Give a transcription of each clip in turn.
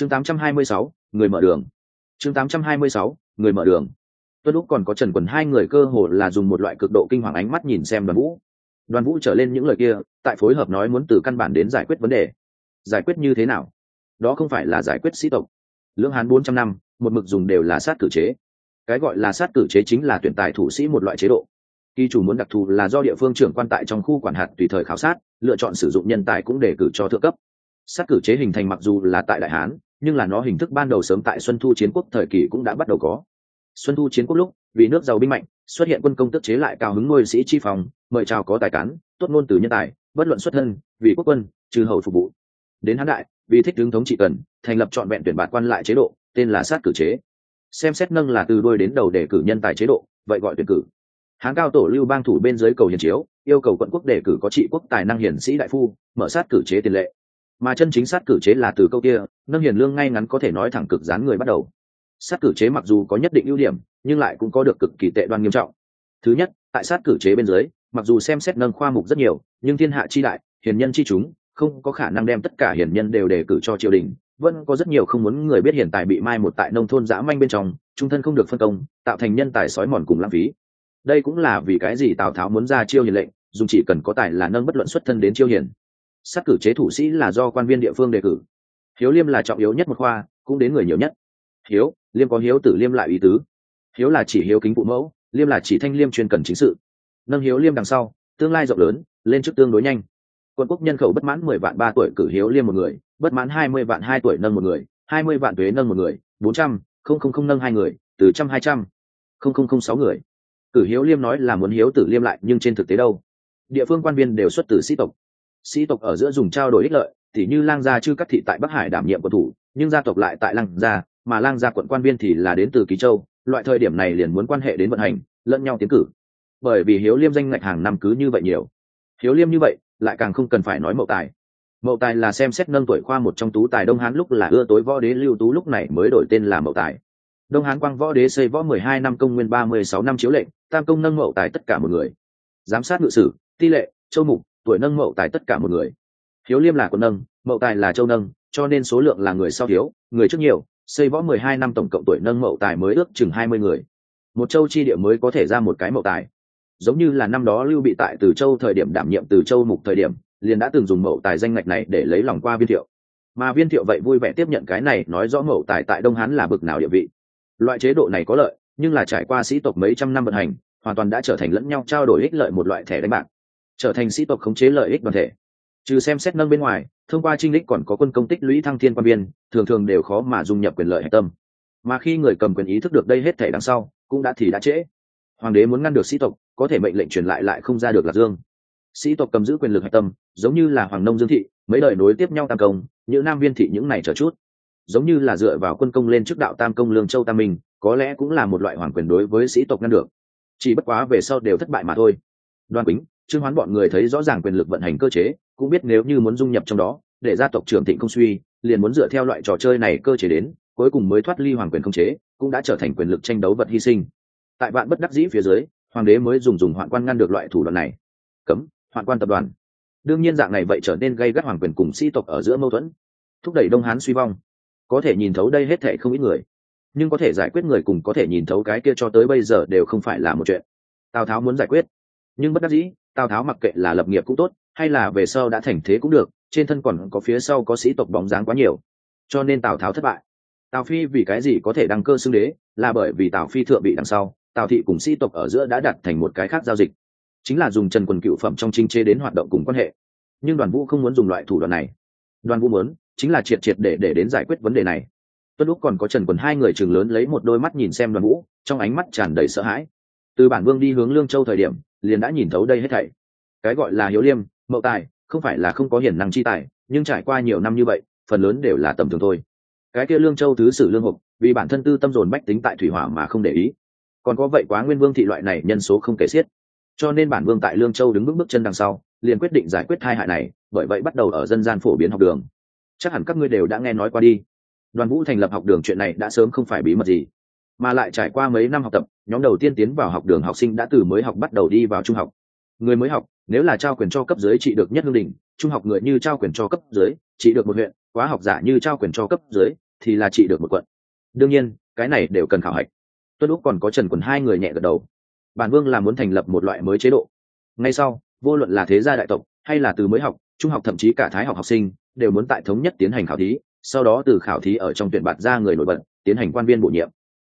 chương 826, người mở đường. Chương 826, người mở đường. Tuân lúc còn có trần quần hai người cơ hồ là dùng một loại cực độ kinh hoàng ánh mắt nhìn xem đoàn vũ. Đoàn vũ trở lên những lời kia tại phối hợp nói muốn từ căn bản đến giải quyết vấn đề. Giải quyết như thế nào? Đó không phải là giải quyết sĩ tộc. Lưỡng hán bốn trăm năm một mực dùng đều là sát cử chế. Cái gọi là sát cử chế chính là tuyển tài thủ sĩ một loại chế độ. Kỳ chủ muốn đặc thù là do địa phương trưởng quan tại trong khu quản hạt tùy thời khảo sát lựa chọn sử dụng nhân tài cũng để cử cho thượng cấp. Sát cử chế hình thành mặc dù là tại đại hán nhưng là nó hình thức ban đầu sớm tại xuân thu chiến quốc thời kỳ cũng đã bắt đầu có. Xuân thu chiến quốc lúc, vì nước giàu binh mạnh, xuất hiện quân công tức chế lại cao hứng ngôi sĩ chi phòng, mời chào có tài cán, tốt ngôn từ nhân tài, bất luận xuất thân, vì quốc quân, trừ hầu phục vụ. Đến hán đại, vì thích tướng thống trị cần, thành lập trọn vẹn tuyển bạt quan lại chế độ, tên là sát cử chế. Xem xét nâng là từ đôi đến đầu để cử nhân tài chế độ, vậy gọi tuyển cử. Hán cao tổ lưu bang thủ bên dưới cầu hiền chiếu, yêu cầu quận quốc đề cử có trị quốc tài năng hiển sĩ đại phu, mở sát cử chế tiền lệ mà chân chính sát cử chế là từ câu kia, nâng hiền lương ngay ngắn có thể nói thẳng cực dán người bắt đầu. Sát cử chế mặc dù có nhất định ưu điểm, nhưng lại cũng có được cực kỳ tệ đoan nghiêm trọng. Thứ nhất, tại sát cử chế bên dưới, mặc dù xem xét nâng khoa mục rất nhiều, nhưng thiên hạ chi đại, hiền nhân chi chúng, không có khả năng đem tất cả hiền nhân đều đề cử cho triều đình, vẫn có rất nhiều không muốn người biết hiện tại bị mai một tại nông thôn dã manh bên trong, trung thân không được phân công, tạo thành nhân tài sói mòn cùng lãng phí. Đây cũng là vì cái gì tào tháo muốn ra chiêu hiền lệnh dùng chỉ cần có tài là nâng bất luận xuất thân đến chiêu hiền sát cử chế thủ sĩ là do quan viên địa phương đề cử. Hiếu liêm là trọng yếu nhất một khoa, cũng đến người nhiều nhất. Hiếu, liêm có hiếu tử liêm lại ý tứ. Hiếu là chỉ hiếu kính phụ mẫu, liêm là chỉ thanh liêm chuyên cần chính sự. Nâng hiếu liêm đằng sau, tương lai rộng lớn, lên chức tương đối nhanh. Quân quốc nhân khẩu bất mãn mười vạn ba tuổi cử hiếu liêm một người, bất mãn hai mươi vạn hai tuổi nâng một người, hai mươi vạn thuế nâng một người, bốn trăm, không không không nâng hai người, từ trăm hai trăm, không không không sáu người. Cử hiếu liêm nói là muốn hiếu tử liêm lại, nhưng trên thực tế đâu? Địa phương quan viên đều xuất từ sĩ tộc sĩ tộc ở giữa dùng trao đổi ích lợi, thì như lang gia chư các thị tại bắc hải đảm nhiệm quân thủ, nhưng gia tộc lại tại lang gia, mà lang gia quận quan viên thì là đến từ ký châu. Loại thời điểm này liền muốn quan hệ đến vận hành, lẫn nhau tiến cử. Bởi vì hiếu liêm danh ngạch hàng năm cứ như vậy nhiều. Hiếu liêm như vậy, lại càng không cần phải nói mậu tài. Mậu tài là xem xét nâng tuổi khoa một trong tú tài đông hán lúc là ưa tối võ đế lưu tú lúc này mới đổi tên là mậu tài. Đông hán quang võ đế xây võ mười hai năm công nguyên ba mươi sáu năm chiếu lệnh, tam công nâng mậu tài tất cả một người. Giám sát ngự sử, ti lệ, châu mục tuổi nâng mậu tài tất cả một người. Hiếu liêm là quân nâng, mậu tài là châu nâng, cho nên số lượng là người sau hiếu, người trước nhiều, xây võ mười hai năm tổng cộng tuổi nâng mậu tài mới ước chừng hai mươi người. Một châu chi địa mới có thể ra một cái mậu tài. Giống như là năm đó lưu bị tại từ châu thời điểm đảm nhiệm từ châu mục thời điểm, liền đã từng dùng mậu tài danh ngạch này để lấy lòng qua viên thiệu. Mà viên thiệu vậy vui vẻ tiếp nhận cái này, nói rõ mậu tài tại đông hán là bực nào địa vị. Loại chế độ này có lợi, nhưng là trải qua sĩ tộc mấy trăm năm vận hành, hoàn toàn đã trở thành lẫn nhau trao đổi ích lợi một loại thẻ đánh bạc trở thành sĩ tộc khống chế lợi ích đoàn thể. Trừ xem xét nâng bên ngoài, thông qua trinh lích còn có quân công tích lũy thăng thiên quan biên thường thường đều khó mà dung nhập quyền lợi hạch tâm. Mà khi người cầm quyền ý thức được đây hết thể đằng sau, cũng đã thì đã trễ. Hoàng đế muốn ngăn được sĩ tộc, có thể mệnh lệnh truyền lại lại không ra được lạc dương. Sĩ tộc cầm giữ quyền lực hạch tâm, giống như là hoàng nông dương thị, mấy đời nối tiếp nhau tam công, những nam viên thị những này trở chút. Giống như là dựa vào quân công lên chức đạo tam công lương châu tam minh, có lẽ cũng là một loại hoàng quyền đối với sĩ tộc ngăn được. Chỉ bất quá về sau đều thất bại mà thôi. Đoan quýnh trương hoán bọn người thấy rõ ràng quyền lực vận hành cơ chế, cũng biết nếu như muốn dung nhập trong đó, để gia tộc trưởng thịnh công suy, liền muốn dựa theo loại trò chơi này cơ chế đến, cuối cùng mới thoát ly hoàng quyền không chế, cũng đã trở thành quyền lực tranh đấu vật hy sinh. Tại bạn bất đắc dĩ phía dưới, hoàng đế mới dùng dùng hoạn quan ngăn được loại thủ đoạn này. Cấm, hoạn quan tập đoàn. Đương nhiên dạng này vậy trở nên gây gắt hoàng quyền cùng sĩ tộc ở giữa mâu thuẫn, thúc đẩy đông hán suy vong. Có thể nhìn thấu đây hết thệ không ít người, nhưng có thể giải quyết người cùng có thể nhìn thấu cái kia cho tới bây giờ đều không phải là một chuyện. Tào tháo muốn giải quyết, nhưng bất đắc dĩ tào tháo mặc kệ là lập nghiệp cũng tốt, hay là về sau đã thành thế cũng được, trên thân còn có phía sau có sĩ tộc bóng dáng quá nhiều. Cho nên tào tháo thất bại. Tào phi vì cái gì có thể đăng cơ xưng đế, là bởi vì tào phi thượng bị đằng sau, tào thị cùng sĩ tộc ở giữa đã đặt thành một cái khác giao dịch. Chính là dùng trần quần cựu phẩm trong trinh chế đến hoạt động cùng quan hệ. Nhưng đoàn vũ không muốn dùng loại thủ đoạn này. Đoàn vũ muốn, chính là triệt triệt để để đến giải quyết vấn đề này. Tuân lúc còn có trần quần hai người trường lớn lấy một đôi mắt nhìn xem đoàn vũ, trong ánh mắt tràn đầy sợ hãi. Từ bản vương đi hướng lương châu thời điểm liền đã nhìn thấu đây hết thảy. Cái gọi là hiếu liêm, mậu tài, không phải là không có hiển năng chi tài, nhưng trải qua nhiều năm như vậy, phần lớn đều là tầm thường thôi. Cái kia lương châu thứ sử lương hục, vì bản thân tư tâm dồn bách tính tại thủy hỏa mà không để ý. Còn có vậy quá nguyên vương thị loại này nhân số không kể xiết. Cho nên bản vương tại lương châu đứng bước bước chân đằng sau, liền quyết định giải quyết hai hại này, bởi vậy bắt đầu ở dân gian phổ biến học đường. Chắc hẳn các ngươi đều đã nghe nói qua đi. Đoàn vũ thành lập học đường chuyện này đã sớm không phải bí mật gì mà lại trải qua mấy năm học tập, nhóm đầu tiên tiến vào học đường học sinh đã từ mới học bắt đầu đi vào trung học. Người mới học, nếu là trao quyền cho cấp dưới trị được nhất hương đình, trung học người như trao quyền cho cấp dưới trị được một huyện, quá học giả như trao quyền cho cấp dưới, thì là trị được một quận. Đương nhiên, cái này đều cần khảo hạch. Tuân lúc còn có trần quần hai người nhẹ gật đầu. Bản vương là muốn thành lập một loại mới chế độ. Ngay sau, vô luận là thế gia đại tộc, hay là từ mới học, trung học thậm chí cả thái học học sinh, đều muốn tại thống nhất tiến hành khảo thí, sau đó từ khảo thí ở trong tuyển bạt ra người nổi bật, tiến hành quan viên bổ nhiệm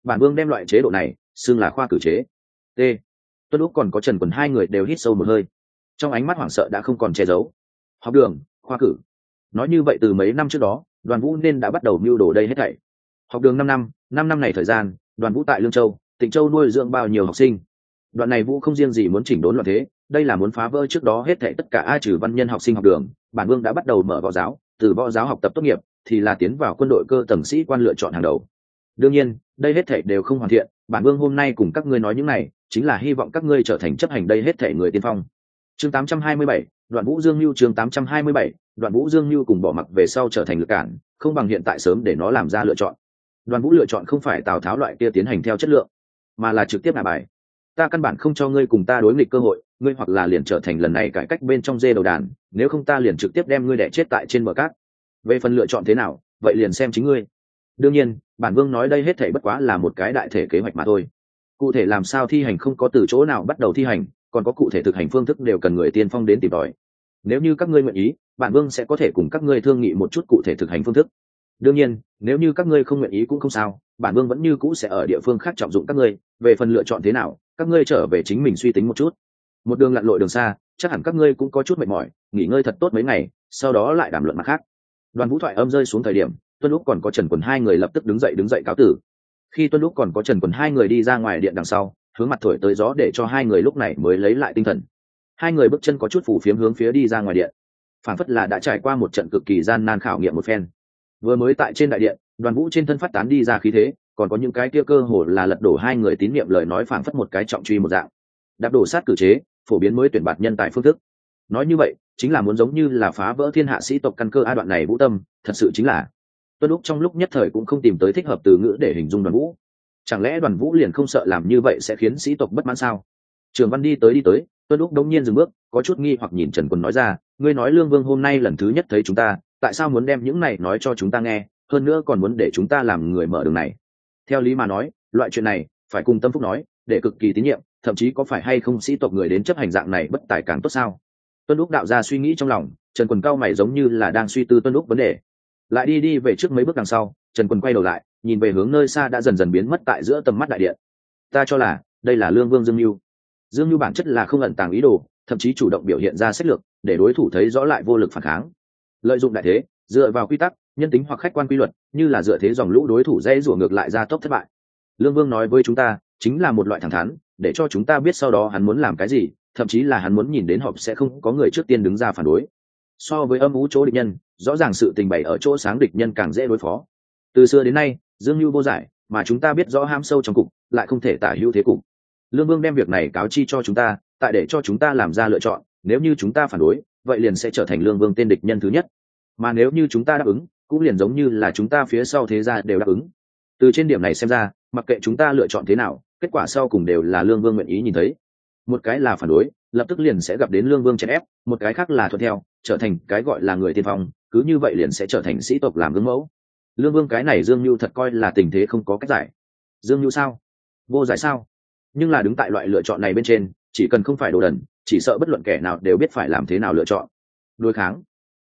bản vương đem loại chế độ này xưng là khoa cử chế. T. Tuân lúc còn có trần quần hai người đều hít sâu một hơi. Trong ánh mắt hoảng sợ đã không còn che giấu. Học đường, khoa cử. Nói như vậy từ mấy năm trước đó, đoàn vũ nên đã bắt đầu mưu đồ đây hết thảy. Học đường năm năm năm năm này thời gian, đoàn vũ tại lương châu, tịnh châu nuôi dưỡng bao nhiêu học sinh. Đoạn này vũ không riêng gì muốn chỉnh đốn loạn thế, đây là muốn phá vỡ trước đó hết thảy tất cả ai trừ văn nhân học sinh học đường, bản vương đã bắt đầu mở võ giáo, từ võ giáo học tập tốt nghiệp, thì là tiến vào quân đội cơ tầng sĩ quan lựa chọn hàng đầu. Đương nhiên đây hết thể đều không hoàn thiện bản vương hôm nay cùng các ngươi nói những này chính là hy vọng các ngươi trở thành chấp hành đây hết thể người tiên phong. Chương 827, đoạn vũ dương lưu chương 827, đoạn vũ dương lưu cùng bỏ mặc về sau trở thành lực cản không bằng hiện tại sớm để nó làm ra lựa chọn. Đoàn vũ lựa chọn không phải tào tháo loại kia tiến hành theo chất lượng mà là trực tiếp hạ bài. Ta căn bản không cho ngươi cùng ta đối nghịch cơ hội ngươi hoặc là liền trở thành lần này cải cách bên trong dê đầu đàn nếu không ta liền trực tiếp đem ngươi đẻ chết tại trên bờ cát. Về phần lựa chọn thế nào vậy liền xem chính ngươi đương nhiên, bản vương nói đây hết thể bất quá là một cái đại thể kế hoạch mà thôi. Cụ thể làm sao thi hành không có từ chỗ nào bắt đầu thi hành, còn có cụ thể thực hành phương thức đều cần người tiên phong đến tìm tòi. Nếu như các ngươi nguyện ý, bản vương sẽ có thể cùng các ngươi thương nghị một chút cụ thể thực hành phương thức. Đương nhiên, nếu như các ngươi không nguyện ý cũng không sao, bản vương vẫn như cũ sẽ ở địa phương khác trọng dụng các ngươi, về phần lựa chọn thế nào, các ngươi trở về chính mình suy tính một chút. Một đường lặn lội đường xa, chắc hẳn các ngươi cũng có chút mệt mỏi, nghỉ ngơi thật tốt mấy ngày, sau đó lại đàm luận mặt khác. Đoàn vũ thoại âm rơi xuống thời điểm tuân lúc còn có trần quần hai người lập tức đứng dậy đứng dậy cáo tử. Khi tuân lúc còn có trần quần hai người đi ra ngoài điện đằng sau, hướng mặt thổi tới gió để cho hai người lúc này mới lấy lại tinh thần. Hai người bước chân có chút phủ phiếm hướng phía đi ra ngoài điện. Phản phất là đã trải qua một trận cực kỳ gian nan khảo nghiệm một phen. Vừa mới tại trên đại điện, đoàn vũ trên thân phát tán đi ra khí thế, còn có những cái kia cơ hồ là lật đổ hai người tín nhiệm lời nói phảng phất một cái trọng truy một dạng. Đạp đổ sát cử chế, phổ biến mới tuyển bạt nhân tài phương thức. Nói như vậy, chính là muốn giống như là phá vỡ thiên hạ sĩ tộc căn cơ a đoạn này vũ tâm, thật sự chính là tuân lúc trong lúc nhất thời cũng không tìm tới thích hợp từ ngữ để hình dung đoàn vũ. Chẳng lẽ đoàn vũ liền không sợ làm như vậy sẽ khiến sĩ tộc bất mãn sao? Trường văn đi tới đi tới, tuân lúc đông nhiên dừng bước, có chút nghi hoặc nhìn trần quân nói ra, ngươi nói lương vương hôm nay lần thứ nhất thấy chúng ta, tại sao muốn đem những này nói cho chúng ta nghe, hơn nữa còn muốn để chúng ta làm người mở đường này? Theo lý mà nói, loại chuyện này, phải cùng tâm phúc nói, để cực kỳ tín nhiệm, thậm chí có phải hay không sĩ tộc người đến chấp hành dạng này bất tài càng tốt sao? Tuân lúc đạo ra suy nghĩ trong lòng, trần quần cao mày giống như là đang suy tư tuân lúc vấn đề lại đi đi về trước mấy bước đằng sau, trần Quân quay đầu lại, nhìn về hướng nơi xa đã dần dần biến mất tại giữa tầm mắt đại điện. Ta cho là, đây là lương vương dương mưu dương mưu bản chất là không ẩn tàng ý đồ, thậm chí chủ động biểu hiện ra sách lược, để đối thủ thấy rõ lại vô lực phản kháng. Lợi dụng đại thế, dựa vào quy tắc, nhân tính hoặc khách quan quy luật, như là dựa thế dòng lũ đối thủ dễ rủa ngược lại ra tốc thất bại. Lương vương nói với chúng ta, chính là một loại thẳng thắn, để cho chúng ta biết sau đó hắn muốn làm cái gì, thậm chí là hắn muốn nhìn đến họp sẽ không có người trước tiên đứng ra phản đối so với âm ú chỗ địch nhân, rõ ràng sự tình bày ở chỗ sáng địch nhân càng dễ đối phó. Từ xưa đến nay, dương mưu vô giải, mà chúng ta biết rõ ham sâu trong cục, lại không thể tả hữu thế cục. Lương vương đem việc này cáo chi cho chúng ta, tại để cho chúng ta làm ra lựa chọn, nếu như chúng ta phản đối, vậy liền sẽ trở thành lương vương tên địch nhân thứ nhất. Mà nếu như chúng ta đáp ứng, cũng liền giống như là chúng ta phía sau thế gia đều đáp ứng. Từ trên điểm này xem ra, mặc kệ chúng ta lựa chọn thế nào, kết quả sau cùng đều là lương vương nguyện ý nhìn thấy. Một cái là phản đối lập tức liền sẽ gặp đến lương vương chèn ép, một cái khác là thuận theo, trở thành cái gọi là người tiên phong, cứ như vậy liền sẽ trở thành sĩ tộc làm gương mẫu. Lương vương cái này dương nhu thật coi là tình thế không có cách giải. Dương nhu sao? Vô giải sao? Nhưng là đứng tại loại lựa chọn này bên trên, chỉ cần không phải đồ đần, chỉ sợ bất luận kẻ nào đều biết phải làm thế nào lựa chọn. Đối kháng?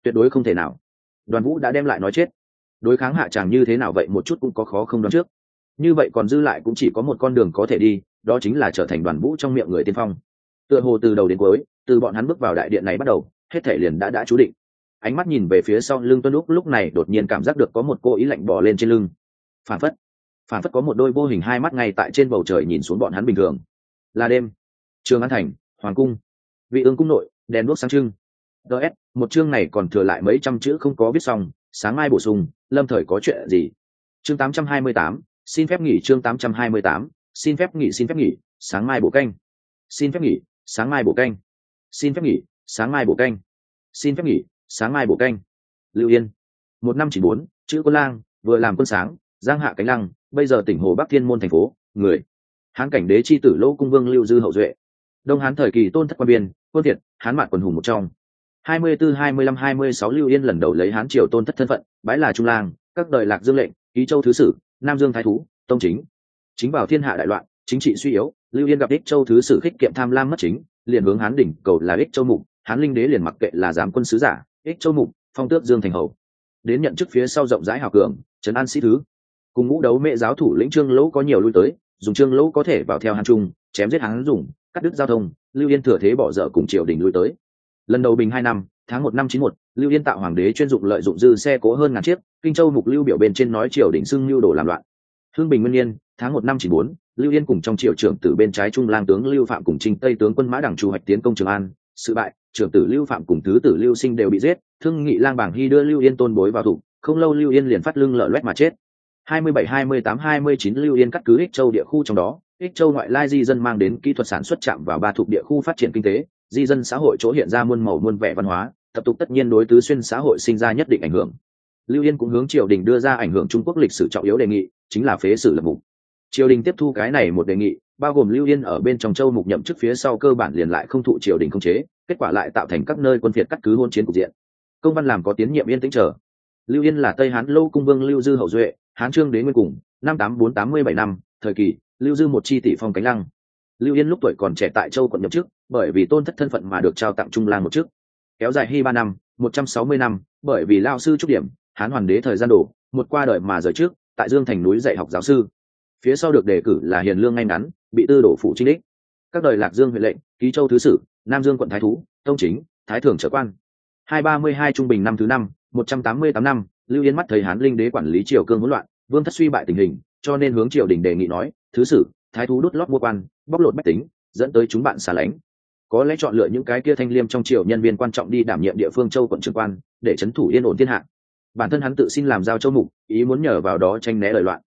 Tuyệt đối không thể nào. Đoàn vũ đã đem lại nói chết. Đối kháng hạ tràng như thế nào vậy một chút cũng có khó không đoán trước. Như vậy còn dư lại cũng chỉ có một con đường có thể đi, đó chính là trở thành đoàn vũ trong miệng người tiên phong tựa hồ từ đầu đến cuối từ bọn hắn bước vào đại điện này bắt đầu hết thể liền đã đã chú định. Ánh mắt nhìn về phía sau lưng tuân lúc lúc này đột nhiên cảm giác được có một cô ý lạnh bỏ lên trên lưng. Phản phất phản phất có một đôi vô hình hai mắt ngay tại trên bầu trời nhìn xuống bọn hắn bình thường. Là đêm. Trường an thành hoàng cung. Vị ương cung nội đèn đuốc sáng trưng. Ts một chương này còn thừa lại mấy trăm chữ không có viết xong sáng mai bổ sung lâm thời có chuyện gì? Chương 828, xin phép nghỉ chương 828, xin phép nghỉ xin phép nghỉ sáng mai bổ canh. Xin phép nghỉ sáng mai bổ canh. Xin phép nghỉ, sáng mai bổ canh. Xin phép nghỉ, sáng mai bổ canh. Lưu yên. Một năm chỉ bốn, chữ quân lang, vừa làm quân sáng, giang hạ cánh lăng, bây giờ tỉnh hồ bắc thiên môn thành phố, người. Hán cảnh đế chi tử lỗ cung vương lưu dư hậu duệ. Đông hán thời kỳ tôn thất quan biên, quân việt hán mạn quần hùng một trong. Hai mươi bốn hai mươi lăm, hai mươi sáu lưu yên lần đầu lấy hán triều tôn thất thân phận, bái là trung lang, các đời lạc dương lệnh, ký châu thứ sử, nam dương thái thú, tông chính. Chính vào thiên hạ đại loạn, chính trị suy yếu lưu yên gặp ích châu thứ sử khích kiệm tham lam mất chính, liền hướng hán đỉnh cầu là ích châu mục, hán linh đế liền mặc kệ là giám quân sứ giả, ích châu mục, phong tước dương thành hầu. Đến nhận chức phía sau rộng rãi hào cường, trấn an sĩ thứ. Cùng ngũ đấu mẹ giáo thủ lĩnh trương lỗ có nhiều lui tới, dùng trương lỗ có thể vào theo hán trung, chém giết hán dùng cắt đứt giao thông, lưu yên thừa thế bỏ dở cùng triều đình lui tới. Lần đầu bình hai năm, tháng một năm chín một, lưu yên tạo hoàng đế chuyên dụng lợi dụng dư xe cố hơn ngàn chiếc, kinh châu mục lưu biểu bên trên nói triều đình xưng lưu đồ làm loạn. Hương bình nguyên nhiên tháng một năm chín bốn lưu yên cùng trong triều trưởng tử bên trái trung lang tướng lưu phạm cùng trinh tây tướng quân mã đảng chu hoạch tiến công trường an, sự bại, trưởng tử lưu phạm cùng thứ tử lưu sinh đều bị giết, thương nghị lang bảng hy đưa lưu yên tôn bối vào thủ không lâu lưu yên liền phát lưng lở loét mà chết. 27-28-29 lưu yên cắt cứ ích châu địa khu trong đó, ích châu ngoại lai di dân mang đến kỹ thuật sản xuất chạm vào ba thuộc địa khu phát triển kinh tế, di dân xã hội chỗ hiện ra muôn màu muôn vẻ văn hóa, tập tục tất nhiên đối tứ xuyên xã hội sinh ra nhất định ảnh hưởng. Lưu yên cũng hướng triều đình đưa ra ảnh hưởng trung quốc lịch sử trọng yếu đề nghị, chính là phế sử lập mục triều đình tiếp thu cái này một đề nghị, bao gồm lưu yên ở bên trong châu mục nhậm chức phía sau cơ bản liền lại không thụ triều đình không chế, kết quả lại tạo thành các nơi quân phiệt cắt cứ hôn chiến cục diện. Công văn làm có tiến nhiệm yên tĩnh trở. lưu yên là tây hán lâu cung vương lưu dư hậu duệ, hán trương đến nguyên cùng, năm tám bốn tám mươi bảy năm, thời kỳ, lưu dư một chi tỷ phong cánh lăng. Lưu yên lúc tuổi còn trẻ tại châu quận nhậm chức, bởi vì tôn thất thân phận mà được trao tặng trung lang một chức. Kéo dài hy ba năm, một trăm sáu mươi năm, bởi vì lao sư trúc điểm, hán hoàng đế thời gian đổ, một qua đời mà rời trước, tại dương thành núi dạy học giáo sư phía sau được đề cử là hiền lương ngay ngắn, bị tư đổ phủ trinh đích. Các đời lạc dương huyện lệnh, ký châu thứ sử, nam dương quận thái thú, tông chính, thái thường trở quan. Hai ba mươi hai trung bình năm thứ năm, một trăm tám mươi tám năm, lưu yên mắt thấy hán linh đế quản lý triều cương hỗn loạn, vương thất suy bại tình hình, cho nên hướng triều đình đề nghị nói, thứ sử, thái thú đốt lót mua quan, bóc lột bách tính, dẫn tới chúng bạn xả lánh. Có lẽ chọn lựa những cái kia thanh liêm trong triều nhân viên quan trọng đi đảm nhiệm địa phương châu quận trưởng quan, để c thủ yên ổn thiên hạ. Bản thân hắn tự xin làm giao châu mục, ý muốn nhờ vào đó tranh né lời loạn.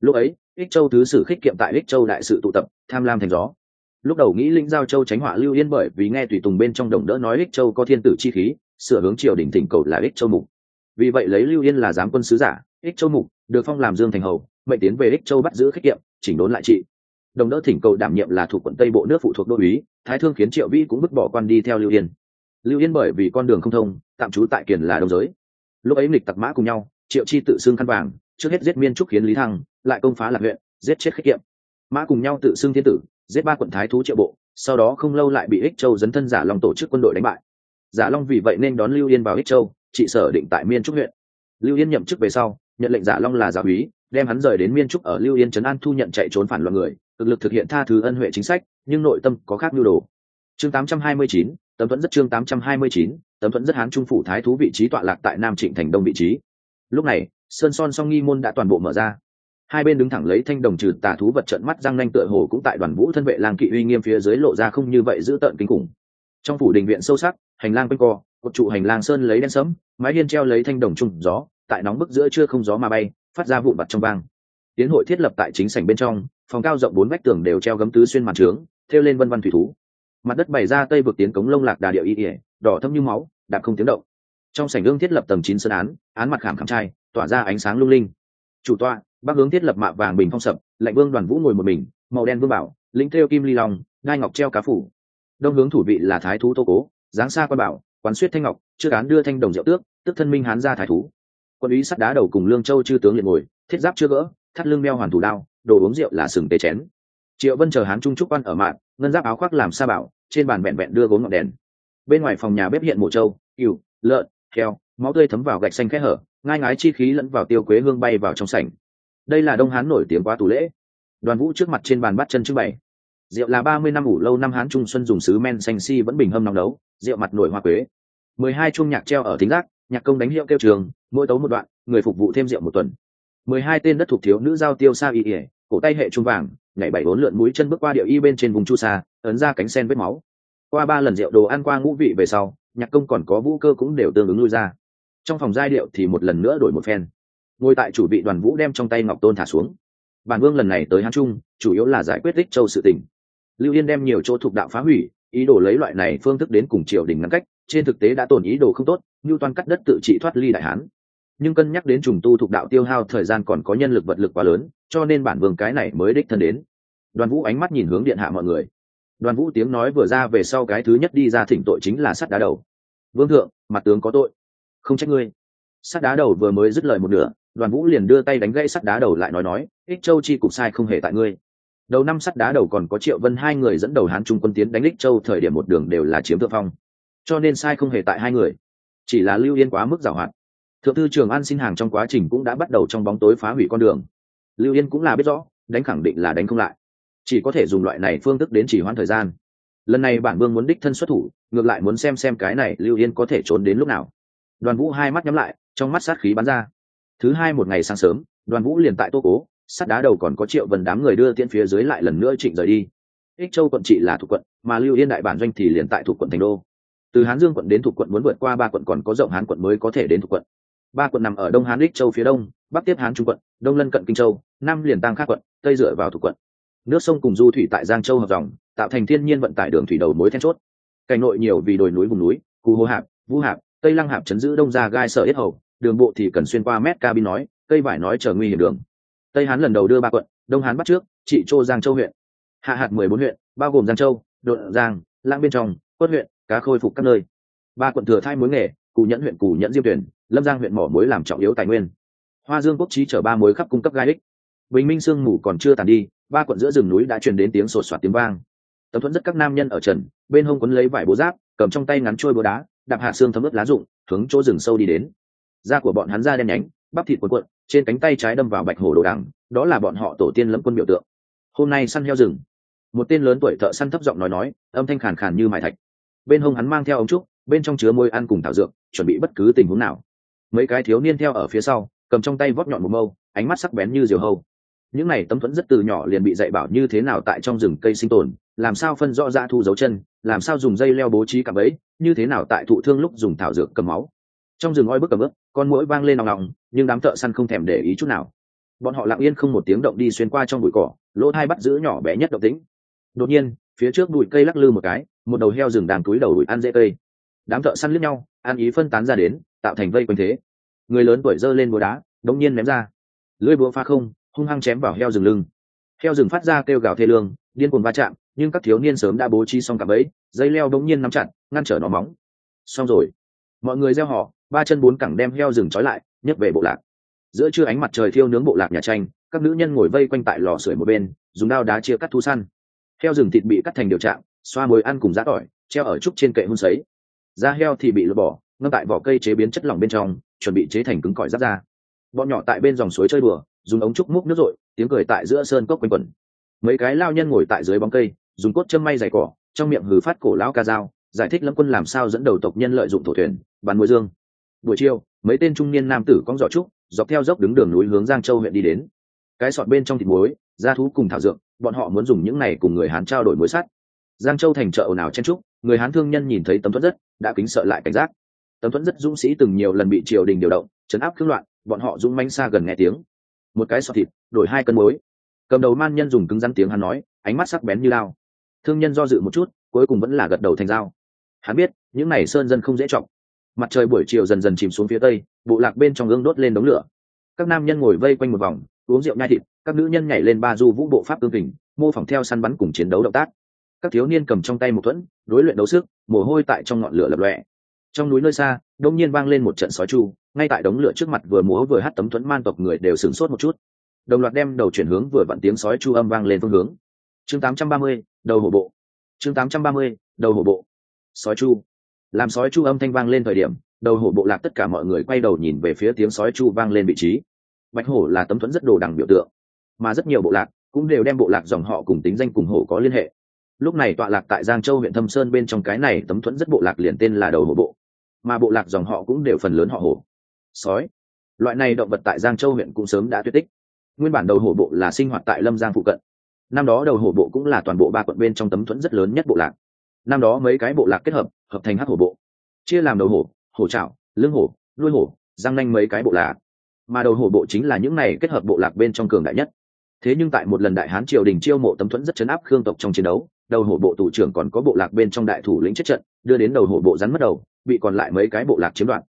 Lúc ấy ích châu thứ sử khích kiệm tại ích châu đại sự tụ tập, tham lam thành gió. Lúc đầu nghĩ linh giao châu tránh họa lưu yên bởi vì nghe tùy tùng bên trong đồng đỡ nói ích châu có thiên tử chi khí, sửa hướng triều đình thỉnh cầu là ích châu mục. Vì vậy lấy lưu yên là giám quân sứ giả, ích châu mục, được phong làm dương thành hầu, mệnh tiến về ích châu bắt giữ khích kiệm, chỉnh đốn lại trị. Đồng đỡ thỉnh cầu đảm nhiệm là thuộc quận tây bộ nước phụ thuộc đô úy thái thương khiến triệu vĩ cũng vứt bỏ quan đi theo lưu yên. Lưu yên bởi vì con đường không thông, tạm trú tại kiền là đông giới. Lúc ấy lịch tặc mã cùng nhau, triệu chi tự xưng khăn vàng, trước hết giết miên trúc khiến lý thăng lại công phá lạc huyện giết chết khích kiệm. Mã cùng nhau tự xưng thiên tử giết ba quận thái thú triệu bộ sau đó không lâu lại bị ích châu dấn thân giả long tổ chức quân đội đánh bại. Giả long vì vậy nên đón lưu yên vào ích châu trị sở định tại miên trúc huyện. Lưu yên nhậm chức về sau nhận lệnh giả long là giả úy đem hắn rời đến miên trúc ở lưu yên trấn an thu nhận chạy trốn phản loạn người thực lực thực hiện tha thứ ân huệ chính sách nhưng nội tâm có khác nhu đồ. Chương 829, tấm thuẫn rất chương 829, tấm thuẫn rất hán trung phủ thái thú vị trí tọa lạc tại nam trịnh thành đông vị trí. Lúc này sơn son song nghi môn đã toàn bộ mở ra hai bên đứng thẳng lấy thanh đồng trừ tà thú vật trận mắt răng nanh tựa hồ cũng tại đoàn vũ thân vệ lang kỵ uy nghiêm phía dưới lộ ra không như vậy giữ tợn kinh khủng. Trong phủ đình viện sâu sắc, hành lang quanh co, cột trụ hành lang sơn lấy đen sẫm, mái hiên treo lấy thanh đồng trùng gió, tại nóng bức giữa chưa không gió mà bay, phát ra vụn vặt trong vang. Tiến hội thiết lập tại chính sảnh bên trong, phòng cao rộng bốn vách tường đều treo gấm tứ xuyên màn trướng, thêu lên vân văn thủy thú. Mặt đất bày ra tây vực tiến cống lông lạc đà điệu y ỉa đỏ thâm như máu, đạp không tiếng động. Trong sảnh gương thiết lập tầng chín sơn án án mặt khảm khảm trai, tỏa ra ánh sáng lung linh. Chủ tọa bắc hướng thiết lập mạ vàng bình phong sập, lạnh vương đoàn vũ ngồi một mình, màu đen vương bảo, lĩnh theo kim ly long, ngai ngọc treo cá phủ. Đông hướng thủ vị là thái thú tô cố, giáng xa quan bảo, quán suyết thanh ngọc, trước án đưa thanh đồng rượu tước, tức thân minh hán ra thái thú. Quân ý sắt đá đầu cùng lương châu chư tướng liền ngồi, thiết giáp chưa gỡ, thắt lưng meo hoàn thủ đao, đồ uống rượu là sừng tê chén. Triệu vân chờ hán trung trúc quan ở mạng ngân giáp áo khoác làm sa bảo, trên bàn vẹn vẹn đưa gốm ngọn đèn. Bên ngoài phòng nhà bếp hiện mộ trâu, cừu, lợn, heo, máu tươi thấm vào gạch xanh khẽ hở, ngai ngái chi khí lẫn vào tiêu quế hương bay vào trong sảnh đây là đông hán nổi tiếng quá tù lễ. Đoàn vũ trước mặt trên bàn bắt chân trưng bày. Rượu là ba mươi năm ủ lâu năm hán trung xuân dùng sứ men xanh si vẫn bình hâm nóng đấu rượu mặt nổi hoa quế. Mười hai chuông nhạc treo ở thính giác, nhạc công đánh hiệu kêu trường, mỗi tấu một đoạn, người phục vụ thêm rượu một tuần. Mười hai tên đất thuộc thiếu nữ giao tiêu sa y ỉa cổ tay hệ trung vàng, nhảy bảy bốn lượn mũi chân bước qua điệu y bên trên vùng chu sa, ấn ra cánh sen vết máu. Qua ba lần rượu đồ ăn qua ngũ vị về sau, nhạc công còn có vũ cơ cũng đều tương ứng lui ra. Trong phòng giai điệu thì một lần nữa đổi một phen ngồi tại chủ vị đoàn vũ đem trong tay ngọc tôn thả xuống. Bản vương lần này tới hán trung, chủ yếu là giải quyết tích châu sự tình. Lưu yên đem nhiều chỗ thuộc đạo phá hủy, ý đồ lấy loại này phương thức đến cùng triều đình ngăn cách, trên thực tế đã tồn ý đồ không tốt, như toàn cắt đất tự trị thoát ly đại hán. Nhưng cân nhắc đến trùng tu thuộc đạo tiêu hao thời gian còn có nhân lực vật lực quá lớn, cho nên bản vương cái này mới đích thân đến. Đoàn vũ ánh mắt nhìn hướng điện hạ mọi người. Đoàn vũ tiếng nói vừa ra về sau cái thứ nhất đi ra thỉnh tội chính là sắt đá đầu. Vương thượng, mặt tướng có tội. Không trách ngươi. Sắt đá đầu vừa mới dứt lời một nửa đoàn vũ liền đưa tay đánh gãy sắt đá đầu lại nói nói, ích châu chi cục sai không hề tại ngươi. Đầu năm sắt đá đầu còn có triệu vân hai người dẫn đầu hán trung quân tiến đánh ích châu, thời điểm một đường đều là chiếm thượng phong. Cho nên sai không hề tại hai người. Chỉ là lưu yên quá mức giảo hoạt. Thượng thư trường an xin hàng trong quá trình cũng đã bắt đầu trong bóng tối phá hủy con đường. Lưu yên cũng là biết rõ, đánh khẳng định là đánh không lại. Chỉ có thể dùng loại này phương thức đến chỉ hoãn thời gian. Lần này bản vương muốn đích thân xuất thủ, ngược lại muốn xem xem cái này lưu yên có thể trốn đến lúc nào. Đoàn vũ hai mắt nhắm lại, trong mắt sát khí bắn ra thứ hai một ngày sáng sớm, đoàn vũ liền tại tô cố, sắt đá đầu còn có triệu vần đám người đưa tiễn phía dưới lại lần nữa trịnh rời đi. Ích châu quận trị là thuộc quận, mà lưu yên đại bản doanh thì liền tại thuộc quận thành đô. Từ hán dương quận đến thuộc quận muốn vượt qua ba quận còn có rộng hán quận mới có thể đến thuộc quận. Ba quận nằm ở đông hán ích châu phía đông, bắc tiếp hán trung quận, đông lân cận kinh châu, nam liền tăng khác quận, tây dựa vào thuộc quận. Nước sông cùng du thủy tại giang châu hợp dòng, tạo thành thiên nhiên vận tải đường thủy đầu mối then chốt. Cảnh nội nhiều vì đồi núi vùng núi, cù hô hạp, vũ hạp, tây lăng hạp chấn giữ đông ra gai sở yết hầu đường bộ thì cần xuyên qua mét cabin nói, cây vải nói chờ nguy hiểm đường. Tây hán lần đầu đưa ba quận, đông hán bắt trước, trị châu, giang châu huyện. Hạ hạt mười bốn huyện, bao gồm giang châu, đội giang, lãng bên trong, quất huyện, cá khôi phục các nơi. Ba quận thừa thai mối nghề, cù nhẫn huyện, cù nhẫn diêm tuyển, lâm giang huyện mỏ muối làm trọng yếu tài nguyên. Hoa dương quốc trí chở ba muối khắp cung cấp gai ích bình minh sương mù còn chưa tàn đi, ba quận giữa rừng núi đã truyền đến tiếng sột soạt tiếng vang. Tấm thuẫn rất các nam nhân ở trần, bên hông quấn lấy vải bố giáp, cầm trong tay ngắn trôi búa đá, đạp hạ xương thấm ướt lá rụng, hướng chỗ rừng sâu đi đến da của bọn hắn da đen nhánh, bắp thịt cuộn cuộn, trên cánh tay trái đâm vào bạch hổ đồ đằng, đó là bọn họ tổ tiên lẫm quân biểu tượng. Hôm nay săn heo rừng. Một tên lớn tuổi thợ săn thấp giọng nói nói, âm thanh khàn khàn như mài thạch. Bên hông hắn mang theo ống trúc, bên trong chứa môi ăn cùng thảo dược, chuẩn bị bất cứ tình huống nào. Mấy cái thiếu niên theo ở phía sau, cầm trong tay vót nhọn một mâu, ánh mắt sắc bén như diều hâu. Những này tấm thuẫn rất từ nhỏ liền bị dạy bảo như thế nào tại trong rừng cây sinh tồn, làm sao phân rõ ra thu dấu chân, làm sao dùng dây leo bố trí cặp ấy như thế nào tại thụ thương lúc dùng thảo dược cầm máu. Trong rừng oi bức cầm ướp con mũi vang lên nòng nòng, nhưng đám thợ săn không thèm để ý chút nào. Bọn họ lặng yên không một tiếng động đi xuyên qua trong bụi cỏ, lỗ thai bắt giữ nhỏ bé nhất động tĩnh. Đột nhiên, phía trước bụi cây lắc lư một cái, một đầu heo rừng đàn túi đầu đuổi ăn dễ cây. Đám thợ săn lướt nhau, ăn ý phân tán ra đến, tạo thành vây quanh thế. Người lớn tuổi giơ lên búa đá, đống nhiên ném ra. Lưỡi búa pha không, hung hăng chém vào heo rừng lưng. Heo rừng phát ra kêu gào thê lương, điên cuồng va chạm, nhưng các thiếu niên sớm đã bố trí xong cả bẫy, dây leo đống nhiên nắm chặt, ngăn trở nó móng. Xong rồi. Mọi người gieo họ ba chân bốn cẳng đem heo rừng trói lại, nhấc về bộ lạc. Giữa trưa ánh mặt trời thiêu nướng bộ lạc nhà tranh, các nữ nhân ngồi vây quanh tại lò sưởi một bên, dùng đao đá chia cắt thu săn. Heo rừng thịt bị cắt thành điều trạng, xoa mồi ăn cùng giá tỏi, treo ở trúc trên kệ hun sấy. Da heo thì bị lột bỏ, ngâm tại vỏ cây chế biến chất lỏng bên trong, chuẩn bị chế thành cứng cỏi giáp ra bọn nhỏ tại bên dòng suối chơi bừa dùng ống trúc múc nước rội, tiếng cười tại giữa sơn cốc quanh quẩn. Mấy cái lao nhân ngồi tại dưới bóng cây, dùng cốt châm may dày cỏ, trong miệng hừ phát cổ lão ca dao, giải thích lâm quân làm sao dẫn đầu tộc nhân lợi dụng thổ thuyền bắn môi dương buổi chiều, mấy tên trung niên nam tử con giỏ trúc dọc theo dốc đứng đường núi hướng giang châu huyện đi đến. Cái sọt bên trong thịt muối, gia thú cùng thảo dược, bọn họ muốn dùng những này cùng người hán trao đổi muối sắt. Giang châu thành chợ ồn ào chen trúc, người hán thương nhân nhìn thấy tấm thuẫn rất, đã kính sợ lại cảnh giác. Tấm thuẫn rất dũng sĩ từng nhiều lần bị triều đình điều động chấn áp cưỡng loạn, bọn họ dũng manh xa gần nghe tiếng. Một cái sọt thịt, đổi hai cân muối. Cầm đầu man nhân dùng cứng rắn tiếng hắn nói, ánh mắt sắc bén như lao. Thương nhân do dự một chút, cuối cùng vẫn là gật đầu thành dao hắn biết, những này sơn dân không dễ trọng mặt trời buổi chiều dần dần chìm xuống phía tây bộ lạc bên trong gương đốt lên đống lửa. Các nam nhân ngồi vây quanh một vòng uống rượu nhai thịt các nữ nhân nhảy lên ba du vũ bộ pháp tương kình mô phỏng theo săn bắn cùng chiến đấu động tác. Các thiếu niên cầm trong tay một thuẫn đối luyện đấu sức mồ hôi tại trong ngọn lửa lập lọe trong núi nơi xa đông nhiên vang lên một trận sói chu ngay tại đống lửa trước mặt vừa múa vừa hát tấm thuẫn man tộc người đều sửng sốt một chút. Đồng loạt đem đầu chuyển hướng vừa vặn tiếng sói chu âm vang lên phương hướng. Chương 830, đầu hổ bộ. Chương 830, đầu hổ bộ. Sói chu làm sói chu âm thanh vang lên thời điểm, đầu hổ bộ lạc tất cả mọi người quay đầu nhìn về phía tiếng sói chu vang lên vị trí. Bạch hổ là tấm thuẫn rất đồ đằng biểu tượng, mà rất nhiều bộ lạc cũng đều đem bộ lạc dòng họ cùng tính danh cùng hổ có liên hệ. Lúc này tọa lạc tại giang châu huyện thâm sơn bên trong cái này tấm thuẫn rất bộ lạc liền tên là đầu hổ bộ, mà bộ lạc dòng họ cũng đều phần lớn họ hổ. Sói, loại này động vật tại giang châu huyện cũng sớm đã tuyệt tích. Nguyên bản đầu hổ bộ là sinh hoạt tại lâm giang phụ cận. Năm đó đầu hổ bộ cũng là toàn bộ ba quận bên trong tấm thuẫn rất lớn nhất bộ lạc. Năm đó mấy cái bộ lạc kết hợp hợp thành hắc hổ bộ. Chia làm đầu hổ hổ trạo lưng hổ, đuôi hổ, răng nanh mấy cái bộ lạc. Mà đầu hổ bộ chính là những này kết hợp bộ lạc bên trong cường đại nhất. Thế nhưng tại một lần đại hán triều đình chiêu mộ tấm thuẫn rất chấn áp khương tộc trong chiến đấu, đầu hổ bộ tù trưởng còn có bộ lạc bên trong đại thủ lĩnh chết trận, đưa đến đầu hổ bộ rắn mất đầu, bị còn lại mấy cái bộ lạc chiếm đoạt.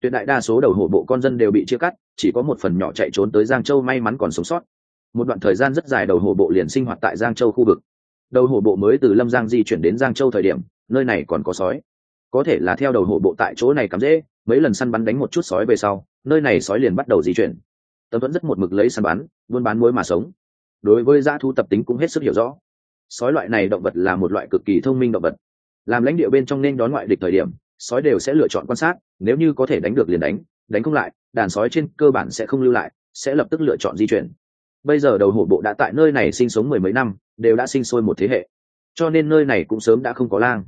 Tuyệt đại đa số đầu hổ bộ con dân đều bị chia cắt, chỉ có một phần nhỏ chạy trốn tới giang châu may mắn còn sống sót. Một đoạn thời gian rất dài đầu hổ bộ liền sinh hoạt tại giang châu khu vực. Đầu hổ bộ mới từ lâm giang di chuyển đến giang châu thời điểm nơi này còn có sói. Có thể là theo đầu hổ bộ tại chỗ này cắm dễ mấy lần săn bắn đánh một chút sói về sau, nơi này sói liền bắt đầu di chuyển. Tấm vẫn rất một mực lấy săn bắn, buôn bán muối mà sống. Đối với dã thu tập tính cũng hết sức hiểu rõ. Sói loại này động vật là một loại cực kỳ thông minh động vật. Làm lãnh địa bên trong nên đón ngoại địch thời điểm, sói đều sẽ lựa chọn quan sát, nếu như có thể đánh được liền đánh đánh không lại, đàn sói trên cơ bản sẽ không lưu lại, sẽ lập tức lựa chọn di chuyển. Bây giờ đầu hổ bộ đã tại nơi này sinh sống mười mấy năm, đều đã sinh sôi một thế hệ. Cho nên nơi này cũng sớm đã không có lang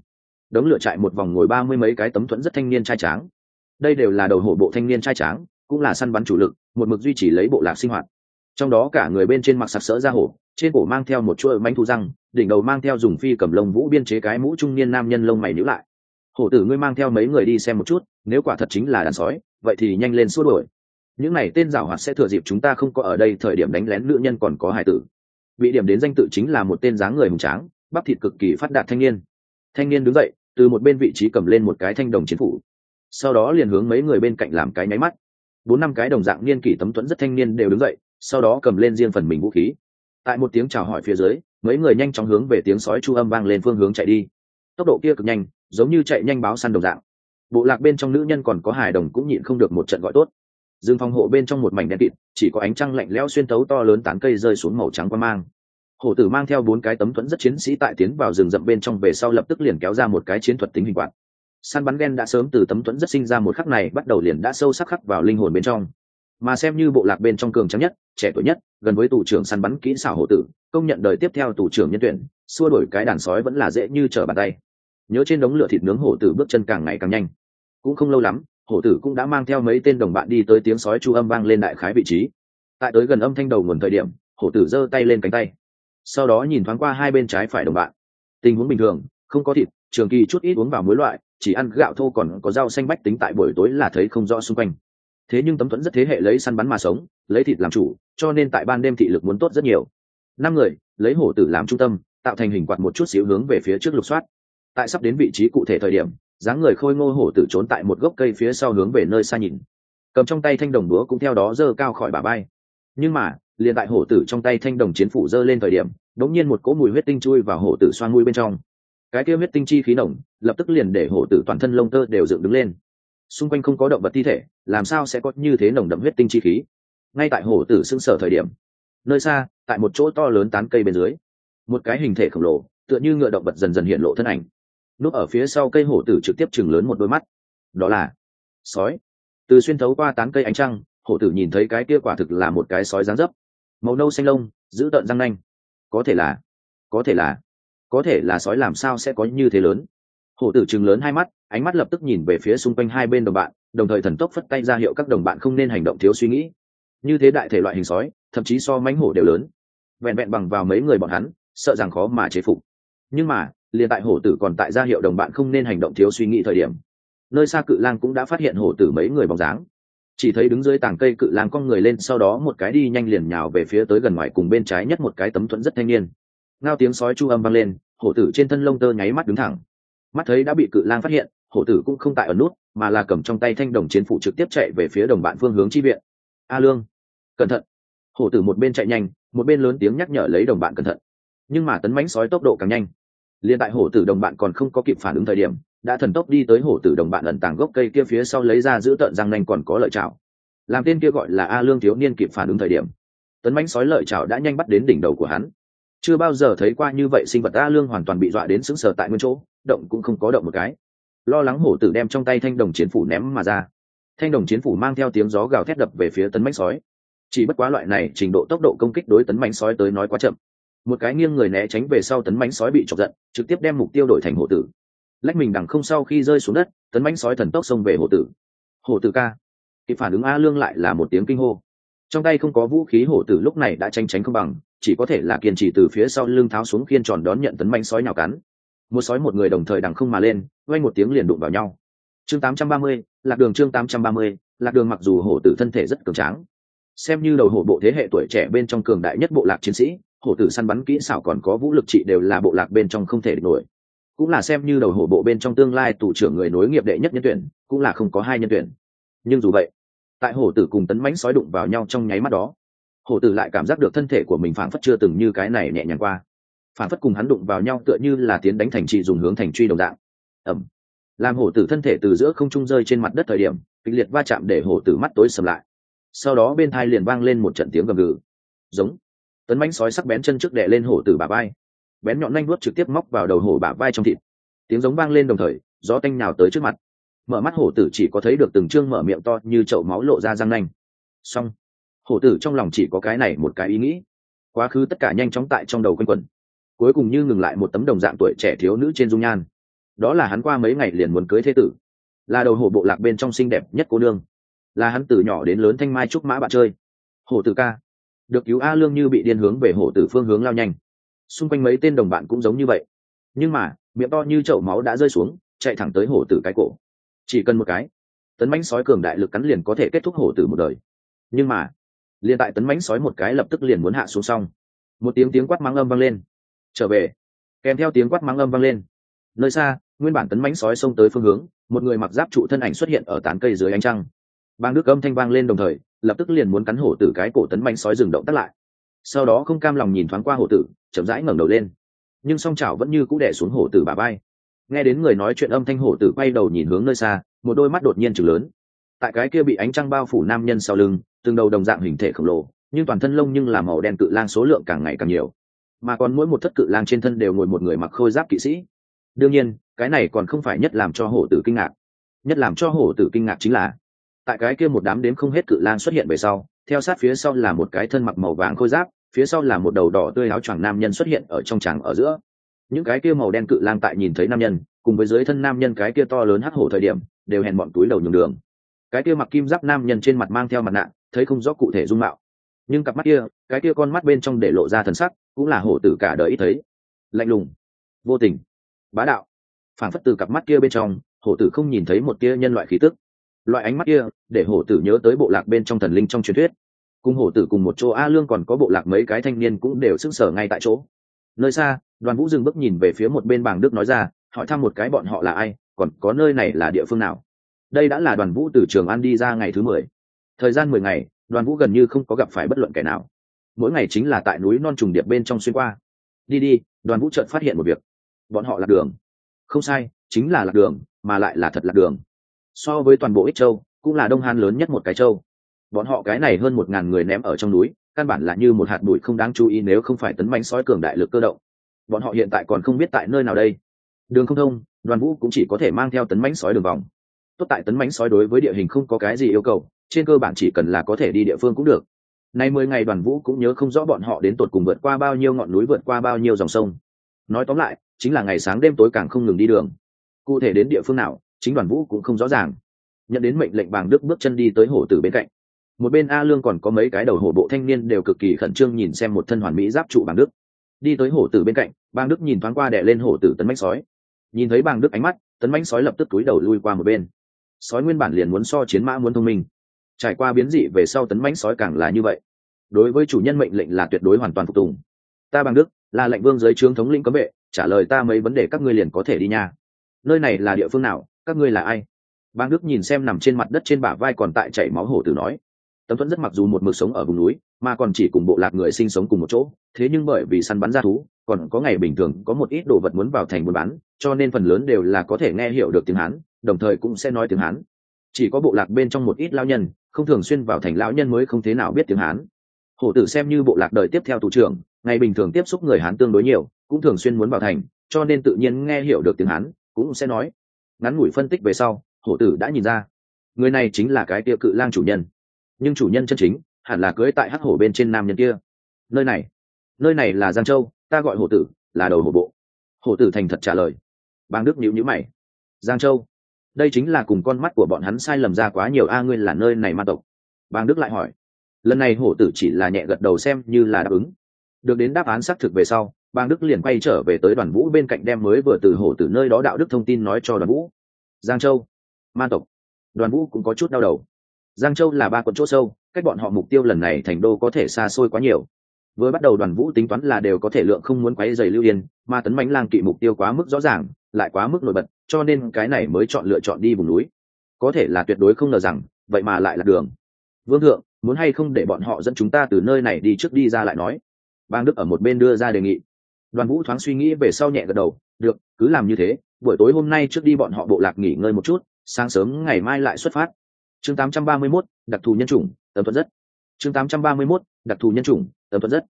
đống lửa trại một vòng ngồi ba mươi mấy cái tấm thuẫn rất thanh niên trai tráng. Đây đều là đầu hộ bộ thanh niên trai tráng, cũng là săn bắn chủ lực, một mực duy trì lấy bộ lạc sinh hoạt. Trong đó cả người bên trên mặc sặc sỡ ra hổ, trên cổ mang theo một chuỗi manh thu răng, đỉnh đầu mang theo dùng phi cầm lông vũ biên chế cái mũ trung niên nam nhân lông mày nhữ lại. Hổ tử, ngươi mang theo mấy người đi xem một chút, nếu quả thật chính là đàn sói, vậy thì nhanh lên xua đổi những này tên giảo hoạt sẽ thừa dịp chúng ta không có ở đây thời điểm đánh lén nữ nhân còn có hải tử. Bị điểm đến danh tự chính là một tên dáng người hùng tráng, bắp thịt cực kỳ phát đạt thanh niên. Thanh niên đứng dậy từ một bên vị trí cầm lên một cái thanh đồng chiến phủ. Sau đó liền hướng mấy người bên cạnh làm cái nháy mắt. Bốn năm cái đồng dạng niên kỷ tấm tuẫn rất thanh niên đều đứng dậy, sau đó cầm lên riêng phần mình vũ khí. Tại một tiếng chào hỏi phía dưới, mấy người nhanh chóng hướng về tiếng sói chu âm vang lên phương hướng chạy đi. Tốc độ kia cực nhanh, giống như chạy nhanh báo săn đồng dạng. Bộ lạc bên trong nữ nhân còn có hài đồng cũng nhịn không được một trận gọi tốt. Dương phòng hộ bên trong một mảnh đen kịt, chỉ có ánh trăng lạnh lẽo xuyên tấu to lớn tán cây rơi xuống màu trắng qua mang hổ tử mang theo bốn cái tấm thuẫn rất chiến sĩ tại tiến vào rừng rậm bên trong về sau lập tức liền kéo ra một cái chiến thuật tính hình quạt. Săn bắn ghen đã sớm từ tấm thuẫn rất sinh ra một khắc này bắt đầu liền đã sâu sắc khắc vào linh hồn bên trong. Mà xem như bộ lạc bên trong cường trắng nhất, trẻ tuổi nhất, gần với tù trưởng săn bắn kỹ xảo hổ tử, công nhận đời tiếp theo tù trưởng nhân tuyển, xua đổi cái đàn sói vẫn là dễ như trở bàn tay. Nhớ trên đống lửa thịt nướng hổ tử bước chân càng ngày càng nhanh. Cũng không lâu lắm, hổ tử cũng đã mang theo mấy tên đồng bạn đi tới tiếng sói chu âm vang lên đại khái vị trí. Tại tới gần âm thanh đầu nguồn thời điểm, hổ tử giơ tay lên cánh tay sau đó nhìn thoáng qua hai bên trái phải đồng bạn. Tình huống bình thường, không có thịt, trường kỳ chút ít uống vào muối loại, chỉ ăn gạo thô còn có rau xanh bách tính tại buổi tối là thấy không rõ xung quanh. Thế nhưng tấm thuẫn rất thế hệ lấy săn bắn mà sống, lấy thịt làm chủ, cho nên tại ban đêm thị lực muốn tốt rất nhiều. Năm người, lấy hổ tử làm trung tâm, tạo thành hình quạt một chút xíu hướng về phía trước lục soát. Tại sắp đến vị trí cụ thể thời điểm, dáng người khôi ngô hổ tử trốn tại một gốc cây phía sau hướng về nơi xa nhìn. Cầm trong tay thanh đồng búa cũng theo đó giơ cao khỏi bà bay nhưng mà liền tại hổ tử trong tay thanh đồng chiến phủ giơ lên thời điểm đống nhiên một cỗ mùi huyết tinh chui vào hổ tử xoan mũi bên trong. Cái kia huyết tinh chi khí nồng, lập tức liền để hổ tử toàn thân lông tơ đều dựng đứng lên. Xung quanh không có động vật thi thể, làm sao sẽ có như thế nồng đậm huyết tinh chi khí? Ngay tại hổ tử xưng sở thời điểm, nơi xa, tại một chỗ to lớn tán cây bên dưới, một cái hình thể khổng lồ, tựa như ngựa động vật dần dần hiện lộ thân ảnh. Núp ở phía sau cây hổ tử trực tiếp chừng lớn một đôi mắt. Đó là sói. Từ xuyên thấu qua tán cây ánh trăng, hổ tử nhìn thấy cái kia quả thực là một cái sói dáng dấp màu nâu xanh lông, giữ tợn răng nanh. Có thể là, có thể là, có thể là sói làm sao sẽ có như thế lớn. Hổ tử chừng lớn hai mắt, ánh mắt lập tức nhìn về phía xung quanh hai bên đồng bạn, đồng thời thần tốc phất tay ra hiệu các đồng bạn không nên hành động thiếu suy nghĩ. Như thế đại thể loại hình sói, thậm chí so mánh hổ đều lớn. Vẹn vẹn bằng vào mấy người bọn hắn, sợ rằng khó mà chế phục. Nhưng mà, liền tại hổ tử còn tại ra hiệu đồng bạn không nên hành động thiếu suy nghĩ thời điểm, nơi xa cự lang cũng đã phát hiện hổ tử mấy người bóng dáng chỉ thấy đứng dưới tảng cây cự lang con người lên, sau đó một cái đi nhanh liền nhào về phía tới gần ngoài cùng bên trái nhất một cái tấm thuẫn rất thanh niên. Ngao tiếng sói chu âm vang lên, hổ tử trên thân lông tơ nháy mắt đứng thẳng. Mắt thấy đã bị cự lang phát hiện, hổ tử cũng không tại ở nút, mà là cầm trong tay thanh đồng chiến phủ trực tiếp chạy về phía đồng bạn phương hướng chi viện. A lương, cẩn thận. Hổ tử một bên chạy nhanh, một bên lớn tiếng nhắc nhở lấy đồng bạn cẩn thận. Nhưng mà tấn mánh sói tốc độ càng nhanh. Liền tại hổ tử đồng bạn còn không có kịp phản ứng thời điểm đã thần tốc đi tới hổ tử đồng bạn ẩn tàng gốc cây kia phía sau lấy ra giữ tợn răng nanh còn có lợi chảo làm tên kia gọi là a lương thiếu niên kịp phản ứng thời điểm, tấn bánh sói lợi chảo đã nhanh bắt đến đỉnh đầu của hắn. Chưa bao giờ thấy qua như vậy sinh vật a lương hoàn toàn bị dọa đến sững sờ tại nguyên chỗ, động cũng không có động một cái. Lo lắng hổ tử đem trong tay thanh đồng chiến phủ ném mà ra. Thanh đồng chiến phủ mang theo tiếng gió gào thét đập về phía tấn bánh sói. Chỉ bất quá loại này trình độ tốc độ công kích đối tấn bánh sói tới nói quá chậm. Một cái nghiêng người né tránh về sau tấn bánh sói bị chọc giận, trực tiếp đem mục tiêu đổi thành hổ tử lách mình đằng không sau khi rơi xuống đất tấn bánh sói thần tốc xông về hổ tử. Hổ tử ca. Kịp phản ứng a lương lại là một tiếng kinh hô. Trong tay không có vũ khí hổ tử lúc này đã tranh tránh không bằng chỉ có thể là kiên trì từ phía sau lưng tháo xuống khiên tròn đón nhận tấn manh sói nhào cắn. Một sói một người đồng thời đằng không mà lên quay một tiếng liền đụng vào nhau. Chương 830, lạc đường chương 830, lạc đường mặc dù hổ tử thân thể rất cường tráng xem như đầu hổ bộ thế hệ tuổi trẻ bên trong cường đại nhất bộ lạc chiến sĩ hổ tử săn bắn kỹ xảo còn có vũ lực trị đều là bộ lạc bên trong không thể địch nổi cũng là xem như đầu hổ bộ bên trong tương lai tù trưởng người nối nghiệp đệ nhất nhân tuyển, cũng là không có hai nhân tuyển. Nhưng dù vậy, tại hổ tử cùng tấn mánh sói đụng vào nhau trong nháy mắt đó, hổ tử lại cảm giác được thân thể của mình phảng phất chưa từng như cái này nhẹ nhàng qua. Phảng phất cùng hắn đụng vào nhau tựa như là tiến đánh thành trì dùng hướng thành truy đồng dạng. Ẩm làm hổ tử thân thể từ giữa không trung rơi trên mặt đất thời điểm, kịch liệt va chạm để hổ tử mắt tối sầm lại. Sau đó bên thai liền vang lên một trận tiếng gầm gừ. Giống. Tấn mánh sói sắc bén chân trước đệ lên hổ tử bà bay bén nhọn nanh vuốt trực tiếp móc vào đầu hổ bà vai trong thịt. Tiếng giống vang lên đồng thời, gió tanh nào tới trước mặt. Mở mắt hổ tử chỉ có thấy được từng chương mở miệng to như chậu máu lộ ra răng nanh. Xong, hổ tử trong lòng chỉ có cái này một cái ý nghĩ. Quá khứ tất cả nhanh chóng tại trong đầu quanh quẩn. Cuối cùng như ngừng lại một tấm đồng dạng tuổi trẻ thiếu nữ trên dung nhan. Đó là hắn qua mấy ngày liền muốn cưới thế tử. Là đầu hổ bộ lạc bên trong xinh đẹp nhất cô nương. Là hắn từ nhỏ đến lớn thanh mai trúc mã bạn chơi. Hổ tử ca. Được cứu a lương như bị điên hướng về hổ tử phương hướng lao nhanh xung quanh mấy tên đồng bạn cũng giống như vậy. Nhưng mà, miệng to như chậu máu đã rơi xuống, chạy thẳng tới hổ tử cái cổ. Chỉ cần một cái, tấn mánh sói cường đại lực cắn liền có thể kết thúc hổ tử một đời. Nhưng mà, liền tại tấn mánh sói một cái lập tức liền muốn hạ xuống xong. Một tiếng tiếng quát mắng âm vang lên. Trở về. Kèm theo tiếng quát mắng âm vang lên. Nơi xa, nguyên bản tấn mánh sói xông tới phương hướng, một người mặc giáp trụ thân ảnh xuất hiện ở tán cây dưới ánh trăng. Bang đức âm thanh vang lên đồng thời, lập tức liền muốn cắn hổ tử cái cổ tấn mánh sói dừng động tắt lại sau đó không cam lòng nhìn thoáng qua hổ tử, chậm rãi ngẩng đầu lên. Nhưng song chảo vẫn như cũ đẻ xuống hổ tử bà bay nghe đến người nói chuyện âm thanh hổ tử quay đầu nhìn hướng nơi xa, một đôi mắt đột nhiên chừng lớn. Tại cái kia bị ánh trăng bao phủ nam nhân sau lưng, từng đầu đồng dạng hình thể khổng lồ, nhưng toàn thân lông nhưng là màu đen cự lang số lượng càng ngày càng nhiều. Mà còn mỗi một thất cự lang trên thân đều ngồi một người mặc khôi giáp kỵ sĩ. Đương nhiên, cái này còn không phải nhất làm cho hổ tử kinh ngạc. Nhất làm cho hổ tử kinh ngạc chính là, tại cái kia một đám đếm không hết cự lang xuất hiện về sau theo sát phía sau là một cái thân mặc màu vàng khôi giáp, phía sau là một đầu đỏ tươi áo choàng nam nhân xuất hiện ở trong tràng ở giữa. Những cái kia màu đen cự lang tại nhìn thấy nam nhân, cùng với dưới thân nam nhân cái kia to lớn hắc hổ thời điểm, đều hèn bọn túi đầu nhường đường. Cái kia mặc kim giáp nam nhân trên mặt mang theo mặt nạ, thấy không rõ cụ thể dung mạo. Nhưng cặp mắt kia, cái kia con mắt bên trong để lộ ra thần sắc, cũng là hổ tử cả đời ít thấy. Lạnh lùng, vô tình, bá đạo. Phản phất từ cặp mắt kia bên trong, hổ tử không nhìn thấy một tia nhân loại khí tức loại ánh mắt kia, để hổ tử nhớ tới bộ lạc bên trong thần linh trong truyền thuyết. Cùng hổ tử cùng một chỗ, a lương còn có bộ lạc mấy cái thanh niên cũng đều sững sờ ngay tại chỗ. Nơi xa, đoàn vũ dừng bước nhìn về phía một bên bảng đức nói ra, hỏi thăm một cái bọn họ là ai, còn có nơi này là địa phương nào? Đây đã là đoàn vũ từ trường an đi ra ngày thứ mười. Thời gian mười ngày, đoàn vũ gần như không có gặp phải bất luận kẻ nào. Mỗi ngày chính là tại núi non trùng điệp bên trong xuyên qua. Đi đi, đoàn vũ chợt phát hiện một việc. Bọn họ lạc đường. Không sai, chính là lạc đường, mà lại là thật lạc đường so với toàn bộ ích châu, cũng là đông hàn lớn nhất một cái châu. Bọn họ cái này hơn một ngàn người ném ở trong núi, căn bản là như một hạt bụi không đáng chú ý nếu không phải tấn bánh sói cường đại lực cơ động. Bọn họ hiện tại còn không biết tại nơi nào đây. Đường không thông, đoàn vũ cũng chỉ có thể mang theo tấn mánh sói đường vòng. Tốt tại tấn mánh sói đối với địa hình không có cái gì yêu cầu, trên cơ bản chỉ cần là có thể đi địa phương cũng được. Nay mười ngày đoàn vũ cũng nhớ không rõ bọn họ đến tột cùng vượt qua bao nhiêu ngọn núi, vượt qua bao nhiêu dòng sông. Nói tóm lại, chính là ngày sáng đêm tối càng không ngừng đi đường. Cụ thể đến địa phương nào chính đoàn vũ cũng không rõ ràng. Nhận đến mệnh lệnh bàng đức bước chân đi tới hổ tử bên cạnh. Một bên a lương còn có mấy cái đầu hổ bộ thanh niên đều cực kỳ khẩn trương nhìn xem một thân hoàn mỹ giáp trụ bàng đức. Đi tới hổ tử bên cạnh, bàng đức nhìn thoáng qua đẻ lên hổ tử tấn bánh sói. Nhìn thấy bàng đức ánh mắt, tấn bánh sói lập tức túi đầu lui qua một bên. Sói nguyên bản liền muốn so chiến mã muốn thông minh. Trải qua biến dị về sau tấn bánh sói càng là như vậy. Đối với chủ nhân mệnh lệnh là tuyệt đối hoàn toàn phục tùng. Ta bằng đức, là lệnh vương giới trướng thống lĩnh cấm vệ, trả lời ta mấy vấn đề các ngươi liền có thể đi nha. Nơi này là địa phương nào? Các ngươi là ai? Bang đức nhìn xem nằm trên mặt đất trên bả vai còn tại chảy máu hổ tử nói. Tấm thuẫn rất mặc dù một mực sống ở vùng núi, mà còn chỉ cùng bộ lạc người sinh sống cùng một chỗ, thế nhưng bởi vì săn bắn ra thú, còn có ngày bình thường, có một ít đồ vật muốn vào thành buôn bán, cho nên phần lớn đều là có thể nghe hiểu được tiếng hán, đồng thời cũng sẽ nói tiếng hán. Chỉ có bộ lạc bên trong một ít lao nhân, không thường xuyên vào thành lão nhân mới không thế nào biết tiếng hán. Hổ tử xem như bộ lạc đời tiếp theo thủ trưởng, ngày bình thường tiếp xúc người hán tương đối nhiều, cũng thường xuyên muốn vào thành, cho nên tự nhiên nghe hiểu được tiếng hán, cũng sẽ nói ngắn ngủi phân tích về sau, hổ tử đã nhìn ra, người này chính là cái tiêu cự lang chủ nhân. Nhưng chủ nhân chân chính, hẳn là cưới tại hắc hổ bên trên nam nhân kia. Nơi này nơi này là giang châu, ta gọi hổ tử, là đầu hổ bộ. Hổ tử thành thật trả lời. Bang đức nhữ nhữ mày. Giang châu, đây chính là cùng con mắt của bọn hắn sai lầm ra quá nhiều, a, ngươi là nơi này ma tộc. Bang đức lại hỏi. Lần này hổ tử chỉ là nhẹ gật đầu xem như là đáp ứng. Được đến đáp án xác thực về sau bang đức liền quay trở về tới đoàn vũ bên cạnh đem mới vừa từ hổ từ nơi đó đạo đức thông tin nói cho đoàn vũ. Giang châu, ma tộc. Đoàn vũ cũng có chút đau đầu. Giang châu là ba quận chỗ sâu, cách bọn họ mục tiêu lần này thành đô có thể xa xôi quá nhiều. Vừa bắt đầu đoàn vũ tính toán là đều có thể lượng không muốn quấy dày lưu yên, mà tấn bánh lang kỵ mục tiêu quá mức rõ ràng, lại quá mức nổi bật, cho nên cái này mới chọn lựa chọn đi vùng núi. Có thể là tuyệt đối không ngờ rằng, vậy mà lại là đường. Vương thượng, muốn hay không để bọn họ dẫn chúng ta từ nơi này đi trước đi ra lại nói. Bang đức ở một bên đưa ra đề nghị đoàn vũ thoáng suy nghĩ về sau nhẹ gật đầu được cứ làm như thế buổi tối hôm nay trước đi bọn họ bộ lạc nghỉ ngơi một chút sáng sớm ngày mai lại xuất phát. Chương 831, đặc thù nhân chủng tầm thuận rất chương 831, đặc thù nhân chủng tầm thuận rất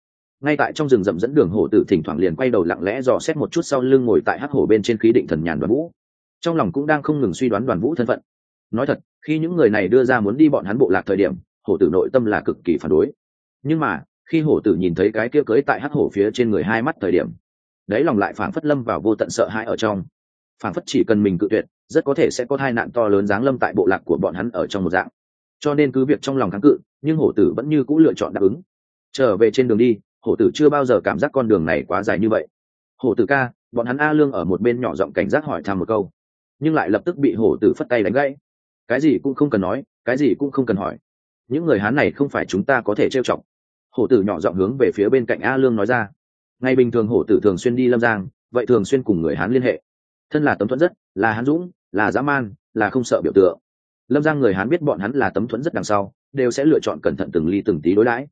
ngay tại trong rừng rậm dẫn đường hổ tử thỉnh thoảng liền quay đầu lặng lẽ dò xét một chút sau lưng ngồi tại hắc hổ bên trên khí định thần nhàn đoàn vũ. Trong lòng cũng đang không ngừng suy đoán đoàn vũ thân phận. Nói thật khi những người này đưa ra muốn đi bọn hắn bộ lạc thời điểm hổ tử nội tâm là cực kỳ phản đối. Nhưng mà khi hổ tử nhìn thấy cái kia cưới tại hắc hổ phía trên người hai mắt thời điểm đấy lòng lại phảng phất lâm vào vô tận sợ hãi ở trong. Phảng phất chỉ cần mình cự tuyệt, rất có thể sẽ có tai nạn to lớn giáng lâm tại bộ lạc của bọn hắn ở trong một dạng. Cho nên cứ việc trong lòng kháng cự, nhưng hổ tử vẫn như c ũ lựa chọn đáp ứng. Trở về trên đường đi, hổ tử chưa bao giờ cảm giác con đường này quá dài như vậy. Hổ tử ca, bọn hắn a lương ở một bên nhỏ giọng cảnh giác hỏi thăm một câu, nhưng lại lập tức bị hổ tử phất tay đánh gãy. Cái gì cũng không cần nói, cái gì cũng không cần hỏi. Những người hán này không phải chúng ta có thể trêu chọc hổ tử nhỏ giọng hướng về phía bên cạnh a lương nói ra. Ngày bình thường hổ tử thường xuyên đi lâm giang, vậy thường xuyên cùng người hán liên hệ. Thân là tấm thuẫn rất, là hán dũng, là dã man, là không sợ biểu tượng. Lâm giang người hán biết bọn hắn là tấm thuẫn rất đằng sau, đều sẽ lựa chọn cẩn thận từng ly từng tí đối đãi.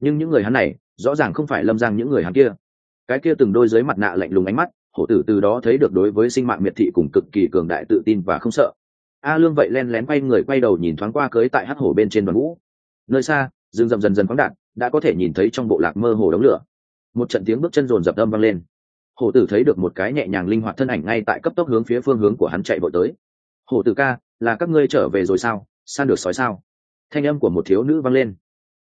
Nhưng những người hán này, rõ ràng không phải lâm giang những người hán kia. Cái kia từng đôi dưới mặt nạ lạnh lùng ánh mắt, hổ tử từ đó thấy được đối với sinh mạng miệt thị cùng cực kỳ cường đại tự tin và không sợ. A lương vậy len lén quay người quay đầu nhìn thoáng qua cưới tại hát hổ bên trên đoàn vũ nơi xa rừng rậm dần dần khoáng đạn đã có thể nhìn thấy trong bộ lạc mơ hồ đống lửa. Một trận tiếng bước chân rồn rập âm vang lên. Hổ tử thấy được một cái nhẹ nhàng linh hoạt thân ảnh ngay tại cấp tốc hướng phía phương hướng của hắn chạy vội tới. Hổ tử ca, là các ngươi trở về rồi sao? San được sói sao? Thanh âm của một thiếu nữ vang lên.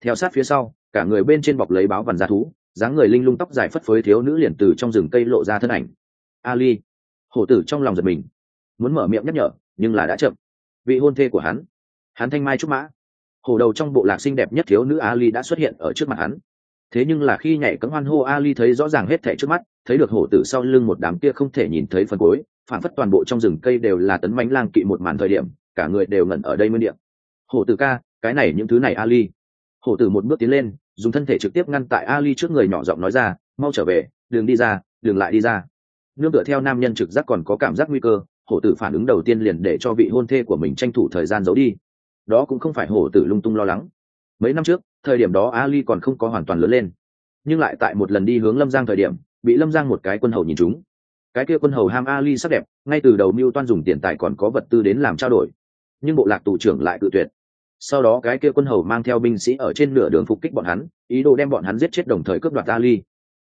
Theo sát phía sau, cả người bên trên bọc lấy báo vằn giá thú, dáng người linh lung tóc dài phất phới thiếu nữ liền từ trong rừng cây lộ ra thân ảnh. Ali. Hổ tử trong lòng giật mình, muốn mở miệng nhắc nhở, nhưng là đã chậm. Vị hôn thê của hắn hắn thanh mai trúc mã hổ đầu trong bộ lạc xinh đẹp nhất thiếu nữ ali đã xuất hiện ở trước mặt hắn. Thế nhưng là khi nhảy cấm hoan hô ali thấy rõ ràng hết thẻ trước mắt, thấy được hổ tử sau lưng một đám kia không thể nhìn thấy phần cuối phản phất toàn bộ trong rừng cây đều là tấn mánh lang kỵ một màn thời điểm, cả người đều ngẩn ở đây nguyên điểm hổ tử ca, cái này những thứ này ali. Hổ tử một bước tiến lên, dùng thân thể trực tiếp ngăn tại ali trước người nhỏ giọng nói ra, mau trở về, đường đi ra, đường lại đi ra. Nương tựa theo nam nhân trực giác còn có cảm giác nguy cơ, hổ tử phản ứng đầu tiên liền để cho vị hôn thê của mình tranh thủ thời gian giấu đi đó cũng không phải hổ tử lung tung lo lắng. Mấy năm trước, thời điểm đó ali còn không có hoàn toàn lớn lên. Nhưng lại tại một lần đi hướng lâm giang thời điểm, bị lâm giang một cái quân hầu nhìn chúng cái kia quân hầu ham ali sắc đẹp, ngay từ đầu mưu toan dùng tiền tài còn có vật tư đến làm trao đổi. Nhưng bộ lạc tù trưởng lại cự tuyệt. Sau đó cái kia quân hầu mang theo binh sĩ ở trên nửa đường phục kích bọn hắn, ý đồ đem bọn hắn giết chết đồng thời cướp đoạt ali.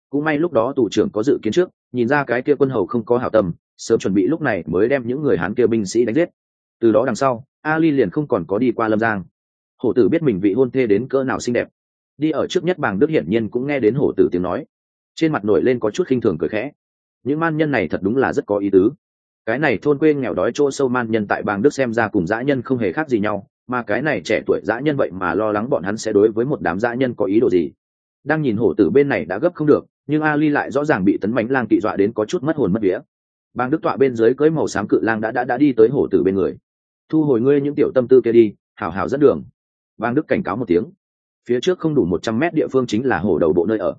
Cũng may lúc đó tù trưởng có dự kiến trước, nhìn ra cái kia quân hầu không có hảo tâm, sớm chuẩn bị lúc này mới đem những người hán kia binh sĩ đánh giết từ đó đằng sau, ali liền không còn có đi qua lâm giang. Hổ tử biết mình vị hôn thê đến cỡ nào xinh đẹp. Đi ở trước nhất bàng đức hiển nhiên cũng nghe đến hổ tử tiếng nói. Trên mặt nổi lên có chút khinh thường cười khẽ. Những man nhân này thật đúng là rất có ý tứ. Cái này thôn quê nghèo đói chỗ sâu man nhân tại bàng đức xem ra cùng dã nhân không hề khác gì nhau, mà cái này trẻ tuổi dã nhân vậy mà lo lắng bọn hắn sẽ đối với một đám dã nhân có ý đồ gì. Đang nhìn hổ tử bên này đã gấp không được, nhưng ali lại rõ ràng bị tấn mánh lang kỵ dọa đến có chút mất hồn mất vía. Bang đức tọa bên dưới cưới màu xám cự lang đã đã đã đi tới hổ tử bên người thu hồi ngươi những tiểu tâm tư kia đi, hảo hảo dẫn đường. Bang đức cảnh cáo một tiếng. Phía trước không đủ một trăm mét địa phương chính là hồ đầu bộ nơi ở.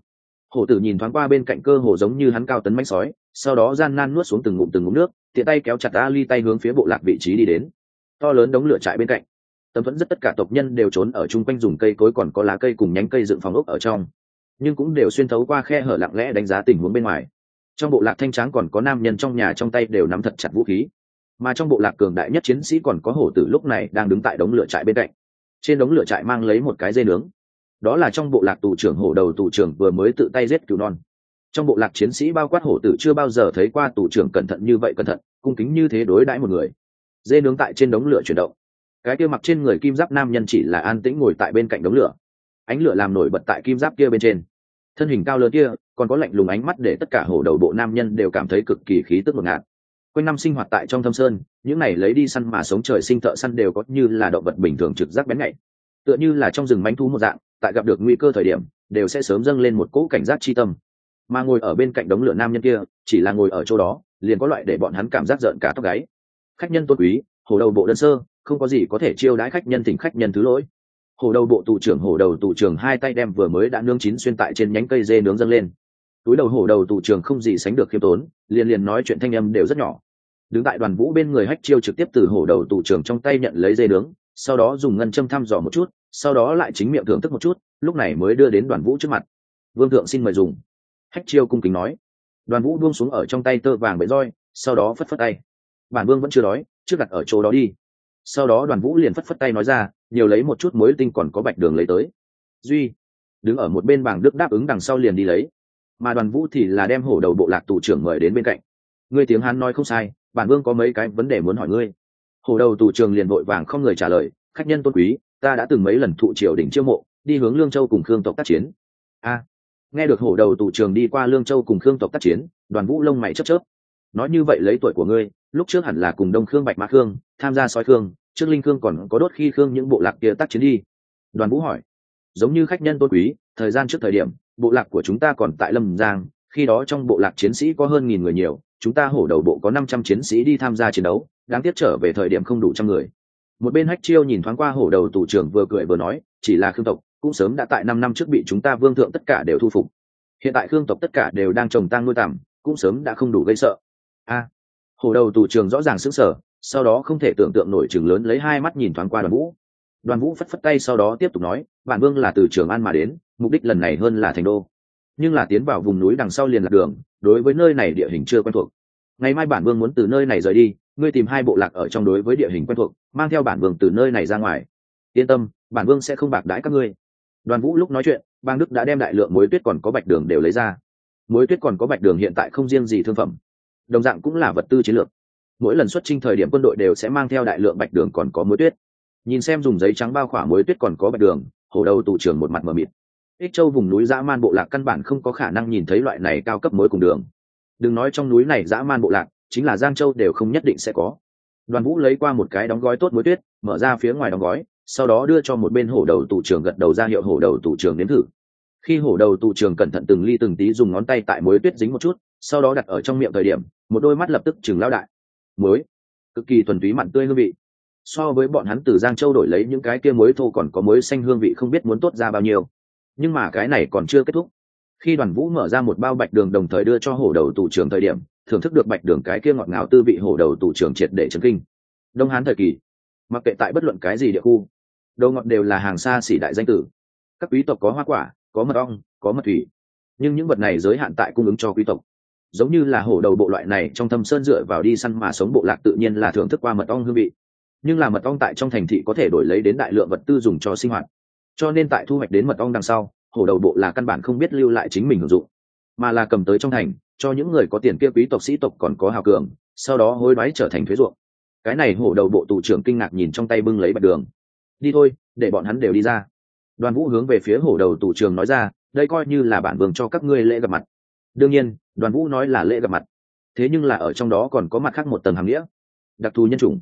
Hổ tử nhìn thoáng qua bên cạnh cơ hồ giống như hắn cao tấn mánh sói, sau đó gian nan nuốt xuống từng ngụm từng ngụm nước, tiện tay kéo chặt ali tay hướng phía bộ lạc vị trí đi đến. To lớn đống lửa trại bên cạnh. Tâm vẫn rất tất cả tộc nhân đều trốn ở chung quanh dùng cây cối còn có lá cây cùng nhánh cây dựng phòng ốc ở trong. Nhưng cũng đều xuyên thấu qua khe hở lặng lẽ đánh giá tình huống bên ngoài. Trong bộ lạc thanh tráng còn có nam nhân trong nhà trong tay đều nắm thật chặt vũ khí mà trong bộ lạc cường đại nhất chiến sĩ còn có hổ tử lúc này đang đứng tại đống lửa trại bên cạnh. Trên đống lửa trại mang lấy một cái dây nướng. Đó là trong bộ lạc tù trưởng hổ đầu tù trưởng vừa mới tự tay giết cứu non. Trong bộ lạc chiến sĩ bao quát hổ tử chưa bao giờ thấy qua tù trưởng cẩn thận như vậy cẩn thận, cung kính như thế đối đãi một người. Dê nướng tại trên đống lửa chuyển động. Cái kia mặc trên người kim giáp nam nhân chỉ là an tĩnh ngồi tại bên cạnh đống lửa. Ánh lửa làm nổi bật tại kim giáp kia bên trên. Thân hình cao lớn kia, còn có lạnh lùng ánh mắt để tất cả hổ đầu bộ nam nhân đều cảm thấy cực kỳ khí tức ngột ngạt quanh năm sinh hoạt tại trong thâm sơn, những này lấy đi săn mà sống trời sinh thợ săn đều có như là động vật bình thường trực giác bén nhạy. Tựa như là trong rừng manh thú một dạng, tại gặp được nguy cơ thời điểm, đều sẽ sớm dâng lên một cỗ cảnh giác chi tâm. Mà ngồi ở bên cạnh đống lửa nam nhân kia, chỉ là ngồi ở chỗ đó, liền có loại để bọn hắn cảm giác giận cả tóc gáy. Khách nhân tôn quý, hồ đầu bộ đơn sơ, không có gì có thể chiêu đãi khách nhân thỉnh khách nhân thứ lỗi. Hồ đầu bộ tù trưởng, hồ đầu tù trưởng hai tay đem vừa mới đã nương chín xuyên tại trên nhánh cây dê nướng dâng lên túi đầu hổ đầu tù trưởng không gì sánh được khiêm tốn, liền liền nói chuyện thanh âm đều rất nhỏ. Đứng tại đoàn vũ bên người hách chiêu trực tiếp từ hổ đầu tù trưởng trong tay nhận lấy dây nướng, sau đó dùng ngân châm thăm dò một chút, sau đó lại chính miệng thưởng thức một chút, lúc này mới đưa đến đoàn vũ trước mặt. Vương thượng xin mời dùng. Hách chiêu cung kính nói. Đoàn vũ buông xuống ở trong tay tơ vàng bẫy roi, sau đó phất phất tay. Bản vương vẫn chưa đói, trước đặt ở chỗ đó đi. Sau đó đoàn vũ liền phất phất tay nói ra, nhiều lấy một chút muối tinh còn có bạch đường lấy tới. Duy, đứng ở một bên bảng đức đáp ứng đằng sau liền đi lấy mà đoàn vũ thì là đem hổ đầu bộ lạc tù trưởng mời đến bên cạnh. Ngươi tiếng hắn nói không sai, bản vương có mấy cái vấn đề muốn hỏi ngươi. Hổ đầu tù trưởng liền vội vàng không người trả lời, khách nhân tôn quý, ta đã từng mấy lần thụ triều đỉnh chiêu mộ, đi hướng lương châu cùng khương tộc tác chiến. A, nghe được hổ đầu tù trưởng đi qua lương châu cùng khương tộc tác chiến, đoàn vũ lông mày chấp chớp. Nói như vậy lấy tuổi của ngươi, lúc trước hẳn là cùng đông khương bạch mã khương, tham gia soi khương, trước linh khương còn có đốt khi khương những bộ lạc kia tác chiến đi. Đoàn vũ hỏi, giống như khách nhân tôn quý, thời gian trước thời điểm bộ lạc của chúng ta còn tại lâm giang, khi đó trong bộ lạc chiến sĩ có hơn nghìn người nhiều, chúng ta hổ đầu bộ có năm trăm chiến sĩ đi tham gia chiến đấu, đáng tiếc trở về thời điểm không đủ trăm người. Một bên hách chiêu nhìn thoáng qua hổ đầu tù trưởng vừa cười vừa nói, chỉ là khương tộc, cũng sớm đã tại năm năm trước bị chúng ta vương thượng tất cả đều thu phục. Hiện tại khương tộc tất cả đều đang trồng tang nuôi tằm, cũng sớm đã không đủ gây sợ. A! Hổ đầu tù trưởng rõ ràng sững sờ, sau đó không thể tưởng tượng nổi trường lớn lấy hai mắt nhìn thoáng qua đoàn vũ. Đoàn vũ phất phất tay sau đó tiếp tục nói, bản vương là từ trường an mà đến mục đích lần này hơn là thành đô. Nhưng là tiến vào vùng núi đằng sau liền lạc đường, đối với nơi này địa hình chưa quen thuộc. Ngày mai bản vương muốn từ nơi này rời đi, ngươi tìm hai bộ lạc ở trong đối với địa hình quen thuộc, mang theo bản vương từ nơi này ra ngoài. Yên tâm, bản vương sẽ không bạc đãi các ngươi. Đoàn vũ lúc nói chuyện, bang đức đã đem đại lượng muối tuyết còn có bạch đường đều lấy ra. Muối tuyết còn có bạch đường hiện tại không riêng gì thương phẩm, đồng dạng cũng là vật tư chiến lược. Mỗi lần xuất trình thời điểm quân đội đều sẽ mang theo đại lượng bạch đường còn có muối tuyết. Nhìn xem dùng giấy trắng bao khỏa muối tuyết còn có bạch đường, hổ đầu tù trưởng một mặt mờ mịt ích châu vùng núi dã man bộ lạc căn bản không có khả năng nhìn thấy loại này cao cấp mới cùng đường. Đừng nói trong núi này dã man bộ lạc, chính là giang châu đều không nhất định sẽ có. Đoàn vũ lấy qua một cái đóng gói tốt muối tuyết, mở ra phía ngoài đóng gói, sau đó đưa cho một bên hổ đầu tù trưởng gật đầu ra hiệu hổ đầu tù trưởng đến thử. Khi hổ đầu tù trưởng cẩn thận từng ly từng tí dùng ngón tay tại muối tuyết dính một chút, sau đó đặt ở trong miệng thời điểm, một đôi mắt lập tức chừng lao đại. Muối cực kỳ thuần túy mặn tươi hương vị. So với bọn hắn từ giang châu đổi lấy những cái kia muối thô còn có muối xanh hương vị không biết muốn tốt ra bao nhiêu nhưng mà cái này còn chưa kết thúc. Khi đoàn vũ mở ra một bao bạch đường đồng thời đưa cho hổ đầu tù trưởng thời điểm, thưởng thức được bạch đường cái kia ngọt ngào tư vị hổ đầu tù trưởng triệt để chấn kinh. Đông hán thời kỳ, mặc kệ tại bất luận cái gì địa khu đầu ngọt đều là hàng xa xỉ đại danh tử. Các quý tộc có hoa quả, có mật ong, có mật thủy. Nhưng những vật này giới hạn tại cung ứng cho quý tộc. Giống như là hổ đầu bộ loại này, trong thâm sơn dựa vào đi săn mà sống bộ lạc tự nhiên là thưởng thức qua mật ong hương vị. Nhưng là mật ong tại trong thành thị có thể đổi lấy đến đại lượng vật tư dùng cho sinh hoạt cho nên tại thu hoạch đến mật ong đằng sau, hổ đầu bộ là căn bản không biết lưu lại chính mình hưởng dụng, mà là cầm tới trong thành, cho những người có tiền kia quý tộc sĩ tộc còn có hào cường, sau đó hối đoái trở thành thuế ruộng. Cái này hổ đầu bộ tù trưởng kinh ngạc nhìn trong tay bưng lấy bạch đường. Đi thôi, để bọn hắn đều đi ra. Đoàn vũ hướng về phía hổ đầu tù trưởng nói ra, đây coi như là bản vương cho các ngươi lễ gặp mặt. Đương nhiên, đoàn vũ nói là lễ gặp mặt. Thế nhưng là ở trong đó còn có mặt khác một tầng hàm nghĩa. Đặc thù nhân chủng.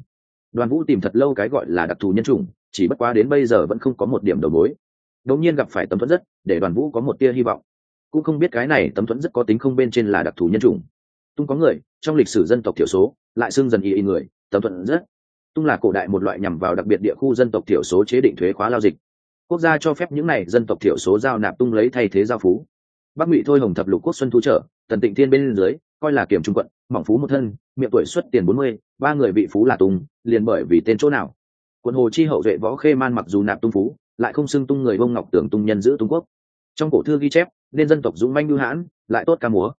Đoàn vũ tìm thật lâu cái gọi là đặc thù nhân chủng chỉ bất quá đến bây giờ vẫn không có một điểm đầu mối. Đống nhiên gặp phải tấm thuẫn rất, để đoàn vũ có một tia hy vọng. Cũng không biết cái này tấm thuẫn rất có tính không bên trên là đặc thù nhân chủng. Tung có người, trong lịch sử dân tộc thiểu số, lại xưng dần y y người, tấm thuẫn rất. Tung là cổ đại một loại nhằm vào đặc biệt địa khu dân tộc thiểu số chế định thuế khóa lao dịch. Quốc gia cho phép những này dân tộc thiểu số giao nạp tung lấy thay thế giao phú. Bắc ngụy thôi hồng thập lục quốc xuân thu trở, tần tịnh thiên bên dưới, coi là kiểm trung quận, mỏng phú một thân, miệng tuổi xuất tiền bốn mươi, ba người bị phú là tung liền bởi vì tên chỗ nào quận hồ chi hậu duệ võ khê man mặc dù nạp tung phú, lại không xưng tung người bông ngọc tưởng tung nhân giữ tung quốc. Trong cổ thư ghi chép, nên dân tộc dũng manh lưu hãn, lại tốt ca múa.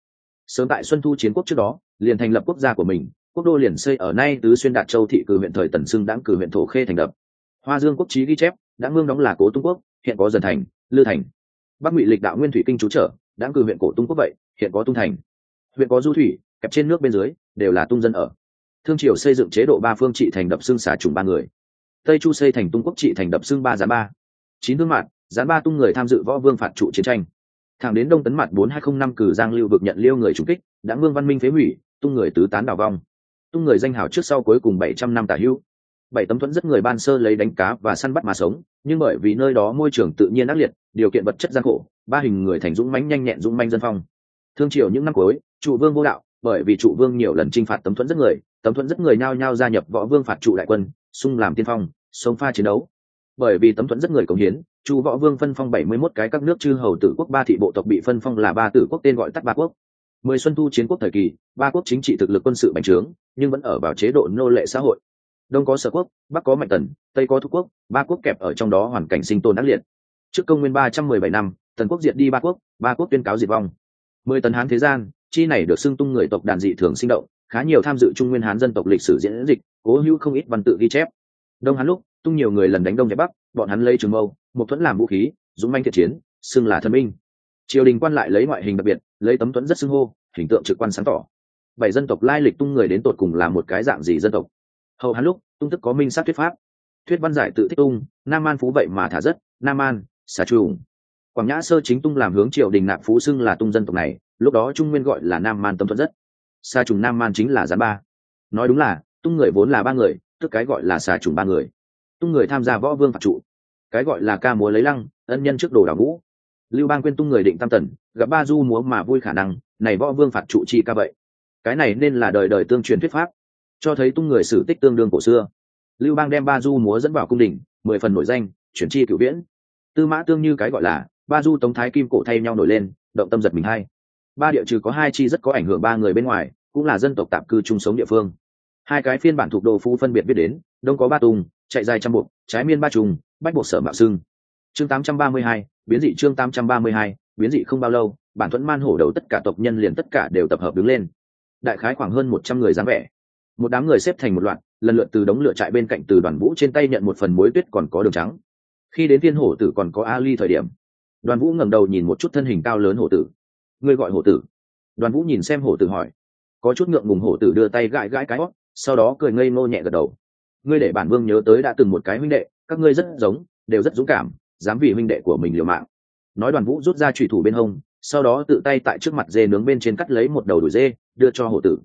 Sớm tại xuân thu chiến quốc trước đó, liền thành lập quốc gia của mình, quốc đô liền xây ở nay tứ xuyên đạt châu thị cử huyện thời tần xưng đãng cử huyện thổ khê thành lập. Hoa dương quốc trí ghi chép, đã ngương đóng là cố tung quốc, hiện có dần thành, lư thành. Bắc ngụy lịch đạo nguyên thủy kinh chú trở, đãng cử huyện cổ tung quốc vậy, hiện có tung thành. Huyện có du thủy, kẹp trên nước bên dưới, đều là tung dân ở. Thương triều xây dựng chế độ ba phương trị thành đập xương xả trùng ba người tây chu xây thành tung quốc trị thành đập xương ba gián ba. Chín thương mạn gián ba tung người tham dự võ vương phạt trụ chiến tranh. Thẳng đến đông tấn mặt bốn hai không năm cử giang lưu vực nhận liêu người trung kích, đã vương văn minh phế hủy, tung người tứ tán đào vong. Tung người danh hào trước sau cuối cùng bảy trăm năm tả hữu. Bảy tấm thuẫn rất người ban sơ lấy đánh cá và săn bắt mà sống, nhưng bởi vì nơi đó môi trường tự nhiên ác liệt, điều kiện vật chất gian khổ, ba hình người thành dũng mãnh nhanh nhẹn dũng manh dân phong. Thương triều những năm cuối, trụ vương vô đạo, bởi vì trụ vương nhiều lần t r i n h phạt tấm thuẫn rất người, tấm thuẫn rất người nhao nhao gia nhập võ vương phạt trụ đại quân xung làm tiên phong, sông pha chiến đấu. Bởi vì tấm thuẫn rất người cống hiến, chu võ vương phân phong bảy mươi 71 cái các nước chư hầu tử quốc, ba thị bộ tộc bị phân phong là ba tử quốc, tên gọi tắt ba quốc. Mười xuân thu chiến quốc thời kỳ, ba quốc chính trị thực lực quân sự bành trướng, nhưng vẫn ở vào chế độ nô lệ xã hội. Đông có sở quốc, bắc có mạnh tần, tây có thúc quốc, ba quốc kẹp ở trong đó hoàn cảnh sinh tồn ác liệt. Trước công nguyên ba trăm mười bảy năm, tần quốc diệt đi ba quốc ba quốc tuyên cáo diệt vong. Mười tấn hán thế gian, chi này được xưng tung người tộc đàn dị thường sinh động khá nhiều tham dự trung nguyên hán dân tộc lịch sử diễn dịch, cố hữu không ít văn tự ghi chép. Đông hắn lúc, tung nhiều người lần đánh đông giải bắc, bọn hắn lấy trường mâu, một thuẫn làm vũ khí, dũng manh thiện chiến, xưng là thân minh triều đình quan lại lấy ngoại hình đặc biệt, lấy tấm thuẫn rất xưng hô, hình tượng trực quan sáng tỏ. Bảy dân tộc lai lịch tung người đến tột cùng là một cái dạng gì dân tộc? Hầu hắn lúc, tung tức có minh sát thuyết pháp. Thuyết văn giải tự thích tung, nam an phú vậy mà thả rất, nam an, xà trùng. Quảng nhã sơ chính tung làm hướng triều đình nạp phú xưng là tung dân tộc này, lúc đó trung nguyên gọi là nam man tâm thuận rất xà trùng nam man chính là gián ba. Nói đúng là, tung người vốn là ba người, tức cái gọi là xà trùng ba người. Tung người tham gia võ vương phạt trụ. Cái gọi là ca múa lấy lăng, ân nhân trước đồ đảo ngũ. Lưu bang quên tung người định tam tần, gặp ba du múa mà vui khả năng, này võ vương phạt trụ chi ca vậy. Cái này nên là đời đời tương truyền thuyết pháp, cho thấy tung người sử tích tương đương cổ xưa. Lưu bang đem ba du múa dẫn vào cung đình, mười phần nổi danh, chuyển chi cửu viễn. Tư mã tương như cái gọi là, ba du tống thái kim cổ thay nhau nổi lên, động tâm giật mình hay ba địa trừ có hai chi rất có ảnh hưởng ba người bên ngoài, cũng là dân tộc tạm cư chung sống địa phương. Hai cái phiên bản thuộc đồ phu phân biệt biết đến, đông có ba tùng, chạy dài trăm buộc trái miên ba trùng, bách buộc sở mạo xưng chương tám trăm ba mươi hai, biến dị chương tám trăm ba mươi hai, biến dị không bao lâu, bản thuẫn man hổ đầu tất cả tộc nhân liền tất cả đều tập hợp đứng lên. Đại khái khoảng hơn một trăm người dáng vẻ. Một đám người xếp thành một loạt, lần lượt từ đống lửa trại bên cạnh từ đoàn vũ trên tay nhận một phần muối tuyết còn có đường trắng. Khi đến thiên hổ tử còn có ali thời điểm, đoàn vũ ngẩng đầu nhìn một chút thân hình cao lớn hổ tử ngươi gọi hổ tử. Đoàn vũ nhìn xem hổ tử hỏi. Có chút ngượng ngùng hổ tử đưa tay gãi gãi cái hót, sau đó cười ngây ngô nhẹ gật đầu. Ngươi để bản vương nhớ tới đã từng một cái huynh đệ, các ngươi rất giống, đều rất dũng cảm, dám vì huynh đệ của mình liều mạng. Nói đoàn vũ rút ra trùy thủ bên hông, sau đó tự tay tại trước mặt dê nướng bên trên cắt lấy một đầu đùi dê, đưa cho hổ tử.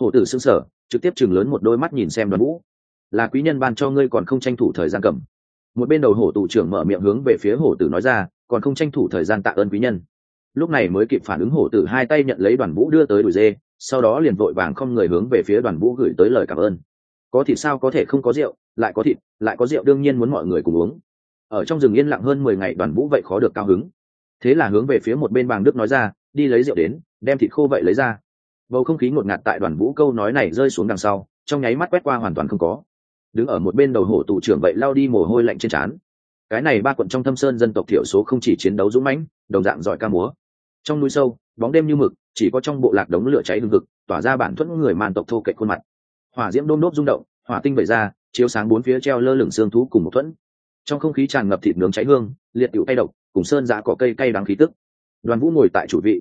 Hổ tử xưng sở trực tiếp chừng lớn một đôi mắt nhìn xem đoàn vũ. Là quý nhân ban cho ngươi còn không tranh thủ thời gian cầm. Một bên đầu hổ tù trưởng mở miệng hướng về phía hổ tử nói ra, còn không tranh thủ thời gian tạ ơn quý nhân lúc này mới kịp phản ứng hổ tử hai tay nhận lấy đoàn vũ đưa tới đùi dê, sau đó liền vội vàng không người hướng về phía đoàn vũ gửi tới lời cảm ơn. Có thịt sao, có thể không có rượu, lại có thịt, lại có rượu, đương nhiên muốn mọi người cùng uống. Ở trong rừng yên lặng hơn mười ngày, đoàn vũ vậy khó được cao hứng. Thế là hướng về phía một bên bàng đức nói ra, đi lấy rượu đến, đem thịt khô vậy lấy ra. Bầu không khí ngột ngạt tại đoàn vũ câu nói này rơi xuống đằng sau, trong nháy mắt quét qua hoàn toàn không có. Đứng ở một bên đầu hổ tụ trưởng vậy lao đi mồ hôi lạnh trên trán. Cái này ba quận trong thâm sơn dân tộc thiểu số không chỉ chiến đấu dũng mãnh, đồng dạng giỏi ca múa trong núi sâu, bóng đêm như mực, chỉ có trong bộ lạc đống lửa cháy hừng hực, tỏa ra bản thuẫn người màn tộc thô kệch khuôn mặt. Hỏa diễm đôm đốt rung động, hỏa tinh bày ra, chiếu sáng bốn phía treo lơ lửng xương thú cùng một thuẫn. Trong không khí tràn ngập thịt nướng cháy hương, liệt cựu tay độc, cùng sơn giã cỏ cây cay đắng khí tức. Đoàn vũ ngồi tại chủ vị.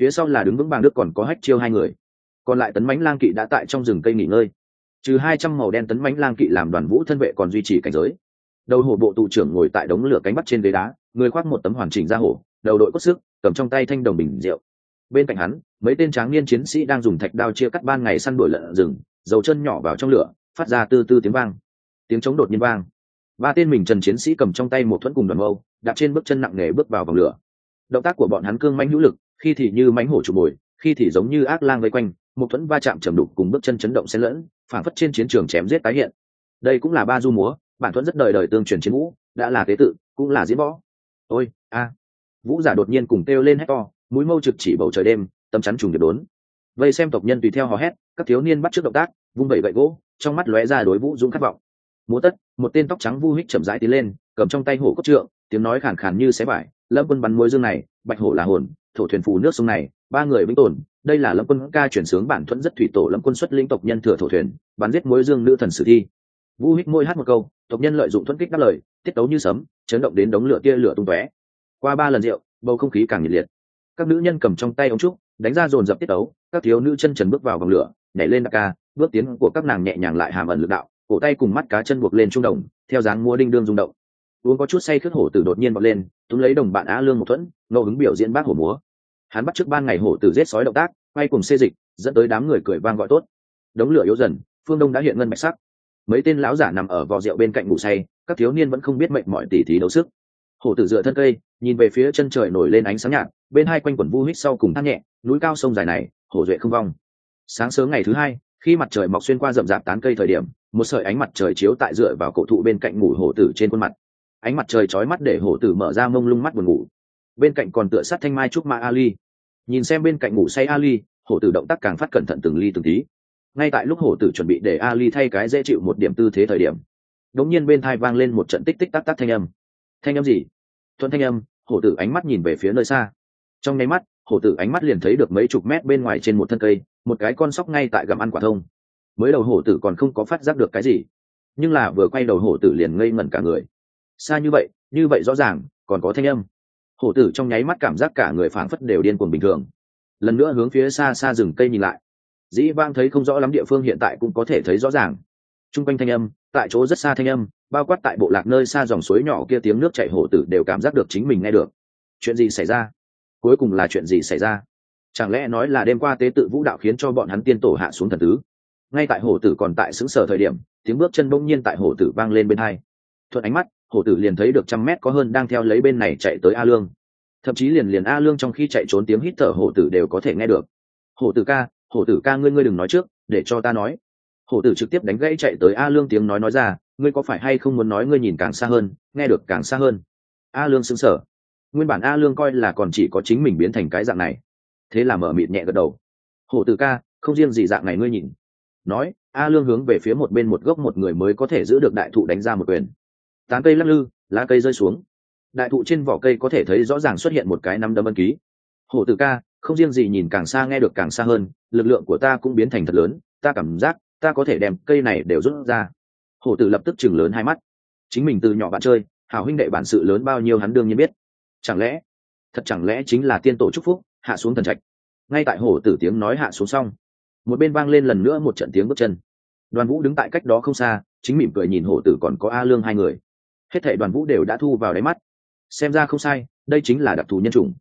Phía sau là đứng vững bàng đức còn có hách chiêu hai người. Còn lại tấn mãnh lang kỵ đã tại trong rừng cây nghỉ ngơi. Trừ hai trăm màu đen tấn mãnh lang kỵ làm đoàn vũ thân vệ còn duy trì cảnh giới. Đầu hổ bộ tù trưởng ngồi tại đống lửa cánh bắt trên ghế đá, người khoác một tấm hoàn chỉnh ra hổ, đầu đội cốt sức cầm trong tay thanh đồng bình rượu. Bên cạnh hắn, mấy tên tráng niên chiến sĩ đang dùng thạch đao chia cắt ban ngày săn đuổi lợn rừng, dầu chân nhỏ vào trong lửa, phát ra tư tư tiếng vang. Tiếng chống đột nhiên vang. Ba tên mình trần chiến sĩ cầm trong tay một thuẫn cùng đoàn mâu, đạp trên bước chân nặng nề bước vào vòng lửa. Động tác của bọn hắn cương manh hữu lực, khi thì như mánh hổ chụp bồi, khi thì giống như ác lang vây quanh, một thuẫn va chạm trầm đục cùng bước chân chấn động xen lẫn phản phất trên chiến trường chém giết tái hiện. Đây cũng là ba du múa, bản thuẫn rất đời đời tương truyền chiến vũ, đã là tế tự, cũng là diễn võ. Ôi, a vũ giả đột nhiên cùng kêu lên hét to, mũi mâu trực chỉ bầu trời đêm tâm chắn trùng điệp đốn. Vây xem tộc nhân tùy theo hò hét, các thiếu niên bắt trước động tác, vung vẩy gậy gỗ, trong mắt lóe ra đối vũ dũng khát vọng. Múa tất, một tên tóc trắng vu hích chậm rãi tiến lên, cầm trong tay hổ cốt trượng, tiếng nói khàn khàn như xé vải, lâm quân bắn mối dương này, bạch hổ là hồn, thổ thuyền phù nước sông này, ba người vĩnh tồn, đây là lâm quân ca chuyển sướng bản thuẫn rất thủy tổ lâm quân xuất linh tộc nhân thừa thổ thuyền, bắn giết mối dương nữ thần sử thi. Vu hích môi hát một câu, tộc nhân lợi dụng thuẫn kích đáp lời, tiết tấu như sấm, chấn động đến đống lửa tia lửa tung tóe qua ba lần rượu, bầu không khí càng nhiệt liệt. Các nữ nhân cầm trong tay ống trúc, đánh ra dồn dập tiết tấu, các thiếu nữ chân trần bước vào vòng lửa, nhảy lên đặc ca, bước tiến của các nàng nhẹ nhàng lại hàm ẩn lực đạo, cổ tay cùng mắt cá chân buộc lên trung đồng, theo dáng múa đinh đương rung động. Uống có chút say khước hổ tử đột nhiên bật lên, túm lấy đồng bạn á lương một thuẫn, ngẫu hứng biểu diễn bác hổ múa. Hắn bắt trước ban ngày hổ tử giết sói động tác, quay cùng xê dịch, dẫn tới đám người cười vang gọi tốt. Đống lửa yếu dần, phương đông đã hiện ngân mạch sắc. Mấy tên lão giả nằm ở vò rượu bên cạnh ngủ say, các thiếu niên vẫn không biết mệnh mọi tỉ thí đấu sức hổ tử dựa thân cây, nhìn về phía chân trời nổi lên ánh sáng nhạt, bên hai quanh quần vu hít sau cùng than nhẹ, núi cao sông dài này, hổ duệ không vong. Sáng sớm ngày thứ hai, khi mặt trời mọc xuyên qua rậm rạp tán cây thời điểm, một sợi ánh mặt trời chiếu tại dựa vào cổ thụ bên cạnh ngủ hổ tử trên khuôn mặt. Ánh mặt trời chói mắt để hổ tử mở ra mông lung mắt buồn ngủ. Bên cạnh còn tựa sát thanh mai trúc ma ali. Nhìn xem bên cạnh ngủ say ali, hổ tử động tác càng phát cẩn thận từng ly từng tí. Ngay tại lúc hổ tử chuẩn bị để ali thay cái dễ chịu một điểm tư thế thời điểm đống nhiên bên thai vang lên một trận tích tích tắc tắc thanh âm thanh âm gì? Thuận thanh âm, hổ tử ánh mắt nhìn về phía nơi xa. Trong nháy mắt, hổ tử ánh mắt liền thấy được mấy chục mét bên ngoài trên một thân cây, một cái con sóc ngay tại gặm ăn quả thông. Mới đầu hổ tử còn không có phát giác được cái gì, nhưng là vừa quay đầu hổ tử liền ngây ngẩn cả người. Xa như vậy như vậy rõ ràng, còn có thanh âm. Hổ tử trong nháy mắt cảm giác cả người phảng phất đều điên cuồng bình thường. Lần nữa hướng phía xa xa rừng cây nhìn lại. Dĩ vang thấy không rõ lắm địa phương hiện tại cũng có thể thấy rõ ràng. T r u n g quanh thanh âm, tại chỗ rất xa thanh âm bao quát tại bộ lạc nơi xa dòng suối nhỏ kia tiếng nước chảy hổ tử đều cảm giác được chính mình nghe được. Chuyện gì xảy ra? Cuối cùng là chuyện gì xảy ra? Chẳng lẽ nói là đêm qua tế tự vũ đạo khiến cho bọn hắn tiên tổ hạ xuống thần tứ? Ngay tại hổ tử còn tại xứng sở thời điểm, tiếng bước chân bỗng nhiên tại hổ tử vang lên bên hai. Thuận ánh mắt, hổ tử liền thấy được trăm mét có hơn đang theo lấy bên này chạy tới a lương. Thậm chí liền liền a lương trong khi chạy trốn tiếng hít thở hổ tử đều có thể nghe được. Hổ tử ca, hổ tử ca ngươi ngươi đừng nói trước, để cho ta nói. Hổ tử trực tiếp đánh gãy chạy tới a lương tiếng nói nói ra ngươi có phải hay không muốn nói ngươi nhìn càng xa hơn, nghe được càng xa hơn? A lương xứng sở nguyên bản a lương coi là còn chỉ có chính mình biến thành cái dạng này. Thế là mở mịt nhẹ gật đầu. Hổ tử ca, không riêng gì dạng này ngươi nhìn. Nói, a lương hướng về phía một bên một gốc một người mới có thể giữ được đại thụ đánh ra một quyền. Tán cây lắc lư, lá cây rơi xuống. Đại thụ trên vỏ cây có thể thấy rõ ràng xuất hiện một cái nắm đấm ân ký. Hổ tử ca, không riêng gì nhìn càng xa nghe được càng xa hơn, lực lượng của ta cũng biến thành thật lớn, ta cảm giác ta có thể đem cây này đều rút ra hổ tử lập tức chừng lớn hai mắt. Chính mình từ nhỏ bạn chơi, hảo huynh đệ bản sự lớn bao nhiêu hắn đương nhiên biết. Chẳng lẽ, thật chẳng lẽ chính là tiên tổ trúc phúc, hạ xuống thần trạch. Ngay tại hổ tử tiếng nói hạ xuống xong, một bên vang lên lần nữa một trận tiếng bước chân. Đoàn vũ đứng tại cách đó không xa, chính mỉm cười nhìn hổ tử còn có a lương hai người. Hết thệ đoàn vũ đều đã thu vào đáy mắt. Xem ra không sai, đây chính là đặc thù nhân chủng.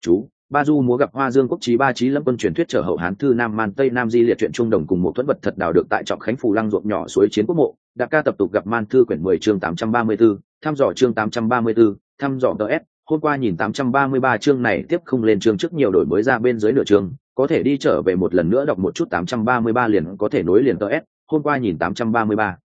Chú ba du múa gặp hoa dương quốc trí ba trí lâm quân truyền thuyết trở hậu hán thư nam man tây nam di liệt chuyện trung đồng cùng một thuẫn vật thật đào được tại trọng khánh phù lăng ruộng nhỏ suối chiến quốc mộ. Đặc ca tập tục gặp man thư quyển mười chương tám trăm ba mươi 834, thăm dò chương tám trăm ba mươi 834, thăm dò ts hôm qua nhìn tám trăm ba mươi ba chương này tiếp không lên chương trước nhiều đổi mới ra bên dưới nửa chương có thể đi trở về một lần nữa đọc một chút tám trăm ba mươi ba liền có thể nối liền ts hôm qua nhìn tám trăm ba mươi ba.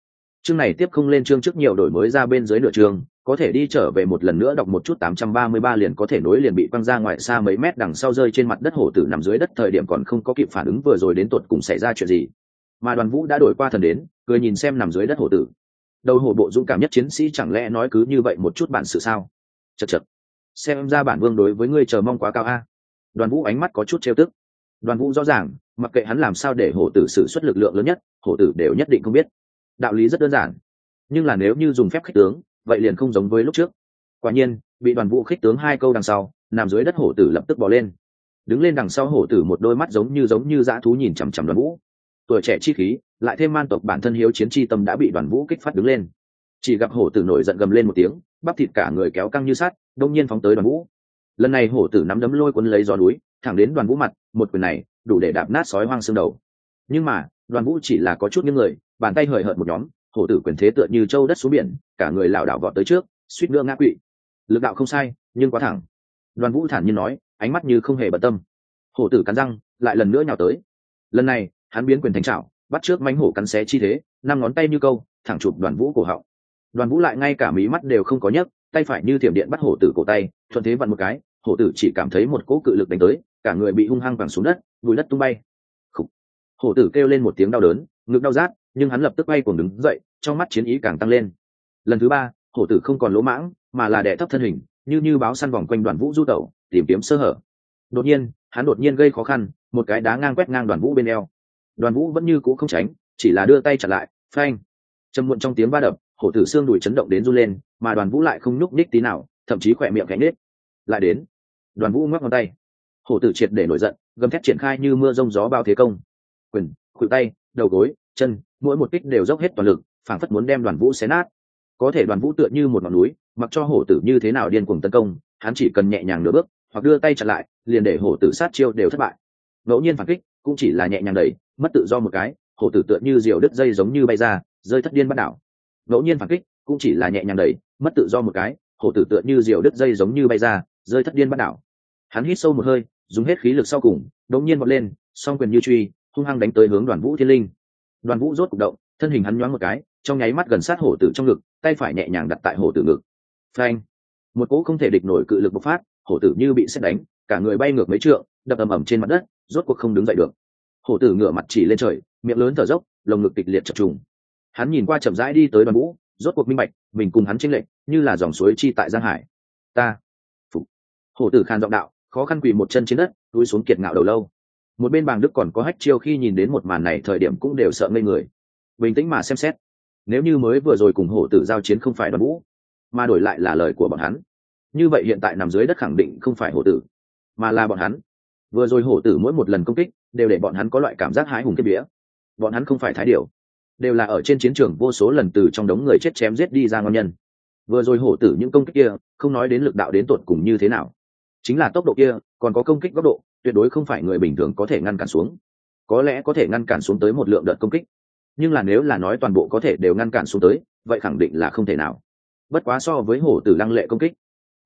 Chương này tiếp không lên chương trước nhiều đổi mới ra bên dưới nửa chương có thể đi trở về một lần nữa đọc một chút 833 liền có thể nối liền bị quăng ra ngoài xa mấy mét đằng sau rơi trên mặt đất hổ tử nằm dưới đất, thời điểm còn không có kịp phản ứng vừa rồi đến tuột cùng xảy ra chuyện gì. Mà đoàn vũ đã đổi qua thần đến, cười nhìn xem nằm dưới đất hổ tử. Đầu hổ bộ dũng cảm nhất chiến sĩ chẳng lẽ nói cứ như vậy một chút bản sự sao? Chật chật. Xem ra bản vương đối với ngươi chờ mong quá cao a. Đoàn vũ ánh mắt có chút trêu tức. Đoàn vũ rõ ràng, mặc kệ hắn làm sao để hổ tử sử xuất lực lượng lớn nhất, hổ tử đều nhất định không biết. Đạo lý rất đơn giản. Nhưng là nếu như dùng phép khích tướng vậy liền không giống với lúc trước. Quả nhiên, bị đoàn vũ khích tướng hai câu đằng sau, nằm dưới đất hổ tử lập tức bỏ lên. Đứng lên đằng sau hổ tử một đôi mắt giống như giống như dã thú nhìn chằm chằm đoàn vũ. Tuổi trẻ chi khí, lại thêm man tộc bản thân hiếu chiến chi tâm đã bị đoàn vũ kích phát đứng lên. Chỉ gặp hổ tử nổi giận gầm lên một tiếng, bắp thịt cả người kéo căng như sắt, đông nhiên phóng tới đoàn vũ. Lần này hổ tử nắm đấm lôi quân lấy gió núi, thẳng đến đoàn vũ mặt, một quyền này đủ để đạp nát sói hoang xương đầu. Nhưng mà, đoàn vũ chỉ là có chút những người, bàn tay hời hợt một nhóm hổ tử quyền thế tựa như châu đất xuống biển, cả người lảo đảo vọt tới trước, suýt nữa ngã quỵ. Lực đạo không sai, nhưng quá thẳng. Đoàn vũ thản nhiên nói, ánh mắt như không hề bận tâm. Hổ tử cắn răng, lại lần nữa nhào tới. Lần này, hắn biến quyền thành trảo, bắt trước mánh hổ cắn xé chi thế, năm ngón tay như câu, thẳng chụp đoàn vũ cổ họng. Đoàn vũ lại ngay cả mí mắt đều không có nhấc, tay phải như thiểm điện bắt hổ tử cổ tay, thuận thế vặn một cái, hổ tử chỉ cảm thấy một cỗ cự lực đánh tới, cả người bị hung hăng vẳng xuống đất vùi đất tung bay. Khủ. hổ tử kêu lên một tiếng đau đớn ngực đau rát, nhưng hắn lập tức bay cuồng đứng dậy, trong mắt chiến ý càng tăng lên. Lần thứ ba, hổ tử không còn lỗ mãng, mà là đẻ thấp thân hình, như như báo săn vòng quanh đoàn vũ du tẩu, tìm kiếm sơ hở. Đột nhiên, hắn đột nhiên gây khó khăn, một cái đá ngang quét ngang đoàn vũ bên eo. Đoàn vũ vẫn như cũ không tránh, chỉ là đưa tay chặt lại, phanh. Châm muộn trong tiếng va đập, hổ tử xương đùi chấn động đến run lên, mà đoàn vũ lại không nhúc ních tí nào, thậm chí khỏe miệng cánh nết. Lại đến, đoàn vũ ngoắc ngón tay. Hổ tử triệt để nổi giận, gầm thét triển khai như mưa rông gió bao thế công. Quyền khuỷu tay, đầu gối, chân, mỗi một kích đều dốc hết toàn lực, phảng phất muốn đem đoàn vũ xé nát. Có thể đoàn vũ tựa như một ngọn núi, mặc cho hổ tử như thế nào điên cuồng tấn công, hắn chỉ cần nhẹ nhàng nửa bước, hoặc đưa tay chặn lại, liền để hổ tử sát chiêu đều thất bại. Ngẫu nhiên phản kích cũng chỉ là nhẹ nhàng đẩy, mất tự do một cái, hổ tử tựa như diều đứt dây giống như bay ra, rơi thất điên bắt đảo. Ngẫu nhiên phản kích cũng chỉ là nhẹ nhàng đẩy, mất tự do một cái, hổ tử tựa như diều đứt dây giống như bay ra, rơi thất điên bắt đảo. Hắn hít sâu một hơi, dùng hết khí lực sau cùng, đột nhiên bật lên, song quyền như truy hung hăng đánh tới hướng đoàn vũ thiên linh. Đoàn vũ rốt cục động, thân hình hắn nhoáng một cái, trong nháy mắt gần sát hổ tử trong ngực, tay phải nhẹ nhàng đặt tại hổ tử ngực. Phanh! Một cỗ không thể địch nổi cự lực bộc phát, hổ tử như bị xét đánh, cả người bay ngược mấy trượng, đập ầm ầm trên mặt đất, rốt cuộc không đứng dậy được. Hổ tử ngửa mặt chỉ lên trời, miệng lớn thở dốc, lồng ngực kịch liệt chập trùng. Hắn nhìn qua chậm rãi đi tới đoàn vũ, rốt cuộc minh bạch, mình cùng hắn chênh lệch, như là dòng suối chi tại giang hải. Ta! Phục hổ tử khan giọng đạo, khó khăn quỳ một chân trên đất, túi xuống kiệt ngạo đầu lâu một bên bàng đức còn có hách chiêu khi nhìn đến một màn này thời điểm cũng đều sợ ngây người. Bình tĩnh mà xem xét. Nếu như mới vừa rồi cùng hổ tử giao chiến không phải đoàn vũ, mà đổi lại là lời của bọn hắn, như vậy hiện tại nằm dưới đất khẳng định không phải hổ tử, mà là bọn hắn. Vừa rồi hổ tử mỗi một lần công kích đều để bọn hắn có loại cảm giác hái hùng kết vía. Bọn hắn không phải thái điều đều là ở trên chiến trường vô số lần từ trong đống người chết chém giết đi ra ngon nhân. Vừa rồi hổ tử những công kích kia, không nói đến lực đạo đến tột cùng như thế nào, chính là tốc độ kia, còn có công kích góc độ tuyệt đối không phải người bình thường có thể ngăn cản xuống. Có lẽ có thể ngăn cản xuống tới một lượng đợt công kích, nhưng là nếu là nói toàn bộ có thể đều ngăn cản xuống tới, vậy khẳng định là không thể nào. Bất quá so với hổ tử lăng lệ công kích,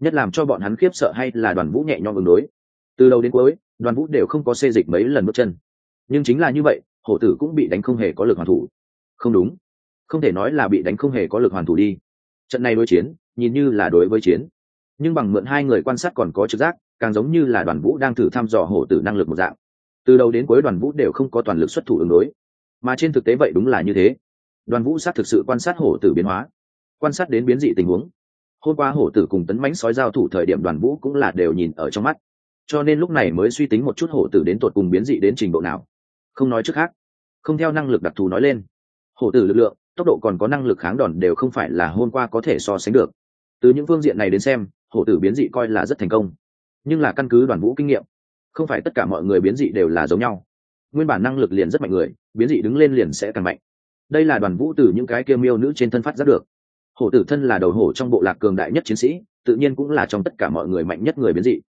nhất làm cho bọn hắn khiếp sợ hay là đoàn vũ nhẹ nhõm ứng đối. Từ đầu đến cuối, đoàn vũ đều không có xê dịch mấy lần bước chân. Nhưng chính là như vậy, hổ tử cũng bị đánh không hề có lực hoàn thủ. Không đúng. Không thể nói là bị đánh không hề có lực hoàn thủ đi. Trận này đối chiến, nhìn như là đối với chiến. Nhưng bằng mượn hai người quan sát còn có trực giác càng giống như là đoàn vũ đang thử thăm dò hổ tử năng lực một dạng. Từ đầu đến cuối đoàn vũ đều không có toàn lực xuất thủ ứng đối. Mà trên thực tế vậy đúng là như thế. Đoàn vũ sát thực sự quan sát hổ tử biến hóa, quan sát đến biến dị tình huống. Hôm qua hổ tử cùng tấn mánh sói giao thủ thời điểm đoàn vũ cũng là đều nhìn ở trong mắt. Cho nên lúc này mới suy tính một chút hổ tử đến tột cùng biến dị đến trình độ nào. Không nói trước khác, không theo năng lực đặc thù nói lên. Hổ tử lực lượng, tốc độ còn có năng lực kháng đòn đều không phải là hôm qua có thể so sánh được. Từ những phương diện này đến xem, hổ tử biến dị coi là rất thành công nhưng là căn cứ đoàn vũ kinh nghiệm, không phải tất cả mọi người biến dị đều là giống nhau. Nguyên bản năng lực liền rất mạnh người, biến dị đứng lên liền sẽ càng mạnh. Đây là đoàn vũ từ những cái kia miêu nữ trên thân phát giác được. Hổ tử thân là đầu hổ trong bộ lạc cường đại nhất chiến sĩ, tự nhiên cũng là trong tất cả mọi người mạnh nhất người biến dị.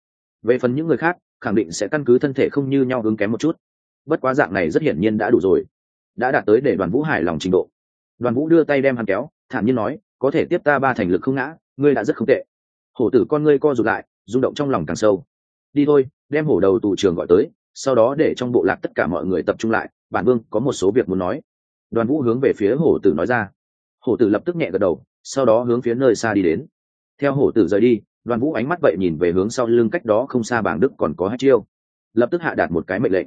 Về phần những người khác, khẳng định sẽ căn cứ thân thể không như nhau hướng kém một chút. Bất quá dạng này rất hiển nhiên đã đủ rồi. Đã đạt tới để đoàn vũ hài lòng trình độ. Đoàn vũ đưa tay đem hắn kéo, thản nhiên nói, có thể tiếp ta ba thành lực không ngã, ngươi đã rất không tệ. Hổ tử con ngươi co rụt lại rung động trong lòng càng sâu. Đi thôi, đem hổ đầu tù trường gọi tới, sau đó để trong bộ lạc tất cả mọi người tập trung lại, bản vương có một số việc muốn nói. Đoàn vũ hướng về phía hổ tử nói ra. Hổ tử lập tức nhẹ gật đầu, sau đó hướng phía nơi xa đi đến. Theo hổ tử rời đi, đoàn vũ ánh mắt vậy nhìn về hướng sau lưng cách đó không xa bảng đức còn có hai chiêu. Lập tức hạ đạt một cái mệnh lệnh.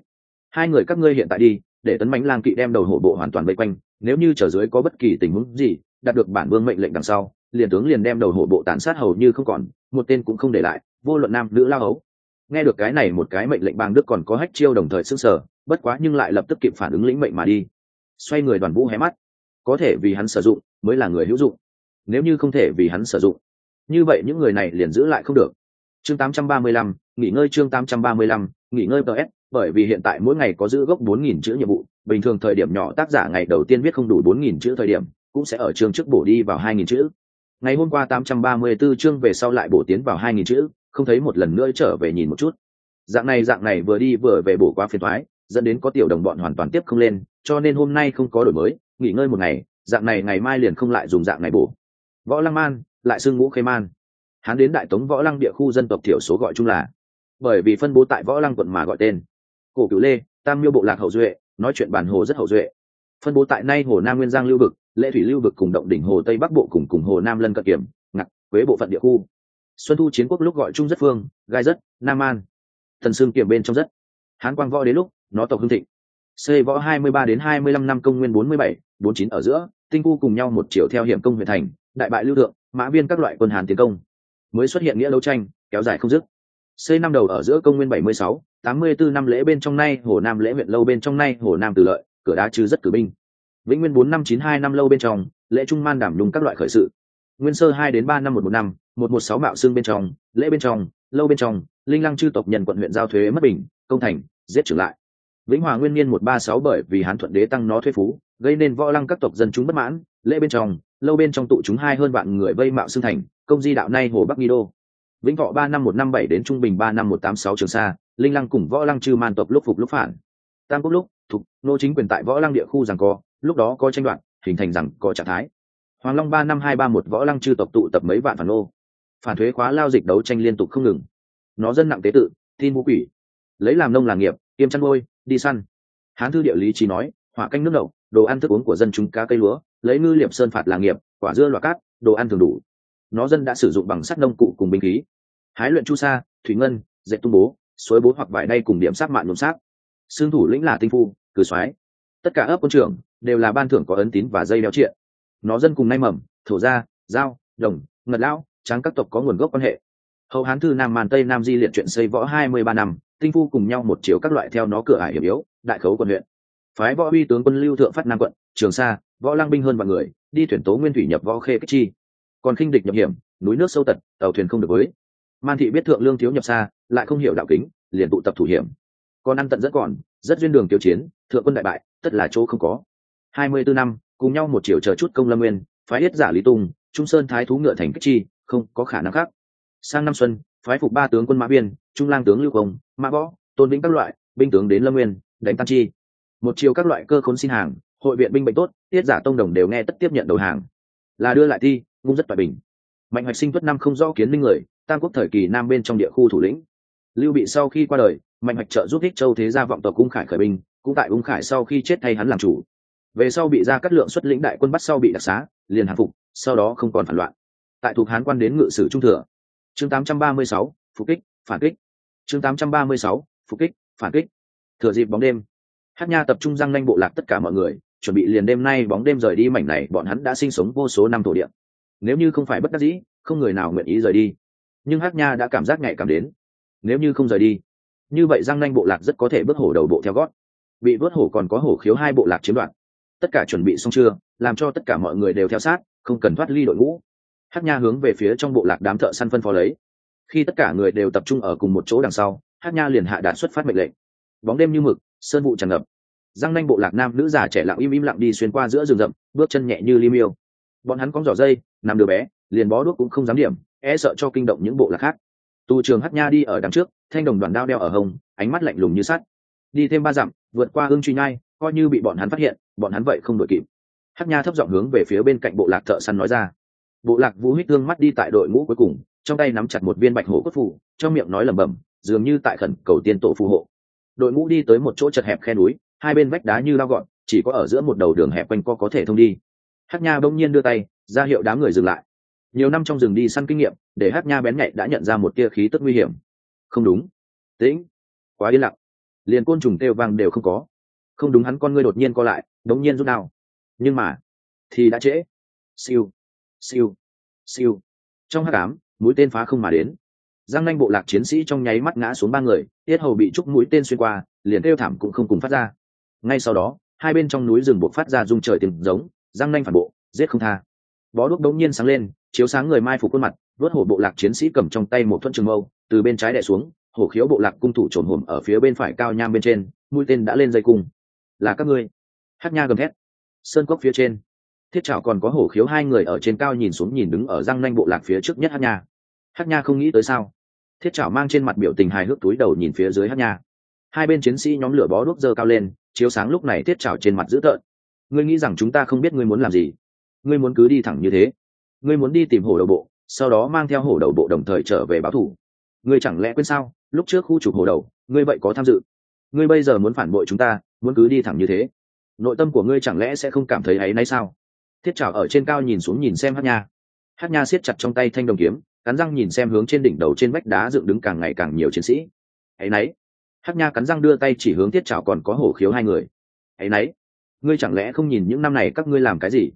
Hai người các ngươi hiện tại đi, để tấn mãnh lang kỵ đem đầu hổ bộ hoàn toàn vây quanh, nếu như trở dưới có bất kỳ tình huống gì, đạt được bản vương mệnh lệnh đằng sau, liền tướng liền đem đầu hổ bộ tàn sát hầu như không còn, một tên cũng không để lại vô luận nam nữ lao ấu nghe được cái này một cái mệnh lệnh bang đức còn có hách chiêu đồng thời s ư sở bất quá nhưng lại lập tức kịp phản ứng lĩnh mệnh mà đi. Xoay người đoàn vũ hé mắt. Có thể vì hắn sử dụng mới là người hữu dụng. Nếu như không thể vì hắn sử dụng như vậy những người này liền giữ lại không được. Chương 835, nghỉ ngơi chương 835, nghỉ ngơi ts bởi vì hiện tại mỗi ngày có giữ gốc 4.000 chữ nhiệm vụ bình thường thời điểm nhỏ tác giả ngày đầu tiên viết không đủ 4.000 chữ thời điểm cũng sẽ ở chương trước bổ đi vào 2.000 chữ. Ngày hôm qua 834 chương về sau lại bổ tiến vào 2.000 chữ không thấy một lần nữa trở về nhìn một chút. Dạng này dạng này vừa đi vừa về bổ qua phiền thoái, dẫn đến có tiểu đồng bọn hoàn toàn tiếp không lên, cho nên hôm nay không có đổi mới, nghỉ ngơi một ngày, dạng này ngày mai liền không lại dùng dạng này bổ. Võ lăng man, lại xưng ngũ khê man. Hắn đến đại tống võ lăng địa khu dân tộc thiểu số gọi chung là. Bởi vì phân bố tại võ lăng quận mà gọi tên. Cổ cửu lê, tam miêu bộ lạc hậu duệ, nói chuyện bản hồ rất hậu duệ. Phân bố tại nay hồ nam nguyên giang lưu vực lệ thủy lưu vực cùng động đỉnh hồ tây bắc bộ cùng cùng hồ nam lân cận kiểm ngặt quế bộ phận địa khu xuân thu chiến quốc lúc gọi chung rất phương, gai rất, nam an. Thần sương kiểm bên trong rất. Hán quang võ đến lúc, nó tộc hưng thịnh. Xây võ hai mươi ba đến hai mươi lăm năm công nguyên bốn mươi bảy, bốn chín ở giữa, tinh cu cùng nhau một chiều theo hiểm công huyện thành, đại bại lưu thượng, mã viên các loại quân hàn tiến công. Mới xuất hiện nghĩa đấu tranh, kéo dài không dứt. Xây năm đầu ở giữa công nguyên bảy mươi sáu, tám mươi bốn năm lễ bên trong nay, hồ nam lễ huyện lâu bên trong nay, hồ nam từ lợi, cửa đá chứ rất cử binh. Vĩnh nguyên bốn năm chín hai năm lâu bên trong, lễ trung man đảm nhung các loại khởi sự. Nguyên sơ hai đến ba năm một một năm một một sáu mạo xương bên trong, lễ bên trong, lâu bên trong, linh lăng chư tộc nhân quận huyện giao thuế mất bình, công thành, giết trở lại. Vĩnh hòa nguyên niên một ba sáu bởi vì hán thuận đế tăng nó thuế phú, gây nên võ lăng các tộc dân chúng bất mãn, lễ bên trong, lâu bên trong tụ chúng hai hơn vạn người vây mạo xương thành, công di đạo nay hồ bắc nghi đô. Vĩnh thọ ba năm một năm bảy đến trung bình ba năm một tám sáu trường sa, linh lăng cùng võ lăng chư man tộc lúc phục lúc phản. Tam quốc lúc, thục, nô chính quyền tại võ lăng địa khu rằng co, lúc đó có tranh đoạn hình thành rằng có trạng thái. Hoàng long ba năm hai ba một võ lăng chư tộc tụ tập mấy vạn phản nô phản thuế khóa lao dịch đấu tranh liên tục không ngừng. Nó dân nặng tế tự tin vũ quỷ. Lấy làm nông là nghiệp tiêm chăn nuôi, đi săn. Hán thư địa lý chỉ nói hỏa canh nước đậu đồ ăn thức uống của dân chúng cá cây lúa lấy ngư liệp sơn phạt là nghiệp quả dưa loạt cát đồ ăn thường đủ. Nó dân đã sử dụng bằng sắt nông cụ cùng binh khí. Hái luyện chu sa thủy ngân dệt tung bố suối bố hoặc vải đay cùng điểm sát mạng nhuộm sát xương thủ lĩnh là tinh phu cử soái. Tất cả ấp quân trưởng đều là ban thưởng có ấn tín và dây đeo triện. Nó dân cùng nay mầm thổ gia dao, đồng ngật lão tráng các tộc có nguồn gốc quan hệ. Hậu hán thư nam màn tây nam di liệt chuyện xây võ hai mươi ba năm, tinh phu cùng nhau một chiếu các loại theo nó cửa ải hiểm yếu, đại khấu quận huyện. Phái võ uy tướng quân lưu thượng phát nam quận, trường sa, võ lang binh hơn vạn người, đi thuyền tố nguyên thủy nhập võ khê kích chi. Còn khinh địch nhập hiểm, núi nước sâu tật, tàu thuyền không được với. Man thị biết thượng lương thiếu nhập xa, lại không hiểu đạo kính, liền tụ tập thủ hiểm. Còn ăn tận rất còn, rất duyên đường tiêu chiến, thượng quân đại bại, tất là chỗ không có. Hai mươi bốn năm, cùng nhau một chiều chờ chút công lâm nguyên, phái yết giả lý tung trung sơn thái thú ngựa thành kích chi không có khả năng khác. Sang năm xuân, phái phục ba tướng quân mã biên trung lang tướng lưu công mã võ, tôn vĩnh các loại, binh tướng đến lâm nguyên, đánh Tam chi. Một chiều các loại cơ khốn xin hàng, hội viện binh bệnh tốt, tiết giả tông đồng đều nghe tất tiếp nhận đầu hàng. Là đưa lại thi ngung rất toại bình. Mạnh hoạch sinh tuất năm không rõ kiến linh người, tam quốc thời kỳ nam bên trong địa khu thủ lĩnh. Lưu bị sau khi qua đời, mạnh hoạch trợ giúp thích châu thế gia vọng tộc cung khải khởi binh, cũng tại ung khải sau khi chết thay hắn làm chủ. Về sau bị ra cắt lượng xuất lĩnh đại quân bắt sau bị đặc xá, liền hạ phục, sau đó không còn phản loạn tại thuộc hán quan đến ngự sử trung thừa. Chương 836, phục kích phản kích. Chương 836, phục kích phản kích. Thừa dịp bóng đêm hát nha tập trung răng nanh bộ lạc tất cả mọi người chuẩn bị liền đêm nay bóng đêm rời đi mảnh này bọn hắn đã sinh sống vô số năm thổ địa. Nếu như không phải bất đắc dĩ không người nào nguyện ý rời đi. Nhưng hát nha đã cảm giác nhạy cảm đến. Nếu như không rời đi như vậy răng nanh bộ lạc rất có thể bước hổ đầu bộ theo gót. Bị vớt hổ còn có hổ khiếu hai bộ lạc chiếm đoạt. Tất cả chuẩn bị xong chưa làm cho tất cả mọi người đều theo sát không cần thoát ly đội ngũ hát nha hướng về phía trong bộ lạc đám thợ săn phân phó lấy. Khi tất cả người đều tập trung ở cùng một chỗ đằng sau hát nha liền hạ đạt xuất phát mệnh lệnh. Bóng đêm như mực, sơn vụ tràn ngập. Răng nanh bộ lạc nam nữ già trẻ lặng im im lặng đi xuyên qua giữa rừng rậm, bước chân nhẹ như li miêu. Bọn hắn cóng giỏ dây, nằm đứa bé, liền bó đuốc cũng không dám điểm e sợ cho kinh động những bộ lạc khác. Tu trường hát nha đi ở đằng trước, thanh đồng đoàn đao đeo ở hông, ánh mắt lạnh lùng như sắt. Đi thêm ba dặm, vượt qua ương truy nhai, coi như bị bọn hắn phát hiện, bọn hắn vậy không đội kịp. Hát nha thấp giọng hướng về phía bên cạnh bộ lạc thợ săn nói ra bộ lạc vũ hít thương mắt đi tại đội ngũ cuối cùng, trong tay nắm chặt một viên bạch hổ cốt phủ, trong miệng nói lẩm bẩm, dường như tại khẩn cầu tiên tổ phù hộ. Đội ngũ đi tới một chỗ chật hẹp khe núi, hai bên vách đá như lao gọn, chỉ có ở giữa một đầu đường hẹp quanh co có thể thông đi. Hát nha bỗng nhiên đưa tay, ra hiệu đám người dừng lại. Nhiều năm trong rừng đi săn kinh nghiệm, để hát nha bén nhạy đã nhận ra một tia khí tức nguy hiểm. Không đúng. Tĩnh. Quá yên lặng. Liền côn trùng têu vang đều không có. Không đúng hắn con ngươi đột nhiên co lại, đống nhiên rút đao. Nhưng mà, thì đã trễ. Siêu siêu. Siêu. Trong hát cám mũi tên phá không mà đến. Giang nanh bộ lạc chiến sĩ trong nháy mắt ngã xuống ba người, tiết hầu bị trúc mũi tên xuyên qua, liền kêu thảm cũng không cùng phát ra. Ngay sau đó, hai bên trong núi rừng buộc phát ra rung trời tiếng giống, giang nanh phản bộ, giết không tha. Bó đuốc đống nhiên sáng lên, chiếu sáng người mai phục khuôn mặt, vớt hổ bộ lạc chiến sĩ cầm trong tay một thuận trường mâu, từ bên trái đè xuống, hổ khiếu bộ lạc cung thủ trồn hổm ở phía bên phải cao nham bên trên, mũi tên đã lên dây cung. Là các ngươi. Hát nha gầm thét. Sơn cốc phía trên thiết trào còn có hổ khiếu hai người ở trên cao nhìn xuống nhìn đứng ở răng nanh bộ lạc phía trước nhất hát nha. Hát nha không nghĩ tới sao? Thiết trào mang trên mặt biểu tình hài hước túi đầu nhìn phía dưới hát nha. Hai bên chiến sĩ nhóm lửa bó đuốc dơ cao lên, chiếu sáng lúc này thiết trào trên mặt dữ tợn. Ngươi nghĩ rằng chúng ta không biết ngươi muốn làm gì? Ngươi muốn cứ đi thẳng như thế. Ngươi muốn đi tìm hổ đầu bộ, sau đó mang theo hổ đầu bộ đồng thời trở về báo thủ. Ngươi chẳng lẽ quên sao? Lúc trước khu trục hổ đầu, ngươi vậy có tham dự. Ngươi bây giờ muốn phản bội chúng ta, muốn cứ đi thẳng như thế. Nội tâm của ngươi chẳng lẽ sẽ không cảm thấy áy náy sao? Thiết trào ở trên cao nhìn xuống nhìn xem hát nha. Hát nha siết chặt trong tay thanh đồng kiếm, cắn răng nhìn xem hướng trên đỉnh đầu trên vách đá dựng đứng càng ngày càng nhiều chiến sĩ. Hãy nấy hát nha cắn răng đưa tay chỉ hướng thiết trào còn có hổ khiếu hai người. Hãy nấy ngươi chẳng lẽ không nhìn những năm này các ngươi làm cái gì?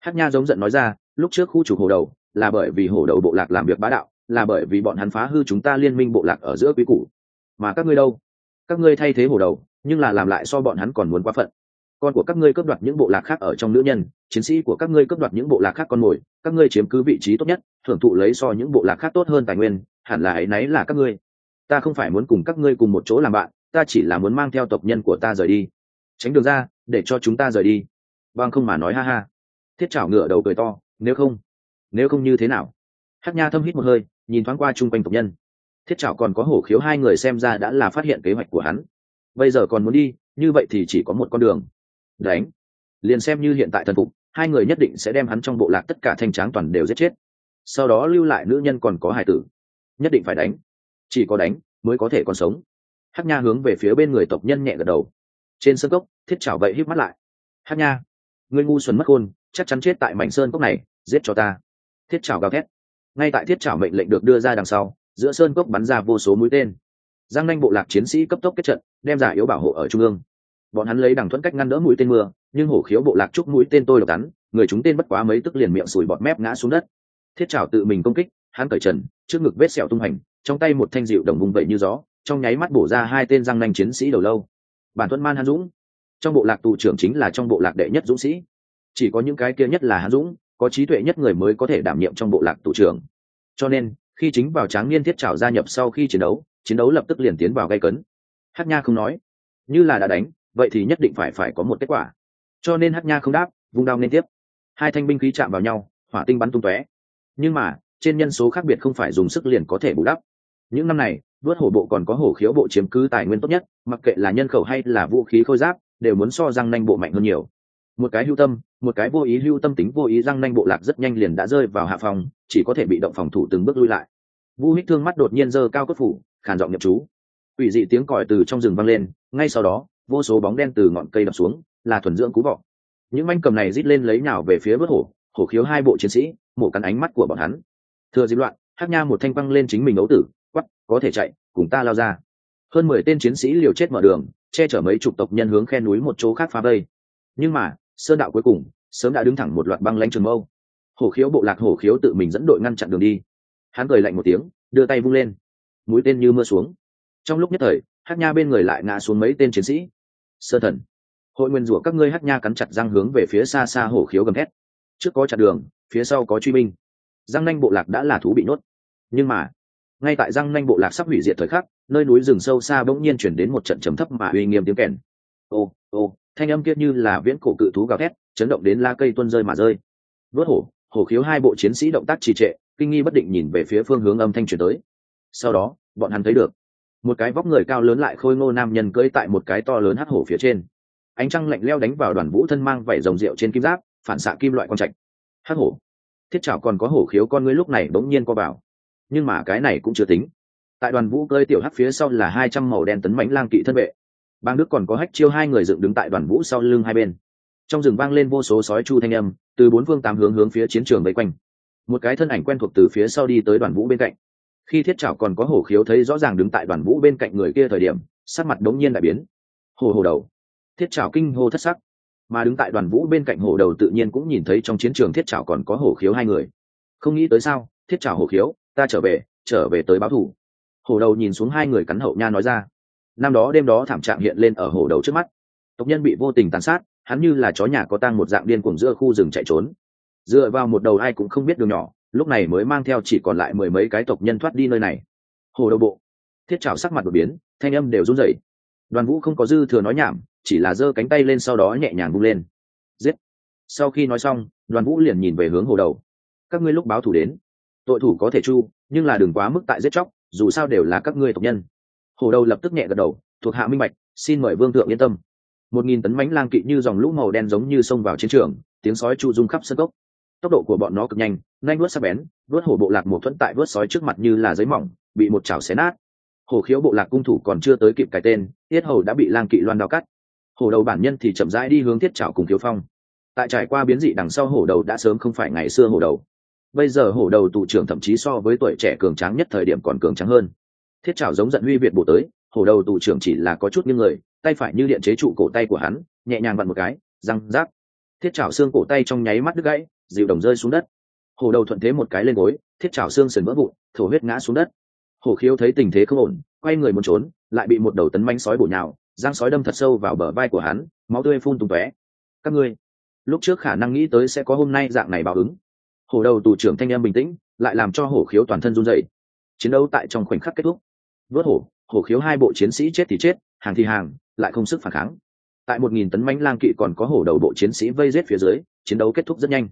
Hát nha giống giận nói ra, lúc trước khu trục hồ đầu, là bởi vì hổ đầu bộ lạc làm việc bá đạo, là bởi vì bọn hắn phá hư chúng ta liên minh bộ lạc ở giữa quý củ. Mà các ngươi đâu? Các ngươi thay thế hổ đầu, nhưng là làm lại so bọn hắn còn muốn quá phận con của các ngươi cướp đoạt những bộ lạc khác ở trong nữ nhân, chiến sĩ của các ngươi cướp đoạt những bộ lạc khác con mồi, các ngươi chiếm cứ vị trí tốt nhất, thưởng thụ lấy so những bộ lạc khác tốt hơn tài nguyên, hẳn là ấy nấy là các ngươi. Ta không phải muốn cùng các ngươi cùng một chỗ làm bạn, ta chỉ là muốn mang theo tộc nhân của ta rời đi. Tránh đường ra, để cho chúng ta rời đi. Vâng không mà nói, ha ha. Thiết chảo ngựa đầu cười to, nếu không nếu không như thế nào? Hát nha thâm hít một hơi, nhìn thoáng qua chung quanh tộc nhân. Thiết chảo còn có hổ khiếu hai người xem ra đã là phát hiện kế hoạch của hắn. Bây giờ còn muốn đi, như vậy thì chỉ có một con đường đánh. Liền xem như hiện tại thần phục, hai người nhất định sẽ đem hắn trong bộ lạc tất cả thanh tráng toàn đều giết chết. Sau đó lưu lại nữ nhân còn có hải tử. Nhất định phải đánh. Chỉ có đánh, mới có thể còn sống. Hát nha hướng về phía bên người tộc nhân nhẹ gật đầu. Trên sân cốc, thiết chảo vậy híp mắt lại. Hát nha, ngươi ngu xuẩn mất khôn, chắc chắn chết tại mảnh sơn cốc này, giết cho ta. Thiết chảo gào thét. Ngay tại thiết chảo mệnh lệnh được đưa ra đằng sau, giữa sơn cốc bắn ra vô số mũi tên. Giang nanh bộ lạc chiến sĩ cấp tốc kết trận, đem giả yếu bảo hộ ở trung ương bọn hắn lấy đằng thuẫn cách ngăn đỡ mũi tên mưa, nhưng hổ khiếu bộ lạc trúc mũi tên tôi độc cắn, người chúng tên bất quá mấy tức liền miệng sùi bọt mép ngã xuống đất. Thiết trào tự mình công kích, hắn cởi trần, trước ngực vết sẹo tung hành, trong tay một thanh dịu đồng vùng vẩy như gió, trong nháy mắt bổ ra hai tên răng nanh chiến sĩ đầu lâu. Bản thuẫn man han dũng. Trong bộ lạc tù trưởng chính là trong bộ lạc đệ nhất dũng sĩ. Chỉ có những cái kia nhất là hán dũng, có trí tuệ nhất người mới có thể đảm nhiệm trong bộ lạc tù trưởng. Cho nên, khi chính vào tráng niên thiết trào gia nhập sau khi chiến đấu chiến đấu lập tức liền tiến vào gây cấn. Hát nha không nói. Như là đã đánh vậy thì nhất định phải phải có một kết quả. Cho nên hát nha không đáp, vung đao liên tiếp. Hai thanh binh khí chạm vào nhau, hỏa tinh bắn tung tóe. Nhưng mà, trên nhân số khác biệt không phải dùng sức liền có thể bù đắp. Những năm này, vớt hổ bộ còn có hổ khiếu bộ chiếm cứ tài nguyên tốt nhất, mặc kệ là nhân khẩu hay là vũ khí khôi giáp, đều muốn so răng nanh bộ mạnh hơn nhiều. Một cái hưu tâm, một cái vô ý hưu tâm tính vô ý răng nanh bộ lạc rất nhanh liền đã rơi vào hạ phòng, chỉ có thể bị động phòng thủ từng bước lui lại. Vũ hích thương mắt đột nhiên giơ cao cất phủ, khàn giọng nhập chú. Ủy dị tiếng còi từ trong rừng vang lên, ngay sau đó vô số bóng đen từ ngọn cây đập xuống, là thuần dưỡng cú vọ. Những manh cầm này rít lên lấy nhào về phía vớt hổ hổ khiếu hai bộ chiến sĩ, mổ cắn ánh mắt của bọn hắn. Thừa dịp loạn, hát nha một thanh băng lên chính mình ấu tử quắp có thể chạy, cùng ta lao ra. Hơn mười tên chiến sĩ liều chết mở đường, che chở mấy chục tộc nhân hướng khe núi một chỗ khác phá vây. Nhưng mà, sơn đạo cuối cùng, sớm đã đứng thẳng một loạt băng lanh trường mâu. Hổ khiếu bộ lạc hổ khiếu tự mình dẫn đội ngăn chặn đường đi. Hắn cười lạnh một tiếng, đưa tay vung lên. Mũi tên như mưa xuống. Trong lúc nhất thời, hát nha bên người lại ngã xuống mấy tên chiến sĩ sơ thần. Hội nguyên rủa các ngươi hát nha cắn chặt răng hướng về phía xa xa hổ khiếu gầm thét. Trước có chặt đường, phía sau có truy binh. Răng nanh bộ lạc đã là thú bị nuốt nhưng mà, ngay tại răng nanh bộ lạc sắp hủy diệt thời khắc, nơi núi rừng sâu xa bỗng nhiên chuyển đến một trận trầm thấp mà uy nghiêm tiếng kèn. Ô ô, thanh âm kia như là viễn cổ cự thú gào thét, chấn động đến la cây tuân rơi mà rơi. Vớt hổ hổ khiếu hai bộ chiến sĩ động tác trì trệ, kinh nghi bất định nhìn về phía phương hướng âm thanh chuyển tới. Sau đó, bọn hắn thấy được một cái vóc người cao lớn lại khôi ngô nam nhân cưỡi tại một cái to lớn hắc hổ phía trên. Ánh trăng lạnh leo đánh vào đoàn vũ thân mang vảy rồng rượu trên kim giáp, phản xạ kim loại con trạch. Hắc hổ. Thiết trảo còn có hổ khiếu con ngươi lúc này bỗng nhiên co vào. Nhưng mà cái này cũng chưa tính. Tại đoàn vũ cơi tiểu hắc phía sau là hai trăm màu đen tấn mãnh lang kỵ thân vệ. Bang đức còn có hách chiêu hai người dựng đứng tại đoàn vũ sau lưng hai bên. Trong rừng vang lên vô số sói chu thanh âm, từ bốn phương tám hướng hướng phía chiến trường vây quanh. Một cái thân ảnh quen thuộc từ phía sau đi tới đoàn vũ bên cạnh khi thiết trảo còn có hổ khiếu thấy rõ ràng đứng tại đoàn vũ bên cạnh người kia thời điểm, sắc mặt đống nhiên đại biến. Hồ hồ đầu. Thiết trảo kinh hô thất sắc. Mà đứng tại đoàn vũ bên cạnh hổ đầu tự nhiên cũng nhìn thấy trong chiến trường thiết trảo còn có hổ khiếu hai người. Không nghĩ tới sao, thiết trảo hổ khiếu, ta trở về trở về tới báo thủ. Hổ đầu nhìn xuống hai người cắn hậu nha nói ra. Năm đó đêm đó thảm trạng hiện lên ở hổ đầu trước mắt. Tộc nhân bị vô tình tàn sát, hắn như là chó nhà có tang một dạng điên cuồng giữa khu rừng chạy trốn. Dựa vào một đầu ai cũng không biết đường nhỏ lúc này mới mang theo chỉ còn lại mười mấy cái tộc nhân thoát đi nơi này. Hồ đầu bộ. Thiết trào sắc mặt đột biến, thanh âm đều run rẩy. Đoàn vũ không có dư thừa nói nhảm, chỉ là giơ cánh tay lên sau đó nhẹ nhàng bung lên. Giết. Sau khi nói xong, đoàn vũ liền nhìn về hướng hồ đầu. Các ngươi lúc báo thủ đến. Tội thủ có thể chu, nhưng là đừng quá mức tại giết chóc, dù sao đều là các ngươi tộc nhân. Hồ đầu lập tức nhẹ gật đầu, thuộc hạ minh bạch, xin mời vương thượng yên tâm. Một nghìn tấn mánh lang kỵ như dòng lũ màu đen giống như xông vào chiến trường, tiếng sói chu rung khắp sân gốc tốc độ của bọn nó cực nhanh nhanh vớt sắc bén, vớt hổ bộ lạc một thuẫn tại vớt sói trước mặt như là giấy mỏng, bị một chảo xé nát. Hổ khiếu bộ lạc cung thủ còn chưa tới kịp cái tên, tiết hầu đã bị lang kỵ loan đao cắt. Hổ đầu bản nhân thì chậm rãi đi hướng thiết chảo cùng thiếu phong. Tại trải qua biến dị đằng sau hổ đầu đã sớm không phải ngày xưa hổ đầu. Bây giờ hổ đầu tụ trưởng thậm chí so với tuổi trẻ cường tráng nhất thời điểm còn cường tráng hơn. Thiết chảo giống giận huy việt bổ tới, hổ đầu tụ trưởng chỉ là có chút những người, tay phải như điện chế trụ cổ tay của hắn, nhẹ nhàng vặn một cái, răng rác. Thiết chảo xương cổ tay trong nháy mắt đứt gãy dịu đồng rơi xuống đất. Hổ đầu thuận thế một cái lên gối, thiết chảo xương sườn vỡ vụn, thổ huyết ngã xuống đất. Hổ khiếu thấy tình thế không ổn, quay người muốn trốn, lại bị một đầu tấn manh sói bổ nhào, giang sói đâm thật sâu vào bờ vai của hắn, máu tươi phun tung tóe. Các ngươi, lúc trước khả năng nghĩ tới sẽ có hôm nay dạng này báo ứng. Hổ đầu tù trưởng thanh em bình tĩnh, lại làm cho hổ khiếu toàn thân run dậy chiến đấu tại trong khoảnh khắc kết thúc. Vớt hổ hổ khiếu hai bộ chiến sĩ chết thì chết, hàng thì hàng, lại không sức phản kháng. Tại một nghìn tấn mánh lang kỵ còn có hổ đầu bộ chiến sĩ vây rết phía dưới, chiến đấu kết thúc rất nhanh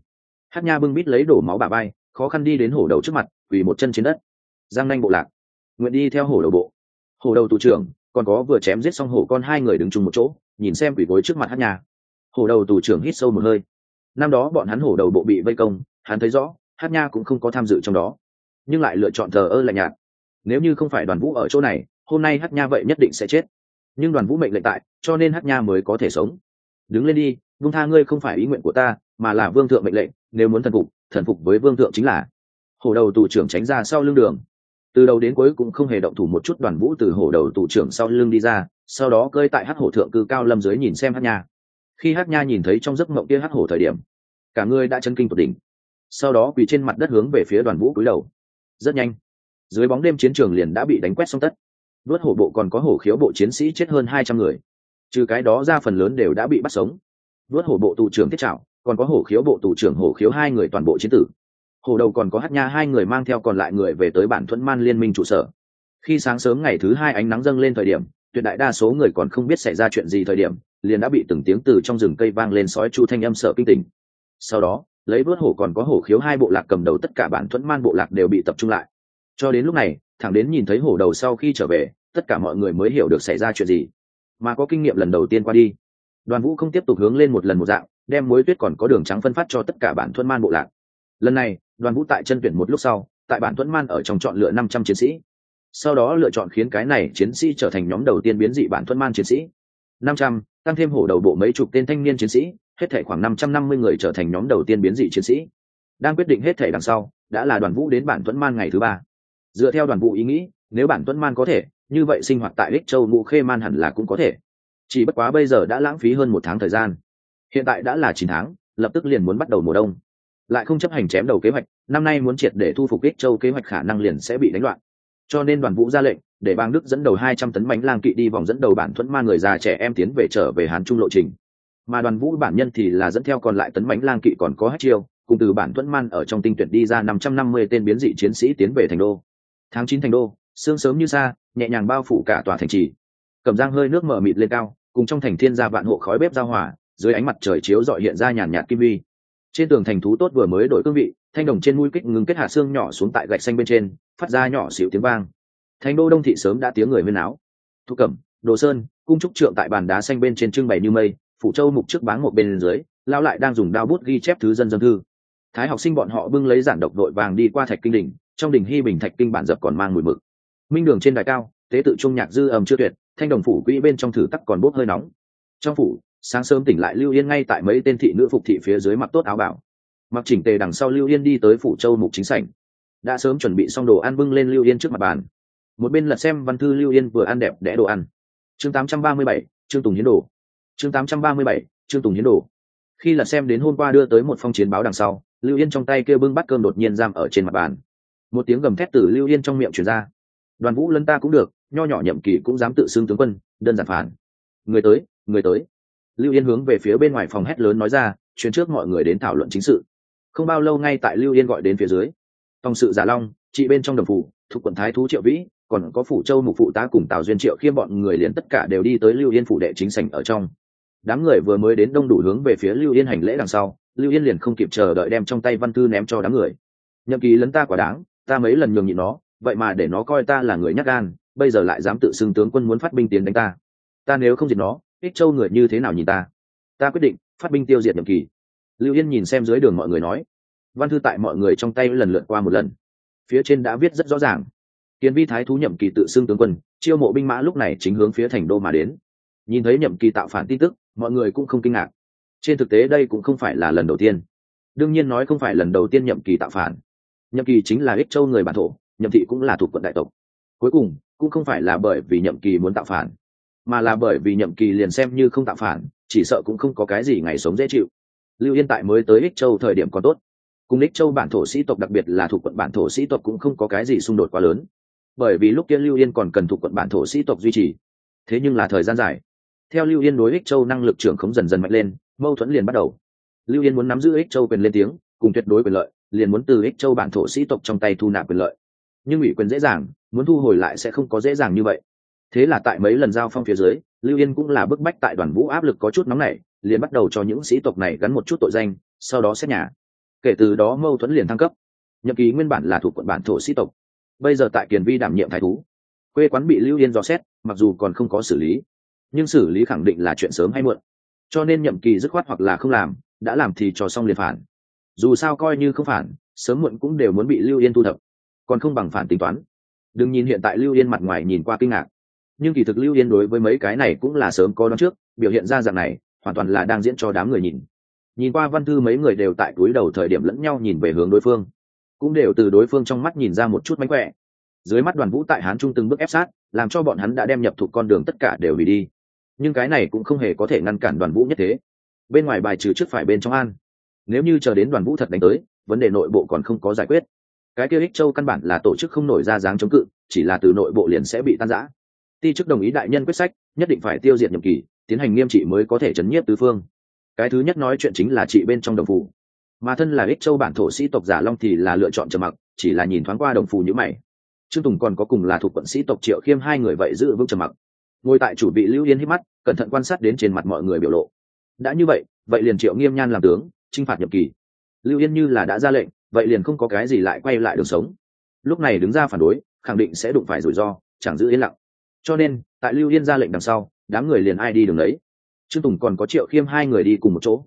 hát nha bưng bít lấy đổ máu bà bay, khó khăn đi đến hổ đầu trước mặt, quỳ một chân trên đất. Giang nanh bộ lạc, nguyện đi theo hổ đầu bộ. Hổ đầu tù trưởng, còn có vừa chém giết xong hổ con hai người đứng chung một chỗ, nhìn xem quỷ gối trước mặt hát nha. Hổ đầu tù trưởng hít sâu một hơi. Năm đó bọn hắn hổ đầu bộ bị vây công, hắn thấy rõ, hát nha cũng không có tham dự trong đó. Nhưng lại lựa chọn thờ ơ lạnh nhạt. Nếu như không phải đoàn vũ ở chỗ này, hôm nay hát nha vậy nhất định sẽ chết. Nhưng đoàn vũ mệnh lệnh tại, cho nên hát nha mới có thể sống. Đứng lên đi vung tha ngươi không phải ý nguyện của ta mà là vương thượng mệnh lệnh, nếu muốn thần phục thần phục với vương thượng chính là hổ đầu tù trưởng tránh ra sau lưng đường. Từ đầu đến cuối cũng không hề động thủ một chút đoàn vũ từ hổ đầu tù trưởng sau lưng đi ra, sau đó cơi tại hát hổ thượng cư cao lâm dưới nhìn xem hát nha. Khi hát nha nhìn thấy trong giấc mộng kia hát hổ thời điểm, cả ngươi đã chân kinh tột đỉnh. Sau đó quỳ trên mặt đất hướng về phía đoàn vũ cúi đầu. Rất nhanh, dưới bóng đêm chiến trường liền đã bị đánh quét xong tất. Vớt hổ bộ còn có hổ khiếu bộ chiến sĩ chết hơn hai trăm người. Trừ cái đó ra phần lớn đều đã bị bắt sống. Vớt hổ bộ tù trưởng thiết trảo còn có hổ khiếu bộ tù trưởng hổ khiếu hai người toàn bộ chiến tử. Hổ đầu còn có hát nha hai người mang theo còn lại người về tới bản thuẫn man liên minh trụ sở. Khi sáng sớm ngày thứ hai ánh nắng dâng lên thời điểm, tuyệt đại đa số người còn không biết xảy ra chuyện gì thời điểm, liền đã bị từng tiếng từ trong rừng cây vang lên sói chu thanh âm sợ kinh tình sau đó, lấy vớt hổ còn có hổ khiếu hai bộ lạc cầm đầu tất cả bản thuẫn man bộ lạc đều bị tập trung lại. Cho đến lúc này, thẳng đến nhìn thấy hổ đầu sau khi trở về, tất cả mọi người mới hiểu được xảy ra chuyện gì. Mà có kinh nghiệm lần đầu tiên qua đi, đoàn vũ không tiếp tục hướng lên một lần một dạng đem muối tuyết còn có đường trắng phân phát cho tất cả bản thuẫn man bộ lạc. Lần này, đoàn vũ tại chân tuyển một lúc sau, tại bản thuẫn man ở trong chọn lựa năm trăm chiến sĩ. Sau đó lựa chọn khiến cái này chiến sĩ trở thành nhóm đầu tiên biến dị bản thuẫn man chiến sĩ. năm trăm, tăng thêm hổ đầu bộ mấy chục tên thanh niên chiến sĩ, hết thể khoảng năm trăm năm mươi người trở thành nhóm đầu tiên biến dị chiến sĩ. Đang quyết định hết thể đằng sau, đã là đoàn vũ đến bản tuấn man ngày thứ ba. Dựa theo đoàn vũ ý nghĩ, nếu bản tuấn man có thể, như vậy sinh hoạt tại ích châu ngũ khê man hẳn là cũng có thể. Chỉ bất quá bây giờ đã lãng phí hơn một tháng thời gian hiện tại đã là chín tháng, lập tức liền muốn bắt đầu mùa đông. Lại không chấp hành chém đầu kế hoạch, năm nay muốn triệt để thu phục ích châu kế hoạch khả năng liền sẽ bị đánh loạn. Cho nên đoàn vũ ra lệnh, để bang đức dẫn đầu hai trăm tấn bánh lang kỵ đi vòng dẫn đầu bản thuẫn man người già trẻ em tiến về trở về hán trung lộ trình. Mà đoàn vũ bản nhân thì là dẫn theo còn lại tấn bánh lang kỵ còn có hết chiêu, cùng từ bản thuẫn man ở trong tinh tuyển đi ra năm trăm năm mươi tên biến dị chiến sĩ tiến về thành đô. Tháng chín thành đô, sương sớm như xa, nhẹ nhàng bao phủ cả tòa thành trì. Cầm giang hơi nước mở mịt lên cao, cùng trong thành thiên gia vạn hộ khói bếp giao hỏa dưới ánh mặt trời chiếu dọi hiện ra nhàn nhạt kim vi. Trên tường thành thú tốt vừa mới đổi cương vị, thanh đồng trên mũi kích ngừng kết hạ xương nhỏ xuống tại gạch xanh bên trên, phát ra nhỏ xịu tiếng vang. Thành đô đông thị sớm đã tiếng người huyên áo thu cẩm, đồ sơn, cung trúc trượng tại bàn đá xanh bên trên trưng bày như mây, phủ châu mục trước báng một bên dưới lao lại đang dùng đao bút ghi chép thứ dân dân thư. Thái học sinh bọn họ bưng lấy giản độc đội vàng đi qua thạch kinh đỉnh, trong đỉnh hy bình thạch kinh bản dập còn mang mùi mực. Minh đường trên đài cao, tế tự trung nhạc dư ầm chưa tuyệt, thanh đồng phủ quỹ bên trong thử tắc còn bốc hơi nóng. Trong phủ sáng sớm tỉnh lại lưu yên ngay tại mấy tên thị nữ phục thị phía dưới mặc tốt áo bảo. Mặc chỉnh tề đằng sau lưu yên đi tới phủ châu mục chính sảnh. Đã sớm chuẩn bị xong đồ ăn bưng lên lưu yên trước mặt bàn. Một bên lật xem văn thư lưu yên vừa ăn đẹp đẽ đồ ăn. Chương 837, trương tùng hiến đồ. Chương 837, trương tùng hiến đồ. Khi lật xem đến hôm qua đưa tới một phong chiến báo đằng sau lưu yên trong tay kêu bưng bát cơm đột nhiên giam ở trên mặt bàn. Một tiếng gầm thét từ lưu yên trong miệng truyền ra. Đoàn vũ lân ta cũng được nho nhỏ nhậm kỳ cũng dám tự xưng tướng quân đơn giản phản. Người tới người tới lưu yên hướng về phía bên ngoài phòng hét lớn nói ra, chuyến trước mọi người đến thảo luận chính sự. Không bao lâu ngay tại lưu yên gọi đến phía dưới. Tòng sự giả long, chị bên trong đồng phủ, thuộc quận thái thú triệu vĩ, còn có phủ châu mục phụ tá cùng tào duyên triệu, khiêm bọn người liền tất cả đều đi tới lưu yên phủ đệ chính sảnh ở trong. Đám người vừa mới đến đông đủ hướng về phía lưu yên hành lễ đằng sau, lưu yên liền không kịp chờ đợi đem trong tay văn thư ném cho đám người. Nhậm ký lấn ta quả đáng, ta mấy lần nhường nhịn nó, vậy mà để nó coi ta là người nhắc gan, bây giờ lại dám tự xưng tướng quân muốn phát binh tiến đánh ta. Ta nếu không diệt nó ích châu người như thế nào nhìn ta? Ta quyết định, phát binh tiêu diệt nhậm kỳ. Lưu yên nhìn xem dưới đường mọi người nói. Văn thư tại mọi người trong tay lần lượt qua một lần. Phía trên đã viết rất rõ ràng. Kiến vi thái thú nhậm kỳ tự xưng tướng quân, chiêu mộ binh mã lúc này chính hướng phía thành đô mà đến. Nhìn thấy nhậm kỳ tạo phản tin tức, mọi người cũng không kinh ngạc. Trên thực tế đây cũng không phải là lần đầu tiên. Đương nhiên nói không phải lần đầu tiên nhậm kỳ tạo phản. Nhậm kỳ chính là ích châu người bản thổ, nhậm thị cũng là thuộc quận đại tộc. Cuối cùng, cũng không phải là bởi vì nhậm kỳ muốn tạo phản mà là bởi vì nhậm kỳ liền xem như không tạo phản, chỉ sợ cũng không có cái gì ngày sống dễ chịu. Lưu yên tại mới tới ích châu thời điểm còn tốt. Cùng ích châu bản thổ sĩ tộc đặc biệt là thuộc quận bản thổ sĩ tộc cũng không có cái gì xung đột quá lớn. Bởi vì lúc kia lưu yên còn cần thuộc quận bản thổ sĩ tộc duy trì. Thế nhưng là thời gian dài. Theo lưu yên đối ích châu năng lực trưởng khống dần dần mạnh lên, mâu thuẫn liền bắt đầu. Lưu yên muốn nắm giữ ích châu quyền lên tiếng, cùng tuyệt đối quyền lợi, liền muốn từ ích châu bản thổ sĩ tộc trong tay thu nạp quyền lợi. Nhưng ủy quyền dễ dàng, muốn thu hồi lại sẽ không có dễ dàng như vậy thế là tại mấy lần giao phong phía dưới, lưu yên cũng là bức bách tại đoàn vũ áp lực có chút nóng nảy, liền bắt đầu cho những sĩ tộc này gắn một chút tội danh, sau đó xét nhà. Kể từ đó mâu thuẫn liền thăng cấp. Nhậm ký nguyên bản là thuộc quận bản thổ sĩ tộc. Bây giờ tại kiền vi đảm nhiệm thái thú. Quê quán bị lưu yên dò xét, mặc dù còn không có xử lý, nhưng xử lý khẳng định là chuyện sớm hay muộn. Cho nên nhậm kỳ dứt khoát hoặc là không làm, đã làm thì cho xong liền phản. Dù sao coi như không phản, sớm muộn cũng đều muốn bị lưu yên thu thập, còn không bằng phản tính toán. Đừng nhìn hiện tại lưu yên mặt ngoài nhìn qua kinh ngạc nhưng kỳ thực lưu yên đối với mấy cái này cũng là sớm có đón trước, biểu hiện ra dạng này, hoàn toàn là đang diễn cho đám người nhìn. Nhìn qua văn thư mấy người đều tại túi đầu thời điểm lẫn nhau nhìn về hướng đối phương. Cũng đều từ đối phương trong mắt nhìn ra một chút mánh khỏe. Dưới mắt đoàn vũ tại hán trung từng bước ép sát, làm cho bọn hắn đã đem nhập thuộc con đường tất cả đều hủy đi. Nhưng cái này cũng không hề có thể ngăn cản đoàn vũ nhất thế. Bên ngoài bài trừ trước phải bên trong an. Nếu như chờ đến đoàn vũ thật đánh tới, vấn đề nội bộ còn không có giải quyết. Cái kia ích châu căn bản là tổ chức không nổi ra dáng chống cự, chỉ là từ nội bộ liền sẽ bị tan giã ti chức đồng ý đại nhân quyết sách, nhất định phải tiêu diệt nhiệm kỳ, tiến hành nghiêm trị mới có thể chấn nhiếp tứ phương. Cái thứ nhất nói chuyện chính là chị bên trong đồng phủ. Mà thân là ích châu bản thổ sĩ tộc giả long thì là lựa chọn trầm mặc, chỉ là nhìn thoáng qua đồng phù như mày. Trương tùng còn có cùng là thuộc quận sĩ tộc triệu khiêm hai người vậy giữ vững trầm mặc. Ngồi tại chủ vị lưu yên hít mắt, cẩn thận quan sát đến trên mặt mọi người biểu lộ. Đã như vậy vậy liền triệu nghiêm nhan làm tướng chinh phạt nhập kỳ. Lưu yên như là đã ra lệnh, vậy liền không có cái gì lại quay lại đường sống. Lúc này đứng ra phản đối, khẳng định sẽ đụng phải rủi ro, chẳng giữ yên lặng cho nên, tại lưu yên ra lệnh đằng sau, đám người liền ai đi đường đấy trương tùng còn có triệu khiêm hai người đi cùng một chỗ.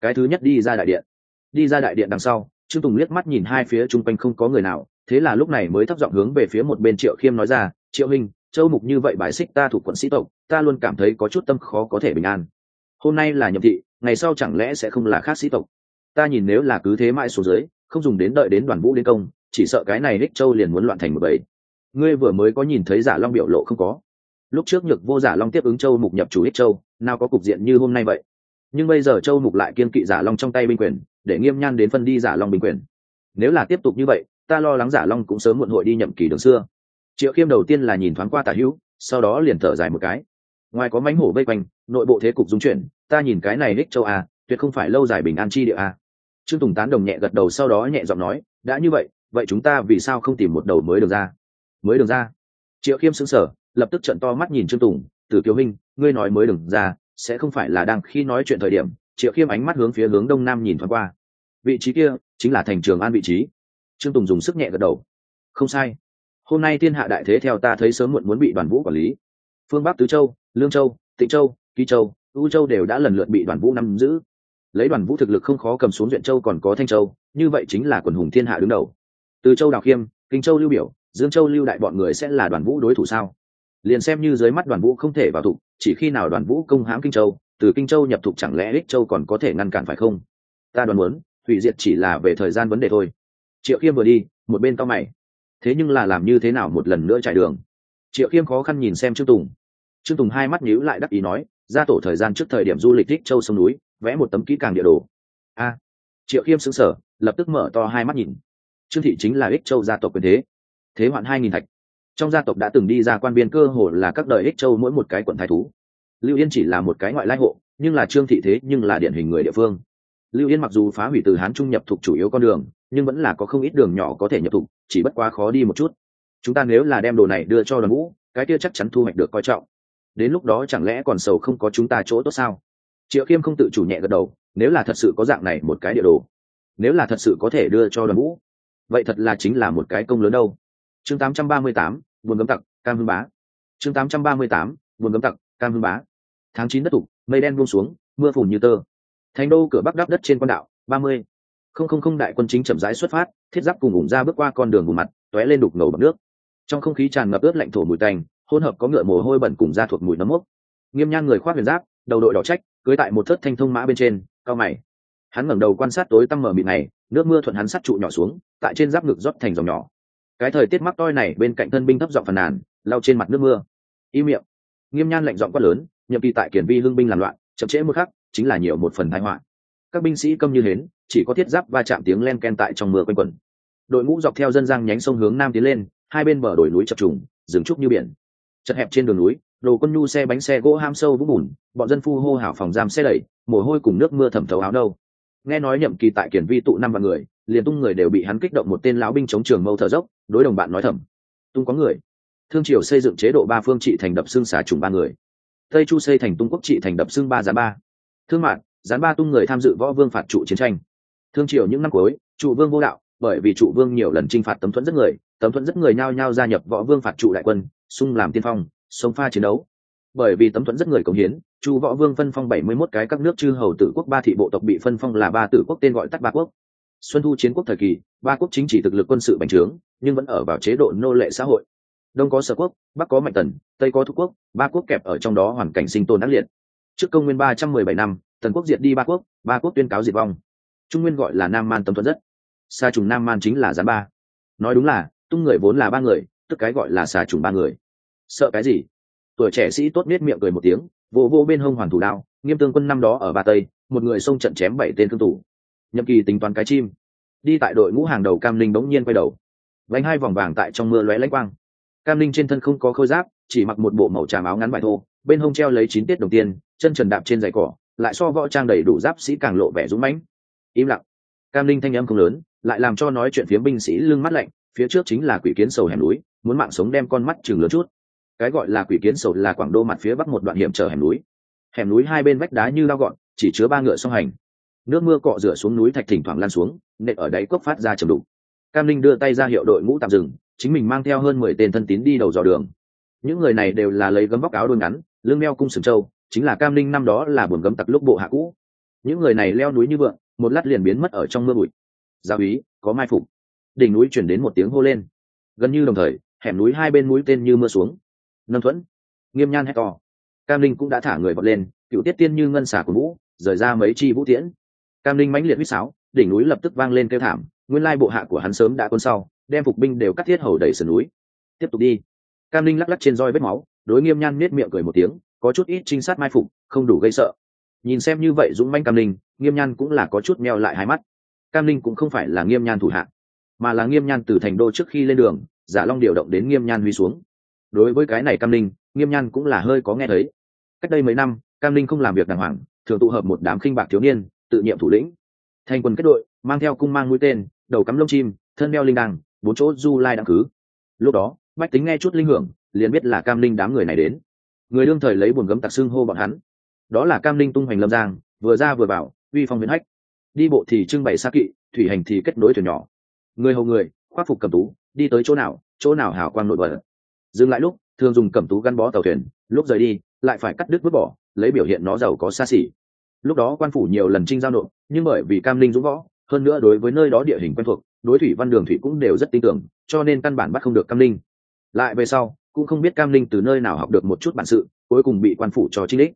Cái thứ nhất đi ra đại điện. Đi ra đại điện đằng sau, trương tùng liếc mắt nhìn hai phía chung quanh không có người nào, thế là lúc này mới thấp giọng hướng về phía một bên triệu khiêm nói ra, triệu hình châu mục như vậy bài xích ta thuộc quận sĩ tộc, ta luôn cảm thấy có chút tâm khó có thể bình an. Hôm nay là nhậm thị, ngày sau chẳng lẽ sẽ không là khác sĩ tộc? Ta nhìn nếu là cứ thế mãi xuống dưới, không dùng đến đợi đến đoàn vũ đến công, chỉ sợ cái này đích châu liền muốn loạn thành một bầy ngươi vừa mới có nhìn thấy giả long biểu lộ không có? Lúc trước nhược vô giả long tiếp ứng châu mục nhập chủ ích châu, nào có cục diện như hôm nay vậy? Nhưng bây giờ châu mục lại kiên kỵ giả long trong tay binh quyền, để nghiêm nhan đến phân đi giả long binh quyền. Nếu là tiếp tục như vậy, ta lo lắng giả long cũng sớm muộn hội đi nhậm kỳ đường xưa. Triệu khiêm đầu tiên là nhìn thoáng qua tả hữu, sau đó liền thở dài một cái. Ngoài có mánh hổ vây quanh, nội bộ thế cục dung chuyển, ta nhìn cái này đích châu a tuyệt không phải lâu dài bình an chi địa a trương tùng tán đồng nhẹ gật đầu, sau đó nhẹ giọng nói, đã như vậy vậy chúng ta vì sao không tìm một đầu mới được ra? Mới đường ra. Triệu khiêm xứng sở lập tức trận to mắt nhìn trương tùng từ kiều hình ngươi nói mới đường ra, sẽ không phải là đang khi nói chuyện thời điểm. Triệu khiêm ánh mắt hướng phía hướng đông nam nhìn thoáng qua. Vị trí kia chính là thành trường an vị trí. Trương tùng dùng sức nhẹ gật đầu. Không sai. Hôm nay thiên hạ đại thế theo ta thấy sớm muộn muốn bị đoàn vũ quản lý. Phương bắc tứ châu, lương châu, tịnh châu kỳ châu, u châu đều đã lần lượt bị đoàn vũ nắm giữ. Lấy đoàn vũ thực lực không khó cầm xuống duyện châu còn có thanh châu, như vậy chính là quần hùng thiên hạ đứng đầu. Từ châu đào khiêm, kinh châu lưu biểu dương châu lưu đại bọn người sẽ là đoàn vũ đối thủ sao? Liền xem như dưới mắt đoàn vũ không thể vào thục chỉ khi nào đoàn vũ công hãm kinh châu, từ kinh châu nhập thục chẳng lẽ ích châu còn có thể ngăn cản phải không? Ta đoàn muốn, hủy diệt chỉ là về thời gian vấn đề thôi. Triệu khiêm vừa đi, một bên cao mày. Thế nhưng là làm như thế nào một lần nữa trải đường? Triệu khiêm khó khăn nhìn xem trương tùng. Trương tùng hai mắt nhíu lại đắc ý nói, ra tổ thời gian trước thời điểm du lịch ích châu sông núi, vẽ một tấm kỹ càng địa đồ. A. Triệu khiêm xứng sở lập tức mở to hai mắt nhìn. Trương thị chính là ích châu gia tộc quyền thế thế hoạn hai nghìn thạch. Trong gia tộc đã từng đi ra quan biên cơ hồ là các đời ích châu mỗi một cái quận thái thú. Lưu yên chỉ là một cái ngoại lai hộ, nhưng là trương thị thế nhưng là điển hình người địa phương. Lưu yên mặc dù phá hủy từ hán trung nhập thuộc chủ yếu con đường, nhưng vẫn là có không ít đường nhỏ có thể nhập thuộc, chỉ bất quá khó đi một chút. Chúng ta nếu là đem đồ này đưa cho đoàn vũ, cái kia chắc chắn thu hoạch được coi trọng. Đến lúc đó chẳng lẽ còn sầu không có chúng ta chỗ tốt sao? Triệu khiêm không tự chủ nhẹ gật đầu, nếu là thật sự có dạng này một cái địa đồ, nếu là thật sự có thể đưa cho đoàn vũ, vậy thật là chính là một cái công lớn đâu chương 838, buồn gấm tặc cam hương bá. Chương 838, buồn gấm tặc cam hương bá. Tháng chín đất tục mây đen buông xuống mưa phùn như tơ. Thành đô cửa bắc đắp đất trên quan đạo ba mươi. Không không không đại quân chính chậm rãi xuất phát thiết giáp cùng ủng ra bước qua con đường bùn mặt tóe lên đục ngầu bằng nước. Trong không khí tràn ngập ướt lạnh thổ mùi tành hỗn hợp có ngựa mồ hôi bẩn cùng da thuộc mùi nấm mốc. Nghiêm nhan người khoác huyền giáp đầu đội đỏ trách cưới tại một thớt thanh thông mã bên trên cao mày. Hắn ngẩng đầu quan sát tối tăm mở mịt này nước mưa thuận hắn sắt trụ nhỏ xuống tại trên giáp ngực rót thành dòng nhỏ cái thời tiết mắc toi này bên cạnh thân binh thấp giọng phàn nàn lao trên mặt nước mưa. Im miệng. Nghiêm nhan lệnh giọng quát lớn nhậm kỳ tại kiển vi hưng binh làm loạn, chậm trễ một khắc, chính là nhiều một phần thái họa. Các binh sĩ câm như hến, chỉ có thiết giáp va chạm tiếng len ken tại trong mưa quanh quẩn. Đội ngũ dọc theo dân giang nhánh sông hướng nam tiến lên, hai bên bờ đồi núi chập trùng, rừng trúc như biển. Chật hẹp trên đường núi, đồ quân nhu xe bánh xe gỗ ham sâu vũng bùn, bọn dân phu hô hào phòng giam xe đẩy, mồ hôi cùng nước mưa thẩm thấu áo đâu nghe nói nhậm kỳ tại kiển vi tụ năm và người liền tung người đều bị hắn kích động một tên lão binh chống trường mâu thở dốc đối đồng bạn nói thầm. Tung có người. Thương triều xây dựng chế độ ba phương trị thành đập xương xả trùng ba người. Tây chu xây thành tung quốc trị thành đập xương ba giá ba. Thương mại, gián ba tung người tham dự võ vương phạt trụ chiến tranh. Thương triều những năm cuối trụ vương vô đạo bởi vì trụ vương nhiều lần t r i n h phạt tấm thuẫn rất người tấm thuẫn rất người nhao nhao gia nhập võ vương phạt trụ đại quân xung làm tiên phong sông pha chiến đấu. Bởi vì tấm thuẫn rất người cống hiến chu võ vương phân phong bảy mươi 71 cái các nước chư hầu tử quốc, ba thị bộ tộc bị phân phong là ba tử quốc, tên gọi tắt ba quốc. Xuân thu chiến quốc thời kỳ, ba quốc chính trị thực lực quân sự bành trướng, nhưng vẫn ở vào chế độ nô lệ xã hội. Đông có sở quốc, bắc có mạnh tần, tây có thu quốc, ba quốc kẹp ở trong đó hoàn cảnh sinh tồn ác liệt. Trước công nguyên ba trăm mười bảy năm, tần quốc diệt đi ba quốc ba quốc tuyên cáo diệt vong. Trung nguyên gọi là nam man tâm thuận rất. Xa trùng nam man chính là gián ba. Nói đúng là, tung người vốn là ba người, tức cái gọi là xà trùng ba người. Sợ cái gì? Tuổi trẻ sĩ tốt biết miệng cười một tiếng vô vô bên hông hoàn thủ đao nghiêm tương quân năm đó ở ba tây, một người xông trận chém bảy tên thương tủ nhậm kỳ tính toán cái chim. Đi tại đội ngũ hàng đầu cam linh bỗng nhiên quay đầu. Vánh hai vòng vàng tại trong mưa lóe lãnh quang. Cam linh trên thân không có khôi giáp, chỉ mặc một bộ màu tràm áo ngắn vải thô, bên hông treo lấy chín tiết đồng tiền, chân trần đạp trên giày cỏ, lại so võ trang đầy đủ giáp sĩ càng lộ vẻ dũng mãnh. Im lặng. Cam linh thanh âm không lớn, lại làm cho nói chuyện phía binh sĩ lưng mắt lạnh, phía trước chính là quỷ kiến sầu hẻm núi, muốn mạng sống đem con mắt chừng lớn chút cái gọi là quỷ kiến sầu là quảng đô mặt phía bắc một đoạn hiểm trở hẻm núi. Hẻm núi hai bên vách đá như lao gọn, chỉ chứa ba ngựa song hành. Nước mưa cọ rửa xuống núi thạch thỉnh thoảng lan xuống, nện ở đáy cốc phát ra chầm đục. Cam linh đưa tay ra hiệu đội ngũ tạm dừng, chính mình mang theo hơn mười tên thân tín đi đầu dò đường. Những người này đều là lấy gấm bóc áo đôi ngắn, lưng meo cung sừng trâu, chính là cam linh năm đó là buồn gấm tặc lúc bộ hạ cũ. Những người này leo núi như vượng một lát liền biến mất ở trong mưa bụi. Gia úy, có mai phục. Đỉnh núi chuyển đến một tiếng hô lên. Gần như đồng thời, hẻm núi hai bên núi tên như mưa xuống nâng thuẫn. Nghiêm nhan hét to. Cam linh cũng đã thả người vọt lên, cựu tiết tiên như ngân xả của vũ, rời ra mấy chi vũ tiễn. Cam linh mãnh liệt huýt sáo, đỉnh núi lập tức vang lên kêu thảm, nguyên lai bộ hạ của hắn sớm đã quân sau, đem phục binh đều cắt thiết hầu đẩy sườn núi. Tiếp tục đi. Cam linh lắc lắc trên roi vết máu, đối nghiêm nhan nết miệng cười một tiếng, có chút ít trinh sát mai phục, không đủ gây sợ. Nhìn xem như vậy dũng manh cam linh, nghiêm nhan cũng là có chút meo lại hai mắt. Cam linh cũng không phải là nghiêm nhan thủ hạ, mà là nghiêm nhan từ thành đô trước khi lên đường, giả long điều động đến nghiêm nhan huy xuống đối với cái này cam linh, nghiêm nhan cũng là hơi có nghe thấy. Cách đây mấy năm, cam linh không làm việc đàng hoàng, thường tụ hợp một đám khinh bạc thiếu niên, tự nhiệm thủ lĩnh. Thành quân kết đội, mang theo cung mang mũi tên, đầu cắm lông chim, thân đeo linh đăng, bốn chỗ du lai đăng cứ. Lúc đó, bách tính nghe chút linh hưởng, liền biết là cam linh đám người này đến. Người đương thời lấy buồn gấm tặc xưng hô bọn hắn. Đó là cam linh tung hoành lâm giang, vừa ra vừa bảo uy phong biến hách. Đi bộ thì trưng bày xa kỵ, thủy hành thì kết nối thuyền nhỏ. Người hầu người, khoác phục cầm tú, đi tới chỗ nào chỗ nào hào quang nội bật dừng lại lúc thường dùng cẩm tú gắn bó tàu thuyền, lúc rời đi, lại phải cắt đứt vứt bỏ, lấy biểu hiện nó giàu có xa xỉ. Lúc đó quan phủ nhiều lần trinh giao nộp, nhưng bởi vì cam linh dũng võ, hơn nữa đối với nơi đó địa hình quen thuộc, đối thủy văn đường thủy cũng đều rất tin tưởng, cho nên căn bản bắt không được cam linh lại về sau, cũng không biết cam linh từ nơi nào học được một chút bản sự, cuối cùng bị quan phủ cho trinh đích.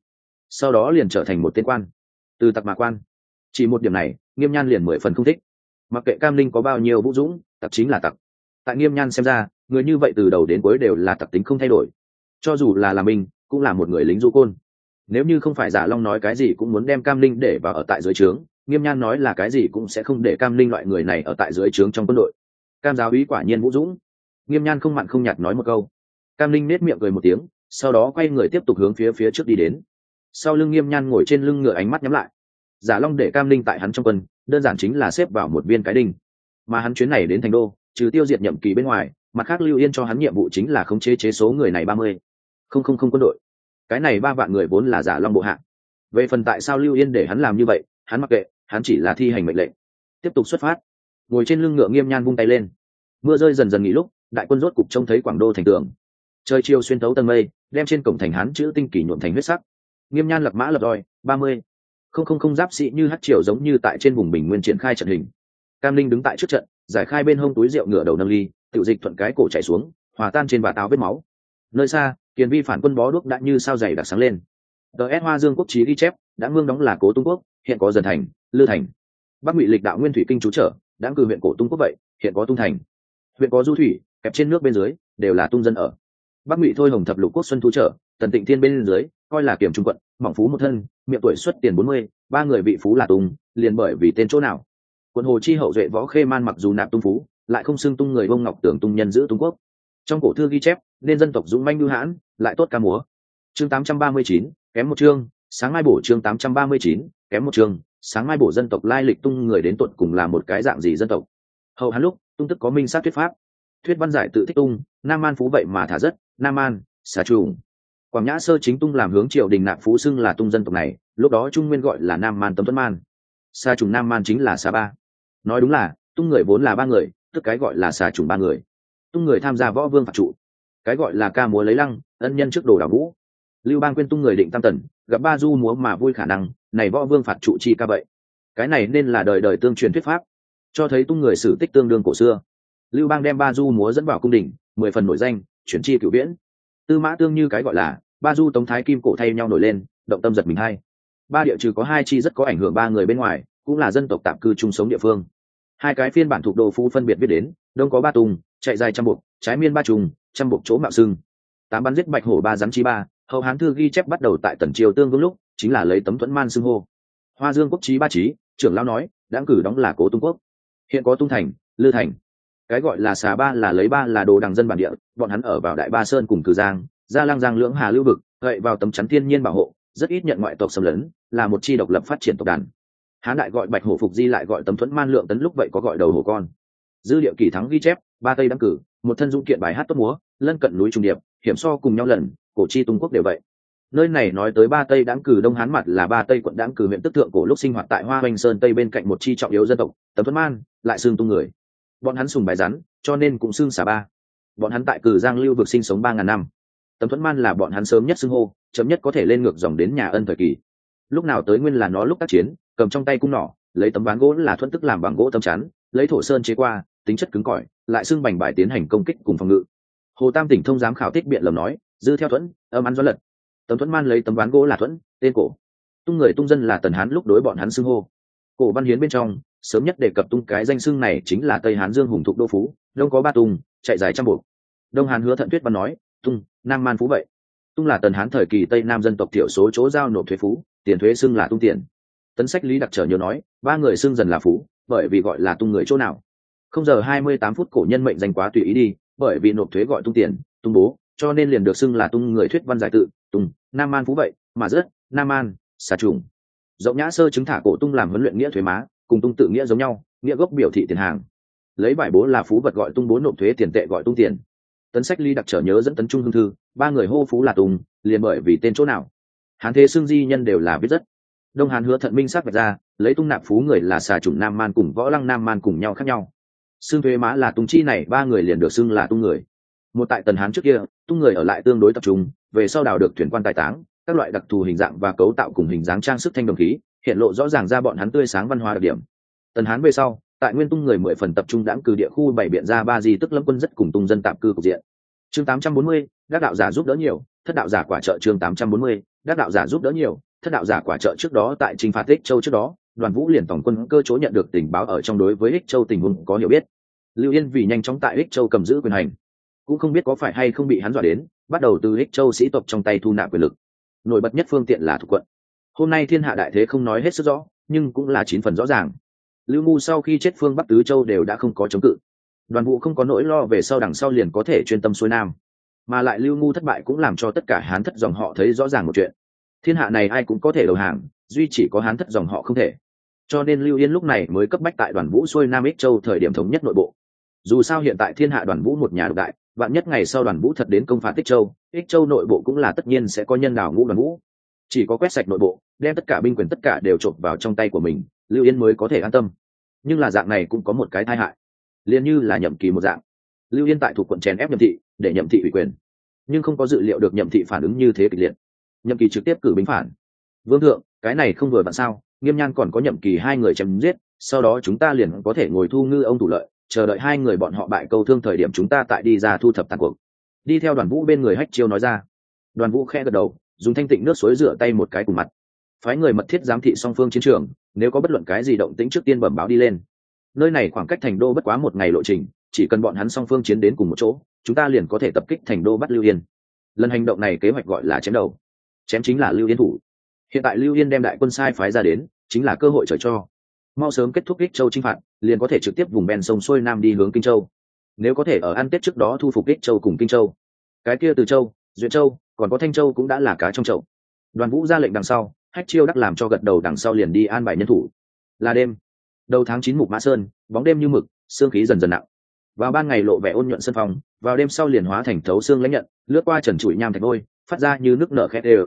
Sau đó liền trở thành một tên quan. Từ tặc mà quan. Chỉ một điểm này, nghiêm nhan liền mười phần không thích. Mặc kệ cam linh có bao nhiêu vũ dũng, tặc chính là tặc. Tại nghiêm nhan xem ra người như vậy từ đầu đến cuối đều là tặc tính không thay đổi. Cho dù là là mình cũng là một người lính du côn. Nếu như không phải giả long nói cái gì cũng muốn đem cam linh để vào ở tại dưới trướng, nghiêm nhan nói là cái gì cũng sẽ không để cam linh loại người này ở tại dưới trướng trong quân đội. Cam giáo ý quả nhiên vũ dũng. Nghiêm nhan không mặn không nhạt nói một câu. Cam linh nết miệng cười một tiếng, sau đó quay người tiếp tục hướng phía phía trước đi đến. Sau lưng nghiêm nhan ngồi trên lưng ngựa ánh mắt nhắm lại. Giả long để cam linh tại hắn trong quân, đơn giản chính là xếp vào một viên cái đinh. Mà hắn chuyến này đến thành đô, trừ tiêu diệt nhậm kỳ bên ngoài mặt khác lưu yên cho hắn nhiệm vụ chính là khống chế chế số người này ba mươi. Không không không quân đội. Cái này ba vạn người vốn là giả long bộ hạ. Về phần tại sao lưu yên để hắn làm như vậy, hắn mặc kệ, hắn chỉ là thi hành mệnh lệnh. Tiếp tục xuất phát. Ngồi trên lưng ngựa nghiêm nhan vung tay lên. Mưa rơi dần dần nghỉ lúc, đại quân rốt cục trông thấy quảng đô thành tường. Trời chiều xuyên tấu tầng mây, đem trên cổng thành hán chữ tinh kỳ nhuộm thành huyết sắc. Nghiêm nhan lập mã lập đòi, ba mươi. Không không không, giáp sĩ như hát triều giống như tại trên vùng bình nguyên triển khai trận hình. Cam linh đứng tại trước trận, giải khai bên hông túi rượu ngựa đầu nâng ly. Tiểu dịch thuận cái cổ chạy xuống, hòa tan trên bà táo vết máu. Nơi xa, kiền vi phản quân bó đuốc đã như sao dày đặc sáng lên. Tờ s hoa dương quốc trí ghi chép, đã mương đóng là cố tung quốc, hiện có dần thành, lư thành. Bắc ngụy lịch đạo nguyên thủy kinh chú trở, đã cử huyện cổ tung quốc vậy, hiện có tung thành. Huyện có du thủy, kẹp trên nước bên dưới, đều là tung dân ở. Bắc ngụy thôi hồng thập lục quốc xuân thu trở, tần tịnh thiên bên dưới, coi là kiểm trung quận, mỏng phú một thân, miệng tuổi xuất tiền bốn mươi, ba người vị phú là tung liền bởi vì tên chỗ nào. Quận hồ chi hậu duệ võ khê man mặc dù nạp tung phú lại không xưng tung người bông ngọc tưởng tung nhân giữ tung quốc. Trong cổ thư ghi chép, nên dân tộc dũng manh lưu hãn, lại tốt ca múa. Chương tám trăm ba mươi chín, kém một chương, sáng mai bổ chương tám trăm ba mươi chín, kém một chương, sáng mai bổ dân tộc lai lịch tung người đến tuột cùng là một cái dạng gì dân tộc. Hậu hán lúc, tung tức có minh sát thuyết pháp. Thuyết văn giải tự thích tung, nam an phú vậy mà thả rất, nam an xà trùng. Quảng nhã sơ chính tung làm hướng triều đình nạp phú xưng là tung dân tộc này, lúc đó trung nguyên gọi là nam man tấm tuấn man. Xa trùng nam man chính là xà ba. Nói đúng là, tung người vốn là ba người tức cái gọi là xà trùng ba người. Tung người tham gia võ vương phạt trụ. Cái gọi là ca múa lấy lăng, ân nhân trước đồ đảo vũ lưu bang quên tung người định tam tần, gặp ba du múa mà vui khả năng, này võ vương phạt trụ chi ca vậy. Cái này nên là đời đời tương truyền thuyết pháp, cho thấy tung người sử tích tương đương cổ xưa. Lưu bang đem ba du múa dẫn vào cung đình, mười phần nổi danh, chuyển chi cửu viễn. Tư mã tương như cái gọi là, ba du tống thái kim cổ thay nhau nổi lên, động tâm giật mình hay. ba địa trừ có hai chi rất có ảnh hưởng ba người bên ngoài, cũng là dân tộc tạm cư chung sống địa phương hai cái phiên bản thuộc đồ phu phân biệt viết đến, đông có ba tùng, chạy dài trăm bục trái miên ba trùng, trăm bục chỗ mạo xưng. Tám bắn giết bạch hổ ba rắn chi ba hậu hán thư ghi chép bắt đầu tại tần triều tương vương lúc, chính là lấy tấm thuẫn man xưng hô. Hoa dương quốc trí ba trí trưởng lão nói đã cử đóng là cố tung quốc. Hiện có tung thành, lư thành. Cái gọi là xà ba là lấy ba là đồ đằng dân bản địa, bọn hắn ở vào đại ba sơn cùng cử giang, gia lang giang lưỡng hà lưu vực, gậy vào tấm chắn thiên nhiên bảo hộ, rất ít nhận ngoại tộc xâm lấn, là một chi độc lập phát triển tộc đàn hán đại gọi bạch hổ phục di lại gọi tấm thuẫn man lượng tấn lúc vậy có gọi đầu hổ con. Dư liệu kỳ thắng ghi chép, ba tây đăng cử, một thân dũng kiện bài hát tốt múa, lân cận núi trung điệp, hiểm so cùng nhau lần, cổ chi tung quốc đều vậy. Nơi này nói tới ba tây đáng cử đông hán mặt là ba tây quận đáng cử huyện tức thượng cổ lúc sinh hoạt tại hoa hoành sơn tây bên cạnh một chi trọng yếu dân tộc, tấm thuẫn man, lại xương tung người. Bọn hắn sùng bài rắn, cho nên cũng xương xả ba. Bọn hắn tại cử giang lưu vực sinh sống ba ngàn năm. Tấm thuẫn man là bọn hắn sớm nhất xưng hô chấm nhất có thể lên ngược dòng đến nhà ân thời kỳ. Lúc nào tới nguyên là nó lúc tác chiến cầm trong tay cung nỏ, lấy tấm ván gỗ là thuẫn tức làm bằng gỗ tấm chắn, lấy thổ sơn chế qua, tính chất cứng cỏi, lại xưng bành bài tiến hành công kích cùng phòng ngự. Hồ tam tỉnh thông giám khảo thích biện lầm nói, dư theo thuẫn, âm ăn do lật. Tấm thuẫn man lấy tấm ván gỗ là thuẫn, tên cổ. Tung người tung dân là tần hán lúc đối bọn hắn xưng hô. Cổ văn hiến bên trong, sớm nhất đề cập tung cái danh xưng này chính là tây hán dương hùng thục đô phú, đông có ba tung, chạy dài trăm buộc. Đông hán hứa thận tuyết văn nói, tung, nam man phú vậy. Tung là tần hán thời kỳ tây nam dân tộc thiểu số chỗ giao nộp thuế phú, tiền thuế xưng là tung tiền tấn sách lý đặc trở nhiều nói, ba người xưng dần là phú, bởi vì gọi là tung người chỗ nào. Không giờ hai mươi tám phút cổ nhân mệnh danh quá tùy ý đi, bởi vì nộp thuế gọi tung tiền, tung bố, cho nên liền được xưng là tung người thuyết văn giải tự, tung, nam an phú vậy, mà rất nam an xà trùng. Rộng nhã sơ chứng thả cổ tung làm huấn luyện nghĩa thuế má, cùng tung tự nghĩa giống nhau, nghĩa gốc biểu thị tiền hàng. Lấy bài bố là phú vật gọi tung bố nộp thuế tiền tệ gọi tung tiền. Tấn sách ly đặc trở nhớ dẫn tấn trung hương thư, ba người hô phú là tùng liền bởi vì tên chỗ nào. Hán thế xương di nhân đều là biết rất đông hán hứa thận minh sắc vạch ra, lấy tung nạp phú người là xà chủng nam man cùng võ lăng nam man cùng nhau khác nhau. Xương thuế má là tung chi này, ba người liền được xưng là tung người. Một tại tần hán trước kia tung người ở lại tương đối tập trung, về sau đào được thuyền quan tài táng, các loại đặc thù hình dạng và cấu tạo cùng hình dáng trang sức thanh đồng khí, hiện lộ rõ ràng ra bọn hắn tươi sáng văn hóa đặc điểm. Tần hán về sau, tại nguyên tung người mười phần tập trung đãng cử địa khu bảy biện ra ba di tức lâm quân rất cùng tung dân tạm cư cục diện. Chương tám trăm bốn mươi các đạo giả giúp đỡ nhiều, thất đạo giả quả trợ chương tám trăm bốn mươi các đạo giả giúp đỡ nhiều thất đạo giả quả trợ trước đó tại trình phạt ích châu trước đó, đoàn vũ liền tổng quân cơ chỗ nhận được tình báo ở trong đối với ích châu tình huống có hiểu biết. Lưu yên vì nhanh chóng tại ích châu cầm giữ quyền hành, cũng không biết có phải hay không bị hắn dọa đến, bắt đầu từ ích châu sĩ tộc trong tay thu nạp quyền lực. Nổi bật nhất phương tiện là thuộc quận. Hôm nay thiên hạ đại thế không nói hết sức rõ, nhưng cũng là chín phần rõ ràng. Lưu ngu sau khi chết phương bắc tứ châu đều đã không có chống cự. Đoàn vũ không có nỗi lo về sau đằng sau liền có thể chuyên tâm xuôi nam. Mà lại lưu ngu thất bại cũng làm cho tất cả hán thất dòng họ thấy rõ ràng một chuyện thiên hạ này ai cũng có thể đầu hàng, duy chỉ có hán thất dòng họ không thể. Cho nên lưu yên lúc này mới cấp bách tại đoàn vũ xuôi nam ích châu thời điểm thống nhất nội bộ. Dù sao hiện tại thiên hạ đoàn vũ một nhà độc đại, vạn nhất ngày sau đoàn vũ thật đến công phá tích châu, ích châu nội bộ cũng là tất nhiên sẽ có nhân đảo ngũ đoàn vũ. Chỉ có quét sạch nội bộ, đem tất cả binh quyền tất cả đều trộm vào trong tay của mình, lưu yên mới có thể an tâm. Nhưng là dạng này cũng có một cái tai hại. Liền như là nhậm kỳ một dạng. Lưu yên tại thuộc quận chèn ép nhậm thị, để nhậm thị ủy quyền. Nhưng không có dự liệu được nhậm thị phản ứng như thế kịch liệt nhậm kỳ trực tiếp cử binh phản. Vương thượng, cái này không vừa bạn sao? Nghiêm nhan còn có nhậm kỳ hai người chém giết, sau đó chúng ta liền có thể ngồi thu ngư ông thủ lợi, chờ đợi hai người bọn họ bại câu thương thời điểm chúng ta tại đi ra thu thập tàn cuộc. Đi theo đoàn vũ bên người hách chiêu nói ra. Đoàn vũ khẽ gật đầu, dùng thanh tịnh nước suối rửa tay một cái cùng mặt. Phái người mật thiết giám thị song phương chiến trường, nếu có bất luận cái gì động tĩnh trước tiên bẩm báo đi lên. Nơi này khoảng cách thành đô bất quá một ngày lộ trình, chỉ cần bọn hắn song phương chiến đến cùng một chỗ, chúng ta liền có thể tập kích thành đô bắt lưu yên. Lần hành động này kế hoạch gọi là chém đầu chém chính là lưu yên thủ. Hiện tại lưu yên đem đại quân sai phái ra đến, chính là cơ hội trời cho. Mau sớm kết thúc ích châu chinh phạt, liền có thể trực tiếp vùng bèn sông xuôi nam đi hướng kinh châu. Nếu có thể ở ăn tết trước đó thu phục ích châu cùng kinh châu. Cái kia từ châu, duyện châu, còn có thanh châu cũng đã là cá trong chậu. Đoàn vũ ra lệnh đằng sau, hách chiêu đắc làm cho gật đầu đằng sau liền đi an bài nhân thủ. Là đêm. Đầu tháng chín mục mã sơn, bóng đêm như mực xương khí dần dần nặng. Vào ban ngày lộ vẻ ôn nhuận sân phòng, vào đêm sau liền hóa thành thấu xương lãnh nhận, lướt qua trần trụi nham thạch ngôi phát ra như nước nở khét đều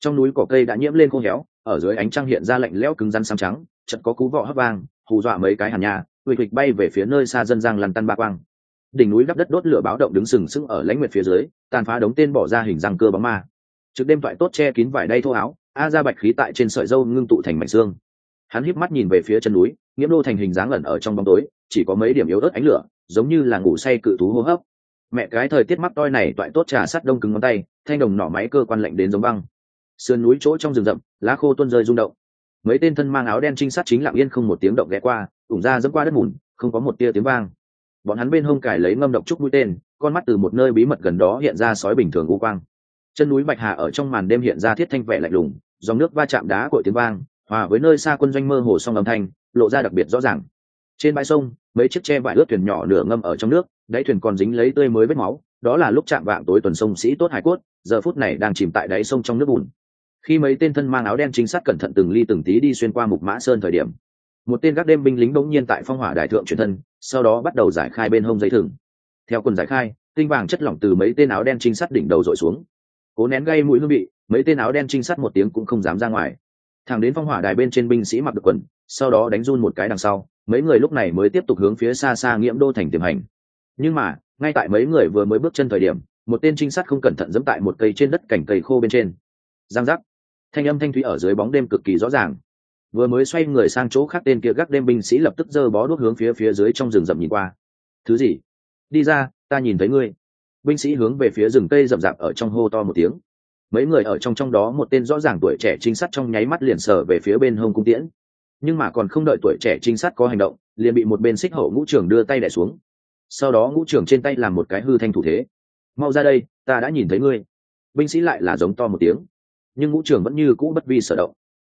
trong núi cỏ cây đã nhiễm lên khô héo, ở dưới ánh trăng hiện ra lạnh lẽo cứng rắn sáng trắng chật có cú vọ hấp vang, hù dọa mấy cái hàn nhà huỵch huỵch bay về phía nơi xa dân giang lăn tăn ba quang. Đỉnh núi đắp đất đốt lửa báo động đứng sừng sững ở lãnh nguyệt phía dưới, tàn phá đống tên bỏ ra hình răng cơ bóng ma. Trước đêm vải tốt che kín vải đay thô áo, a ra bạch khí tại trên sợi dâu ngưng tụ thành mảnh xương. Hắn híp mắt nhìn về phía chân núi, nghiễm đô thành hình dáng ẩn ở trong bóng tối, chỉ có mấy điểm yếu ớt ánh lửa, giống như là ngủ say cự thú hô hấp mẹ cái thời tiết mắc toi này toại tốt trà sắt đông cứng ngón tay, thanh đồng nỏ máy cơ quan lạnh đến giống băng. Sườn núi chỗ trong rừng rậm, lá khô tuôn rơi rung động. Mấy tên thân mang áo đen trinh sát chính lặng yên không một tiếng động ghé qua, ủng ra dẫm qua đất mùn, không có một tia tiếng vang. Bọn hắn bên hông cải lấy ngâm độc trúc mũi tên, con mắt từ một nơi bí mật gần đó hiện ra sói bình thường u quang. Chân núi bạch hà ở trong màn đêm hiện ra thiết thanh vẻ lạnh lùng, dòng nước va chạm đá cội tiếng vang, hòa với nơi xa quân doanh mơ hồ song âm thanh, lộ ra đặc biệt rõ ràng. Trên bãi sông, mấy chiếc tre vải ướt thuyền nhỏ nửa ngâm ở trong nước đáy thuyền còn dính lấy tươi mới vết máu, đó là lúc chạm vạng tối tuần sông sĩ tốt hải cốt, giờ phút này đang chìm tại đáy sông trong nước bùn. Khi mấy tên thân mang áo đen chính sát cẩn thận từng ly từng tí đi xuyên qua mục mã sơn thời điểm, một tên gác đêm binh lính bỗng nhiên tại phong hỏa đại thượng chuyển thân, sau đó bắt đầu giải khai bên hông dây thừng. Theo quần giải khai, tinh vàng chất lỏng từ mấy tên áo đen trinh sát đỉnh đầu dội xuống. Cố nén gây mũi hương vị, mấy tên áo đen trinh sát một tiếng cũng không dám ra ngoài. Thẳng đến phong hỏa đài bên trên binh sĩ mặc được quần, sau đó đánh run một cái đằng sau, mấy người lúc này mới tiếp tục hướng phía xa xa nghiễm đô thành tiềm hành nhưng mà, ngay tại mấy người vừa mới bước chân thời điểm, một tên trinh sát không cẩn thận dẫm tại một cây trên đất cảnh cây khô bên trên. Giang giác. Thanh âm thanh thúy ở dưới bóng đêm cực kỳ rõ ràng. Vừa mới xoay người sang chỗ khác tên kia gác đêm binh sĩ lập tức giơ bó đuốc hướng phía phía dưới trong rừng rậm nhìn qua. Thứ gì? Đi ra, ta nhìn thấy ngươi. Binh sĩ hướng về phía rừng cây rậm rạp ở trong hô to một tiếng. Mấy người ở trong trong đó một tên rõ ràng tuổi trẻ trinh sát trong nháy mắt liền sờ về phía bên hông cung tiễn. Nhưng mà còn không đợi tuổi trẻ trinh sát có hành động, liền bị một bên xích hậu ngũ trưởng đưa tay đẻ xuống sau đó ngũ trưởng trên tay làm một cái hư thanh thủ thế. Mau ra đây, ta đã nhìn thấy ngươi. Binh sĩ lại là giống to một tiếng. Nhưng ngũ trưởng vẫn như cũ bất vi sở động.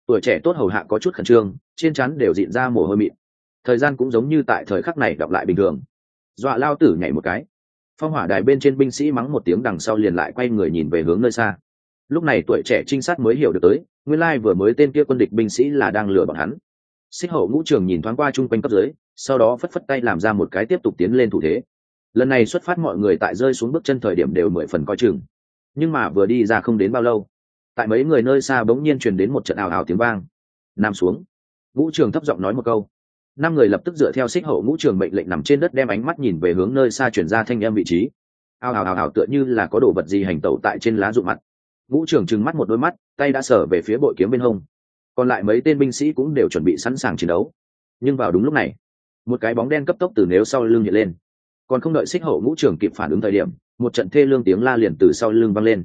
Tuổi trẻ tốt hầu hạ có chút khẩn trương, trên chắn đều dịn ra mồ hôi mịn. Thời gian cũng giống như tại thời khắc này đọc lại bình thường. Dọa lao tử nhảy một cái. Phong hỏa đài bên trên binh sĩ mắng một tiếng đằng sau liền lại quay người nhìn về hướng nơi xa. Lúc này tuổi trẻ trinh sát mới hiểu được tới, nguyên lai vừa mới tên kia quân địch binh sĩ là đang lừa bọn hắn. Xích hậu ngũ trường nhìn thoáng qua chung quanh cấp dưới sau đó phất phất tay làm ra một cái tiếp tục tiến lên thủ thế. Lần này xuất phát mọi người tại rơi xuống bước chân thời điểm đều mười phần coi chừng. Nhưng mà vừa đi ra không đến bao lâu, tại mấy người nơi xa bỗng nhiên truyền đến một trận ảo ảo tiếng vang. Nằm xuống. Ngũ trường thấp giọng nói một câu. Năm người lập tức dựa theo xích hậu ngũ trường mệnh lệnh nằm trên đất đem ánh mắt nhìn về hướng nơi xa chuyển ra thanh em vị trí. Ào ào ào ào tựa như là có đồ vật gì hành tẩu tại trên lá rụ mặt. Ngũ trường trừng mắt một đôi mắt, tay đã sở về phía bội kiếm bên hông. Còn lại mấy tên binh sĩ cũng đều chuẩn bị sẵn sàng chiến đấu. Nhưng vào đúng lúc này một cái bóng đen cấp tốc từ nếu sau lưng hiện lên. Còn không đợi xích hậu ngũ trưởng kịp phản ứng thời điểm, một trận thê lương tiếng la liền từ sau lưng vang lên.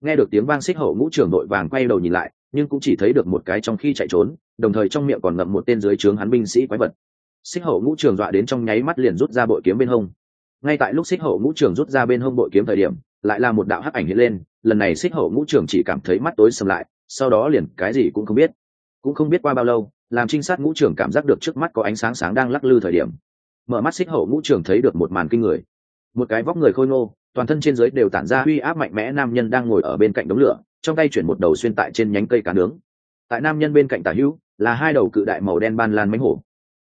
Nghe được tiếng vang xích hậu ngũ trưởng nội vàng quay đầu nhìn lại, nhưng cũng chỉ thấy được một cái trong khi chạy trốn, đồng thời trong miệng còn ngậm một tên dưới trướng hắn binh sĩ quái vật. Xích hậu ngũ trưởng dọa đến trong nháy mắt liền rút ra bội kiếm bên hông. Ngay tại lúc xích hậu ngũ trưởng rút ra bên hông bội kiếm thời điểm, lại là một đạo hắc ảnh hiện lên, lần này xích hậu ngũ trưởng chỉ cảm thấy mắt tối sầm lại, sau đó liền cái gì cũng không biết. Cũng không biết qua bao lâu làm trinh sát ngũ trưởng cảm giác được trước mắt có ánh sáng sáng đang lắc lư thời điểm. Mở mắt xích hậu ngũ trưởng thấy được một màn kinh người. Một cái vóc người khôi ngô, toàn thân trên dưới đều tản ra uy áp mạnh mẽ nam nhân đang ngồi ở bên cạnh đống lửa, trong tay chuyển một đầu xuyên tại trên nhánh cây cá nướng. Tại nam nhân bên cạnh tả hữu, là hai đầu cự đại màu đen ban lan mánh hổ.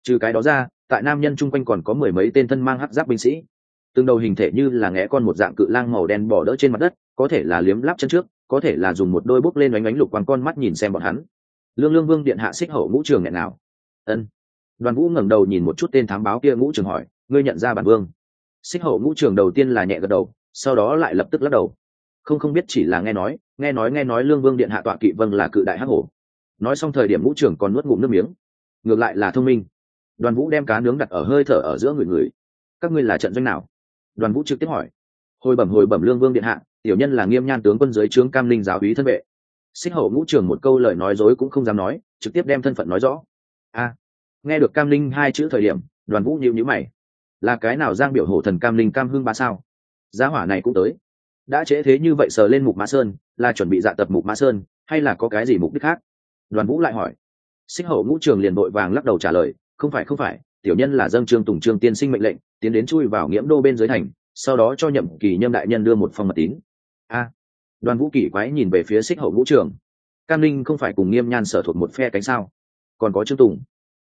Trừ cái đó ra, tại nam nhân chung quanh còn có mười mấy tên thân mang hắc giáp binh sĩ. Từng đầu hình thể như là ngẽ con một dạng cự lang màu đen bỏ đỡ trên mặt đất, có thể là liếm lắp chân trước, có thể là dùng một đôi bốc lên đánh ánh lục quang con mắt nhìn xem bọn hắn lương lương vương điện hạ xích hậu ngũ trường nghẹn nào? Ân. Đoàn vũ ngẩng đầu nhìn một chút tên thám báo kia ngũ trường hỏi, ngươi nhận ra bản vương? Xích hậu ngũ trường đầu tiên là nhẹ gật đầu, sau đó lại lập tức lắc đầu. Không không biết chỉ là nghe nói nghe nói nghe nói lương vương điện hạ tọa kỵ vâng là cự đại hắc hổ. Nói xong thời điểm ngũ trường còn nuốt ngụm nước miếng. Ngược lại là thông minh. Đoàn vũ đem cá nướng đặt ở hơi thở ở giữa người người. Các ngươi là trận doanh nào? Đoàn vũ trực tiếp hỏi. Hồi bẩm hồi bẩm lương vương điện hạ, tiểu nhân là nghiêm nhan tướng quân giới trướng cam linh giáo úy thân vệ xích hậu ngũ trường một câu lời nói dối cũng không dám nói, trực tiếp đem thân phận nói rõ. A, nghe được cam linh hai chữ thời điểm, đoàn vũ nhịu nhữ mày. Là cái nào giang biểu hổ thần cam linh cam hương ba sao? Giá hỏa này cũng tới. Đã trễ thế như vậy sờ lên mục mã sơn, là chuẩn bị dạ tập mục mã sơn, hay là có cái gì mục đích khác? Đoàn vũ lại hỏi. Xích hậu ngũ trường liền đội vàng lắc đầu trả lời, không phải không phải, tiểu nhân là dâng trương tùng trương tiên sinh mệnh lệnh, tiến đến chui vào nghiễm đô bên dưới thành, sau đó cho nhậm kỳ nhâm đại nhân đưa một phong mật tín. A đoàn vũ kỳ quái nhìn về phía xích hậu ngũ trường. Cam linh không phải cùng nghiêm nhan sở thuộc một phe cánh sao? Còn có trương tùng.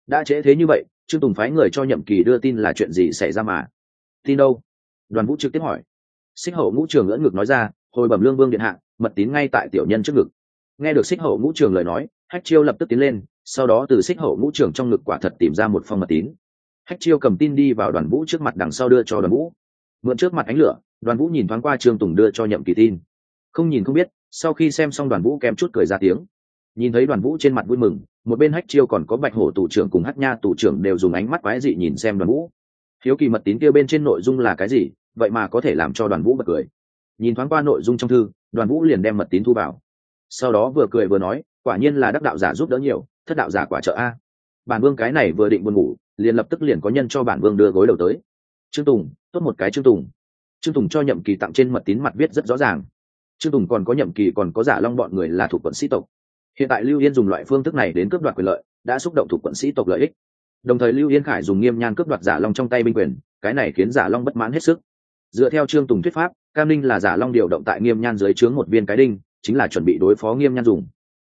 Đã trễ thế như vậy, trương tùng phái người cho nhậm kỳ đưa tin là chuyện gì xảy ra mà? Tin đâu? Đoàn vũ trực tiếp hỏi. Xích hậu ngũ trường ngỡ ngực nói ra, hồi bẩm lương vương điện hạ, mật tín ngay tại tiểu nhân trước ngực. Nghe được xích hậu ngũ trường lời nói, hách chiêu lập tức tiến lên, sau đó từ xích hậu ngũ trường trong ngực quả thật tìm ra một phong mật tín. Hách chiêu cầm tin đi vào đoàn vũ trước mặt đằng sau đưa cho đoàn vũ. Mượn trước mặt ánh lửa, đoàn vũ nhìn thoáng qua trương tùng đưa cho nhậm kỳ tin không nhìn không biết, sau khi xem xong đoàn vũ kèm chút cười ra tiếng. Nhìn thấy đoàn vũ trên mặt vui mừng, một bên hách chiêu còn có bạch hổ tủ trưởng cùng hát nha tủ trưởng đều dùng ánh mắt quái dị nhìn xem đoàn vũ. Hiếu kỳ mật tín kia bên trên nội dung là cái gì, vậy mà có thể làm cho đoàn vũ bật cười. Nhìn thoáng qua nội dung trong thư, đoàn vũ liền đem mật tín thu vào. Sau đó vừa cười vừa nói, quả nhiên là đắc đạo giả giúp đỡ nhiều, thất đạo giả quả trợ a. Bản vương cái này vừa định buồn ngủ, liền lập tức liền có nhân cho bản vương đưa gối đầu tới. Trương tùng, tốt một cái trương tùng. Trương tùng cho nhậm kỳ tặng trên mật tín mặt viết rất rõ ràng trương tùng còn có nhậm kỳ, còn có giả long bọn người là thuộc quận sĩ tộc. Hiện tại lưu yên dùng loại phương thức này đến cướp đoạt quyền lợi, đã xúc động thuộc quận sĩ tộc lợi ích. Đồng thời lưu yên khải dùng nghiêm nhan cướp đoạt giả long trong tay binh quyền, cái này khiến giả long bất mãn hết sức. Dựa theo trương tùng thuyết pháp, cam ninh là giả long điều động tại nghiêm nhan dưới trướng một viên cái đinh, chính là chuẩn bị đối phó nghiêm nhan dùng.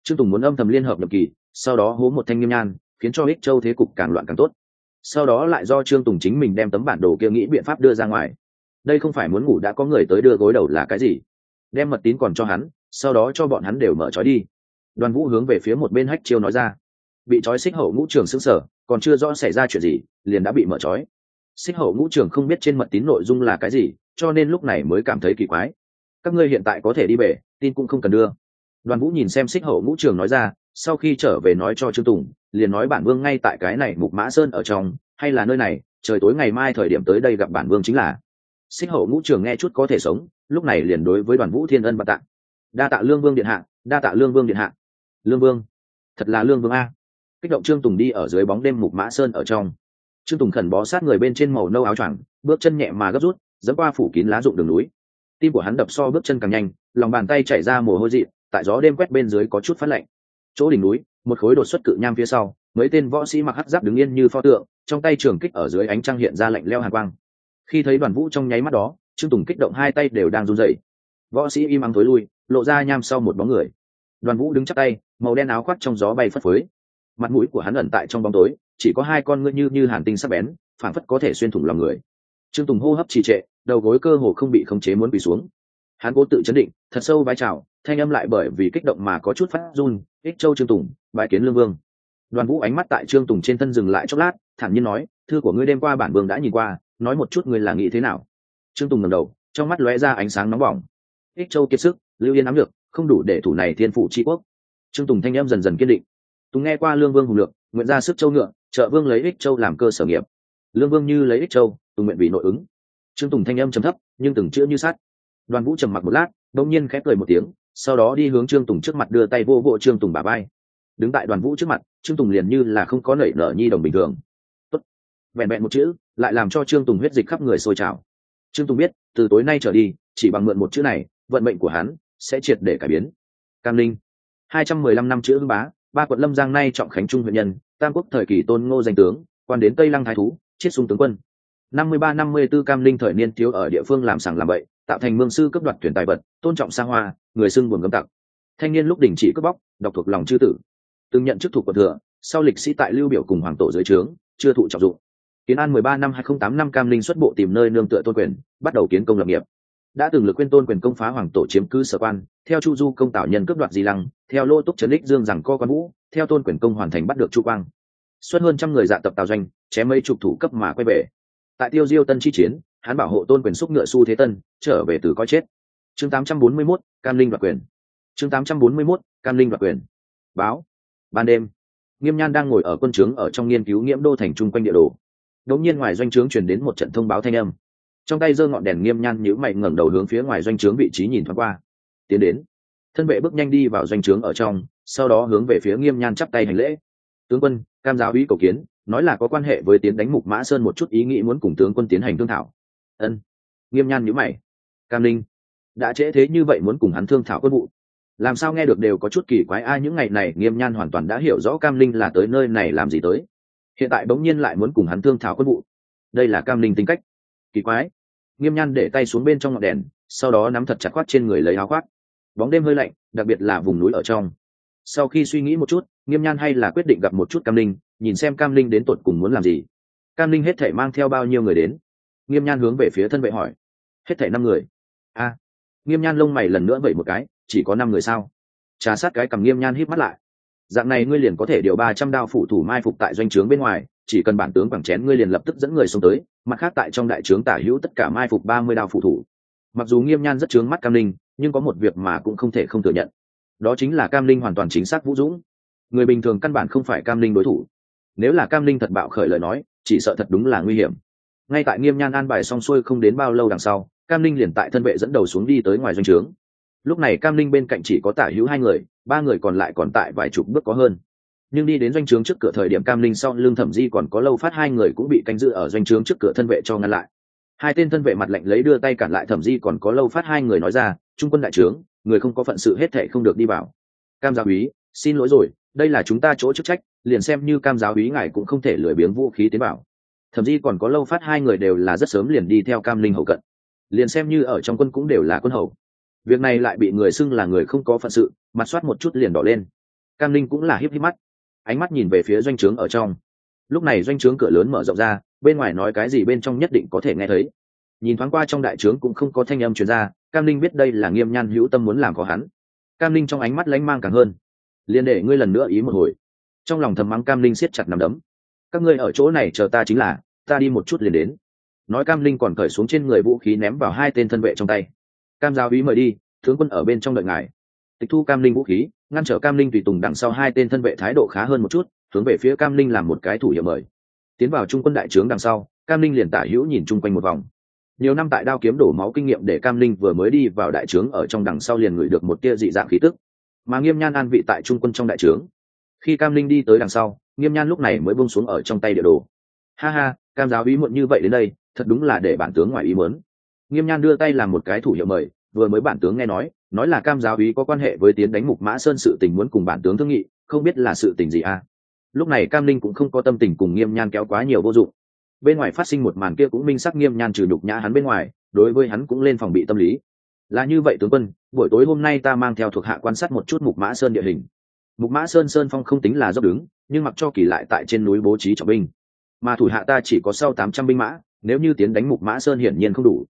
Trương tùng muốn âm thầm liên hợp nhậm kỳ, sau đó hố một thanh nghiêm nhan, khiến cho ích châu thế cục càng loạn càng tốt. Sau đó lại do trương tùng chính mình đem tấm bản đồ kia nghĩ biện pháp đưa ra ngoài. Đây không phải muốn ngủ đã có người tới đưa gối đầu là cái gì? Đem mật tín còn cho hắn, sau đó cho bọn hắn đều mở trói đi. Đoàn vũ hướng về phía một bên hách chiêu nói ra. Bị trói xích hậu ngũ trường xứng sở còn chưa rõ xảy ra chuyện gì, liền đã bị mở trói. Xích hậu ngũ trường không biết trên mật tín nội dung là cái gì, cho nên lúc này mới cảm thấy kỳ quái. Các ngươi hiện tại có thể đi về, tin cũng không cần đưa. Đoàn vũ nhìn xem xích hậu ngũ trường nói ra, sau khi trở về nói cho trương tùng, liền nói bản vương ngay tại cái này mục mã sơn ở trong, hay là nơi này, trời tối ngày mai thời điểm tới đây gặp bản vương chính là. Xích hậu ngũ trường nghe chút có thể sống lúc này liền đối với đoàn vũ thiên ân và tạ. Đa tạ lương vương điện hạ, đa tạ lương vương điện hạ. Lương vương, thật là lương vương a. Kích động trương tùng đi ở dưới bóng đêm mục mã sơn ở trong. Trương tùng khẩn bó sát người bên trên màu nâu áo choàng, bước chân nhẹ mà gấp rút, dẫn qua phủ kín lá rụng đường núi. Tim của hắn đập so bước chân càng nhanh, lòng bàn tay chảy ra mồ hôi dị, tại gió đêm quét bên dưới có chút phát lạnh. Chỗ đỉnh núi, một khối đột xuất cự nham phía sau, mấy tên võ sĩ mặc hắc giáp đứng yên như pho tượng, trong tay trường kích ở dưới ánh trăng hiện ra lạnh leo hàn quang. Khi thấy đoàn vũ trong nháy mắt đó trương tùng kích động hai tay đều đang run rẩy. Võ sĩ im ắng tối lui, lộ ra nham sau một bóng người. Đoàn vũ đứng chắc tay, màu đen áo khoác trong gió bay phất phới. Mặt mũi của hắn ẩn tại trong bóng tối, chỉ có hai con ngươi như như hàn tinh sắc bén phản phất có thể xuyên thủng lòng người. Trương tùng hô hấp trì trệ, đầu gối cơ hồ không bị khống chế muốn quỳ xuống. Hắn cố tự chấn định, thật sâu vai trào thanh âm lại bởi vì kích động mà có chút phát run, ích châu trương tùng, bãi kiến lương vương. Đoàn vũ ánh mắt tại trương tùng trên thân dừng lại chốc lát, thản nhiên nói, thư của ngươi đêm qua bản vương đã nhìn qua, nói một chút ngươi là nghĩ thế nào? Trương tùng ngầm đầu, trong mắt lóe ra ánh sáng nóng bỏng. Ích châu kiệt sức, lưu yên nắm được không đủ để thủ này thiên phủ tri quốc. Trương tùng thanh em dần dần kiên định. Tùng nghe qua lương vương hùng lượng nguyện ra sức châu ngựa, trợ vương lấy ích châu làm cơ sở nghiệp. Lương vương như lấy ích châu, tùng nguyện vì nội ứng. Trương tùng thanh âm trầm thấp, nhưng từng chữ như sắt. Đoàn vũ trầm mặc một lát đông nhiên khép cười một tiếng, sau đó đi hướng trương tùng trước mặt đưa tay vô vô trương tùng bà bay đứng tại đoàn vũ trước mặt, trương tùng liền như là không có nảy nở nhi đồng bình thường. Tốt. vẹn vẹn một chữ, lại làm cho trương tùng huyết dịch khắp người sôi trào trương tùng biết, từ tối nay trở đi, chỉ bằng mượn một chữ này, vận mệnh của hắn sẽ triệt để cải biến. Cam linh hai trăm mười lăm năm chữ hưng bá, ba quận lâm giang nay trọng khánh trung huyện nhân, tam quốc thời kỳ tôn ngô danh tướng, quan đến tây lăng thái thú, chiết sung tướng quân. năm mươi ba năm mươi b ố cam linh thời niên thiếu ở địa phương làm sàng làm bậy, tạo thành mương sư cấp đoạt tuyển tài vật, tôn trọng xa hoa, người xưng buồn gấm tặc. Thanh niên lúc đình chỉ cướp bóc đọc thuộc lòng chư tử. Từng nhận chức thuộc quận thừa, sau lịch sĩ tại lưu biểu cùng hoàng tổ dưới trướng, chưa thụ trọng dụng kiến an mười ba năm hai không tám năm cam linh xuất bộ tìm nơi nương tựa tôn quyền bắt đầu kiến công lập nghiệp. Đã từng lực quên tôn quyền công phá hoàng tổ chiếm cứ sở quan theo chu du công tạo nhân cướp đoạt di lăng theo lô túc trấn đích dương rằng co quan vũ theo tôn quyền công hoàn thành bắt được chu quang. Xuất hơn trăm người dạ tập tào doanh chém mấy chục thủ cấp mà quay về. Tại tiêu diêu tân chi chiến hắn bảo hộ tôn quyền xúc ngựa su thế tân trở về từ coi chết. Chương 841, cam linh đoạt quyền. Chương 841, cam linh đoạt quyền. Báo. Ban đêm nghiêm nhan đang ngồi ở quân trướng ở trong nghiên cứu nghiễm đô thành trung quanh địa đồ đống nhiên ngoài doanh trướng truyền đến một trận thông báo thanh âm. Trong tay giơ ngọn đèn nghiêm nhan nhíu mày ngẩng đầu hướng phía ngoài doanh trướng vị trí nhìn thoáng qua. Tiến đến. Thân vệ bước nhanh đi vào doanh trướng ở trong, sau đó hướng về phía nghiêm nhan chắp tay hành lễ. Tướng quân, cam giáo úy cầu kiến, nói là có quan hệ với tiến đánh mục mã sơn một chút ý nghĩ muốn cùng tướng quân tiến hành thương thảo. Ân. Nghiêm nhan nhữ mày. Cam linh đã trễ thế như vậy muốn cùng hắn thương thảo quân vụ. Làm sao nghe được đều có chút kỳ quái, ai, những ngày này nghiêm nhan hoàn toàn đã hiểu rõ cam linh là tới nơi này làm gì tới hiện tại bỗng nhiên lại muốn cùng hắn thương thảo quân vụ. Đây là cam linh tính cách. Kỳ quái. Nghiêm nhan để tay xuống bên trong ngọn đèn, sau đó nắm thật chặt khoát trên người lấy áo khoác. Bóng đêm hơi lạnh, đặc biệt là vùng núi ở trong. Sau khi suy nghĩ một chút, nghiêm nhan hay là quyết định gặp một chút cam linh, nhìn xem cam linh đến tột cùng muốn làm gì. Cam linh hết thể mang theo bao nhiêu người đến? Nghiêm nhan hướng về phía thân vệ hỏi. Hết thể năm người. A. Nghiêm nhan lông mày lần nữa vậy một cái, chỉ có năm người sao? Trà sát cái cầm nghiêm nhan hít mắt lại dạng này ngươi liền có thể điều ba trăm đao phủ thủ mai phục tại doanh trướng bên ngoài, chỉ cần bản tướng bằng chén ngươi liền lập tức dẫn người xuống tới, mặt khác tại trong đại trướng tả hữu tất cả mai phục ba mươi đao phủ thủ. Mặc dù nghiêm nhan rất trướng mắt cam linh, nhưng có một việc mà cũng không thể không thừa nhận. Đó chính là cam linh hoàn toàn chính xác vũ dũng. Người bình thường căn bản không phải cam linh đối thủ. Nếu là cam linh thật bạo khởi lời nói, chỉ sợ thật đúng là nguy hiểm. Ngay tại nghiêm nhan an bài xong xuôi không đến bao lâu đằng sau, cam linh liền tại thân vệ dẫn đầu xuống đi tới ngoài doanh trướng. Lúc này cam linh bên cạnh chỉ có tả hữu hai người ba người còn lại còn tại vài chục bước có hơn. Nhưng đi đến doanh trướng trước cửa thời điểm cam linh sau lưng thẩm di còn có lâu phát, hai người cũng bị canh giữ ở doanh trướng trước cửa thân vệ cho ngăn lại. Hai tên thân vệ mặt lạnh lấy đưa tay cản lại thẩm di còn có lâu phát, hai người nói ra, trung quân đại trướng, người không có phận sự hết thệ không được đi vào. Cam giáo úy, xin lỗi rồi, đây là chúng ta chỗ chức trách, liền xem như cam giáo úy ngài cũng không thể lười biếng vũ khí tế bảo thậm chí còn có lâu phát, hai người đều là rất sớm liền đi theo cam linh hậu cận. Liền xem như ở trong quân cũng đều là quân hậu. việc này lại bị người xưng là người không có phận sự mặt soát một chút liền đỏ lên. Cam linh cũng là híp híp mắt. Ánh mắt nhìn về phía doanh trướng ở trong. Lúc này doanh trướng cửa lớn mở rộng ra, bên ngoài nói cái gì bên trong nhất định có thể nghe thấy. Nhìn thoáng qua trong đại trướng cũng không có thanh âm truyền ra, cam linh biết đây là nghiêm nhan hữu tâm muốn làm có hắn. Cam linh trong ánh mắt lánh mang càng hơn. Liền để ngươi lần nữa ý một hồi. Trong lòng thầm mắng cam linh siết chặt nằm đấm. Các ngươi ở chỗ này chờ ta chính là, ta đi một chút liền đến. Nói cam linh còn cởi xuống trên người vũ khí ném vào hai tên thân vệ trong tay. Cam giáo ý mời đi, tướng quân ở bên trong đợi ngài tịch thu cam linh vũ khí, ngăn trở cam linh tùy tùng đằng sau hai tên thân vệ thái độ khá hơn một chút, hướng về phía cam linh làm một cái thủ hiệu mời. Tiến vào trung quân đại trướng đằng sau, cam linh liền tả hữu nhìn chung quanh một vòng. Nhiều năm tại đao kiếm đổ máu kinh nghiệm để cam linh vừa mới đi vào đại trướng ở trong đằng sau liền ngửi được một tia dị dạng khí tức. Mà nghiêm nhan an vị tại trung quân trong đại trướng. Khi cam linh đi tới đằng sau, nghiêm nhan lúc này mới bông xuống ở trong tay địa đồ. Ha ha, cam giáo ý muộn như vậy đến đây, thật đúng là để bản tướng ngoài ý mớn nghiêm nhan đưa tay làm một cái thủ hiệu mời, vừa mới bản tướng nghe nói nói là cam giáo úy có quan hệ với tiến đánh mục mã sơn sự tình muốn cùng bản tướng thương nghị, không biết là sự tình gì à? Lúc này cam linh cũng không có tâm tình cùng nghiêm nhan kéo quá nhiều vô dụng. Bên ngoài phát sinh một màn kia cũng minh sắc nghiêm nhan trừ nhục nhã hắn bên ngoài, đối với hắn cũng lên phòng bị tâm lý. Là như vậy tướng quân, buổi tối hôm nay ta mang theo thuộc hạ quan sát một chút mục mã sơn địa hình. Mục mã sơn sơn phong không tính là dốc đứng, nhưng mặc cho kỳ lại tại trên núi bố trí trọng binh. Mà thủ hạ ta chỉ có sau tám trăm binh mã, nếu như tiến đánh mục mã sơn hiển nhiên không đủ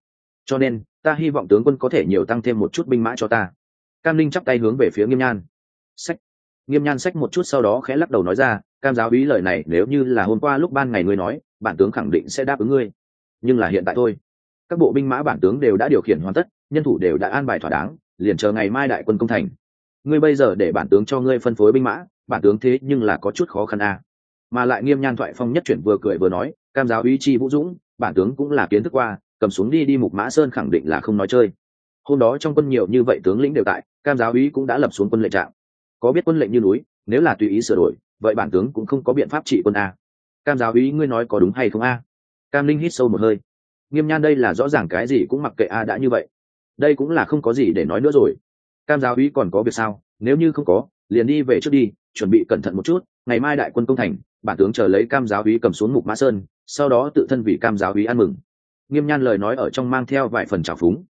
cho nên, ta hy vọng tướng quân có thể nhiều tăng thêm một chút binh mã cho ta. Cam linh chắp tay hướng về phía nghiêm nhan. Sách. Nghiêm nhan sách một chút sau đó khẽ lắc đầu nói ra, cam giáo ý lời này nếu như là hôm qua lúc ban ngày ngươi nói, bản tướng khẳng định sẽ đáp ứng ngươi. Nhưng là hiện tại thôi. Các bộ binh mã bản tướng đều đã điều khiển hoàn tất, nhân thủ đều đã an bài thỏa đáng, liền chờ ngày mai đại quân công thành. Ngươi bây giờ để bản tướng cho ngươi phân phối binh mã, bản tướng thế nhưng là có chút khó khăn a. À. mà lại nghiêm nhan thoại phong nhất chuyển vừa cười vừa nói, cam giáo ý chi vũ dũng, bản tướng cũng là kiến thức qua cầm xuống đi đi mục mã sơn khẳng định là không nói chơi. Hôm đó trong quân nhiều như vậy tướng lĩnh đều tại, cam giáo úy cũng đã lập xuống quân lệnh trạng. Có biết quân lệnh như núi, nếu là tùy ý sửa đổi, vậy bản tướng cũng không có biện pháp trị quân a. Cam giáo úy, ngươi nói có đúng hay không a? Cam linh hít sâu một hơi. Nghiêm nhan đây là rõ ràng cái gì cũng mặc kệ a đã như vậy. Đây cũng là không có gì để nói nữa rồi. Cam giáo úy còn có việc sao? Nếu như không có, liền đi về trước đi, chuẩn bị cẩn thận một chút, ngày mai đại quân công thành, bản tướng chờ lấy cam giáo úy cầm xuống mục mã sơn, sau đó tự thân vì cam giáo úy ăn mừng nghiêm nhan lời nói ở trong mang theo vài phần trào phúng.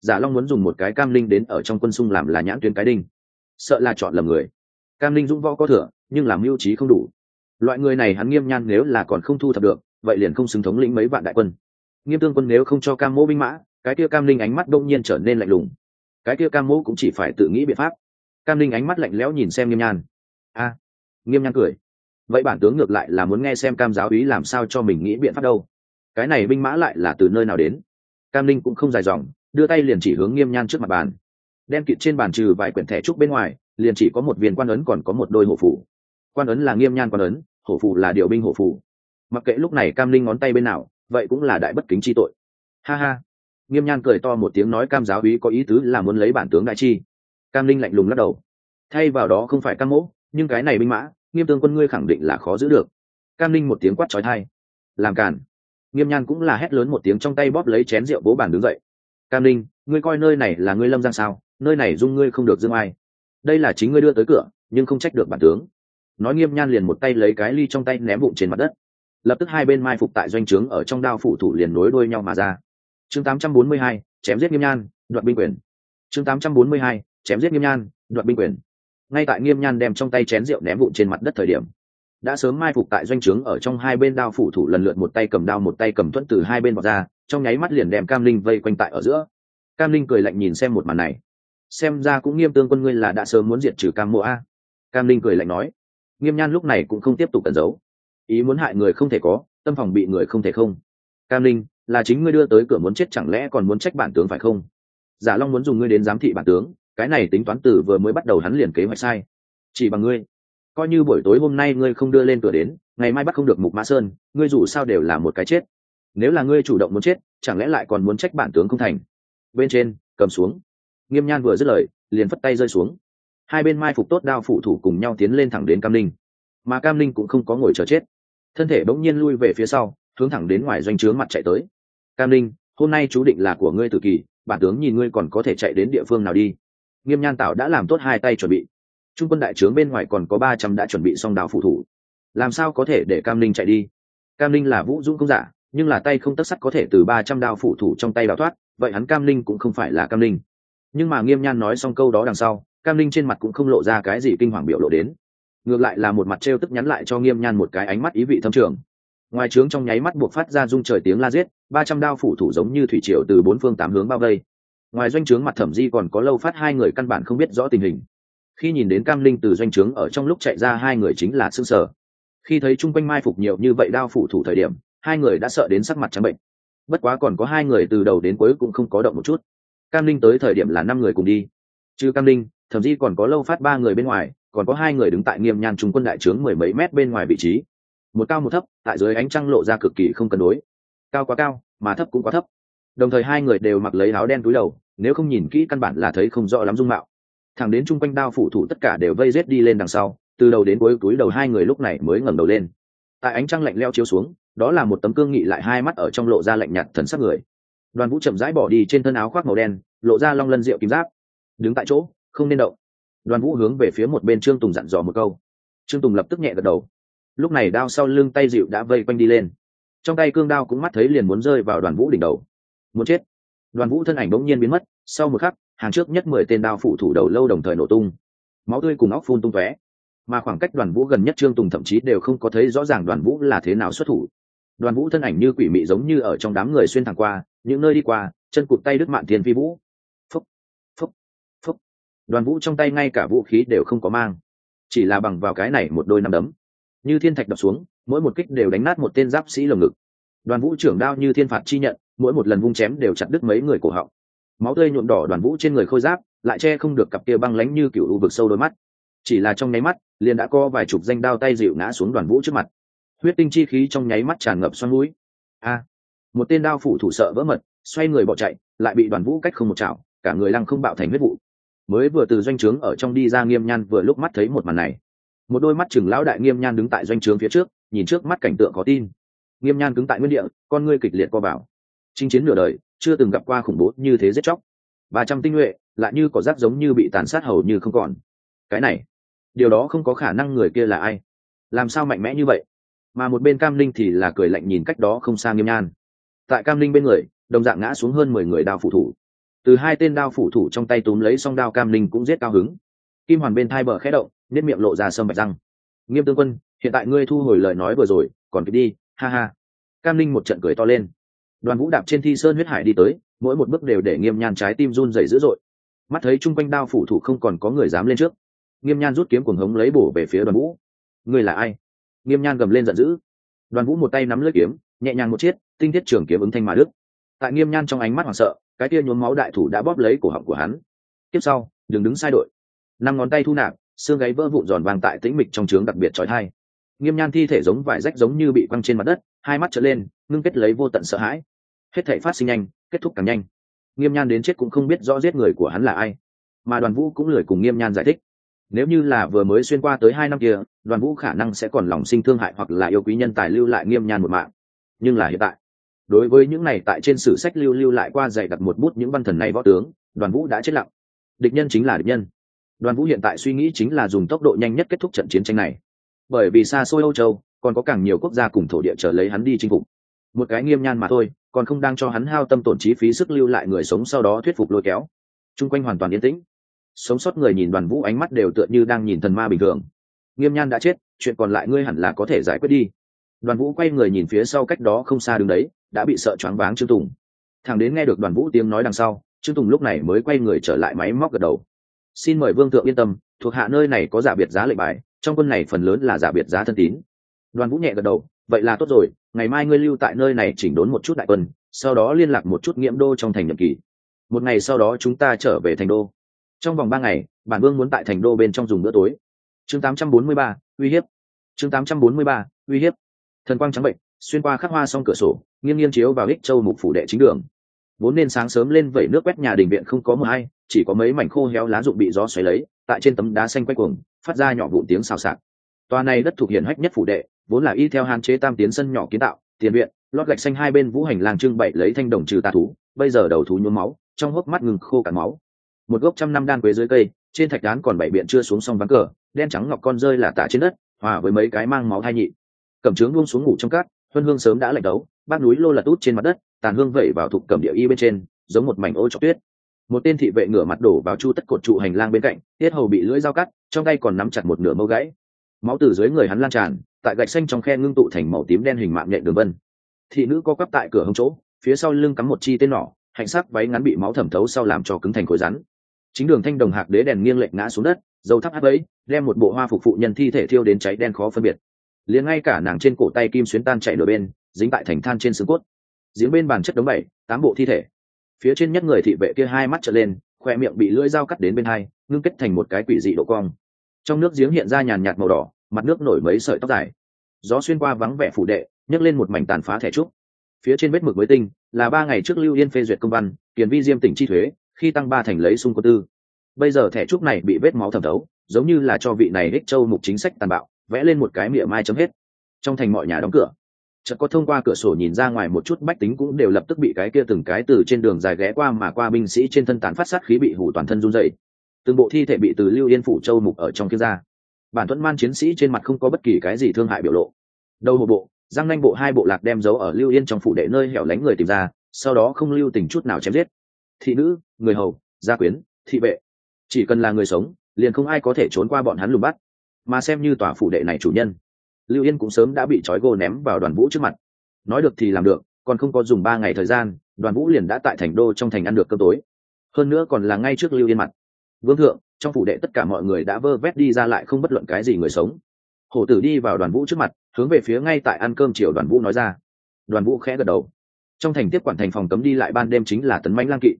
Giả long muốn dùng một cái cam linh đến ở trong quân xung làm là nhãn tuyến cái đinh. Sợ là chọn lầm người. Cam linh dũng võ có thừa, nhưng làm mưu trí không đủ. Loại người này hắn nghiêm nhan nếu là còn không thu thập được, vậy liền không xứng thống lĩnh mấy vạn đại quân. Nghiêm tương quân nếu không cho cam mô binh mã, cái kia cam linh ánh mắt đông nhiên trở nên lạnh lùng. Cái kia cam mô cũng chỉ phải tự nghĩ biện pháp. Cam linh ánh mắt lạnh lẽo nhìn xem nghiêm nhan. A, nghiêm nhan cười. Vậy bản tướng ngược lại là muốn nghe xem cam giáo ý làm sao cho mình nghĩ biện pháp đâu cái này binh mã lại là từ nơi nào đến? Cam linh cũng không dài dòng, đưa tay liền chỉ hướng nghiêm nhan trước mặt bàn. Đen kịt trên bàn trừ vài quyển thẻ trúc bên ngoài, liền chỉ có một viên quan ấn còn có một đôi hổ phủ quan ấn là nghiêm nhan quan ấn, hổ phủ là điều binh hổ phủ mặc kệ lúc này cam linh ngón tay bên nào, vậy cũng là đại bất kính chi tội. Ha ha. Nghiêm nhan cười to một tiếng nói cam giáo úy có ý tứ là muốn lấy bản tướng đại chi. Cam linh lạnh lùng lắc đầu. Thay vào đó không phải cam mỗ, nhưng cái này binh mã, nghiêm tương quân ngươi khẳng định là khó giữ được. Cam linh một tiếng quát trói thai làm cản nghiêm nhan cũng là hét lớn một tiếng trong tay bóp lấy chén rượu bố bàn đứng dậy. Cam linh ngươi coi nơi này là ngươi lâm giang sao? Nơi này dung ngươi không được dương ai. Đây là chính ngươi đưa tới cửa nhưng không trách được bản tướng. Nói nghiêm nhan liền một tay lấy cái ly trong tay ném bụng trên mặt đất. Lập tức hai bên mai phục tại doanh trướng ở trong đao phụ thủ liền nối đuôi nhau mà ra. Chương 842, chém giết nghiêm nhan đoạt binh quyền. Chương 842, chém giết nghiêm nhan đoạt binh quyền. Ngay tại nghiêm nhan đem trong tay chén rượu ném vụn trên mặt đất thời điểm đã sớm mai phục tại doanh trướng ở trong hai bên đao phủ thủ lần lượt một tay cầm đao một tay cầm thuẫn từ hai bên bọc ra, trong nháy mắt liền đem cam linh vây quanh tại ở giữa. Cam linh cười lạnh nhìn xem một màn này. Xem ra cũng nghiêm tương quân ngươi là đã sớm muốn diệt trừ cam mộ a. Cam linh cười lạnh nói. Nghiêm nhan lúc này cũng không tiếp tục cẩn giấu. Ý muốn hại người không thể có, tâm phòng bị người không thể không. Cam linh, là chính ngươi đưa tới cửa muốn chết chẳng lẽ còn muốn trách bản tướng phải không? Giả long muốn dùng ngươi đến giám thị bản tướng, cái này tính toán từ vừa mới bắt đầu hắn liền kế hoạch sai. Chỉ bằng ngươi coi như buổi tối hôm nay ngươi không đưa lên cửa đến, ngày mai bắt không được mục mã sơn, ngươi dù sao đều là một cái chết. Nếu là ngươi chủ động muốn chết, chẳng lẽ lại còn muốn trách bản tướng không thành? Bên trên, cầm xuống. Nghiêm nhan vừa dứt lời, liền phất tay rơi xuống. Hai bên mai phục tốt đao phụ thủ cùng nhau tiến lên thẳng đến cam linh mà cam linh cũng không có ngồi chờ chết. Thân thể bỗng nhiên lui về phía sau, hướng thẳng đến ngoài doanh trướng mặt chạy tới. Cam linh hôm nay chú định là của ngươi tự kỳ, bản tướng nhìn ngươi còn có thể chạy đến địa phương nào đi. Nghiêm nhan tạo đã làm tốt hai tay chuẩn bị trung quân đại trướng bên ngoài còn có ba trăm đã chuẩn bị xong đào phụ thủ. Làm sao có thể để cam linh chạy đi? Cam linh là vũ dũng công giả, nhưng là tay không tất sắt có thể từ ba trăm đao phụ thủ trong tay đào thoát, vậy hắn cam linh cũng không phải là cam linh nhưng mà nghiêm nhan nói xong câu đó đằng sau, cam linh trên mặt cũng không lộ ra cái gì kinh hoàng biểu lộ đến. Ngược lại là một mặt trêu tức nhắn lại cho nghiêm nhan một cái ánh mắt ý vị thâm trường. Ngoài trướng trong nháy mắt buộc phát ra rung trời tiếng la giết, ba trăm đao phủ thủ giống như thủy triều từ bốn phương tám hướng bao vây. Ngoài doanh trướng mặt thẩm di còn có lâu phát hai người căn bản không biết rõ tình hình khi nhìn đến cam linh từ doanh trướng ở trong lúc chạy ra, hai người chính là xương sở. Khi thấy chung quanh mai phục nhiều như vậy đao phủ thủ thời điểm, hai người đã sợ đến sắc mặt trắng bệnh. Bất quá còn có hai người từ đầu đến cuối cũng không có động một chút. Cam linh tới thời điểm là năm người cùng đi. Trừ cam linh, thậm chí còn có lâu phát ba người bên ngoài, còn có hai người đứng tại nghiêm nhan trung quân đại trướng mười mấy mét bên ngoài vị trí. Một cao một thấp, tại dưới ánh trăng lộ ra cực kỳ không cân đối. Cao quá cao, mà thấp cũng quá thấp. Đồng thời hai người đều mặc lấy áo đen túi đầu, nếu không nhìn kỹ căn bản là thấy không rõ lắm dung mạo thẳng đến chung quanh đao phủ thủ tất cả đều vây rết đi lên đằng sau, từ đầu đến cuối túi đầu hai người lúc này mới ngẩng đầu lên. Tại ánh trăng lạnh leo chiếu xuống, đó là một tấm cương nghị lại hai mắt ở trong lộ ra lạnh nhạt thần sắc người. Đoàn vũ chậm rãi bỏ đi trên thân áo khoác màu đen, lộ ra long lân rượu kim giáp. Đứng tại chỗ, không nên động. Đoàn vũ hướng về phía một bên trương tùng dặn dò một câu. Trương tùng lập tức nhẹ gật đầu. Lúc này đao sau lưng tay dịu đã vây quanh đi lên. Trong tay cương đao cũng mắt thấy liền muốn rơi vào đoàn vũ đỉnh đầu. Muốn chết. Đoàn vũ thân ảnh bỗng nhiên biến mất, sau một khắc hàng trước nhất mười tên đao phụ thủ đầu lâu đồng thời nổ tung. Máu tươi cùng óc phun tung tóe. Mà khoảng cách đoàn vũ gần nhất trương tùng thậm chí đều không có thấy rõ ràng đoàn vũ là thế nào xuất thủ. Đoàn vũ thân ảnh như quỷ mị giống như ở trong đám người xuyên thẳng qua, những nơi đi qua, chân cụt tay đứt mạng tiền phi vũ. Phúc phúc phúc. Đoàn vũ trong tay ngay cả vũ khí đều không có mang. Chỉ là bằng vào cái này một đôi năm đấm. Như thiên thạch đập xuống, mỗi một kích đều đánh nát một tên giáp sĩ lồng ngực. Đoàn vũ trưởng đao như thiên phạt chi nhận, mỗi một lần vung chém đều chặt đứt mấy người cổ họng máu tươi nhuộm đỏ đoàn vũ trên người khôi giáp, lại che không được cặp kia băng lánh như kiểu u vực sâu đôi mắt. Chỉ là trong nháy mắt, liền đã co vài chục danh đao tay dịu ngã xuống đoàn vũ trước mặt. Huyết tinh chi khí trong nháy mắt tràn ngập xoăn mũi. A! Một tên đao phủ thủ sợ vỡ mật, xoay người bỏ chạy, lại bị đoàn vũ cách không một chảo, cả người lăng không bạo thành huyết vụ. Mới vừa từ doanh trướng ở trong đi ra nghiêm nhan, vừa lúc mắt thấy một màn này. Một đôi mắt chừng lão đại nghiêm nhan đứng tại doanh trướng phía trước, nhìn trước mắt cảnh tượng có tin. Nghiêm nhan cứng tại nguyên địa, con ngươi kịch liệt co vào. Chinh chiến nửa đời chưa từng gặp qua khủng bố như thế giết chóc. Ba trăm tinh nhuệ, lại như có rác giống như bị tàn sát hầu như không còn. Cái này, điều đó không có khả năng người kia là ai? Làm sao mạnh mẽ như vậy? Mà một bên cam linh thì là cười lạnh nhìn cách đó không xa nghiêm nhan. Tại cam linh bên người, đồng dạng ngã xuống hơn mười người đao phủ thủ. Từ hai tên đao phủ thủ trong tay túm lấy song đao cam linh cũng giết cao hứng. Kim hoàn bên thai bờ khẽ động, nếp miệng lộ ra sâm bạch răng. Nghiêm tương quân, hiện tại ngươi thu hồi lời nói vừa rồi, còn kịp đi, ha ha. Cam linh một trận cười to lên đoàn vũ đạp trên thi sơn huyết hải đi tới mỗi một bước đều để nghiêm nhan trái tim run dày dữ dội. Mắt thấy chung quanh đao phủ thủ không còn có người dám lên trước. Nghiêm nhan rút kiếm cuồng hống lấy bổ về phía đoàn vũ. Ngươi là ai? Nghiêm nhan gầm lên giận dữ. Đoàn vũ một tay nắm lưỡi kiếm nhẹ nhàng một chiếc, tinh thiết trường kiếm ứng thanh mà đức tại nghiêm nhan trong ánh mắt hoảng sợ cái kia nhuốm máu đại thủ đã bóp lấy cổ họng của hắn. Tiếp sau đừng đứng sai đội. Năm ngón tay thu nạp xương gáy vỡ vụn giòn vàng tại tĩnh mịch trong trướng đặc biệt trói thai. Nghiêm nhan thi thể giống vải rách giống như bị quăng trên mặt đất hai mắt trở lên, ngưng kết lấy vô tận sợ hãi. Hết thể phát sinh nhanh, kết thúc càng nhanh. Nghiêm nhan đến chết cũng không biết rõ giết người của hắn là ai. Mà đoàn vũ cũng lười cùng nghiêm nhan giải thích. Nếu như là vừa mới xuyên qua tới hai năm kia, đoàn vũ khả năng sẽ còn lòng sinh thương hại hoặc là yêu quý nhân tài lưu lại nghiêm nhan một mạng. Nhưng là hiện tại, đối với những này tại trên sử sách lưu lưu lại qua dày đặt một bút những văn thần này võ tướng, đoàn vũ đã chết lặng. Địch nhân chính là địch nhân. Đoàn vũ hiện tại suy nghĩ chính là dùng tốc độ nhanh nhất kết thúc trận chiến tranh này. Bởi vì xa xôi âu châu còn có càng nhiều quốc gia cùng thổ địa trở lấy hắn đi chinh phục. Một cái nghiêm nhan mà thôi, còn không đang cho hắn hao tâm tổn trí phí sức lưu lại người sống sau đó thuyết phục lôi kéo. Chung quanh hoàn toàn yên tĩnh. Sống sót người nhìn đoàn vũ ánh mắt đều tựa như đang nhìn thần ma bình thường. Nghiêm nhan đã chết, chuyện còn lại ngươi hẳn là có thể giải quyết đi. Đoàn vũ quay người nhìn phía sau cách đó không xa đứng đấy, đã bị sợ choáng váng trương tùng. Thằng đến nghe được đoàn vũ tiếng nói đằng sau, trương tùng lúc này mới quay người trở lại máy móc gật đầu. Xin mời vương thượng yên tâm, thuộc hạ nơi này có giả biệt giá lệnh bài, trong quân này phần lớn là giả biệt giá thân tín đoàn vũ nhẹ gật đầu vậy là tốt rồi ngày mai ngươi lưu tại nơi này chỉnh đốn một chút đại quân sau đó liên lạc một chút nghiễm đô trong thành nhậm kỳ. Một ngày sau đó chúng ta trở về thành đô. Trong vòng ba ngày bản vương muốn tại thành đô bên trong dùng bữa tối. Chương 843, uy hiếp. Chương 843, uy hiếp. Thần quang trắng bệnh xuyên qua khắc hoa s cửa sổ nghiêng nghiêng chiếu vào ích châu mục phủ đệ chính đường. Vốn nên sáng sớm lên vẩy nước quét nhà đình viện không có mưa hay chỉ có mấy mảnh khô héo lá rụng bị gió xoáy lấy tại trên tấm đá xanh quay cuồng phát ra nhỏ vụn tiếng xào xạc. Tòa này đất thuộc hiển hách nhất phủ đệ vốn là y theo hạn chế tam tiến sân nhỏ kiến tạo, tiền viện, lót gạch xanh hai bên vũ hành lang trưng bày lấy thanh đồng trừ tà thú, bây giờ đầu thú nhuốm máu, trong hốc mắt ngừng khô cả máu. Một gốc trăm năm đan quế dưới cây, trên thạch đán còn bảy biện chưa xuống xong vắng cờ, đen trắng ngọc con rơi là tả trên đất, hòa với mấy cái mang máu thai nhị. Cầm trướng buông xuống ngủ trong cát, huân hương sớm đã lạnh đấu, bát núi lô lật út trên mặt đất, tàn hương vẩy vào thục cầm địa y bên trên, giống một mảnh ô trọc tuyết. Một tên thị vệ ngửa mặt đổ vào chu tất cột trụ hành lang bên cạnh, tiết hầu bị lưỡi dao cắt, trong tay còn nắm chặt một nửa mâu gãy. Máu từ dưới người hắn lan tràn tại gạch xanh trong khe ngưng tụ thành màu tím đen hình mạng nhện đường vân. Thị nữ co quắp tại cửa hông chỗ, phía sau lưng cắm một chi tên nỏ hạnh sắc váy ngắn bị máu thẩm thấu sau làm cho cứng thành khối rắn. Chính đường thanh đồng hạc đế đèn nghiêng lệch ngã xuống đất, dầu thắp hắt ấy, đem một bộ hoa phục phụ nhân thi thể thiêu đến cháy đen khó phân biệt. Liền ngay cả nàng trên cổ tay kim xuyến tan chạy nửa bên, dính tại thành than trên xương cốt. Giếng bên bàn chất đống bảy, tám bộ thi thể. Phía trên nhất người thị vệ kia hai mắt trở lên, khoe miệng bị lưỡi dao cắt đến bên hai, ngưng kết thành một cái quỷ dị độ cong. Trong nước giếng hiện ra nhàn nhạt màu đỏ, mặt nước nổi mấy sợi tóc dài gió xuyên qua vắng vẻ phủ đệ, nhấc lên một mảnh tàn phá thẻ trúc. Phía trên vết mực mới tinh, là ba ngày trước lưu yên phê duyệt công văn, kiền vi diêm tỉnh chi thuế, khi tăng ba thành lấy sung quân tư. Bây giờ thẻ trúc này bị vết máu thẩm thấu, giống như là cho vị này đích châu mục chính sách tàn bạo, vẽ lên một cái miệng mai chấm hết. Trong thành mọi nhà đóng cửa. Chợt có thông qua cửa sổ nhìn ra ngoài một chút bách tính cũng đều lập tức bị cái kia từng cái từ trên đường dài ghé qua mà qua binh sĩ trên thân tán phát sát khí bị hủ toàn thân run dậy từng bộ thi thể bị từ lưu yên phủ châu mục ở trong kia ra bản thuẫn man chiến sĩ trên mặt không có bất kỳ cái gì thương hại biểu lộ. Đầu một bộ, giang nanh bộ hai bộ lạc đem giấu ở lưu yên trong phủ đệ nơi hẻo lánh người tìm ra, sau đó không lưu tình chút nào chém giết. Thị nữ, người hầu, gia quyến, thị vệ. Chỉ cần là người sống, liền không ai có thể trốn qua bọn hắn lùm bắt. Mà xem như tòa phủ đệ này chủ nhân, lưu yên cũng sớm đã bị trói gô ném vào đoàn vũ trước mặt. Nói được thì làm được, còn không có dùng ba ngày thời gian, đoàn vũ liền đã tại thành đô trong thành ăn được cơm tối. Hơn nữa còn là ngay trước lưu yên mặt. Vương thượng trong phủ đệ tất cả mọi người đã vơ vét đi ra lại không bất luận cái gì người sống. Hổ tử đi vào đoàn vũ trước mặt, hướng về phía ngay tại ăn cơm chiều đoàn vũ nói ra. Đoàn vũ khẽ gật đầu. Trong thành tiếp quản thành phòng cấm đi lại ban đêm chính là tấn mãnh lang kỵ.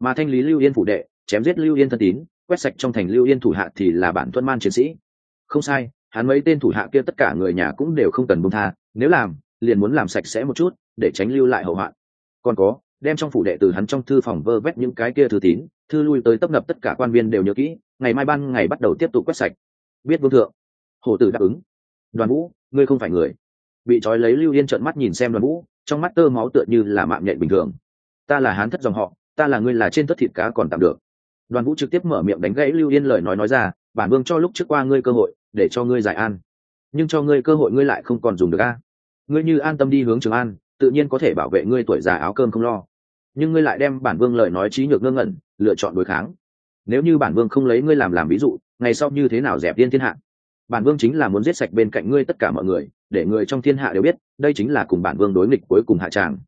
Mà thanh lý lưu yên phủ đệ, chém giết lưu yên thân tín, quét sạch trong thành lưu yên thủ hạ thì là bản tuân man chiến sĩ. Không sai, hắn mấy tên thủ hạ kia tất cả người nhà cũng đều không cần bông tha, nếu làm, liền muốn làm sạch sẽ một chút, để tránh lưu lại hậu hoạn. Còn có đem trong phủ đệ từ hắn trong thư phòng vơ vét những cái kia thư tín, thư lui tới tấp nập tất cả quan viên đều nhớ kỹ, ngày mai ban ngày bắt đầu tiếp tục quét sạch. Biết vương thượng. Hổ tử đáp ứng. Đoàn vũ, ngươi không phải người. Bị trói lấy lưu yên trợn mắt nhìn xem đoàn vũ, trong mắt tơ máu tựa như là mạng nhện bình thường. Ta là hán thất dòng họ, ta là ngươi là trên thất thịt cá còn tạm được. Đoàn vũ trực tiếp mở miệng đánh gãy lưu yên lời nói nói ra, bản vương cho lúc trước qua ngươi cơ hội, để cho ngươi giải an. Nhưng cho ngươi cơ hội ngươi lại không còn dùng được a. Ngươi như an tâm đi hướng trường an tự nhiên có thể bảo vệ ngươi tuổi già áo cơm không lo. Nhưng ngươi lại đem bản vương lời nói trí nhược ngơ ngẩn, lựa chọn đối kháng. Nếu như bản vương không lấy ngươi làm làm ví dụ, ngày sau như thế nào dẹp điên thiên hạ? Bản vương chính là muốn giết sạch bên cạnh ngươi tất cả mọi người, để người trong thiên hạ đều biết, đây chính là cùng bản vương đối nghịch cuối cùng hạ tràng.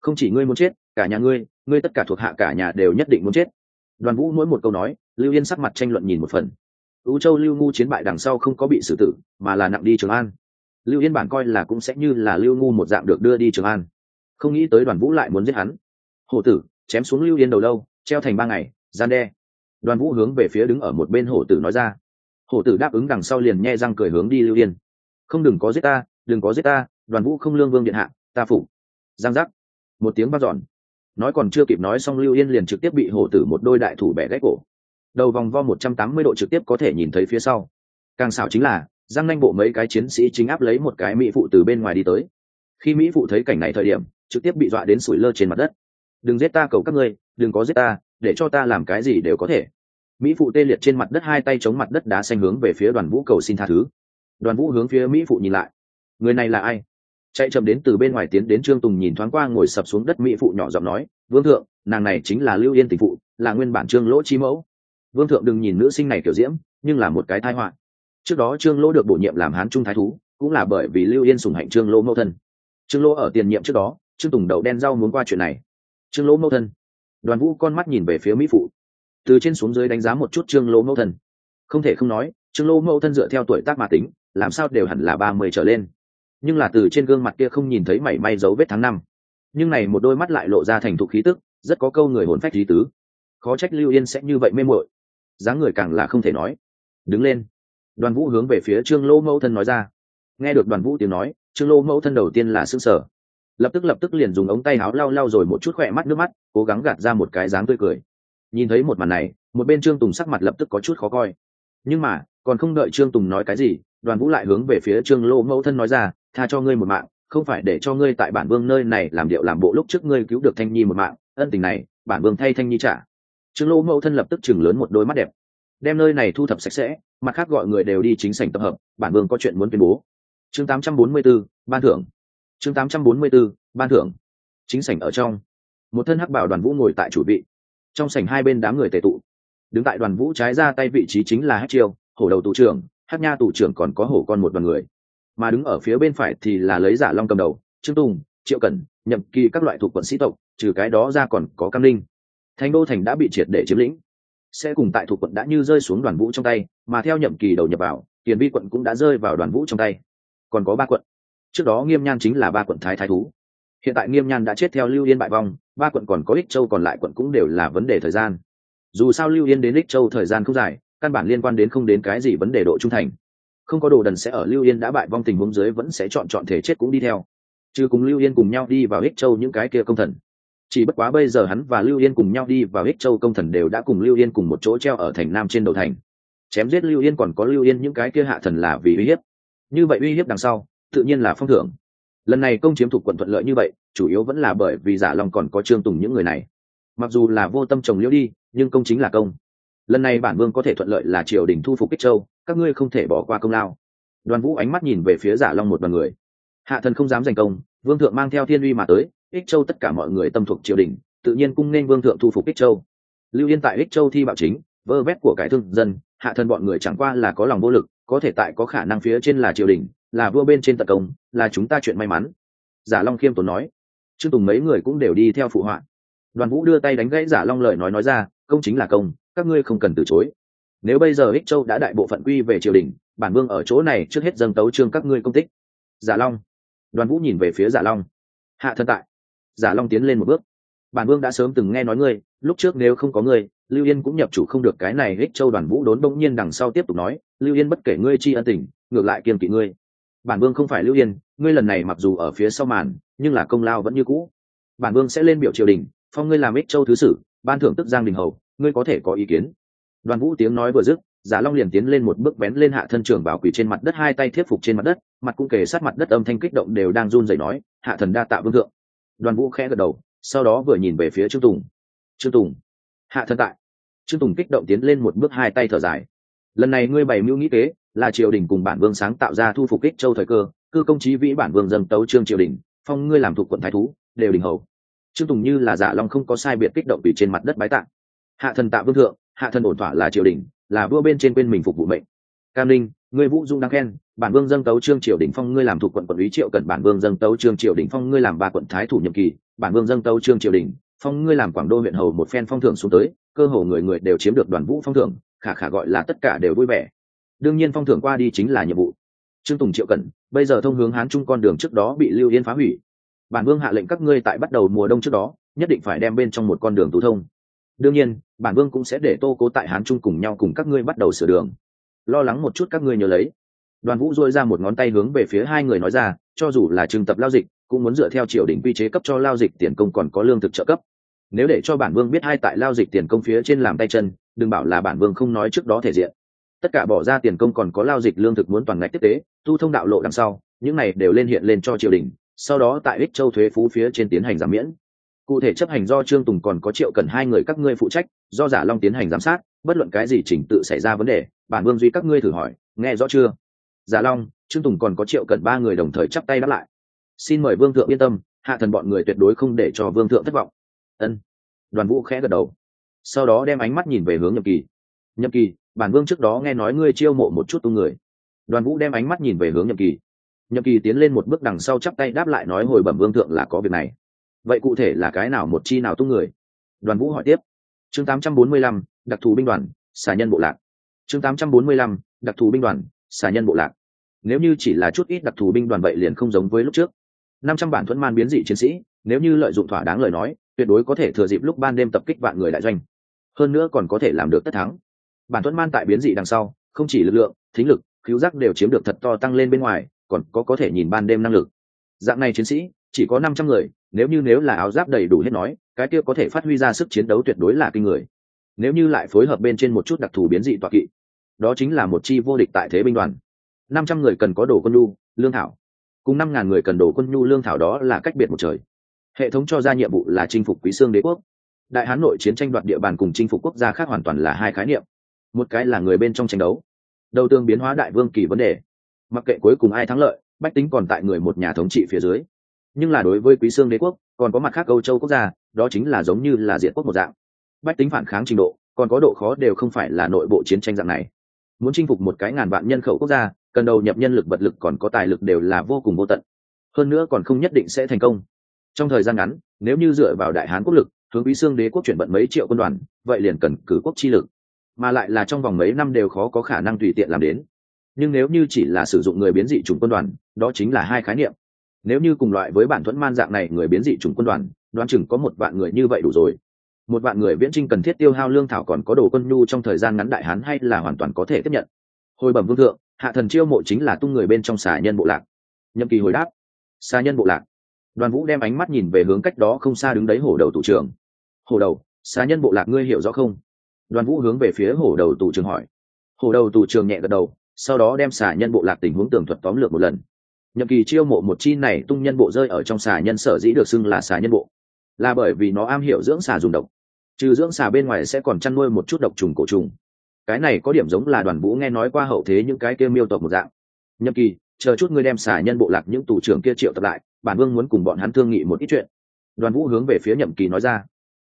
Không chỉ ngươi muốn chết, cả nhà ngươi ngươi tất cả thuộc hạ cả nhà đều nhất định muốn chết. Đoàn vũ mỗi một câu nói, lưu yên sắc mặt tranh luận nhìn một phần. Ưu châu lưu ngu chiến bại đằng sau không có bị xử tử, mà là nặng đi trường an lưu yên bản coi là cũng sẽ như là lưu ngu một dạng được đưa đi trường an. Không nghĩ tới đoàn vũ lại muốn giết hắn. Hổ tử, chém xuống lưu yên đầu lâu, treo thành ba ngày, gian đe. Đoàn vũ hướng về phía đứng ở một bên hổ tử nói ra. Hổ tử đáp ứng đằng sau liền nhe răng cười hướng đi lưu yên. Không đừng có giết ta, đừng có giết ta, đoàn vũ không lương vương điện hạ, ta phủ. Giang giác. Một tiếng bắt dọn. Nói còn chưa kịp nói xong lưu yên liền trực tiếp bị hổ tử một đôi đại thủ bẻ gãy cổ. Đầu vòng vo một trăm tám mươi độ trực tiếp có thể nhìn thấy phía sau. Càng xảo chính là giang nanh bộ mấy cái chiến sĩ chính áp lấy một cái mỹ phụ từ bên ngoài đi tới. Khi mỹ phụ thấy cảnh này thời điểm, trực tiếp bị dọa đến sủi lơ trên mặt đất. Đừng giết ta cầu các ngươi, đừng có giết ta, để cho ta làm cái gì đều có thể. Mỹ phụ tê liệt trên mặt đất hai tay chống mặt đất đá xanh hướng về phía đoàn vũ cầu xin tha thứ. Đoàn vũ hướng phía mỹ phụ nhìn lại. Người này là ai? Chạy chậm đến từ bên ngoài tiến đến trương tùng nhìn thoáng qua ngồi sập xuống đất mỹ phụ nhỏ giọng nói, vương thượng, nàng này chính là lưu yên tình phụ, là nguyên bản trương lỗ chi mẫu. Vương thượng đừng nhìn nữ sinh này kiểu diễm, nhưng là một cái thai họa trước đó trương lỗ được bổ nhiệm làm hán trung thái thú, cũng là bởi vì lưu yên sùng hạnh trương lỗ mẫu thân. Trương lỗ ở tiền nhiệm trước đó, trương tùng đậu đen rau muốn qua chuyện này. Trương lỗ mẫu thân. Đoàn vũ con mắt nhìn về phía mỹ phụ. Từ trên xuống dưới đánh giá một chút trương lỗ mẫu thân. Không thể không nói, trương lỗ mẫu thân dựa theo tuổi tác mà tính, làm sao đều hẳn là ba mươi trở lên. Nhưng là từ trên gương mặt kia không nhìn thấy mảy may dấu vết tháng năm. Nhưng này một đôi mắt lại lộ ra thành thục khí tức, rất có câu người hồn phách lý tứ. Khó trách lưu yên sẽ như vậy mê muội. Dáng người càng là không thể nói. Đứng lên đoàn vũ hướng về phía trương lỗ mẫu thân nói ra. Nghe được đoàn vũ tiếng nói, trương lỗ mẫu thân đầu tiên là s ư n g sở lập tức lập tức liền dùng ống tay áo lau lau rồi một chút khỏe mắt, nước mắt, cố gắng gạt ra một cái dáng tươi cười. Nhìn thấy một màn này, một bên trương tùng sắc mặt lập tức có chút khó coi. Nhưng mà, còn không đợi trương tùng nói cái gì, đoàn vũ lại hướng về phía trương lỗ mẫu thân nói ra, tha cho ngươi một mạng, không phải để cho ngươi tại bản vương nơi này làm điệu làm bộ lúc trước ngươi cứu được thanh nhi một mạng, ân tình này, bản vương thay thanh nhi trả. Trương lỗ mẫu thân lập tức chừng lớn một đôi mắt đẹp đem nơi này thu thập sạch sẽ mặt khác gọi người đều đi chính sảnh tập hợp bản vương có chuyện muốn tuyên bố. Chương 844, ban thưởng. Chương 844, ban thưởng. Chính sảnh ở trong. Một thân hắc bảo đoàn vũ ngồi tại chủ vị. Trong sảnh hai bên đám người tề tụ. Đứng tại đoàn vũ trái ra tay vị trí chính là hát chiêu hổ đầu tụ trưởng hát nha tù trưởng còn có hổ con một đoàn người. Mà đứng ở phía bên phải thì là lấy giả long cầm đầu trương tùng triệu cẩn nhậm kỳ các loại thuộc quận sĩ tộc trừ cái đó ra còn có cam linh thành đô thành đã bị triệt để chiếm lĩnh sẽ cùng tại thuộc quận đã như rơi xuống đoàn vũ trong tay, mà theo nhậm kỳ đầu nhập vào, tiền vi quận cũng đã rơi vào đoàn vũ trong tay. Còn có ba quận. Trước đó nghiêm nhan chính là ba quận thái thái thú. Hiện tại nghiêm nhan đã chết theo lưu yên bại vong, ba quận còn có ích châu còn lại quận cũng đều là vấn đề thời gian. Dù sao lưu yên đến ích châu thời gian không dài, căn bản liên quan đến không đến cái gì vấn đề độ trung thành. Không có đồ đần sẽ ở lưu yên đã bại vong tình huống dưới vẫn sẽ chọn chọn thể chết cũng đi theo. Chứ cùng lưu yên cùng nhau đi vào ích châu những cái kia công thần chỉ bất quá bây giờ hắn và lưu yên cùng nhau đi vào ích châu công thần đều đã cùng lưu yên cùng một chỗ treo ở thành nam trên đầu thành. Chém giết lưu yên còn có lưu yên những cái kia hạ thần là vì uy hiếp. Như vậy uy hiếp đằng sau, tự nhiên là phong thưởng. Lần này công chiếm thuộc quận thuận lợi như vậy, chủ yếu vẫn là bởi vì giả long còn có trương tùng những người này. Mặc dù là vô tâm trồng liễu đi, nhưng công chính là công. Lần này bản vương có thể thuận lợi là triều đình thu phục kích châu, các ngươi không thể bỏ qua công lao. Đoàn vũ ánh mắt nhìn về phía giả long một đoàn người. Hạ thần không dám giành công, vương thượng mang theo thiên uy mà tới ích châu tất cả mọi người tâm thuộc triều đình, tự nhiên cung nên vương thượng thu phục ích châu. Lưu yên tại ích châu thi bạo chính, vơ vét của cải thương dân, hạ thân bọn người chẳng qua là có lòng vô lực, có thể tại có khả năng phía trên là triều đình, là vua bên trên tận công, là chúng ta chuyện may mắn. Giả long khiêm tốn nói. Trương tùng mấy người cũng đều đi theo phụ họa. Đoàn vũ đưa tay đánh gãy giả long lời nói nói ra, công chính là công, các ngươi không cần từ chối. Nếu bây giờ ích châu đã đại bộ phận quy về triều đình, bản vương ở chỗ này trước hết dâng tấu trương các ngươi công tích. Giả long. Đoàn vũ nhìn về phía giả long. Hạ thân tại giả long tiến lên một bước. Bản vương đã sớm từng nghe nói ngươi, lúc trước nếu không có ngươi, lưu yên cũng nhập chủ không được cái này Hích châu đoàn vũ đốn bỗng nhiên đằng sau tiếp tục nói, lưu yên bất kể ngươi chi ân tình, ngược lại kiên kỵ ngươi. Bản vương không phải lưu yên, ngươi lần này mặc dù ở phía sau màn, nhưng là công lao vẫn như cũ. Bản vương sẽ lên biểu triều đình, phong ngươi làm ích châu thứ sử, ban thưởng tức giang đình hầu, ngươi có thể có ý kiến. Đoàn vũ tiếng nói vừa dứt, giả long liền tiến lên một bước bén lên hạ thân trường bảo quỷ trên mặt đất, hai tay thiết phục trên mặt đất, mặt cũng kề sát mặt đất âm thanh kích động đều đang run rẩy nói, hạ thần đa tạ vương thượng đoàn vũ khẽ gật đầu, sau đó vừa nhìn về phía trương tùng. Trương tùng, hạ thân tại. Trương tùng kích động tiến lên một bước hai tay thở dài. Lần này ngươi bày mưu nghĩ kế là triều đình cùng bản vương sáng tạo ra thu phục kích châu thời cơ, cư công chí vĩ bản vương dâng tấu trương triều đình, phong ngươi làm thuộc quận thái thú, đều đình hầu. Trương tùng như là giả long không có sai biệt kích động vì trên mặt đất bái tạng hạ thần tạ vương thượng, hạ thần ổn thỏa là triều đình, là vua bên trên quên mình phục vụ mệnh. Cam linh ngươi vũ dung đáng khen, bản vương dâng tấu trương triều đình phong, ngươi làm thuộc quận quận lý triệu cận bản vương dâng tấu trương triều đình phong, ngươi làm ba quận thái thủ nhiệm kỳ, bản vương dâng tấu trương triều đình phong, ngươi làm quảng đô huyện hầu một phen phong thưởng xuống tới, cơ hồ người người đều chiếm được đoàn vũ phong thưởng, khả khả gọi là tất cả đều vui vẻ. Đương nhiên phong thưởng qua đi chính là nhiệm vụ. Trương tùng triệu cẩn, bây giờ thông hướng hán trung con đường trước đó bị lưu yên phá hủy. Bản vương hạ lệnh các ngươi tại bắt đầu mùa đông trước đó, nhất định phải đem bên trong một con đường tú thông. Đương nhiên, bản vương cũng sẽ để tô cố tại hán trung cùng nhau cùng các ngươi bắt đầu sửa đường lo lắng một chút các ngươi nhớ lấy. Đoàn vũ dôi ra một ngón tay hướng về phía hai người nói ra, cho dù là trừng tập lao dịch, cũng muốn dựa theo triều đình quy chế cấp cho lao dịch tiền công còn có lương thực trợ cấp. Nếu để cho bản vương biết hai tại lao dịch tiền công phía trên làm tay chân, đừng bảo là bản vương không nói trước đó thể diện. Tất cả bỏ ra tiền công còn có lao dịch lương thực muốn toàn ngạch tiếp tế tu thông đạo lộ đằng sau, những này đều lên hiện lên cho triều đình, sau đó tại ích châu thuế phú phía trên tiến hành giảm miễn. Cụ thể chấp hành do trương tùng còn có triệu cần hai người các ngươi phụ trách do giả long tiến hành giám sát, bất luận cái gì chỉnh tự xảy ra vấn đề, bản vương duy các ngươi thử hỏi, nghe rõ chưa? Giả long, trương tùng còn có triệu cần ba người đồng thời chắp tay đáp lại. Xin mời vương thượng yên tâm, hạ thần bọn người tuyệt đối không để cho vương thượng thất vọng. Ân. Đoàn vũ khẽ gật đầu. Sau đó đem ánh mắt nhìn về hướng nhậm kỳ. Nhậm kỳ, bản vương trước đó nghe nói ngươi chiêu mộ một chút tu người. Đoàn vũ đem ánh mắt nhìn về hướng nhậm kỳ. Nhậm kỳ tiến lên một bước đằng sau chắp tay đáp lại nói hồi bẩm vương thượng là có việc này. Vậy cụ thể là cái nào một chi nào tu người? Đoàn vũ hỏi tiếp chương 845, đặc thù binh đoàn xà nhân bộ lạc. Chương 845, đặc thù binh đoàn xà nhân bộ lạc. Nếu như chỉ là chút ít đặc thù binh đoàn vậy liền không giống với lúc trước. năm trăm bản thuẫn man biến dị chiến sĩ nếu như lợi dụng thỏa đáng lời nói tuyệt đối có thể thừa dịp lúc ban đêm tập kích vạn người đại doanh. Hơn nữa còn có thể làm được tất thắng. Bản thuẫn man tại biến dị đằng sau không chỉ lực lượng thính lực cứu giác đều chiếm được thật to tăng lên bên ngoài còn có có thể nhìn ban đêm năng lực. Dạng này chiến sĩ chỉ có năm trăm người nếu như nếu là áo giáp đầy đủ hết nói, cái kia có thể phát huy ra sức chiến đấu tuyệt đối là kinh người. Nếu như lại phối hợp bên trên một chút đặc thù biến dị toạ kỵ, đó chính là một chi vô địch tại thế binh đoàn. Năm trăm người cần có đồ quân nhu, lương thảo. Cùng năm ngàn người cần đồ quân nhu lương thảo đó là cách biệt một trời. Hệ thống cho ra nhiệm vụ là chinh phục quý xương đế quốc. Đại hán nội chiến tranh đoạt địa bàn cùng chinh phục quốc gia khác hoàn toàn là hai khái niệm. Một cái là người bên trong tranh đấu. Đầu tương biến hóa đại vương kỳ vấn đề. Mặc kệ cuối cùng ai thắng lợi, bách tính còn tại người một nhà thống trị phía dưới nhưng là đối với quý xương đế quốc, còn có mặt khác âu châu quốc gia, đó chính là giống như là diện quốc một dạng. Bách tính phản kháng trình độ, còn có độ khó đều không phải là nội bộ chiến tranh dạng này. Muốn chinh phục một cái ngàn vạn nhân khẩu quốc gia, cần đầu nhập nhân lực vật lực còn có tài lực đều là vô cùng vô tận. Hơn nữa còn không nhất định sẽ thành công. Trong thời gian ngắn, nếu như dựa vào đại hán quốc lực, hướng quý xương đế quốc chuyển vận mấy triệu quân đoàn, vậy liền cần cử quốc chi lực. Mà lại là trong vòng mấy năm đều khó có khả năng tùy tiện làm đến. Nhưng nếu như chỉ là sử dụng người biến dị chủng quân đoàn, đó chính là hai khái niệm nếu như cùng loại với bản thuẫn man dạng này, người biến dị chủng quân đoàn, đoán chừng có một vạn người như vậy đủ rồi. Một vạn người viễn trinh cần thiết tiêu hao lương thảo còn có đồ quân nhu trong thời gian ngắn đại hán hay là hoàn toàn có thể tiếp nhận. Hồi bẩm vương thượng, hạ thần chiêu mộ chính là tung người bên trong xà nhân bộ lạc. Nhậm kỳ hồi đáp, xà nhân bộ lạc. Đoàn vũ đem ánh mắt nhìn về hướng cách đó không xa đứng đấy hổ đầu tủ trưởng. Hổ đầu, xà nhân bộ lạc ngươi hiểu rõ không? Đoàn vũ hướng về phía hổ đầu tủ trưởng hỏi. Hổ đầu tủ trưởng nhẹ gật đầu, sau đó đem xà nhân bộ lạc tình huống tường thuật tóm lược một lần nhậm kỳ chiêu mộ một chi này tung nhân bộ rơi ở trong xà nhân sở dĩ được xưng là xà nhân bộ, là bởi vì nó am hiểu dưỡng xà dùng độc. Trừ dưỡng xà bên ngoài sẽ còn chăn nuôi một chút độc trùng cổ trùng. Cái này có điểm giống là đoàn vũ nghe nói qua hậu thế những cái kia miêu tộc một dạng. Nhậm kỳ, chờ chút ngươi đem xà nhân bộ lạc những tù trưởng kia triệu tập lại, bản vương muốn cùng bọn hắn thương nghị một ít chuyện. Đoàn vũ hướng về phía nhậm kỳ nói ra.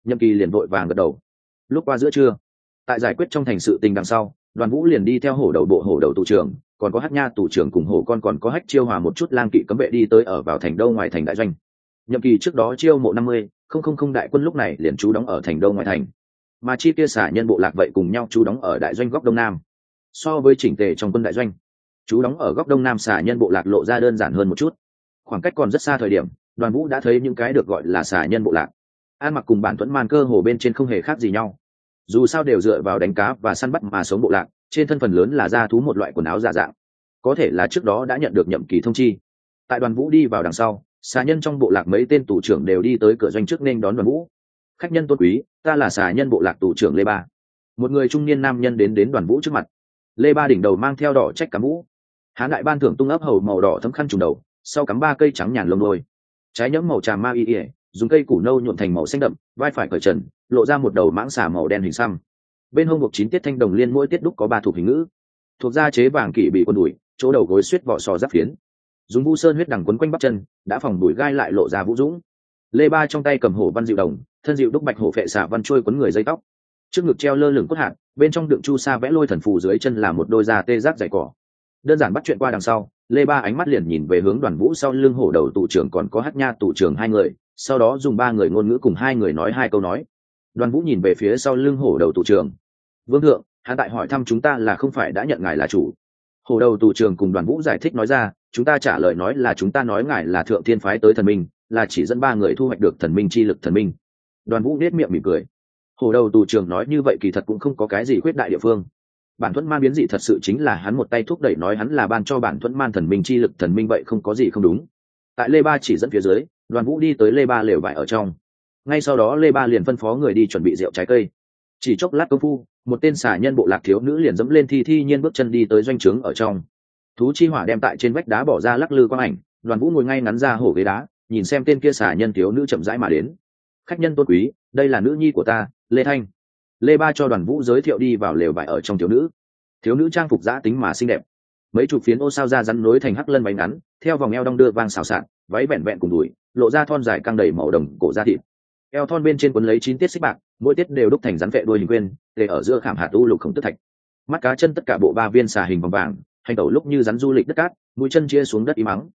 Nhậm kỳ liền vội vàng gật đầu. Lúc qua giữa trưa, tại giải quyết trong thành sự tình đằng sau đoàn vũ liền đi theo hổ đầu bộ, hổ đầu tù trưởng, còn có hát nha tù trưởng cùng hổ con còn có hách chiêu hòa một chút lang kỵ cấm vệ đi tới ở vào thành đâu ngoài thành đại doanh. Nhậm kỳ trước đó chiêu mộ năm mươi, không không không đại quân lúc này liền trú đóng ở thành đâu ngoài thành. Mà chi kia xả nhân bộ lạc vậy cùng nhau trú đóng ở đại doanh góc đông nam. So với chỉnh tề trong quân đại doanh, trú đóng ở góc đông nam xả nhân bộ lạc lộ ra đơn giản hơn một chút. Khoảng cách còn rất xa thời điểm, đoàn vũ đã thấy những cái được gọi là xả nhân bộ lạc. An mặc cùng bản thuẫn man cơ hồ bên trên không hề khác gì nhau dù sao đều dựa vào đánh cá và săn bắt mà sống bộ lạc, trên thân phần lớn là da thú một loại quần áo giả dạng. Có thể là trước đó đã nhận được nhậm kỳ thông chi. Tại đoàn vũ đi vào đằng sau, xà nhân trong bộ lạc mấy tên tù trưởng đều đi tới cửa doanh trước nên đón đoàn vũ. Khách nhân tôn quý, ta là xà nhân bộ lạc tù trưởng lê ba. Một người trung niên nam nhân đến đến đoàn vũ trước mặt. Lê ba đỉnh đầu mang theo đỏ trách cắm vũ. Hán đại ban thưởng tung ấp hầu màu đỏ thấm khăn trùng đầu, sau cắm ba cây trắng nhàn lông đôi. Trái nhẫm màu trà ma y ỉa dùng cây củ nâu nhuộm thành màu xanh đậm, vai phải cởi trần, lộ ra một đầu mãng xà màu đen hình xăm. Bên hông buộc chín tiết thanh đồng liên mỗi tiết đúc có ba thuộc hình ngữ. Thuộc da chế vàng kỵ bị quân đùi, chỗ đầu gối suýt vỏ sò giáp phiến. Dùng vu sơn huyết đằng quấn quanh bắp chân, đã phòng đùi gai lại lộ ra vũ dũng. Lê ba trong tay cầm hổ văn dịu đồng, thân dịu đúc bạch hổ phệ xả văn trôi quấn người dây tóc. Trước ngực treo lơ lửng cốt hạt, bên trong đựng chu sa vẽ lôi thần phù dưới chân là một đôi da tê giác dày cỏ. Đơn giản bắt chuyện qua đằng sau, lê ba ánh mắt liền nhìn về hướng đoàn vũ sau lưng hổ đầu tù trưởng còn có hát nha tù trưởng hai người sau đó dùng ba người ngôn ngữ cùng hai người nói hai câu nói. Đoàn vũ nhìn về phía sau lưng hổ đầu tù Trường. vương thượng, hắn tại hỏi thăm chúng ta là không phải đã nhận ngài là chủ. Hổ đầu tù Trường cùng đoàn vũ giải thích nói ra, chúng ta trả lời nói là chúng ta nói ngài là thượng thiên phái tới thần minh, là chỉ dẫn ba người thu hoạch được thần minh chi lực thần minh. Đoàn vũ nết miệng mỉm cười. Hổ đầu tù Trường nói như vậy kỳ thật cũng không có cái gì khuyết đại địa phương. Bản thuẫn man biến dị thật sự chính là hắn một tay thúc đẩy nói hắn là ban cho bản thuẫn man thần minh chi lực thần minh vậy không có gì không đúng. Tại lê ba chỉ dẫn phía dưới đoàn vũ đi tới lê ba lều vải ở trong. Ngay sau đó lê ba liền phân phó người đi chuẩn bị rượu trái cây. Chỉ chốc lát công phu, một tên xả nhân bộ lạc thiếu nữ liền dẫm lên thi thi nhiên bước chân đi tới doanh trướng ở trong. Thú chi hỏa đem tại trên vách đá bỏ ra lắc lư quang ảnh, đoàn vũ ngồi ngay ngắn ra hổ ghế đá, nhìn xem tên kia xả nhân thiếu nữ chậm rãi mà đến. Khách nhân tôn quý, đây là nữ nhi của ta, lê thanh. Lê ba cho đoàn vũ giới thiệu đi vào lều vải ở trong thiếu nữ. Thiếu nữ trang phục giã tính mà xinh đẹp. Mấy chục phiến ô sao ra rắn nối thành hắc lân bánh ngắn, theo vòng eo đong đưa vang xào xạc váy vẹn vẹn cùng đùi, lộ ra thon dài căng đầy màu đồng cổ da thịt. Eo thon bên trên quấn lấy chín tiết xích bạc, mỗi tiết đều đúc thành rắn vệ đuôi hình quyên, để ở giữa khảm hạt u lục không tức thạch. Mắt cá chân tất cả bộ ba viên xà hình vòng vàng, hành tẩu lúc như rắn du lịch đất cát, mũi chân chia xuống đất y mắng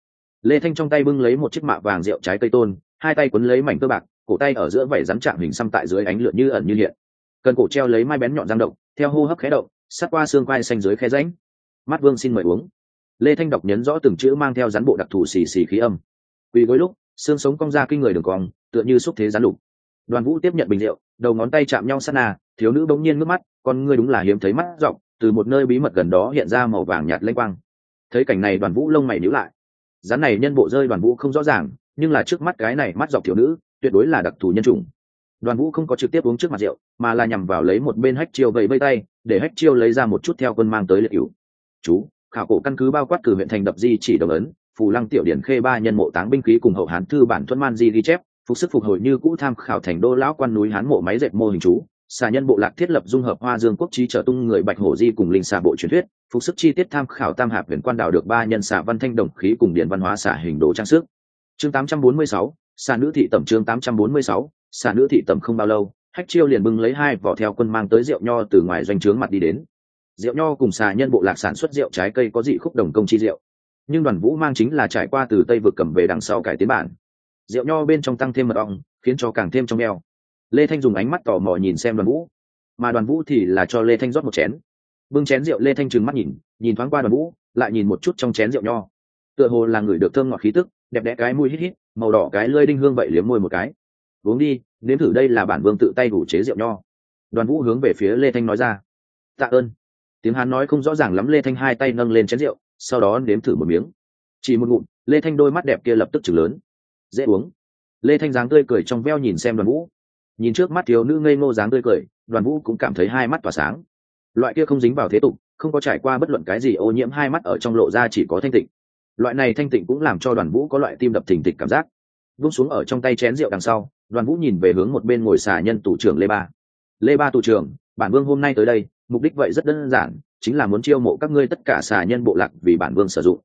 lê thanh trong tay bưng lấy một chiếc mạ vàng rượu trái cây tôn, hai tay quấn lấy mảnh tơ bạc, cổ tay ở giữa vảy rắn chạm hình xăm tại dưới ánh lửa như ẩn như hiện. Cần cổ treo lấy mai bén nhọn răng động, theo hô hấp khé động, sát qua xương quai xanh dưới khe ránh mắt vương xin mời uống. Lê thanh đọc nhấn rõ từng chữ mang theo rắn bộ đặc thù xì xì khí âm quỳ gối lúc xương sống cong ra kinh người đường cong tựa như xúc thế gián lục. Đoàn vũ tiếp nhận bình rượu đầu ngón tay chạm nhau sát nà, thiếu nữ bỗng nhiên ngước mắt con ngươi đúng là hiếm thấy mắt dọc, từ một nơi bí mật gần đó hiện ra màu vàng nhạt lênh quang. Thấy cảnh này đoàn vũ lông mày nhíu lại. Rắn này nhân bộ rơi đoàn vũ không rõ ràng nhưng là trước mắt cái này mắt dọc thiếu nữ tuyệt đối là đặc thù nhân chủng. Đoàn vũ không có trực tiếp uống trước mặt rượu mà là nhằm vào lấy một bên hách chiêu vẫy vây tay để hách chiêu lấy ra một chút theo quân mang tới liệt cửu chú khảo cổ căn cứ bao quát cử huyện thành đập di chỉ đồng ấn phù lăng tiểu điển khê ba nhân mộ táng binh khí cùng hậu hán thư bản thuận man di ghi chép phục sức phục hồi như cũ tham khảo thành đô lão quan núi hán mộ máy dệt mô hình chú. Xà nhân bộ lạc thiết lập dung hợp hoa dương quốc trí trở tung người bạch hổ di cùng linh xà bộ truyền thuyết phục sức chi tiết tham khảo tam hạp huyền quan đảo được ba nhân xà văn thanh đồng khí cùng điển văn hóa xà hình đồ trang sức. Chương 846, xà nữ thị tẩm chương 846, xà nữ thị tẩm không bao lâu hách chiêu liền bưng lấy hai vỏ theo quân mang tới rượu nho từ ngoài doanh trướng mặt đi đến. Rượu nho cùng xà nhân bộ lạc sản xuất rượu trái cây có dị khúc đồng công chi rượu nhưng đoàn vũ mang chính là trải qua từ tây vực cầm về đằng sau cải tiến bản. Rượu nho bên trong tăng thêm mật ong, khiến cho càng thêm trong eo. Lê thanh dùng ánh mắt tò mò nhìn xem đoàn vũ. Mà đoàn vũ thì là cho lê thanh rót một chén. Bưng chén rượu lê thanh trừng mắt nhìn nhìn thoáng qua đoàn vũ, lại nhìn một chút trong chén rượu nho. Tựa hồ là người được thơm ngọt khí tức, đẹp đẽ cái mùi hít hít, màu đỏ cái lơi đinh hương vậy liếm môi một cái. Uống đi, nếm thử đây là bản vương tự tay đủ chế rượu nho. Đoàn vũ hướng về phía lê thanh nói ra. Tạ ơn. Tiếng hán nói không rõ ràng lắm, lê thanh hai tay nâng lên chén rượu sau đó nếm thử một miếng. Chỉ một ngụm, lê thanh đôi mắt đẹp kia lập tức chừng lớn. Dễ uống. Lê thanh dáng tươi cười trong veo nhìn xem đoàn vũ. Nhìn trước mắt thiếu nữ ngây ngô dáng tươi cười, đoàn vũ cũng cảm thấy hai mắt tỏa sáng. Loại kia không dính vào thế tục, không có trải qua bất luận cái gì ô nhiễm hai mắt ở trong lộ ra chỉ có thanh tịnh. Loại này thanh tịnh cũng làm cho đoàn vũ có loại tim đập thình thịch cảm giác. Vung xuống ở trong tay chén rượu đằng sau, đoàn vũ nhìn về hướng một bên ngồi xà nhân tủ trưởng lê ba. Lê ba tù trưởng, bản vương hôm nay tới đây, mục đích vậy rất đơn giản chính là muốn chiêu mộ các ngươi tất cả xà nhân bộ lạc vì bản vương sử dụng.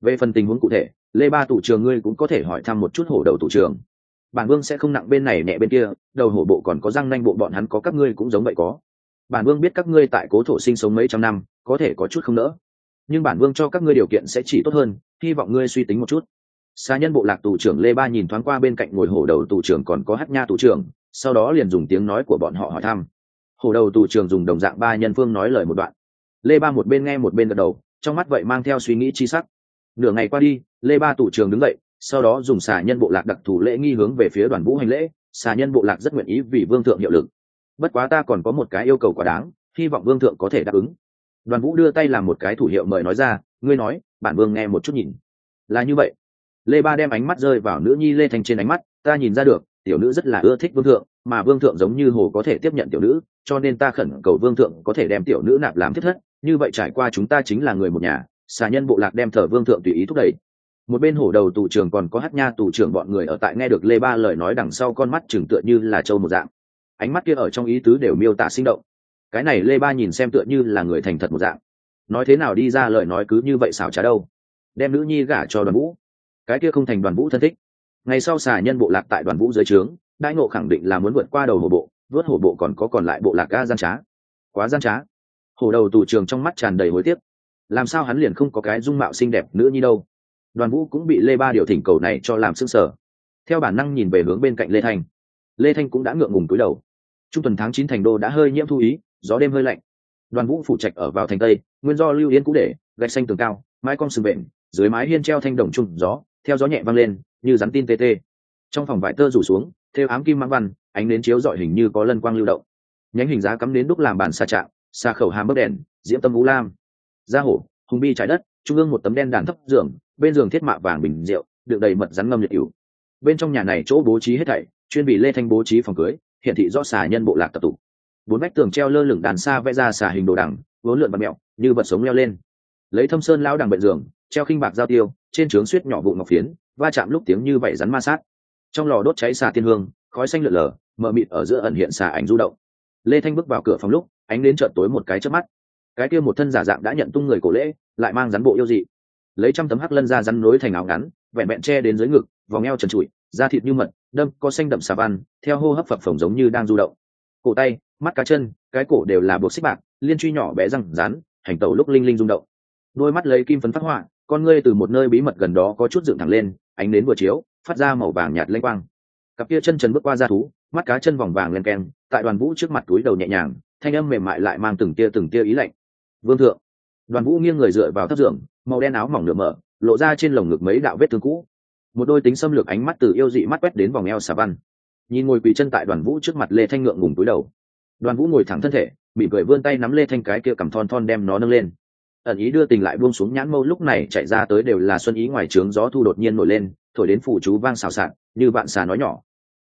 Về phần tình huống cụ thể, lê ba tủ trưởng ngươi cũng có thể hỏi thăm một chút hổ đầu tủ trưởng bản vương sẽ không nặng bên này nhẹ bên kia, đầu hổ bộ còn có răng nanh bộ bọn hắn có các ngươi cũng giống vậy có. Bản vương biết các ngươi tại cố thổ sinh sống mấy trăm năm, có thể có chút không nỡ. Nhưng bản vương cho các ngươi điều kiện sẽ chỉ tốt hơn, hy vọng ngươi suy tính một chút. Xa nhân bộ lạc tù trưởng lê ba nhìn thoáng qua bên cạnh ngồi hổ đầu tù trưởng còn có hát nha tù trưởng, sau đó liền dùng tiếng nói của bọn họ hỏi thăm. Hổ đầu tù trưởng dùng đồng dạng ba nhân phương nói lời một đoạn lê ba một bên nghe một bên gật đầu, trong mắt vậy mang theo suy nghĩ chi sắc. Nửa ngày qua đi, lê ba tủ trường đứng dậy, sau đó dùng xà nhân bộ lạc đặc thù lễ nghi hướng về phía đoàn vũ hành lễ. Xà nhân bộ lạc rất nguyện ý vì vương thượng hiệu lực. Bất quá ta còn có một cái yêu cầu quá đáng, hy vọng vương thượng có thể đáp ứng. Đoàn vũ đưa tay làm một cái thủ hiệu mời nói ra, ngươi nói, bản vương nghe một chút nhìn. Là như vậy. Lê ba đem ánh mắt rơi vào nữ nhi lê Thành trên ánh mắt, ta nhìn ra được, tiểu nữ rất là ưa thích vương thượng, mà vương thượng giống như hồ có thể tiếp nhận tiểu nữ, cho nên ta khẩn cầu vương thượng có thể đem tiểu nữ nạp làm thiết thất như vậy trải qua chúng ta chính là người một nhà, xà nhân bộ lạc đem thờ vương thượng tùy ý thúc đẩy. Một bên hổ đầu tù trưởng còn có hát nha tù trưởng bọn người ở tại nghe được lê ba lời nói đằng sau con mắt chừng tựa như là trâu một dạng. Ánh mắt kia ở trong ý tứ đều miêu tả sinh động. Cái này lê ba nhìn xem tựa như là người thành thật một dạng. Nói thế nào đi ra lời nói cứ như vậy xảo trá đâu. Đem nữ nhi gả cho đoàn vũ. Cái kia không thành đoàn vũ thân thích. Ngày sau xà nhân bộ lạc tại đoàn vũ dưới trướng, đại ngộ khẳng định là muốn vượt qua đầu hổ bộ, vớt hổ bộ còn có còn lại bộ lạc ga gian trá. Quá gian trá hổ đầu tù trường trong mắt tràn đầy hối tiếc. Làm sao hắn liền không có cái dung mạo xinh đẹp nữa như đâu? Đoàn vũ cũng bị lê ba điều thỉnh cầu này cho làm s ư ơ n g sở theo bản năng nhìn về hướng bên cạnh lê thanh. Lê thanh cũng đã ngượng ngùng túi đầu. Trung tuần tháng chín thành đô đã hơi nhiễm thu ý, gió đêm hơi lạnh. Đoàn vũ phủ trạch ở vào thành tây, nguyên do lưu yến cũ để, gạch xanh tường cao, mái con sừng bệnh dưới mái hiên treo thanh đồng trung gió, theo gió nhẹ văng lên, như rắn tin tê tê. Trong phòng vải tơ rủ xuống theo ám kim mãng văn, ánh nến chiếu dọi hình như có lân quang lưu động. Nhánh hình giá cắm đến đúc làm bàn xa trạm xa khẩu hàm bấc đèn, diễm tâm vũ lam. Da hổ, hùng bi trái đất, trung ương một tấm đen đàn thấp giường, bên giường thiết mạ vàng bình rượu, đựng đầy mật rắn ngâm liệt cửu bên trong nhà này chỗ bố trí hết thảy, chuyên bị lê thanh bố trí phòng cưới hiện thị rõ xà nhân bộ lạc tập tụ. Bốn vách tường treo lơ lửng đàn xa vẽ ra xà hình đồ đằng, vốn lượn bật mẹo, như vật sống leo lên. Lấy thâm sơn lao đằng bệnh giường, treo khinh bạc giao tiêu, trên trướng suýt nhỏ vụ ngọc phiến, va chạm lúc tiếng như vảy rắn ma sát. Trong lò đốt cháy xà tiên hương, khói xanh lượn lờ, mờ mịt ở giữa ẩn hiện xà ảnh du động lê thanh bước vào cửa phòng lúc, ánh đến trợn tối một cái trước mắt. Cái kia một thân giả dạng đã nhận tung người cổ lễ, lại mang rắn bộ yêu dị. Lấy trăm tấm hắc lân ra rắn nối thành áo ngắn, vẹn vẹn che đến dưới ngực, vòng eo trần trụi, da thịt như mật, đâm, có xanh đậm xà văn, theo hô hấp phập phồng giống như đang du động. Cổ tay, mắt cá chân, cái cổ đều là buộc xích bạc, liên truy nhỏ bé răng rán hành tẩu lúc linh linh rung động. Đôi mắt lấy kim phấn phát họa, con ngươi từ một nơi bí mật gần đó có chút dựng thẳng lên, ánh đến vừa chiếu, phát ra màu vàng nhạt lênh quang. Cặp kia chân trần bước qua da thú mắt cá chân vòng vàng len keng, tại đoàn vũ trước mặt túi đầu nhẹ nhàng, thanh âm mềm mại lại mang từng tia từng tia ý lạnh. Vương thượng, đoàn vũ nghiêng người dựa vào thấp giường, màu đen áo mỏng nửa mở, lộ ra trên lồng ngực mấy đạo vết thương cũ. Một đôi tính xâm lược ánh mắt từ yêu dị mắt quét đến vòng eo xà văn. Nhìn ngồi quỳ chân tại đoàn vũ trước mặt lê thanh ngượng ngùng túi đầu. Đoàn vũ ngồi thẳng thân thể bị cười vươn tay nắm lê thanh cái kia cầm thon thon đem nó nâng lên. Ẩn ý đưa tình lại buông xuống nhãn mâu lúc này chạy ra tới đều là xuân ý ngoài trướng gió thu đột nhiên nổi lên, thổi đến phủ chú vang xào xạc, như bạn xà nói nhỏ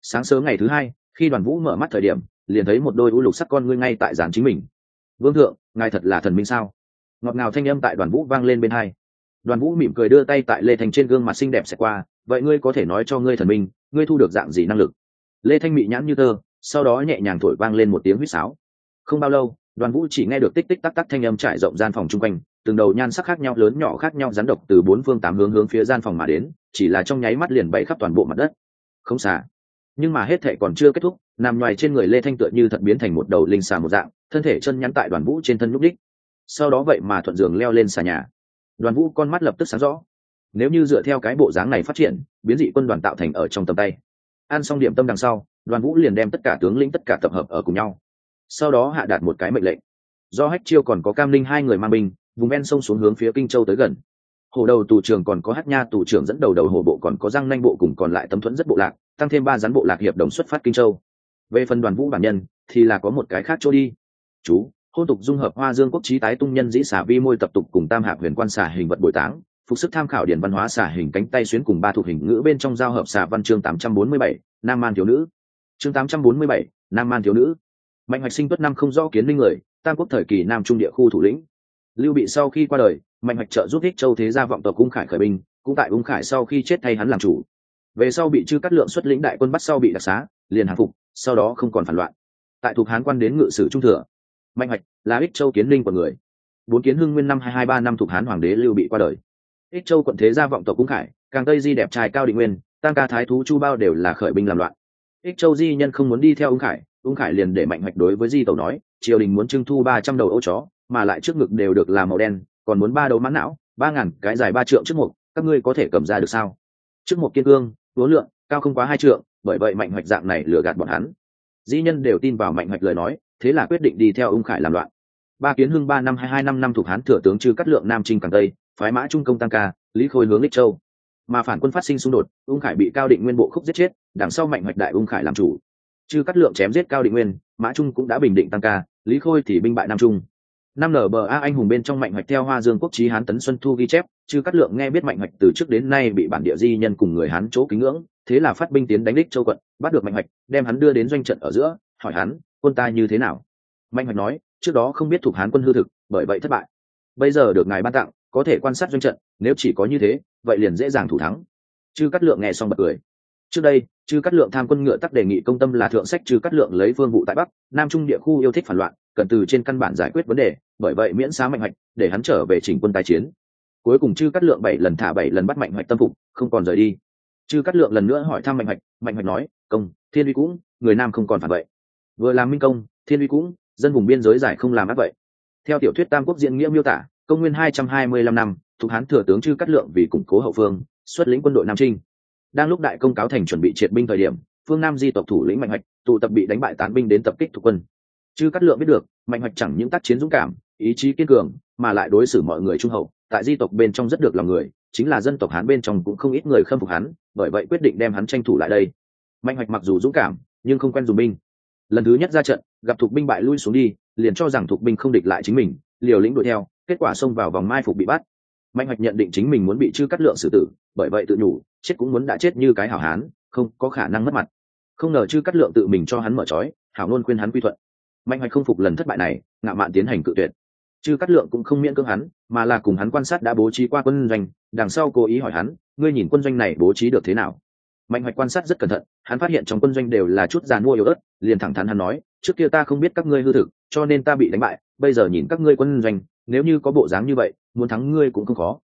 sáng sớm ngày thứ hai, khi đoàn vũ mở mắt thời điểm, liền thấy một đôi u lục sắc con ngươi ngay tại giàn chính mình. Vương thượng, ngài thật là thần minh sao? Ngọt ngào thanh âm tại đoàn vũ vang lên bên hai. Đoàn vũ mỉm cười đưa tay tại lê thanh trên gương mặt xinh đẹp xẹt qua, vậy ngươi có thể nói cho ngươi thần minh, ngươi thu được dạng gì năng lực? Lê thanh mị nhãn như tơ, sau đó nhẹ nhàng thổi vang lên một tiếng huýt sáo. Không bao lâu, đoàn vũ chỉ nghe được tích tích tắc tắc thanh âm trải rộng gian phòng chung quanh, từng đầu nhan sắc khác nhau, lớn nhỏ khác nhau rắn độc từ bốn phương tám hướng hướng phía gian phòng mà đến, chỉ là trong nháy mắt liền bẫy khắp toàn bộ mặt đất. Không xả nhưng mà hết thệ còn chưa kết thúc, nằm ngoài trên người lê thanh tựa như thật biến thành một đầu linh xà một dạng, thân thể chân nhắn tại đoàn vũ trên thân nhúc đích sau đó vậy mà thuận giường leo lên xà nhà. Đoàn vũ con mắt lập tức sáng rõ. Nếu như dựa theo cái bộ dáng này phát triển, biến dị quân đoàn tạo thành ở trong tầm tay. Ăn xong điểm tâm đằng sau, đoàn vũ liền đem tất cả tướng lĩnh tất cả tập hợp ở cùng nhau. Sau đó hạ đạt một cái mệnh lệnh. Do hách chiêu còn có cam linh hai người mang binh, vùng ven sông xuống hướng phía kinh châu tới gần hồ đầu tù trưởng còn có hát nha tù trưởng dẫn đầu đầu hồ bộ còn có răng nanh bộ cùng còn lại tấm thuẫn rất bộ lạc, tăng thêm ba rắn bộ lạc hiệp đồng xuất phát kinh châu. Về phần đoàn vũ bản nhân, thì là có một cái khác chỗ đi. Chú, hôn tục dung hợp hoa dương quốc trí tái tung nhân dĩ xả vi môi tập tục cùng tam hạc huyền quan xả hình vật bồi táng, phục sức tham khảo điển văn hóa xả hình cánh tay xuyến cùng ba thuộc hình ngữ bên trong giao hợp xả văn chương tám trăm bốn mươi bảy, nam man thiếu nữ. Chương tám trăm bốn mươi bảy, nam man thiếu nữ. Mạnh hoạch sinh tuất năm không rõ kiến linh người, tam quốc thời kỳ nam trung địa khu thủ lĩnh lưu bị sau khi qua đời, mạnh hoạch trợ giúp ích châu thế gia vọng tộc cung khải khởi binh, cũng tại ung khải sau khi chết thay hắn làm chủ. Về sau bị chư cắt lượng xuất lĩnh đại quân bắt sau bị đặc xá, liền hàng phục, sau đó không còn phản loạn. Tại thuộc hán quan đến ngự sử trung thừa, mạnh hoạch là ích châu kiến linh của người. Bốn kiến hưng nguyên năm hai hai, ba năm thuộc hán hoàng đế lưu bị qua đời. Ích châu quận thế gia vọng tộc cung khải, càng tây di đẹp trai cao định nguyên, tăng ca thái thú chu bao đều là khởi binh làm loạn. Ích châu di nhân không muốn đi theo ung khải ung khải liền để mạnh hoạch đối với di tẩu nói, triều đình muốn trưng thu ba trăm đầu ô chó mà lại trước ngực đều được làm màu đen, còn muốn ba đầu mãn não, ba ngàn cái dài ba trượng trước một các ngươi có thể cầm ra được sao? Trước một kiên cương lúa lượng cao không quá hai trượng, bởi vậy mạnh hoạch dạng này lừa gạt bọn hắn. Di nhân đều tin vào mạnh hoạch lời nói, thế là quyết định đi theo ung khải làm loạn. Ba kiến hưng ba năm hai hai năm năm thuộc hán thừa tướng chư cắt lượng nam trinh càng tây, phái mã trung công tăng ca, lý khôi hướng lích châu. Mà phản quân phát sinh xung đột, ung khải bị cao định nguyên bộ khúc giết chết, đằng sau mạnh hoạch đại ung khải làm chủ. Chư cắt lượng chém giết cao định nguyên, mã trung cũng đã bình định tăng ca, lý khôi thì binh bại nam trung năm nở bờ a anh hùng bên trong mạnh hoạch theo hoa dương quốc trí hán tấn xuân thu ghi chép, chứ cắt lượng nghe biết mạnh hoạch từ trước đến nay bị bản địa di nhân cùng người hán chỗ kính ngưỡng, thế là phát binh tiến đánh đích châu quận, bắt được mạnh hoạch, đem hắn đưa đến doanh trận ở giữa, hỏi hắn, quân ta như thế nào? Mạnh hoạch nói, trước đó không biết thuộc hán quân hư thực, bởi vậy thất bại. Bây giờ được ngài ban tặng, có thể quan sát doanh trận, nếu chỉ có như thế, vậy liền dễ dàng thủ thắng. Chư cắt lượng nghe xong bật cười. Trước đây, chư cắt lượng tham quân ngựa tắc đề nghị công tâm là thượng sách, chư cắt lượng lấy vương vụ tại bắc, nam trung địa khu yêu thích phản loạn cần từ trên căn bản giải quyết vấn đề, bởi vậy miễn xá mạnh hoạch, để hắn trở về chỉnh quân tài chiến. Cuối cùng chư cắt lượng bảy lần thả bảy lần bắt mạnh hoạch tâm phục, không còn rời đi. Chư cắt lượng lần nữa hỏi thăm mạnh hoạch mạnh hoạch nói, công, thiên uy cũng, người nam không còn phản vậy vừa làm minh công, thiên uy cũng, dân vùng biên giới giải không làm ác vậy. Theo tiểu thuyết tam quốc diễn nghĩa miêu tả, công nguyên hai trăm hai mươi lăm năm, thuộc hán thừa tướng chư cắt lượng vì củng cố hậu phương, xuất lĩnh quân đội nam trinh. Đang lúc đại công cáo thành chuẩn bị triệt binh thời điểm, phương nam di tộc thủ lĩnh mạnh hoạch, tụ tập bị đánh bại tán binh đến tập kích thuộc quân chư cắt lượng biết được, mạnh hoạch chẳng những tác chiến dũng cảm, ý chí kiên cường, mà lại đối xử mọi người trung hậu, tại di tộc bên trong rất được lòng người, chính là dân tộc hán bên trong cũng không ít người khâm phục hắn, bởi vậy quyết định đem hắn tranh thủ lại đây. Mạnh hoạch mặc dù dũng cảm, nhưng không quen dùng binh. Lần thứ nhất ra trận, gặp thuộc binh bại lui xuống đi, liền cho rằng thuộc binh không địch lại chính mình, liều lĩnh đuổi theo, kết quả xông vào vòng mai phục bị bắt. Mạnh hoạch nhận định chính mình muốn bị chư cắt lượng xử tử, bởi vậy tự nhủ, chết cũng muốn đã chết như cái hảo hán, không có khả năng mất mặt. Không ngờ chư cắt lượng tự mình cho hắn mở trói, hảo luôn khuyên hắn quy thuận mạnh hoạch không phục lần thất bại này ngạo mạn tiến hành cự tuyệt. Chư cắt lượng cũng không miễn cưỡng hắn, mà là cùng hắn quan sát đã bố trí qua quân doanh, đằng sau cố ý hỏi hắn, ngươi nhìn quân doanh này bố trí được thế nào? Mạnh hoạch quan sát rất cẩn thận, hắn phát hiện trong quân doanh đều là chút giàn mua yếu ớt, liền thẳng thắn hắn nói, trước kia ta không biết các ngươi hư thực, cho nên ta bị đánh bại, bây giờ nhìn các ngươi quân doanh, nếu như có bộ dáng như vậy, muốn thắng ngươi cũng không khó.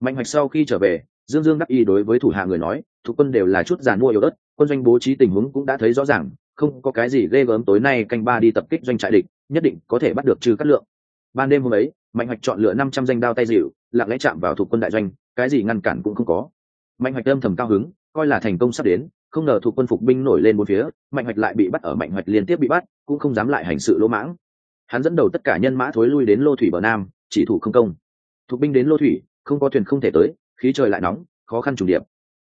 Mạnh hoạch sau khi trở về, dương dương đắc y đối với thủ hạ người nói, thủ quân đều là chút giàn mua yếu ớt, quân doanh bố trí tình huống cũng đã thấy rõ ràng không có cái gì ghê gớm tối nay canh ba đi tập kích doanh trại địch, nhất định có thể bắt được trừ cắt lượng. Ban đêm hôm ấy, mạnh hoạch chọn lựa năm trăm danh đao tay dịu, lặng lẽ chạm vào thuộc quân đại doanh, cái gì ngăn cản cũng không có. Mạnh hoạch âm thầm cao hứng, coi là thành công sắp đến, không ngờ thuộc quân phục binh nổi lên bốn phía, mạnh hoạch lại bị bắt ở mạnh hoạch liên tiếp bị bắt, cũng không dám lại hành sự lỗ mãng. Hắn dẫn đầu tất cả nhân mã thối lui đến lô thủy bờ nam, chỉ thủ không công. Thuộc binh đến lô thủy, không có thuyền không thể tới, khí trời lại nóng, khó khăn trùng điệp.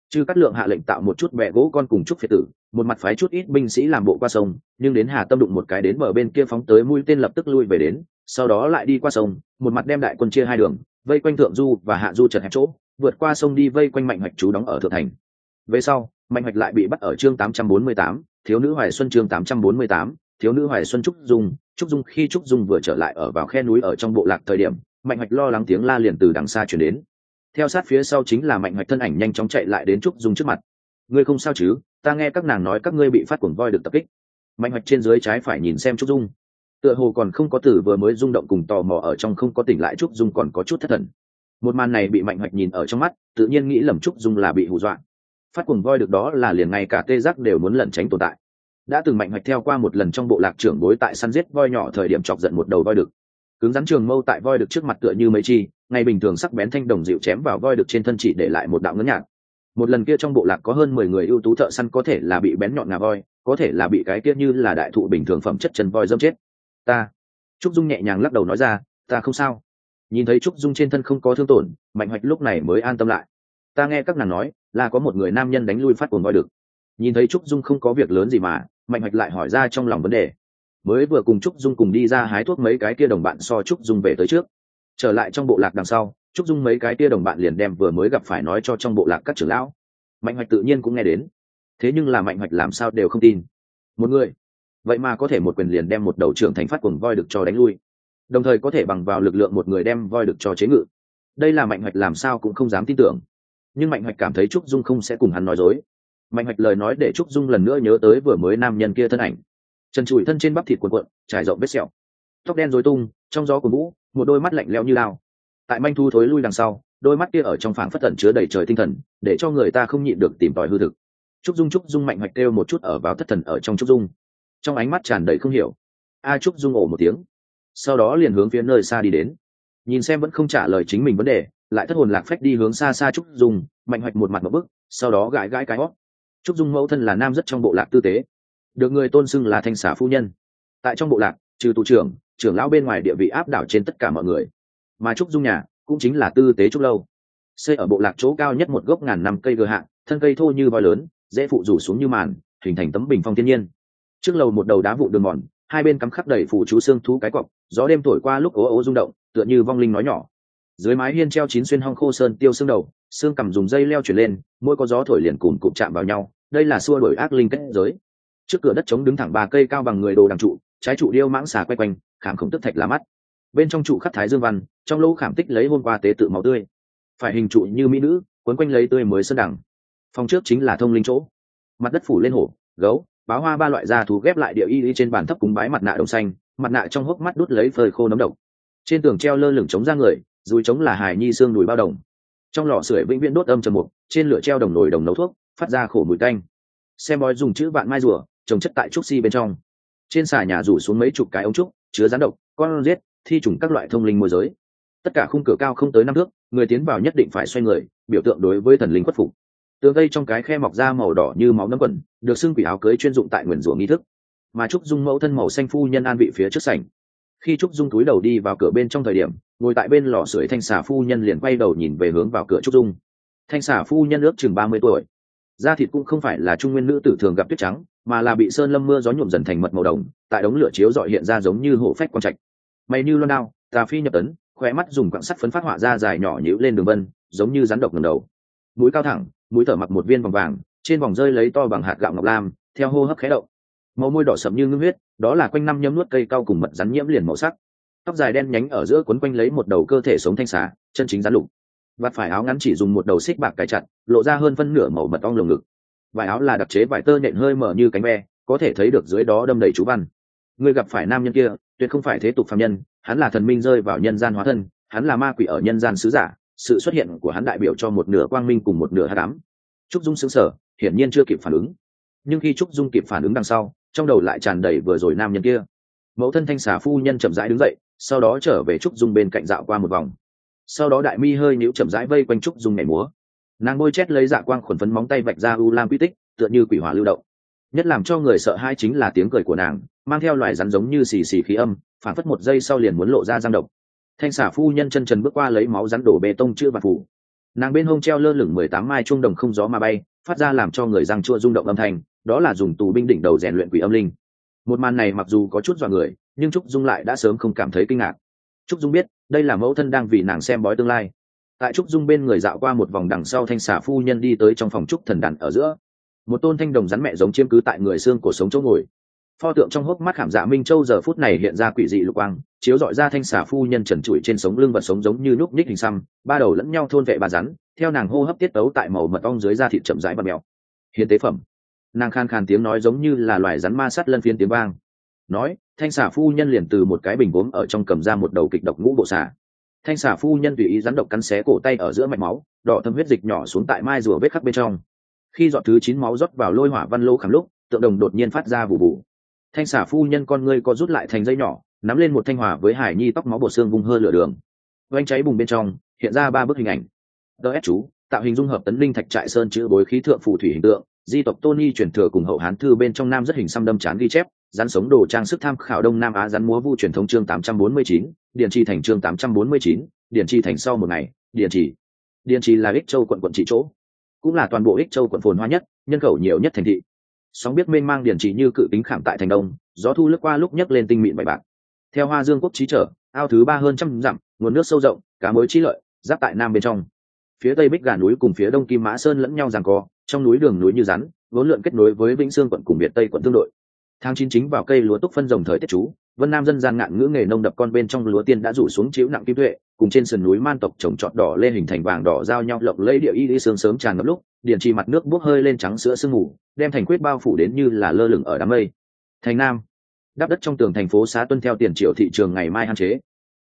Chư cắt lượng hạ lệnh tạo một chút bẹ gỗ con cùng trúc phiệt tử một mặt phái chút ít binh sĩ làm bộ qua sông nhưng đến hà tâm đụng một cái đến bờ bên kia phóng tới mũi tên lập tức lui về đến sau đó lại đi qua sông một mặt đem đại quân chia hai đường vây quanh thượng du và hạ du chật hẹp chỗ vượt qua sông đi vây quanh mạnh hoạch chú đóng ở thượng thành. Về sau mạnh hoạch lại bị bắt ở chương 848, thiếu nữ hoài xuân chương 848, thiếu nữ hoài xuân trúc dung trúc dung khi trúc dung vừa trở lại ở vào khe núi ở trong bộ lạc thời điểm mạnh hoạch lo lắng tiếng la liền từ đằng xa chuyển đến. Theo sát phía sau chính là mạnh hoạch thân ảnh nhanh chóng chạy lại đến trúc dung trước mặt. Ngươi không sao chứ? Ta nghe các nàng nói các ngươi bị phát cuồng voi được tập kích. Mạnh hoạch trên dưới trái phải nhìn xem trúc dung. Tựa hồ còn không có tử vừa mới rung động cùng tò mò ở trong không có tỉnh lại trúc dung còn có chút thất thần. Một màn này bị mạnh hoạch nhìn ở trong mắt, tự nhiên nghĩ lầm trúc dung là bị hù dọa. Phát cuồng voi được đó là liền ngay cả tê giác đều muốn lẩn tránh tồn tại. Đã từng mạnh hoạch theo qua một lần trong bộ lạc trưởng bối tại săn giết voi nhỏ thời điểm chọc giận một đầu voi đực cứng rắn trường mâu tại voi được trước mặt tựa như mấy chi ngày bình thường sắc bén thanh đồng dịu chém vào voi được trên thân chỉ để lại một đạo ngấn nhạt một lần kia trong bộ lạc có hơn mười người ưu tú thợ săn có thể là bị bén nhọn ngà voi, có thể là bị cái kia như là đại thụ bình thường phẩm chất chân voi dâm chết. Ta. Trúc dung nhẹ nhàng lắc đầu nói ra, ta không sao. Nhìn thấy trúc dung trên thân không có thương tổn, mạnh hoạch lúc này mới an tâm lại. Ta nghe các nàng nói, là có một người nam nhân đánh lui phát cuồng voi được. Nhìn thấy trúc dung không có việc lớn gì mà, mạnh hoạch lại hỏi ra trong lòng vấn đề. Mới vừa cùng trúc dung cùng đi ra hái thuốc mấy cái kia đồng bạn so trúc dung về tới trước. Trở lại trong bộ lạc đằng sau trúc dung mấy cái tia đồng bạn liền đem vừa mới gặp phải nói cho trong bộ lạc các trưởng lão. Mạnh hoạch tự nhiên cũng nghe đến. Thế nhưng là mạnh hoạch làm sao đều không tin. Một người. Vậy mà có thể một quyền liền đem một đầu trưởng thành phát cuồng voi được cho đánh lui. Đồng thời có thể bằng vào lực lượng một người đem voi được cho chế ngự. Đây là mạnh hoạch làm sao cũng không dám tin tưởng. Nhưng mạnh hoạch cảm thấy trúc dung không sẽ cùng hắn nói dối. Mạnh hoạch lời nói để trúc dung lần nữa nhớ tới vừa mới nam nhân kia thân ảnh. Trần trụi thân trên bắp thịt cuộn cuộn, trải rộng vết sẹo. Tóc đen dối tung, trong gió của vũ một đôi mắt lạnh leo như lao tại manh thu thối lui đằng sau, đôi mắt kia ở trong phảng phất tẩn chứa đầy trời tinh thần, để cho người ta không nhịn được tìm tòi hư thực. Trúc dung trúc dung mạnh hoạch kêu một chút ở vào thất thần ở trong trúc dung. Trong ánh mắt tràn đầy không hiểu. A à, trúc dung ổ một tiếng. Sau đó liền hướng phía nơi xa đi đến. Nhìn xem vẫn không trả lời chính mình vấn đề, lại thất hồn lạc phách đi hướng xa xa trúc dung, mạnh hoạch một mặt một bức sau đó gãi gãi cái hót. Trúc dung mẫu thân là nam rất trong bộ lạc tư tế. Được người tôn xưng là thanh xả phu nhân. Tại trong bộ lạc, trừ tù trưởng trưởng lão bên ngoài địa vị áp đảo trên tất cả mọi người mà trúc dung nhà cũng chính là tư tế trúc lâu. Xây ở bộ lạc chỗ cao nhất một gốc ngàn năm cây gờ hạng thân cây thô như voi lớn, dễ phụ rủ xuống như màn, hình thành tấm bình phong thiên nhiên. Trước lầu một đầu đá vụ đường mòn, hai bên cắm khắc đầy phụ chú xương thú cái cọc, gió đêm thổi qua lúc ố ố rung động, tựa như vong linh nói nhỏ. Dưới mái hiên treo chín xuyên hong khô sơn tiêu xương đầu, xương cầm dùng dây leo chuyển lên, mỗi có gió thổi liền cùng cụm chạm vào nhau, đây là xua đổi ác linh kết giới. Trước cửa đất trống đứng thẳng ba cây cao bằng người đồ đằng trụ, trái trụ điêu mãng xà quay quanh, khảm khổng tức thạch lá mắt bên trong trụ khắc thái dương văn, trong lỗ khảm tích lấy hôm qua tế tự máu tươi. Phải hình trụ như mỹ nữ, quấn quanh lấy tươi mới sơn đẳng. Phòng trước chính là thông linh chỗ. Mặt đất phủ lên hổ, gấu báo hoa ba loại da thú ghép lại địa y y trên bàn thấp cúng bái mặt nạ đồng xanh, mặt nạ trong hốc mắt đút lấy phơi khô nấm độc. Trên tường treo lơ lửng chống ra người, dùi chống là hài nhi xương đùi bao đồng. Trong lò sưởi vĩnh viễn đốt âm trầm mục, trên lửa treo đồng nồi đồng nấu thuốc, phát ra khổ mùi canh xem bói dùng chữ vạn mai rùa, trồng chất tại trúc si bên trong. Trên xà nhà rủ xuống mấy chục cái ống trúc, chứa rán độc, con giết thi trùng các loại thông linh môi giới. Tất cả khung cửa cao không tới năm thước, người tiến vào nhất định phải xoay người, biểu tượng đối với thần linh khuất phục. Tường tây trong cái khe mọc ra màu đỏ như máu nấm quần, được xưng quỷ áo cưới chuyên dụng tại nguyền rủa nghi thức. Mà trúc dung mẫu thân màu xanh phu nhân an vị phía trước sảnh. Khi trúc dung túi đầu đi vào cửa bên trong thời điểm, ngồi tại bên lò sưởi thanh xà phu nhân liền quay đầu nhìn về hướng vào cửa trúc dung. Thanh xà phu nhân ước chừng ba mươi tuổi. Da thịt cũng không phải là trung nguyên nữ tử thường gặp tuyết trắng, mà là bị sơn lâm mưa gió nhuộm dần thành mật màu đồng, tại đống lửa chiếu dọi hiện ra giống như hổ phách quang trạch mày như loan đao tà phi nhập tấn khóe mắt dùng quặng sắt phấn phát họa ra dài nhỏ nhữ lên đường vân giống như rắn độc ngầm đầu. Mũi cao thẳng mũi thở mặc một viên vòng vàng trên vòng rơi lấy to bằng hạt gạo ngọc lam theo hô hấp khé động. Màu môi đỏ sậm như ngưng huyết đó là quanh năm nhấm nuốt cây cao cùng mật rắn nhiễm liền màu sắc. Tóc dài đen nhánh ở giữa quấn quanh lấy một đầu cơ thể sống thanh xá, chân chính rắn lục. Vạt phải áo ngắn chỉ dùng một đầu xích bạc cài chặt lộ ra hơn phân nửa màu mật ong lồng ngực. Vải áo là đặc chế vải tơ nhện hơi mở như cánh ve có thể thấy được dưới đó đâm đầy chú văn. Người gặp phải nam nhân kia tuyệt không phải thế tục phạm nhân, hắn là thần minh rơi vào nhân gian hóa thân, hắn là ma quỷ ở nhân gian sứ giả, sự xuất hiện của hắn đại biểu cho một nửa quang minh cùng một nửa hát đám trúc dung xứng sở hiển nhiên chưa kịp phản ứng. Nhưng khi trúc dung kịp phản ứng đằng sau, trong đầu lại tràn đầy vừa rồi nam nhân kia. Mẫu thân thanh xà phu nhân chậm rãi đứng dậy, sau đó trở về trúc dung bên cạnh dạo qua một vòng. Sau đó đại mi hơi níu chậm rãi vây quanh trúc dung nhảy múa. Nàng bôi chét lấy dạ quang khuẩn phấn móng tay vạch ra u lam quy tích, tựa như quỷ hỏa lưu động nhất làm cho người sợ hai chính là tiếng cười của nàng, mang theo loài rắn giống như xì xì khí âm phản phất một giây sau liền muốn lộ ra giang độc. Thanh xả phu nhân chân trần bước qua lấy máu rắn đổ bê tông chưa và phủ. Nàng bên hông treo lơ lửng mười tám mai chuông đồng không gió mà bay, phát ra làm cho người răng chua rung động âm thanh, đó là dùng tù binh đỉnh đầu rèn luyện quỷ âm linh. Một màn này mặc dù có chút dọa người, nhưng trúc dung lại đã sớm không cảm thấy kinh ngạc. Trúc dung biết, đây là mẫu thân đang vì nàng xem bói tương lai. Tại trúc dung bên người dạo qua một vòng đằng sau, thanh xả phu nhân đi tới trong phòng trúc thần đàn ở giữa một tôn thanh đồng rắn mẹ giống chiếm cứ tại người xương cổ sống chỗ ngồi. Pho tượng trong hốc mắt khảm dạ minh châu giờ phút này hiện ra quỷ dị lục quang, chiếu dọi ra thanh xà phu nhân trần trụi trên sống lưng vật sống giống như núp ních hình xăm, ba đầu lẫn nhau thôn vệ bà rắn, theo nàng hô hấp tiết tấu tại màu mật ong dưới da thịt chậm rãi và mèo. Hiến tế phẩm. Nàng khan khan tiếng nói giống như là loài rắn ma sắt lân phiên tiếng vang. Nói, thanh xà phu nhân liền từ một cái bình gốm ở trong cầm ra một đầu kịch độc ngũ bộ xà. Thanh xà phu nhân tùy ý rắn độc cắn xé cổ tay ở giữa mạch máu, đỏ thâm huyết dịch nhỏ xuống tại mai rùa vết khắc bên trong khi dọn thứ chín máu rót vào lôi hỏa văn lô khảm lúc tượng đồng đột nhiên phát ra vụ vụ thanh xả phu nhân con ngươi có rút lại thành dây nhỏ nắm lên một thanh hỏa với hải nhi tóc máu bột xương vung hơ lửa đường. Oanh cháy bùng bên trong hiện ra ba bức hình ảnh. Ts chú tạo hình dung hợp tấn linh thạch trại sơn chữ bối khí thượng phù thủy hình tượng di tộc tony truyền thừa cùng hậu hán thư bên trong nam rất hình xăm đâm chán ghi chép rắn sống đồ trang sức tham khảo đông nam á rắn múa vu truyền thống chương 849, điện trì thành chương 849, điện trì thành sau một ngày điện trì. Điện trì là ích châu quận quận trị chỗ cũng là toàn bộ ích châu quận phồn hoa nhất, nhân khẩu nhiều nhất thành thị. Sóng biết mênh mang điển trì như cự tính khảm tại thành đông, gió thu lướt qua lúc nhấc lên tinh mịn bạch bạc. Theo hoa dương quốc trí trở, ao thứ ba hơn trăm dặm, nguồn nước sâu rộng, cá mối trí lợi, giáp tại nam bên trong. Phía tây bích gà núi cùng phía đông kim mã sơn lẫn nhau giằng co, trong núi đường núi như rắn, vốn lượn kết nối với vĩnh sương quận cùng biệt tây quận tương đội. Tháng chín chính vào cây lúa túc phân rồng thời tiết chú vân nam dân gian ngạn ngữ nghề nông đập con bên trong lúa tiên đã rủ xuống chiếu nặng kim tuệ, cùng trên sườn núi man tộc trồng trọt đỏ lê hình thành vàng đỏ giao nhau lộng lấy địa y đi sương sớm tràn ngập lúc điện trì mặt nước bốc hơi lên trắng sữa sương mù, đem thành quyết bao phủ đến như là lơ lửng ở đám mây. Thành nam, đắp đất trong tường thành phố xá tuân theo tiền triệu thị trường ngày mai hạn chế.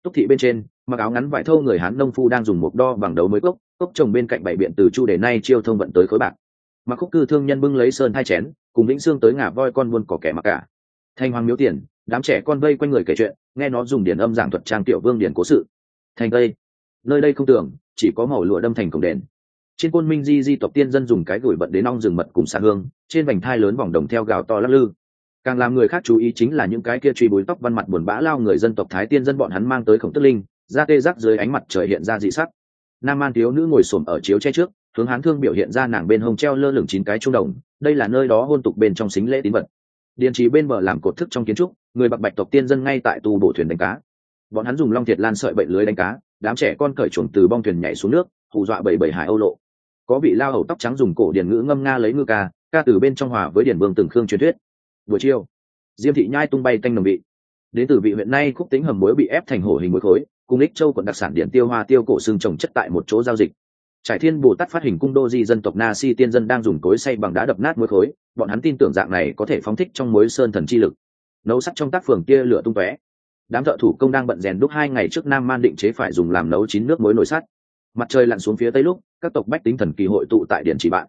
Túc thị bên trên, mặc áo ngắn vải thô người hán nông phu đang dùng một đo bằng đấu mới cốc cốc trồng bên cạnh bảy biện từ chu để nay chiêu thông vận tới khối bạc. Mặc khúc cư thương nhân bưng lấy sơn hai chén, cùng vĩnh xương tới ngả voi con buôn có kẻ mặc cả. Thanh hoàng miếu tiền đám trẻ con vây quanh người kể chuyện, nghe nó dùng điển âm giảng thuật trang tiểu vương điển cố sự. Thành tây, nơi đây không tưởng, chỉ có màu lụa đâm thành cổng đền. Trên côn minh di di tộc tiên dân dùng cái gửi bận đến ong rừng mật cùng xa hương, trên vành thai lớn vòng đồng theo gào to lắc lư. Càng làm người khác chú ý chính là những cái kia truy búi tóc văn mặt buồn bã lao người dân tộc thái tiên dân bọn hắn mang tới khổng tức linh, ra tê giác dưới ánh mặt trời hiện ra dị sắc. Nam man thiếu nữ ngồi xổm ở chiếu che trước, hướng hán thương biểu hiện ra nàng bên hông treo lơ lửng chín cái trung đồng, đây là nơi đó hôn tục bên trong xính lễ tín vật điền trì bên bờ làm cột thức trong kiến trúc, người bạc bạch tộc tiên dân ngay tại tu bổ thuyền đánh cá. Bọn hắn dùng long thiệt lan sợi bậy lưới đánh cá, đám trẻ con cởi chuồng từ bong thuyền nhảy xuống nước, hù dọa bảy bảy hải âu lộ. Có vị lao hầu tóc trắng dùng cổ điền ngữ ngâm nga lấy ngư ca ca từ bên trong hòa với điền vương từng khương truyền thuyết. Buổi chiều, diêm thị nhai tung bay canh nồng vị. Đến từ vị huyện nay khúc tính hầm muối bị ép thành hổ hình muối khối, cùng ích châu quận đặc sản điện tiêu hoa tiêu cổ xương trồng chất tại một chỗ giao dịch trải thiên bồ tát phát hình cung đô di dân tộc na si tiên dân đang dùng cối xay bằng đá đập nát mối khối, bọn hắn tin tưởng dạng này có thể phóng thích trong mối sơn thần chi lực. Nấu sắt trong tác phường kia lửa tung tóe. Đám thợ thủ công đang bận rèn đúc hai ngày trước nam man định chế phải dùng làm nấu chín nước mối nồi sắt. Mặt trời lặn xuống phía tây lúc, các tộc bách tính thần kỳ hội tụ tại điện chỉ bạn.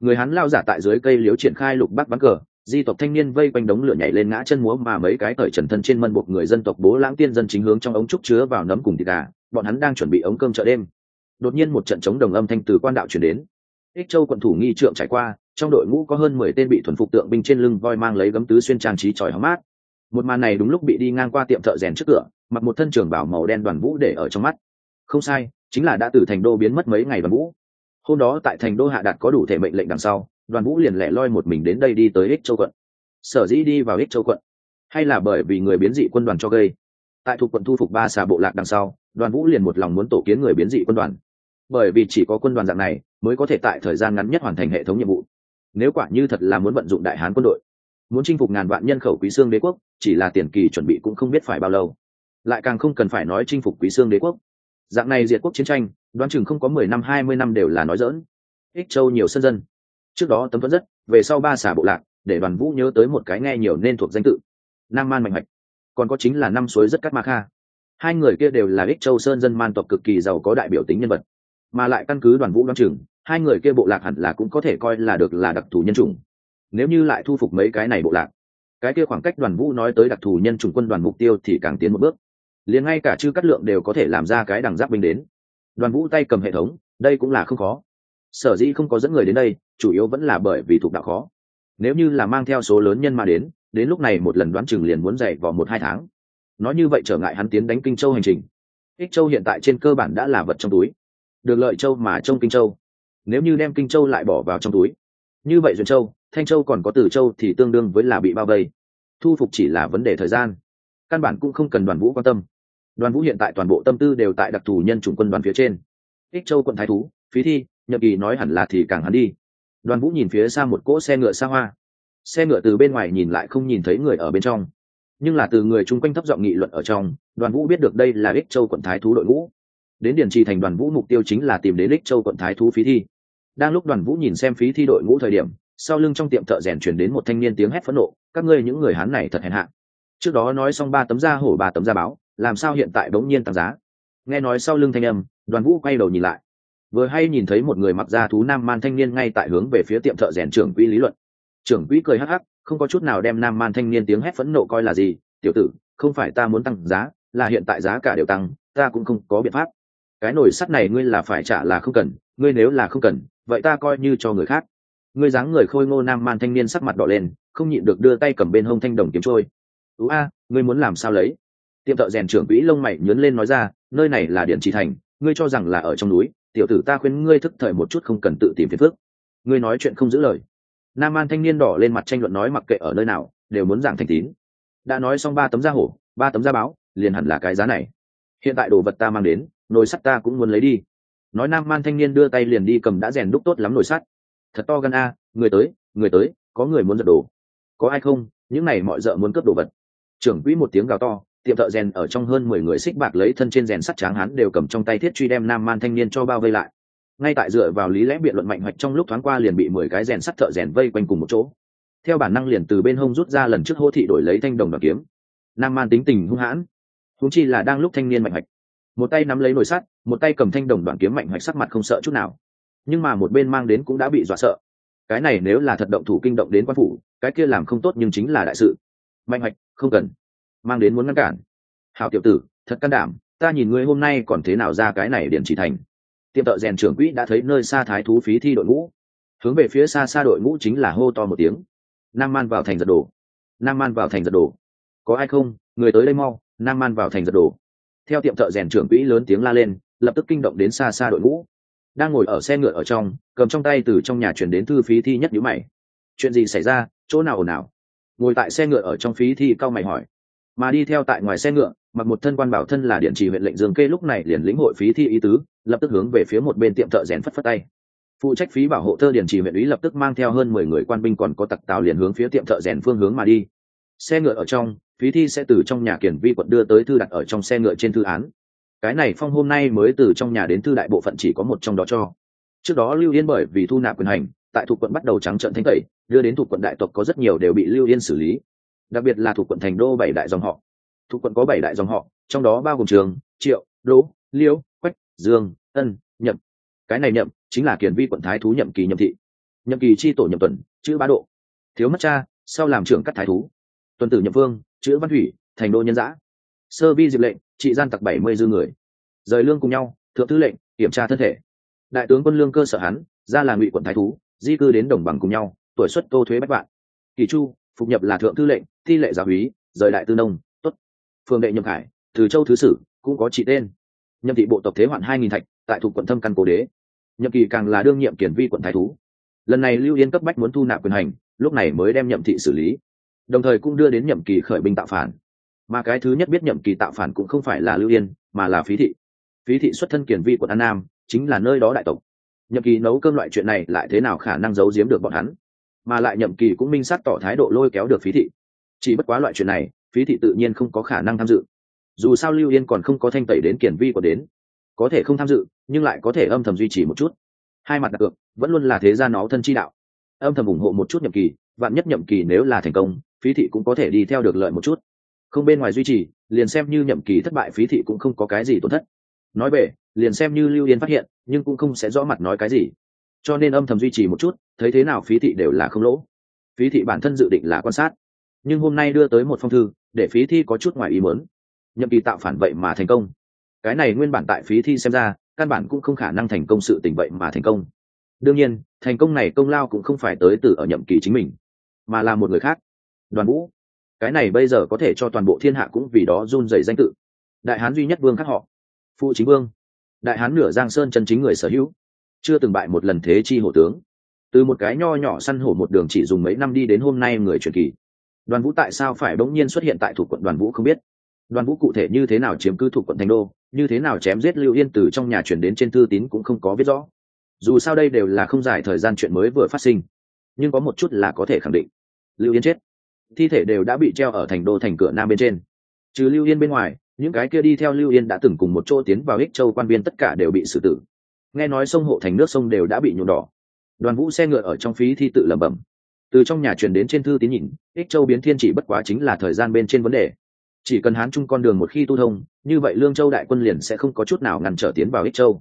Người hắn lao giả tại dưới cây liếu triển khai lục bắc bắn cờ, di tộc thanh niên vây quanh đống lửa nhảy lên ngã chân múa mà mấy cái cởi trần thân trên mân buộc người dân tộc bố lãng tiên dân chính hướng trong ống trúc chứa vào nấm cùng thịt gà. Bọn hắn đang chuẩn bị ống cơm chợ đêm đột nhiên một trận chống đồng âm thanh từ quan đạo chuyển đến. Ích châu quận thủ nghi trượng trải qua, trong đội ngũ có hơn mười tên bị thuần phục tượng binh trên lưng voi mang lấy gấm tứ xuyên trang trí tròi hóng mát. Một màn này đúng lúc bị đi ngang qua tiệm thợ rèn trước cửa, mặc một thân trường bảo màu đen đoàn vũ để ở trong mắt. Không sai, chính là đã từ thành đô biến mất mấy ngày đoàn vũ. Hôm đó tại thành đô hạ đạt có đủ thể mệnh lệnh đằng sau, đoàn vũ liền lẻ loi một mình đến đây đi tới ích châu quận. Sở dĩ đi vào ích châu quận, hay là bởi vì người biến dị quân đoàn cho gây. Tại thuộc quận thu phục ba xà bộ lạc đằng sau, đoàn vũ liền một lòng muốn tổ kiến người biến dị quân đoàn bởi vì chỉ có quân đoàn dạng này mới có thể tại thời gian ngắn nhất hoàn thành hệ thống nhiệm vụ. Nếu quả như thật là muốn vận dụng đại hán quân đội, muốn chinh phục ngàn vạn nhân khẩu quý xương đế quốc, chỉ là tiền kỳ chuẩn bị cũng không biết phải bao lâu. Lại càng không cần phải nói chinh phục quý xương đế quốc. Dạng này diệt quốc chiến tranh, đoán chừng không có mười năm, hai mươi năm đều là nói dỡn ích châu nhiều sân dân. Trước đó tấm vẫn rất, về sau ba xả bộ lạc, để đoàn vũ nhớ tới một cái nghe nhiều nên thuộc danh tự. Nam man mạnh mạch. Còn có chính là năm suối rất cắt ma kha. Hai người kia đều là ích châu sơn dân man tộc cực kỳ giàu có đại biểu tính nhân vật mà lại căn cứ đoàn vũ đoán chừng, hai người kia bộ lạc hẳn là cũng có thể coi là được là đặc thù nhân chủng. Nếu như lại thu phục mấy cái này bộ lạc, cái kia khoảng cách đoàn vũ nói tới đặc thù nhân chủng quân đoàn mục tiêu thì càng tiến một bước. Liền ngay cả chư cắt lượng đều có thể làm ra cái đằng giáp binh đến. Đoàn vũ tay cầm hệ thống, đây cũng là không khó. Sở dĩ không có dẫn người đến đây, chủ yếu vẫn là bởi vì thuộc đạo khó. Nếu như là mang theo số lớn nhân mà đến đến lúc này một lần đoán chừng liền muốn dạy vào một hai tháng. Nói như vậy trở ngại hắn tiến đánh kinh châu hành trình. Ích châu hiện tại trên cơ bản đã là vật trong túi được lợi châu mà trông kinh châu. Nếu như đem kinh châu lại bỏ vào trong túi, như vậy duyên châu, thanh châu còn có từ châu thì tương đương với là bị bao vây. Thu phục chỉ là vấn đề thời gian. Căn bản cũng không cần đoàn vũ quan tâm. Đoàn vũ hiện tại toàn bộ tâm tư đều tại đặc thù nhân chủng quân đoàn phía trên. Ích châu quận thái thú, phí thi, nhậm kỳ nói hẳn là thì càng hắn đi. Đoàn vũ nhìn phía xa một cỗ xe ngựa xa hoa. Xe ngựa từ bên ngoài nhìn lại không nhìn thấy người ở bên trong. Nhưng là từ người chung quanh thấp giọng nghị luận ở trong, đoàn vũ biết được đây là ích châu quận thái thú đội ngũ đến điển trì thành đoàn vũ mục tiêu chính là tìm đến ích châu quận thái thú phí thi. Đang lúc đoàn vũ nhìn xem phí thi đội ngũ thời điểm, sau lưng trong tiệm thợ rèn chuyển đến một thanh niên tiếng hét phẫn nộ, các ngươi những người hán này thật hèn hạ. Trước đó nói xong ba tấm da hổ ba tấm da báo, làm sao hiện tại bỗng nhiên tăng giá? Nghe nói sau lưng thanh âm, đoàn vũ quay đầu nhìn lại. Vừa hay nhìn thấy một người mặc da thú nam man thanh niên ngay tại hướng về phía tiệm thợ rèn trưởng quỹ lý luận. Trưởng quỹ cười hắc hắc, không có chút nào đem nam man thanh niên tiếng hét phẫn nộ coi là gì, tiểu tử, không phải ta muốn tăng giá, là hiện tại giá cả đều tăng, ta cũng không có biện pháp cái nồi sắt này ngươi là phải trả là không cần, ngươi nếu là không cần, vậy ta coi như cho người khác. Ngươi dáng người khôi ngô nam man thanh niên sắc mặt đỏ lên, không nhịn được đưa tay cầm bên hông thanh đồng kiếm trôi. Tú a, ngươi muốn làm sao lấy? Tiệm thợ rèn trưởng quỹ lông mày nhớn lên nói ra, nơi này là điện trì thành, ngươi cho rằng là ở trong núi, tiểu tử ta khuyên ngươi thức thời một chút không cần tự tìm phiền phức. Ngươi nói chuyện không giữ lời. Nam an thanh niên đỏ lên mặt tranh luận nói mặc kệ ở nơi nào, đều muốn giảng thành tín. Đã nói xong ba tấm da hổ, ba tấm da báo, liền hẳn là cái giá này. Hiện tại đồ vật ta mang đến nồi sắt ta cũng muốn lấy đi. Nói nam man thanh niên đưa tay liền đi cầm đã rèn đúc tốt lắm nồi sắt. Thật to gan a, người tới người tới, có người muốn giật đồ. Có ai không? Những này mọi d muốn cướp đồ vật. Trưởng quỹ một tiếng gào to, tiệm thợ rèn ở trong hơn mười người xích bạc lấy thân trên rèn sắt tráng hắn đều cầm trong tay thiết truy đem nam man thanh niên cho bao vây lại. Ngay tại dựa vào lý lẽ biện luận mạnh hoạch trong lúc thoáng qua liền bị mười cái rèn sắt thợ rèn vây quanh cùng một chỗ. Theo bản năng liền từ bên hông rút ra lần trước hô thị đổi lấy thanh đồng đoàn kiếm. Nam man tính tình hung hãn. Húng chi là đang lúc thanh niên mạnh hoạch một tay nắm lấy nồi sắt, một tay cầm thanh đồng đoàn kiếm mạnh hoạch sắc mặt không sợ chút nào. Nhưng mà một bên mang đến cũng đã bị dọa sợ. Cái này nếu là thật động thủ kinh động đến quan phủ, cái kia làm không tốt nhưng chính là đại sự. Mạnh hoạch, không cần. Mang đến muốn ngăn cản. Hào tiểu tử, thật can đảm, ta nhìn ngươi hôm nay còn thế nào ra cái này điện chỉ thành. Tiệm thợ rèn trưởng quỹ đã thấy nơi xa thái thú phí thi đội ngũ. Hướng về phía xa xa đội ngũ chính là hô to một tiếng. Nam man vào thành giật đồ nam man vào thành giật đồ có ai không? Người tới đây mau. Nam man vào thành giật đồ theo tiệm thợ rèn trưởng quỹ lớn tiếng la lên, lập tức kinh động đến xa xa đội ngũ. Đang ngồi ở xe ngựa ở trong, cầm trong tay từ trong nhà chuyển đến thư phí thi nhất nhữ mày. Chuyện gì xảy ra? Chỗ nào ồn ào? Ngồi tại xe ngựa ở trong phí thi cao mày hỏi. Mà đi theo tại ngoài xe ngựa, mặc một thân quan bảo thân là điện trì huyện lệnh dương kê lúc này liền lĩnh hội phí thi ý tứ, lập tức hướng về phía một bên tiệm thợ rèn phất phất tay. Phụ trách phí bảo hộ thơ điện trì huyện ý lập tức mang theo hơn mười người quan binh còn có tặc tàu liền hướng phía tiệm thợ rèn phương hướng mà đi. Xe ngựa ở trong phí thi sẽ từ trong nhà kiển vi quận đưa tới thư đặt ở trong xe ngựa trên thư án. Cái này phong hôm nay mới từ trong nhà đến thư đại bộ phận chỉ có một trong đó cho. Trước đó lưu yên bởi vì thu nạp quyền hành, tại thuộc quận bắt đầu trắng trận thanh tẩy, đưa đến thuộc quận đại tộc có rất nhiều đều bị lưu yên xử lý. Đặc biệt là thuộc quận thành đô bảy đại dòng họ. Thuộc quận có bảy đại dòng họ, trong đó bao gồm trường, triệu, đỗ liễu quách, dương, ân, nhậm. Cái này nhậm chính là kiền vi quận thái thú nhậm kỳ nhậm thị. Nhậm kỳ chi tổ nhậm tuần, chữ bá độ. Thiếu mất cha, sau làm trưởng các thái thú tuần tử nhậm vương, chữ văn thủy, thành đô nhân giã. Sơ vi diệp lệnh, trị gian tặc bảy mươi dư người. Rời lương cùng nhau, thượng tư lệnh, kiểm tra thân thể. Đại tướng quân lương cơ sở hắn, ra là ngụy quận thái thú, di cư đến đồng bằng cùng nhau, tuổi xuất tô thuế bách vạn. Kỳ chu, phục nhập là thượng tư lệnh, thi lệ giáo húy rời đại tư nông, tốt. Phương đệ nhậm khải, từ châu thứ sử, cũng có trị tên. Nhậm thị bộ tộc thế hoạn hai nghìn thạch, tại thuộc quận thâm căn cố đế. Nhậm kỳ càng là đương nhiệm kiển vi quận thái thú. Lần này lưu yên cấp bách muốn thu nạp quyền hành, lúc này mới đem nhậm thị xử lý đồng thời cũng đưa đến nhậm kỳ khởi binh tạo phản. Mà cái thứ nhất biết nhậm kỳ tạo phản cũng không phải là lưu yên, mà là phí thị. Phí thị xuất thân kiển vi quận an nam, chính là nơi đó đại tộc. Nhậm kỳ nấu cơm loại chuyện này lại thế nào khả năng giấu giếm được bọn hắn? Mà lại nhậm kỳ cũng minh sát tỏ thái độ lôi kéo được phí thị. Chỉ bất quá loại chuyện này, phí thị tự nhiên không có khả năng tham dự. Dù sao lưu yên còn không có thanh tẩy đến kiển vi của đến. Có thể không tham dự, nhưng lại có thể âm thầm duy trì một chút. Hai mặt đặt cược, vẫn luôn là thế gia nó thân chi đạo. Âm thầm ủng hộ một chút nhậm kỳ vạn nhất nhậm kỳ nếu là thành công, phí thị cũng có thể đi theo được lợi một chút. Không bên ngoài duy trì, liền xem như nhậm kỳ thất bại phí thị cũng không có cái gì tổn thất. Nói về, liền xem như lưu yên phát hiện, nhưng cũng không sẽ rõ mặt nói cái gì. Cho nên âm thầm duy trì một chút, thấy thế nào phí thị đều là không lỗ. Phí thị bản thân dự định là quan sát. Nhưng hôm nay đưa tới một phong thư, để phí thi có chút ngoài ý muốn. Nhậm kỳ tạo phản vậy mà thành công. Cái này nguyên bản tại phí thi xem ra, căn bản cũng không khả năng thành công sự tình vậy mà thành công. Đương nhiên, thành công này công lao cũng không phải tới từ ở nhậm kỳ chính mình mà là một người khác. Đoàn vũ, cái này bây giờ có thể cho toàn bộ thiên hạ cũng vì đó run dày danh tự. Đại hán duy nhất vương khắc họ phụ chính vương. Đại hán nửa giang sơn chân chính người sở hữu, chưa từng bại một lần thế chi hổ tướng. Từ một cái nho nhỏ săn hổ một đường chỉ dùng mấy năm đi đến hôm nay người truyền kỳ. Đoàn vũ tại sao phải bỗng nhiên xuất hiện tại thuộc quận đoàn vũ không biết. Đoàn vũ cụ thể như thế nào chiếm cứ thuộc quận thành đô, như thế nào chém giết lưu yên từ trong nhà chuyển đến trên thư tín cũng không có biết rõ. Dù sao đây đều là không dài thời gian chuyện mới vừa phát sinh, nhưng có một chút là có thể khẳng định lưu yên chết. Thi thể đều đã bị treo ở thành đô thành cửa nam bên trên. Trừ lưu yên bên ngoài, những cái kia đi theo lưu yên đã từng cùng một chỗ tiến vào ích châu quan viên tất cả đều bị xử tử. Nghe nói sông hộ thành nước sông đều đã bị nhuộm đỏ. Đoàn vũ xe ngựa ở trong phí thi tự lẩm bẩm. Từ trong nhà truyền đến trên thư tín nhìn, ích châu biến thiên chỉ bất quá chính là thời gian bên trên vấn đề. Chỉ cần hán chung con đường một khi tu thông, như vậy lương châu đại quân liền sẽ không có chút nào ngăn trở tiến vào ích châu.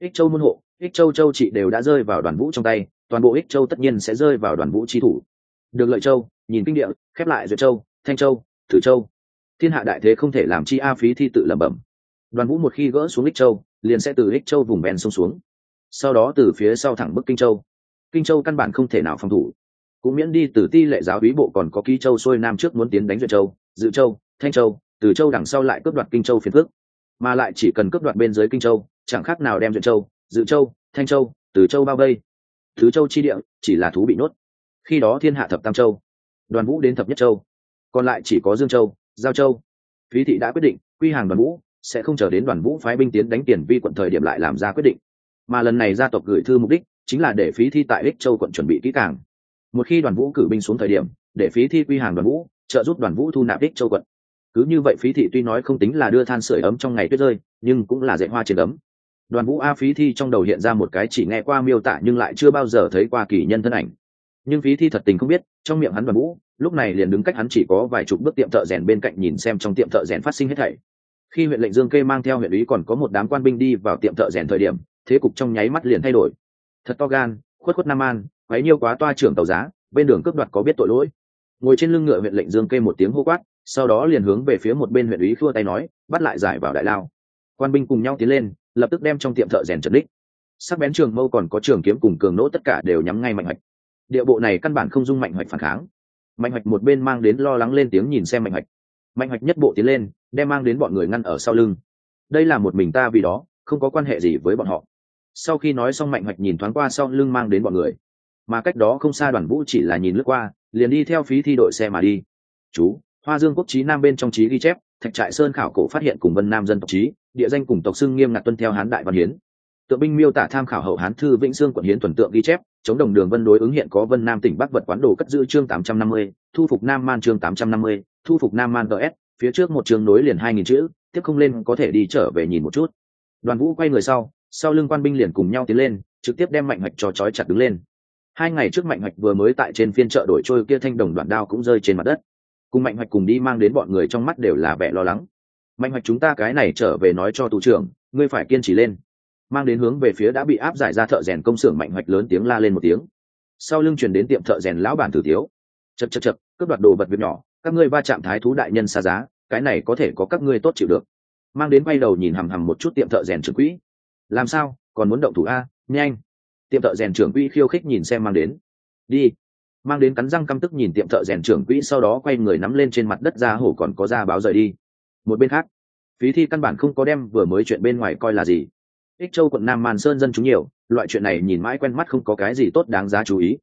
Ích châu môn hộ, ích châu châu trị đều đã rơi vào đoàn vũ trong tay, toàn bộ ích châu tất nhiên sẽ rơi vào đoàn vũ trí thủ được lợi châu, nhìn kinh địa, khép lại duyệt châu, thanh châu, thử châu. Thiên hạ đại thế không thể làm chi a phí thi tự lẩm bẩm. Đoàn vũ một khi gỡ xuống ích châu, liền sẽ từ ích châu vùng ven sông xuống. Sau đó từ phía sau thẳng bức kinh châu. Kinh châu căn bản không thể nào phòng thủ. Cũng miễn đi từ ti lệ giáo úy bộ còn có ký châu xuôi nam trước muốn tiến đánh duyệt châu, dự châu, thanh châu, từ châu đằng sau lại cướp đoạt kinh châu phiền phước mà lại chỉ cần cướp đoạt bên dưới kinh châu, chẳng khác nào đem duyệt châu, dự châu, thanh châu, từ châu bao vây. Thứ châu chi địa, chỉ là thú bị nuốt khi đó thiên hạ thập tam châu, đoàn vũ đến thập nhất châu, còn lại chỉ có dương châu, giao châu. Phí thị đã quyết định, quy hàng đoàn vũ, sẽ không chờ đến đoàn vũ phái binh tiến đánh tiền vi quận thời điểm lại làm ra quyết định. Mà lần này gia tộc gửi thư mục đích chính là để phí thi tại ích châu quận chuẩn bị kỹ càng. Một khi đoàn vũ cử binh xuống thời điểm, để phí thi quy hàng đoàn vũ, trợ giúp đoàn vũ thu nạp ích châu quận. Cứ như vậy phí thị tuy nói không tính là đưa than sửa ấm trong ngày tuyết rơi, nhưng cũng là dạy hoa trên ấm. Đoàn vũ a phí thi trong đầu hiện ra một cái chỉ nghe qua miêu tả nhưng lại chưa bao giờ thấy qua kỳ nhân thân ảnh nhưng phí thi thật tình không biết, trong miệng hắn đoàn vũ, lúc này liền đứng cách hắn chỉ có vài chục bước tiệm thợ rèn bên cạnh nhìn xem trong tiệm thợ rèn phát sinh hết thảy. Khi huyện lệnh dương kê mang theo huyện ý còn có một đám quan binh đi vào tiệm thợ rèn thời điểm, thế cục trong nháy mắt liền thay đổi. Thật to gan, khuất khuất nam an, quấy nhiêu quá toa trưởng tàu giá, bên đường cướp đoạt có biết tội lỗi. Ngồi trên lưng ngựa huyện lệnh dương kê một tiếng hô quát, sau đó liền hướng về phía một bên huyện ý khua tay nói, bắt lại giải vào đại lao. Quan binh cùng nhau tiến lên, lập tức đem trong tiệm thợ rèn trần đích. Sắc bén trường mâu còn có trường kiếm cùng cường nỗ tất cả đều nhắm ngay mạnh hạch địa bộ này căn bản không dung mạnh hoạch phản kháng. Mạnh hoạch một bên mang đến lo lắng lên tiếng nhìn xem mạnh hoạch. Mạnh hoạch nhất bộ tiến lên, đem mang đến bọn người ngăn ở sau lưng. Đây là một mình ta vì đó, không có quan hệ gì với bọn họ. Sau khi nói xong mạnh hoạch nhìn thoáng qua sau lưng mang đến bọn người. Mà cách đó không xa đoàn vũ chỉ là nhìn lướt qua, liền đi theo phí thi đội xe mà đi. Chú, hoa dương quốc trí nam bên trong trí ghi chép, thạch trại sơn khảo cổ phát hiện cùng vân nam dân tộc trí địa danh cùng tộc xưng nghiêm ngặt tuân theo hán đại văn hiến. Tượng binh miêu tả tham khảo hậu hán thư vĩnh sương quận hiến thuần tượng ghi chép chống đồng đường vân đối ứng hiện có vân nam tỉnh bắc vật quán đồ cất giữ chương tám trăm năm mươi, thu phục nam man chương tám trăm năm mươi, thu phục nam man ts phía trước một chương nối liền hai nghìn chữ, tiếp không lên có thể đi trở về nhìn một chút. Đoàn vũ quay người sau sau lưng quan binh liền cùng nhau tiến lên, trực tiếp đem mạnh hoạch cho trói chặt đứng lên. Hai ngày trước mạnh hoạch vừa mới tại trên phiên chợ đổi trôi kia thanh đồng đoạn đao cũng rơi trên mặt đất. Cùng mạnh hoạch cùng đi mang đến bọn người trong mắt đều là vẻ lo lắng. Mạnh hoạch chúng ta cái này trở về nói cho tù trưởng, ngươi phải kiên trì lên mang đến hướng về phía đã bị áp giải ra thợ rèn công xưởng mạnh hoạch lớn tiếng la lên một tiếng. Sau lưng chuyển đến tiệm thợ rèn lão bản tử tiếu chật chật chật cướp đoạt đồ vật việc nhỏ, các ngươi va chạm thái thú đại nhân xa giá, cái này có thể có các ngươi tốt chịu được. Mang đến quay đầu nhìn hằm hằm một chút tiệm thợ rèn trưởng quỹ. Làm sao, còn muốn động thủ a? Nhanh. Tiệm thợ rèn trưởng quỹ khiêu khích nhìn xem mang đến. Đi. Mang đến cắn răng căm tức nhìn tiệm thợ rèn trưởng quỹ sau đó quay người nắm lên trên mặt đất ra hổ còn có ra báo rời đi. Một bên khác, phí thi căn bản không có đem vừa mới chuyện bên ngoài coi là gì ích châu quận nam man sơn dân chúng nhiều, loại chuyện này nhìn mãi quen mắt không có cái gì tốt đáng giá chú ý.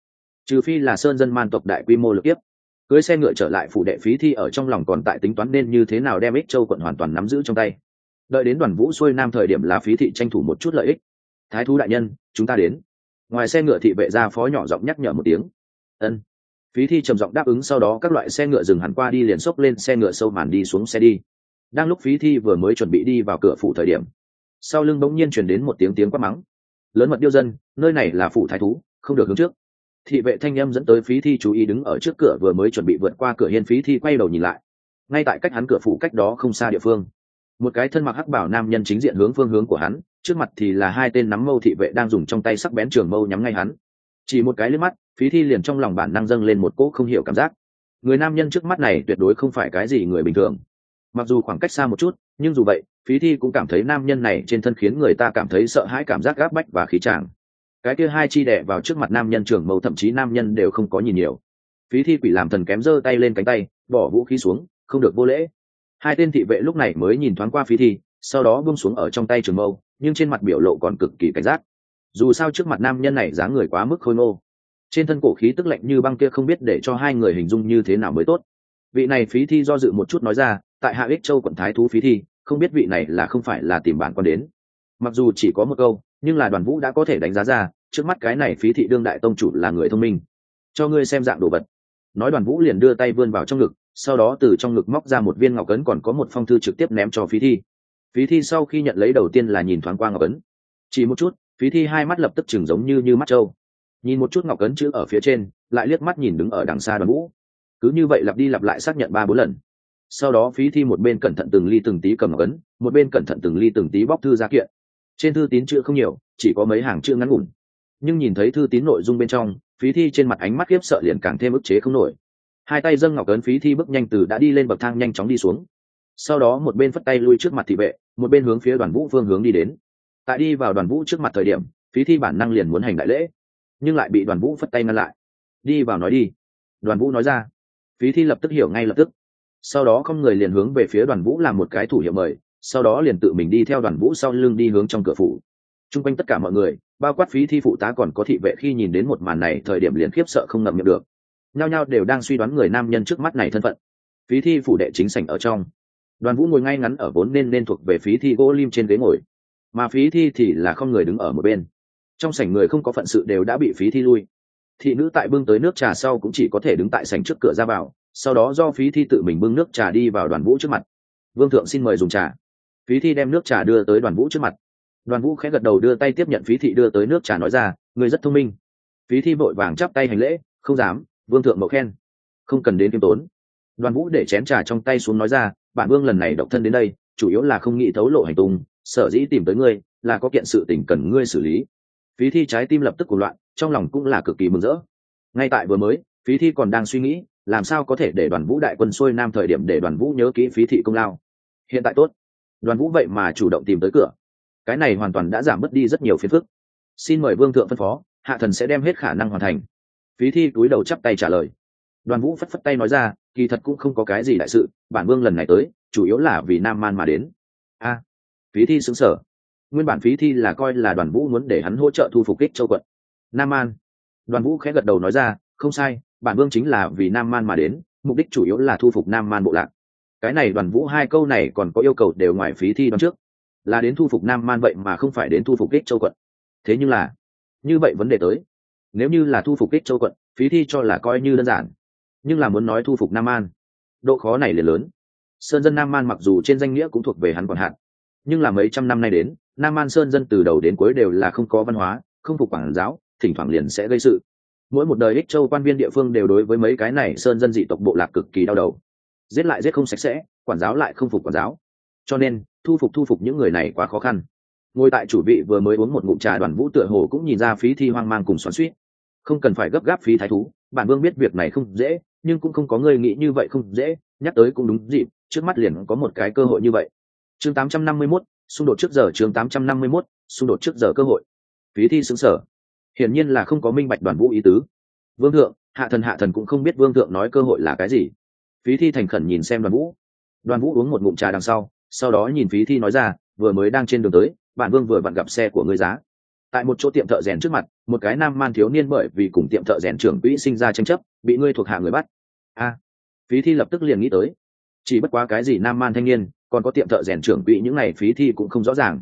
Trừ phi là sơn dân man tộc đại quy mô lực tiếp cưới xe ngựa trở lại phủ đệ phí thi ở trong lòng còn tại tính toán nên như thế nào đem ích châu quận hoàn toàn nắm giữ trong tay. Đợi đến đoàn vũ xuôi nam thời điểm là phí thị tranh thủ một chút lợi ích. Thái thú đại nhân, chúng ta đến. Ngoài xe ngựa thị vệ gia phó nhỏ giọng nhắc nhở một tiếng. Ân. Phí thi trầm giọng đáp ứng sau đó các loại xe ngựa dừng hẳn qua đi liền xốc lên xe ngựa sâu màn đi xuống xe đi. Đang lúc phí thi vừa mới chuẩn bị đi vào cửa phủ thời điểm sau lưng bỗng nhiên chuyển đến một tiếng tiếng quát mắng. Lớn mật điêu dân, nơi này là phủ thái thú, không được hướng trước. Thị vệ thanh â dẫn tới phí thi chú ý đứng ở trước cửa vừa mới chuẩn bị vượt qua cửa hiên phí thi quay đầu nhìn lại. Ngay tại cách hắn cửa phủ cách đó không xa địa phương, một cái thân mặc hắc bảo nam nhân chính diện hướng phương hướng của hắn, trước mặt thì là hai tên nắm mâu thị vệ đang dùng trong tay sắc bén trường mâu nhắm ngay hắn. Chỉ một cái liếc mắt, phí thi liền trong lòng bản năng dâng lên một cỗ không hiểu cảm giác. Người nam nhân trước mắt này tuyệt đối không phải cái gì người bình thường mặc dù khoảng cách xa một chút, nhưng dù vậy, phí thi cũng cảm thấy nam nhân này trên thân khiến người ta cảm thấy sợ hãi cảm giác gáp bách và khí tràng cái kia hai chi đẻ vào trước mặt nam nhân trường mâu thậm chí nam nhân đều không có nhìn nhiều. Phí thi quỷ làm thần kém giơ tay lên cánh tay, bỏ vũ khí xuống, không được vô lễ. Hai tên thị vệ lúc này mới nhìn thoáng qua phí thi, sau đó bung xuống ở trong tay trường mâu nhưng trên mặt biểu lộ còn cực kỳ cảnh giác. Dù sao trước mặt nam nhân này dáng người quá mức khôi ngô. Trên thân cổ khí tức lạnh như băng kia không biết để cho hai người hình dung như thế nào mới tốt. Vị này phí thi do dự một chút nói ra tại hạ ích châu quận thái thú phí thi, không biết vị này là không phải là tìm bản quan đến. Mặc dù chỉ có một câu, nhưng là đoàn vũ đã có thể đánh giá ra, trước mắt cái này phí thị đương đại tông chủ là người thông minh. Cho ngươi xem dạng đồ vật. Nói đoàn vũ liền đưa tay vươn vào trong ngực, sau đó từ trong ngực móc ra một viên ngọc ấn còn có một phong thư trực tiếp ném cho phí thi. Phí thi sau khi nhận lấy đầu tiên là nhìn thoáng qua ngọc ấn. Chỉ một chút, phí thi hai mắt lập tức chừng giống như như mắt trâu. Nhìn một chút ngọc ấn chữ ở phía trên, lại liếc mắt nhìn đứng ở đằng xa đoàn vũ. Cứ như vậy lặp đi lặp lại xác nhận ba bốn lần sau đó phí thi một bên cẩn thận từng ly từng tí cầm ngọc ấn, một bên cẩn thận từng ly từng tí bóc thư ra kiện. Trên thư tín chữ không nhiều, chỉ có mấy hàng chữ ngắn ngủn. Nhưng nhìn thấy thư tín nội dung bên trong, phí thi trên mặt ánh mắt khiếp sợ liền càng thêm ức chế không nổi. Hai tay dâng ngọc ấn phí thi bước nhanh từ đã đi lên bậc thang nhanh chóng đi xuống. Sau đó một bên phất tay lui trước mặt thị vệ, một bên hướng phía đoàn vũ phương hướng đi đến. Tại đi vào đoàn vũ trước mặt thời điểm, phí thi bản năng liền muốn hành đại lễ, nhưng lại bị đoàn vũ phất tay ngăn lại. Đi vào nói đi. Đoàn vũ nói ra. Phí thi lập tức hiểu ngay lập tức sau đó không người liền hướng về phía đoàn vũ làm một cái thủ hiệu mời, sau đó liền tự mình đi theo đoàn vũ sau lưng đi hướng trong cửa phủ. T r u n g quanh tất cả mọi người, bao quát phí thi phụ tá còn có thị vệ khi nhìn đến một màn này, thời điểm liền khiếp sợ không ngậm miệng được. Nhao nhao đều đang suy đoán người nam nhân trước mắt này thân phận. Phí thi phủ đệ chính sảnh ở trong. Đoàn vũ ngồi ngay ngắn ở vốn nên nên thuộc về phí thi gỗ lim trên ghế ngồi. Mà phí thi thì là không người đứng ở một bên. Trong sảnh người không có phận sự đều đã bị phí thi lui thị nữ tại bưng tới nước trà sau cũng chỉ có thể đứng tại sảnh trước cửa ra vào, sau đó do phí thi tự mình bưng nước trà đi vào đoàn vũ trước mặt. Vương thượng xin mời dùng trà. Phí thi đem nước trà đưa tới đoàn vũ trước mặt. Đoàn vũ khẽ gật đầu đưa tay tiếp nhận phí thị đưa tới nước trà nói ra người rất thông minh. Phí thi vội vàng chắp tay hành lễ, không dám, vương thượng mậu khen. Không cần đến kiêm tốn. Đoàn vũ để chén trà trong tay xuống nói ra bản vương lần này độc thân đến đây, chủ yếu là không nghĩ thấu lộ hành tung, sở dĩ tìm tới ngươi là có kiện sự tình cần ngươi xử lý phí thi trái tim lập tức cuộc loạn, trong lòng cũng là cực kỳ mừng rỡ. Ngay tại vừa mới, phí thi còn đang suy nghĩ, làm sao có thể để đoàn vũ đại quân xuôi nam thời điểm để đoàn vũ nhớ kỹ phí thị công lao. Hiện tại tốt. Đoàn vũ vậy mà chủ động tìm tới cửa. Cái này hoàn toàn đã giảm bớt đi rất nhiều phiền phức. Xin mời vương thượng phân phó, hạ thần sẽ đem hết khả năng hoàn thành. Phí thi túi đầu chắp tay trả lời. Đoàn vũ phất phất tay nói ra, kỳ thật cũng không có cái gì đại sự, bản vương lần này tới, chủ yếu là vì nam man mà đến. A. Phí thi xứng sở nguyên bản phí thi là coi là đoàn vũ muốn để hắn hỗ trợ thu phục kích châu quận. Nam man đoàn vũ khẽ gật đầu nói ra, không sai, bản vương chính là vì nam man mà đến, mục đích chủ yếu là thu phục nam man bộ lạc. Cái này đoàn vũ hai câu này còn có yêu cầu đều ngoài phí thi đoán trước. Là đến thu phục nam man vậy mà không phải đến thu phục kích châu quận. Thế nhưng là, như vậy vấn đề tới. Nếu như là thu phục kích châu quận, phí thi cho là coi như đơn giản. Nhưng là muốn nói thu phục nam man độ khó này liền lớn. Sơn dân nam man mặc dù trên danh nghĩa cũng thuộc về hắn còn hạn, nhưng là mấy trăm năm nay đến nam man sơn dân từ đầu đến cuối đều là không có văn hóa không phục quảng giáo thỉnh thoảng liền sẽ gây sự. Mỗi một đời ích châu quan viên địa phương đều đối với mấy cái này sơn dân dị tộc bộ lạc cực kỳ đau đầu. Giết lại giết không sạch sẽ quản giáo lại không phục quản giáo. Cho nên thu phục thu phục những người này quá khó khăn. Ngồi tại chủ vị vừa mới uống một ngụm trà đoàn vũ tựa hồ cũng nhìn ra phí thi hoang mang cùng xoắn suýt không cần phải gấp gáp phí thái thú bản vương biết việc này không dễ nhưng cũng không có người nghĩ như vậy không dễ nhắc tới cũng đúng dịp trước mắt liền có một cái cơ hội như vậy. Chương 851, xung đột trước giờ chương 851, xung đột trước giờ cơ hội. Phí thi sững sở. Hiển nhiên là không có minh bạch đoàn vũ ý tứ. Vương thượng hạ thần hạ thần cũng không biết vương thượng nói cơ hội là cái gì. Phí thi thành khẩn nhìn xem đoàn vũ. Đoàn vũ uống một ngụm trà đằng sau sau đó nhìn phí thi nói ra vừa mới đang trên đường tới bản vương vừa vặn gặp xe của ngươi giá. Tại một chỗ tiệm thợ rèn trước mặt một cái nam man thiếu niên bởi vì cùng tiệm thợ rèn trưởng quỹ sinh ra tranh chấp bị ngươi thuộc hạ người bắt. A. Phí thi lập tức liền nghĩ tới. Chỉ bất quá cái gì nam man thanh niên còn có tiệm thợ rèn trưởng quỹ những này phí thi cũng không rõ ràng.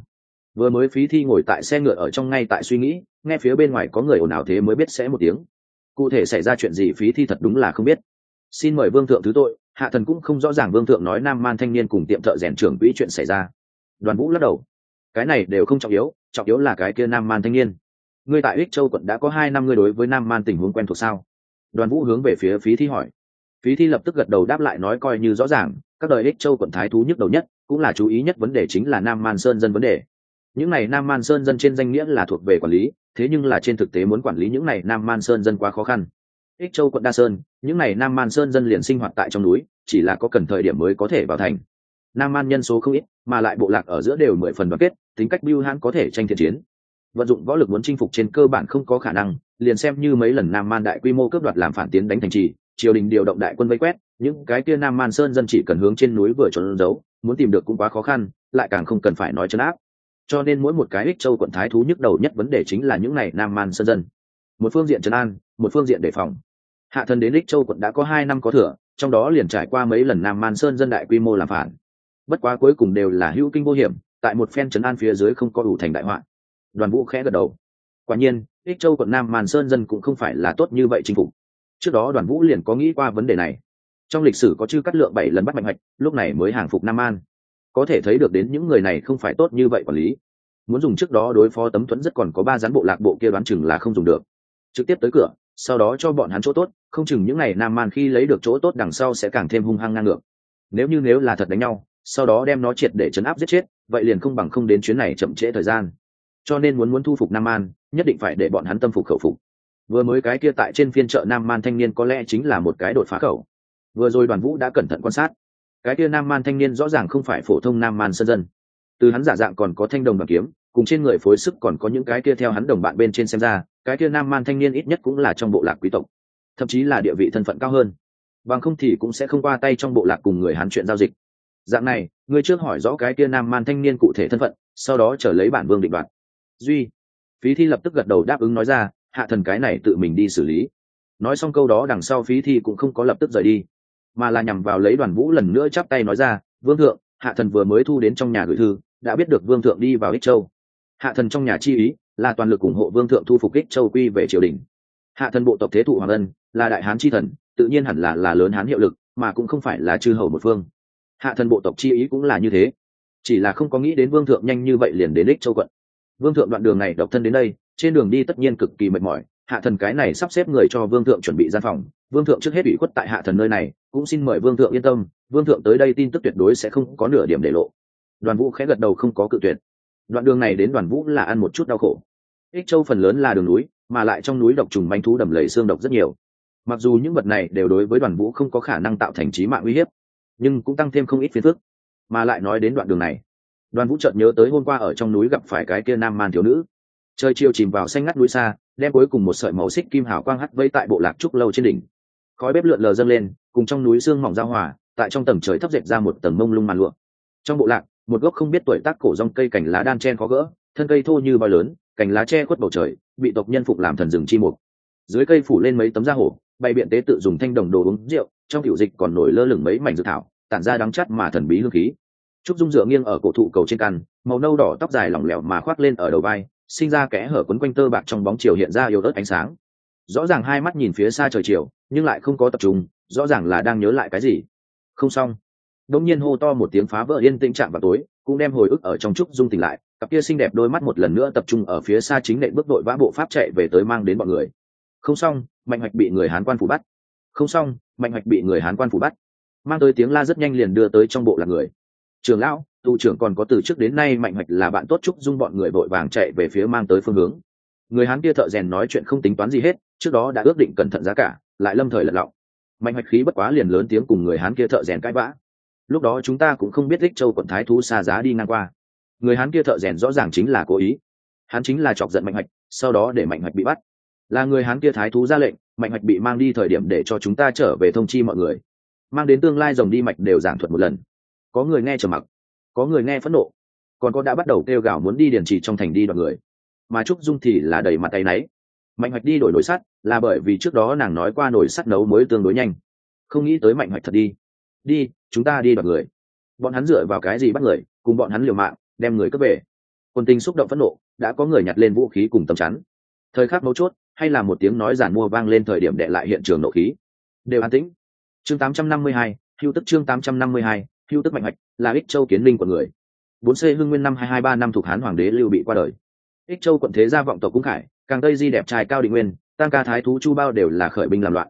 Vừa mới phí thi ngồi tại xe ngựa ở trong ngay tại suy nghĩ, nghe phía bên ngoài có người ồn ào thế mới biết sẽ một tiếng. Cụ thể xảy ra chuyện gì phí thi thật đúng là không biết. Xin mời vương thượng thứ tội, hạ thần cũng không rõ ràng vương thượng nói nam man thanh niên cùng tiệm thợ rèn trưởng quỹ chuyện xảy ra. Đoàn vũ lắc đầu. Cái này đều không trọng yếu trọng yếu là cái kia nam man thanh niên. Ngươi tại ích châu quận đã có hai năm ngươi đối với nam man tình huống quen thuộc sao? Đoàn vũ hướng về phía phí thi hỏi phí thi lập tức gật đầu đáp lại nói coi như rõ ràng, các đời ích châu quận thái thú nhức đầu nhất, cũng là chú ý nhất vấn đề chính là nam man sơn dân vấn đề. Những này nam man sơn dân trên danh nghĩa là thuộc về quản lý, thế nhưng là trên thực tế muốn quản lý những này nam man sơn dân quá khó khăn. Ích châu quận đa sơn, những này nam man sơn dân liền sinh hoạt tại trong núi, chỉ là có cần thời điểm mới có thể vào thành. Nam man nhân số không ít, mà lại bộ lạc ở giữa đều mười phần đoàn kết, tính cách biêu hãn có thể tranh thiện chiến. Vận dụng võ lực muốn chinh phục trên cơ bản không có khả năng, liền xem như mấy lần nam man đại quy mô cướp đoạt làm phản tiến đánh thành trì triều đình điều động đại quân vây quét, những cái kia nam man sơn dân chỉ cần hướng trên núi vừa trốn giấu, muốn tìm được cũng quá khó khăn, lại càng không cần phải nói chấn áp. Cho nên mỗi một cái ích châu quận thái thú nhức đầu nhất vấn đề chính là những này nam man sơn dân. Một phương diện trấn an, một phương diện đề phòng. Hạ thần đến ích châu quận đã có hai năm có thừa, trong đó liền trải qua mấy lần nam man sơn dân đại quy mô làm phản. Bất quá cuối cùng đều là hữu kinh vô hiểm, tại một phen trấn an phía dưới không có đủ thành đại họa. Đoàn vũ khẽ gật đầu. Quả nhiên, ích châu quận nam man sơn dân cũng không phải là tốt như vậy chinh phục trước đó đoàn vũ liền có nghĩ qua vấn đề này. Trong lịch sử có chư cắt lượng bảy lần bắt mạnh hoạch, lúc này mới hàng phục nam an. Có thể thấy được đến những người này không phải tốt như vậy quản lý. Muốn dùng trước đó đối phó tấm thuẫn rất còn có ba gián bộ lạc bộ kia đoán chừng là không dùng được. Trực tiếp tới cửa, sau đó cho bọn hắn chỗ tốt, không chừng những ngày nam man khi lấy được chỗ tốt đằng sau sẽ càng thêm hung hăng ngang ngược. Nếu như nếu là thật đánh nhau, sau đó đem nó triệt để chấn áp giết chết, vậy liền không bằng không đến chuyến này chậm trễ thời gian. Cho nên muốn muốn thu phục nam an, nhất định phải để bọn hắn tâm phục khẩu phục vừa mới cái kia tại trên phiên chợ nam man thanh niên có lẽ chính là một cái đột phá khẩu. Vừa rồi đoàn vũ đã cẩn thận quan sát. Cái kia nam man thanh niên rõ ràng không phải phổ thông nam man sân dân. Từ hắn giả dạng còn có thanh đồng đoàn kiếm, cùng trên người phối sức còn có những cái kia theo hắn đồng bạn bên trên xem ra, cái kia nam man thanh niên ít nhất cũng là trong bộ lạc quý tộc, thậm chí là địa vị thân phận cao hơn. Bằng không thì cũng sẽ không qua tay trong bộ lạc cùng người hắn chuyện giao dịch. Dạng này người trước hỏi rõ cái kia nam man thanh niên cụ thể thân phận, sau đó trở lấy bản vương định đoạt. Duy, phí thi lập tức gật đầu đáp ứng nói ra hạ thần cái này tự mình đi xử lý. Nói xong câu đó đằng sau phí thi cũng không có lập tức rời đi, mà là nhằm vào lấy đoàn vũ lần nữa chắp tay nói ra, vương thượng, hạ thần vừa mới thu đến trong nhà gửi thư, đã biết được vương thượng đi vào ích châu. Hạ thần trong nhà chi ý là toàn lực ủng hộ vương thượng thu phục ích châu quy về triều đình. Hạ thần bộ tộc thế thụ hoàng ân là đại hán chi thần, tự nhiên hẳn là là lớn hán hiệu lực, mà cũng không phải là chư hầu một phương. Hạ thần bộ tộc chi ý cũng là như thế, chỉ là không có nghĩ đến vương thượng nhanh như vậy liền đến ích châu quận. Vương thượng đoạn đường này độc thân đến đây trên đường đi tất nhiên cực kỳ mệt mỏi, hạ thần cái này sắp xếp người cho vương thượng chuẩn bị gian phòng. Vương thượng trước hết ủy khuất tại hạ thần nơi này, cũng xin mời vương thượng yên tâm, vương thượng tới đây tin tức tuyệt đối sẽ không có nửa điểm để lộ. Đoàn vũ khẽ gật đầu không có cự tuyệt. Đoạn đường này đến đoàn vũ là ăn một chút đau khổ. Ích châu phần lớn là đường núi, mà lại trong núi độc trùng manh thú đầm lầy xương độc rất nhiều. Mặc dù những vật này đều đối với đoàn vũ không có khả năng tạo thành trí mạng uy hiếp, nhưng cũng tăng thêm không ít phiền phức. Mà lại nói đến đoạn đường này, đoàn vũ chợt nhớ tới hôm qua ở trong núi gặp phải cái kia nam man thiếu nữ trời chiều chìm vào xanh ngắt núi xa, đem cuối cùng một sợi màu xích kim hào quang hắt vây tại bộ lạc trúc lâu trên đỉnh. Khói bếp lượn lờ dâng lên, cùng trong núi xương mỏng giao hòa, tại trong tầng trời thấp dệt ra một tầng mông lung màn lụa. Trong bộ lạc, một gốc không biết tuổi tác cổ rong cây cành lá đan chen khó gỡ, thân cây thô như bao lớn, cành lá che khuất bầu trời, bị tộc nhân phục làm thần rừng chi mục. Dưới cây phủ lên mấy tấm da hổ, bày biện tế tự dùng thanh đồng đồ uống rượu, trong kiểu dịch còn nổi lơ lửng mấy mảnh dược thảo, tản ra đắng chắt mà thần bí hương khí. Trúc dung dựa nghiêng ở cổ thụ cầu trên căn, màu nâu đỏ tóc dài lỏng lẻo mà khoác lên ở đầu vai sinh ra kẽ hở quấn quanh tơ bạc trong bóng chiều hiện ra yếu ớt ánh sáng. Rõ ràng hai mắt nhìn phía xa trời chiều, nhưng lại không có tập trung, rõ ràng là đang nhớ lại cái gì. Không xong. Đông nhiên hô to một tiếng phá vỡ yên tĩnh chạm vào tối cũng đem hồi ức ở trong trúc dung tỉnh lại, cặp kia xinh đẹp đôi mắt một lần nữa tập trung ở phía xa chính nệ bước đội vã bộ pháp chạy về tới mang đến bọn người. Không xong, mạnh hoạch bị người hán quan phủ bắt. Không xong, mạnh hoạch bị người hán quan phủ bắt. Mang tới tiếng la rất nhanh liền đưa tới trong bộ là người. Trường lão tù trưởng còn có từ trước đến nay mạnh hoạch là bạn tốt trúc dung bọn người vội vàng chạy về phía mang tới phương hướng. Người hán kia thợ rèn nói chuyện không tính toán gì hết, trước đó đã ước định cẩn thận giá cả, lại lâm thời lật lọng. Mạnh hoạch khí bất quá liền lớn tiếng cùng người hán kia thợ rèn cãi vã. Lúc đó chúng ta cũng không biết đích châu quận thái thú xa giá đi ngang qua. Người hán kia thợ rèn rõ ràng chính là cố ý. Hắn chính là chọc giận mạnh hoạch, sau đó để mạnh hoạch bị bắt. Là người hán kia thái thú ra lệnh, mạnh hoạch bị mang đi thời điểm để cho chúng ta trở về thông chi mọi người. Mang đến tương lai dòng đi mạch đều giảng thuật một lần. Có người nghe trầm mặc có người nghe phẫn nộ còn có đã bắt đầu kêu gào muốn đi điền trì trong thành đi đoạn người. Mà trúc dung thì là đầy mặt tay náy. Mạnh hoạch đi đổi nồi sắt là bởi vì trước đó nàng nói qua nồi sắt nấu mới tương đối nhanh. Không nghĩ tới mạnh hoạch thật đi. Đi chúng ta đi đoạt người. Bọn hắn dựa vào cái gì bắt người cùng bọn hắn liều mạng đem người cướp về. Quân tinh xúc động phẫn nộ đã có người nhặt lên vũ khí cùng tầm chắn. Thời khắc mấu chốt hay là một tiếng nói giản mua vang lên thời điểm đệ lại hiện trường nộ khí. Đều an tĩnh. Chương 852, hưu tức chương 852, hưu tức mạnh hoạch là ích châu kiến linh của người. Bốn c hưng nguyên năm hai hai ba năm thuộc hán hoàng đế lưu bị qua đời. Ích châu quận thế gia vọng tộc cung khải, càng tây di đẹp trai cao định nguyên, tăng ca thái thú chu bao đều là khởi binh làm loạn.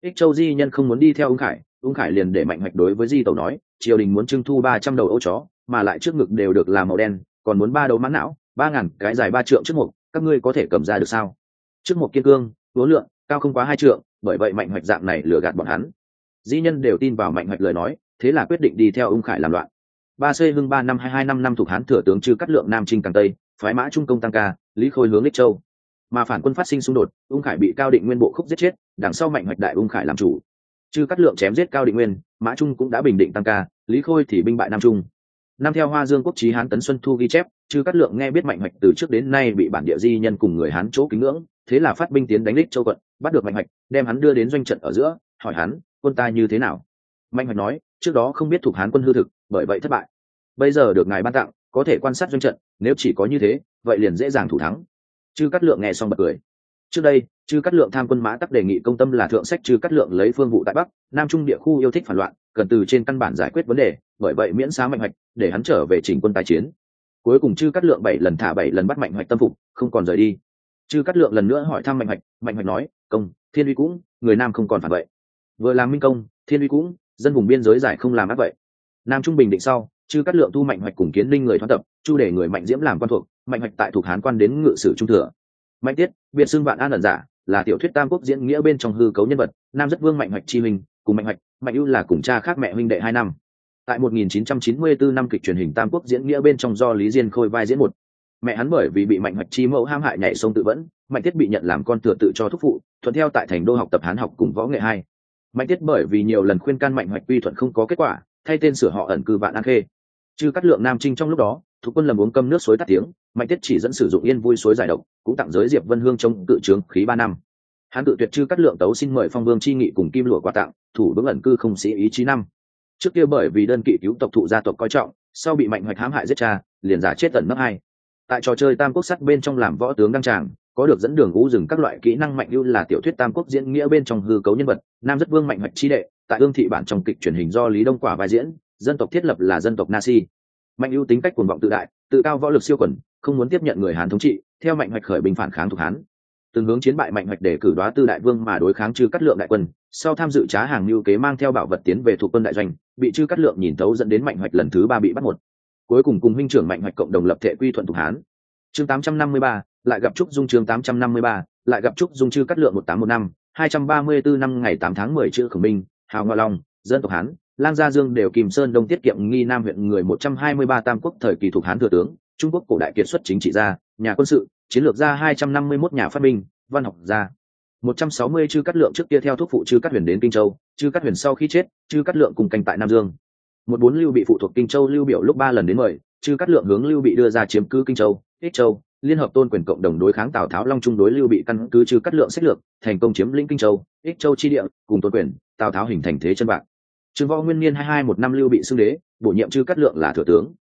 Ích châu di nhân không muốn đi theo ung khải ung khải liền để mạnh hoạch đối với di tẩu nói, triều đình muốn trưng thu ba trăm đầu ô chó, mà lại trước ngực đều được làm màu đen, còn muốn ba đầu mãn não, ba ngàn cái dài ba trượng trước mục, các ngươi có thể cầm ra được sao? Trước mục kiên cương lúa lượng cao không quá hai trượng, bởi vậy mạnh hoạch dạng này lừa gạt bọn hắn. Di nhân đều tin vào mạnh hoạch lời nói thế là quyết định đi theo ung khải làm loạn. Ba c hưng ba năm hai hai năm năm thuộc hán thừa tướng chư cắt lượng nam trinh càng tây, phái mã trung công tăng ca, lý khôi hướng lích châu. Mà phản quân phát sinh xung đột, ung khải bị cao định nguyên bộ khúc giết chết, đằng sau mạnh hoạch đại ung khải làm chủ. Chư cắt lượng chém giết cao định nguyên, mã trung cũng đã bình định tăng ca, lý khôi thì binh bại nam trung. Năm theo hoa dương quốc trí hán tấn xuân thu ghi chép, chư cắt lượng nghe biết mạnh hoạch từ trước đến nay bị bản địa di nhân cùng người hán chỗ kính ngưỡng, thế là phát binh tiến đánh lích châu quận, bắt được mạnh hoạch, đem hắn đưa đến doanh trận ở giữa, hỏi hắn, quân ta như thế nào? Mạnh hoạch nói, trước đó không biết thuộc hán quân hư thực, bởi vậy thất bại. Bây giờ được ngài ban tặng, có thể quan sát doanh trận, nếu chỉ có như thế, vậy liền dễ dàng thủ thắng. Chư Cát lượng nghe xong bật cười. Trước đây, chư Cát lượng tham quân mã tắc đề nghị công tâm là thượng sách chư Cát lượng lấy phương vụ tại bắc, nam trung địa khu yêu thích phản loạn, cần từ trên căn bản giải quyết vấn đề, bởi vậy miễn xá mạnh hoạch, để hắn trở về chỉnh quân tài chiến. Cuối cùng chư Cát lượng bảy lần thả bảy lần bắt mạnh hoạch tâm phục, không còn rời đi. Chư Cát lượng lần nữa hỏi thăm mạnh hoạch mạnh hoạch nói, công, thiên uy cũng, người nam không còn phản vậy vừa làm minh công, thiên uy cũng dân vùng biên giới giải không làm ác vậy. Nam trung bình định sau, chư cắt lượng thu mạnh hoạch cùng kiến linh người thoát tập, chu để người mạnh diễm làm quan thuộc, mạnh hoạch tại thuộc hán quan đến ngự sử trung thừa. Mạnh tiết biệt xưng vạn an ẩn giả, là tiểu thuyết tam quốc diễn nghĩa bên trong hư cấu nhân vật, nam rất vương mạnh hoạch chi huynh, cùng mạnh hoạch, mạnh ưu là cùng cha khác mẹ huynh đệ hai năm. Tại 1994 năm kịch truyền hình tam quốc diễn nghĩa bên trong do lý diên khôi vai diễn một. Mẹ hắn bởi vì bị mạnh hoạch chi mẫu ham hại nhảy sông tự vẫn, mạnh tiết bị nhận làm con thừa tự cho thúc phụ, thuận theo tại thành đô học tập hán học cùng võ nghệ hai mạnh tiết bởi vì nhiều lần khuyên can mạnh hoạch quy thuận không có kết quả, thay tên sửa họ ẩn cư vạn an khê. Chư cắt lượng nam trinh trong lúc đó, thuộc quân lầm uống cơm nước suối tắt tiếng, mạnh tiết chỉ dẫn sử dụng yên vui suối giải độc, cũng tặng giới diệp vân hương chống cự trướng khí ba năm. Hắn tự tuyệt chư cắt lượng tấu xin mời phong vương chi nghị cùng kim lụa quà tặng, thủ vững ẩn cư không sĩ ý chí năm. Trước kia bởi vì đơn kỵ cứu tộc thụ gia tộc coi trọng, sau bị mạnh hoạch hãm hại giết cha, liền giả chết tận mất hai. Tại trò chơi tam quốc sắt bên trong làm võ tướng đăng tràng có được dẫn đường ngũ rừng các loại kỹ năng mạnh ưu là tiểu thuyết tam quốc diễn nghĩa bên trong hư cấu nhân vật nam rất vương mạnh hoạch chi đệ tại ương thị bản trong kịch truyền hình do lý đông quả vai diễn dân tộc thiết lập là dân tộc nasi. Mạnh ưu tính cách cuồng vọng tự đại tự cao võ lực siêu quần không muốn tiếp nhận người hán thống trị theo mạnh hoạch khởi binh phản kháng thuộc hán. Từng hướng chiến bại mạnh hoạch để cử đoá tư đại vương mà đối kháng trừ cắt lượng đại quân sau tham dự trá hàng lưu kế mang theo bảo vật tiến về thuộc quân đại doanh bị chư cắt lượng nhìn thấu dẫn đến mạnh hoạch lần thứ ba bị bắt một. Cuối cùng cùng huynh trưởng mạnh hoạch cộng đồng lập thể quy thuận thuộc hán. Chương 853, lại gặp trúc dung chương 853, lại gặp trúc dung chư cắt lượng 1815, 234 năm ngày 8 tháng mười chữ khổng minh hào ngoa long dân tộc hán lang gia dương đều kim sơn đông tiết kiệm nghi nam huyện người một trăm hai mươi ba tam quốc thời kỳ thuộc hán thừa tướng trung quốc cổ đại kiệt xuất chính trị gia nhà quân sự chiến lược gia 251 nhà phát minh văn học gia. một trăm sáu mươi chư cắt lượng trước kia theo thuốc phụ chư cắt huyền đến kinh châu chư cắt huyền sau khi chết chư cắt lượng cùng canh tại nam dương. Một bốn lưu bị phụ thuộc kinh châu lưu biểu lúc ba lần đến mời chư cắt lượng hướng lưu bị đưa ra chiếm cứ kinh châu ích châu liên hợp tôn quyền cộng đồng đối kháng tào tháo long trung đối lưu bị căn cứ trừ cắt lượng sách lược, thành công chiếm lĩnh kinh châu, ích châu chi địa, cùng tôn quyền, tào tháo hình thành thế chân bạc. Trương võ nguyên niên hai hai một năm lưu bị xưng đế, bổ nhiệm trừ cắt lượng là thừa tướng.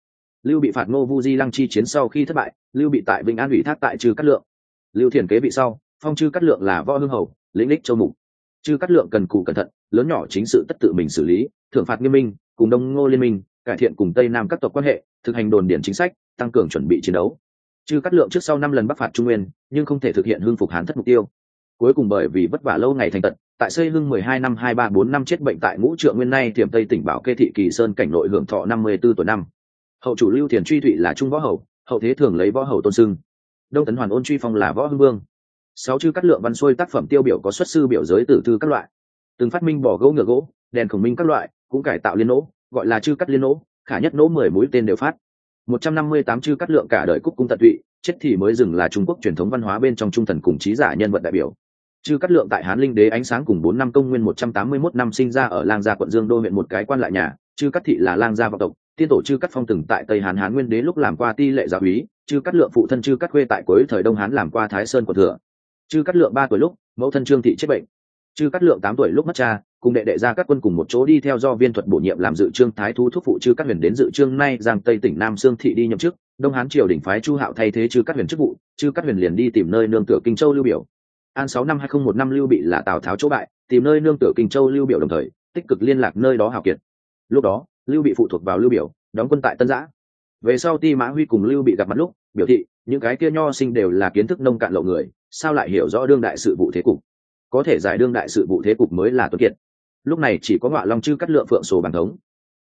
Lưu bị phạt ngô vu di lăng chi chiến sau khi thất bại, lưu bị tại vĩnh an ủy thác tại trừ cắt lượng. Lưu thiền kế vị sau, phong trừ cắt lượng là võ hương hầu, lĩnh lích châu mục. Trừ cắt lượng cần cù cẩn thận, lớn nhỏ chính sự tất tự mình xử lý, thưởng phạt nghiêm minh, cùng đông ngô liên minh, cải thiện cùng tây nam các tộc quan hệ, thực hành đồn điển chính sách, tăng cường chuẩn bị chiến đấu chư cắt lượng trước sau năm lần bắc phạt trung nguyên, nhưng không thể thực hiện hưng phục hán thất mục tiêu. Cuối cùng bởi vì vất vả lâu ngày thành tật, tại xây hưng mười hai năm, hai, ba, bốn năm chết bệnh tại ngũ trượng nguyên nay tiềm tây tỉnh bảo kê thị kỳ sơn cảnh nội hưởng thọ năm mươi b ố tuổi năm. Hậu chủ lưu thiền truy thụy là trung võ hậu hậu thế thường lấy võ hậu tôn sưng đông tấn hoàn ôn truy phong là võ hưng vương. Sáu chư cắt lượng văn xuôi tác phẩm tiêu biểu có xuất sư biểu giới tử thư các loại. Từng phát minh bỏ gỗ ngựa gỗ, đèn khổng minh các loại, cũng cải tạo liên nỗ, gọi là chư cắt liên nỗ, khả nhất nỗ mười mũi tên đều phát một trăm năm mươi tám chư cắt lượng cả đời cúc cung tận tụy, chết thì mới dừng là trung quốc truyền thống văn hóa bên trong trung thần cùng trí giả nhân vật đại biểu. Chư cắt lượng tại hán linh đế ánh sáng cùng bốn năm công nguyên một trăm tám mươi 181 năm sinh ra ở lang gia quận dương đô huyện một cái quan lại nhà, chư cắt thị là lang gia vọng tộc, tiên tổ chư cắt phong từng tại tây hán hán nguyên đế lúc làm qua ti lệ giáo úy, chư cắt lượng phụ thân chư cắt khuê tại cuối thời đông hán làm qua thái sơn quận thừa. Chư cắt lượng ba tuổi lúc, mẫu thân trương thị chết bệnh chư cắt lượng tám tuổi lúc mất cha, cùng đệ đệ ra các quân cùng một chỗ đi theo do viên thuật bổ nhiệm làm dự trương thái Thú thúc phụ chư cắt huyền đến dự trương nay giang tây tỉnh nam sương thị đi nhậm chức, đông hán triều đỉnh phái chu hạo thay thế chư cắt huyền chức vụ chư cắt huyền liền đi tìm nơi nương tựa kinh châu lưu biểu. An sáu năm hai không một năm lưu bị là tào tháo chỗ bại, tìm nơi nương tựa kinh châu lưu biểu đồng thời, tích cực liên lạc nơi đó hào kiệt. Lúc đó, lưu bị phụ thuộc vào lưu biểu, đóng quân tại tân giã. Về sau ti mã huy cùng lưu bị gặp mặt lúc, biểu thị, những cái kia nho sinh đều là kiến thức nông cạn lộ người, sao lại hiểu rõ đương đại sự vụ thế cục? Có thể giải đương đại sự vụ thế cục mới là tuấn kiệt. Lúc này chỉ có ngọa long chư cắt lượng phượng sổ bàn thống.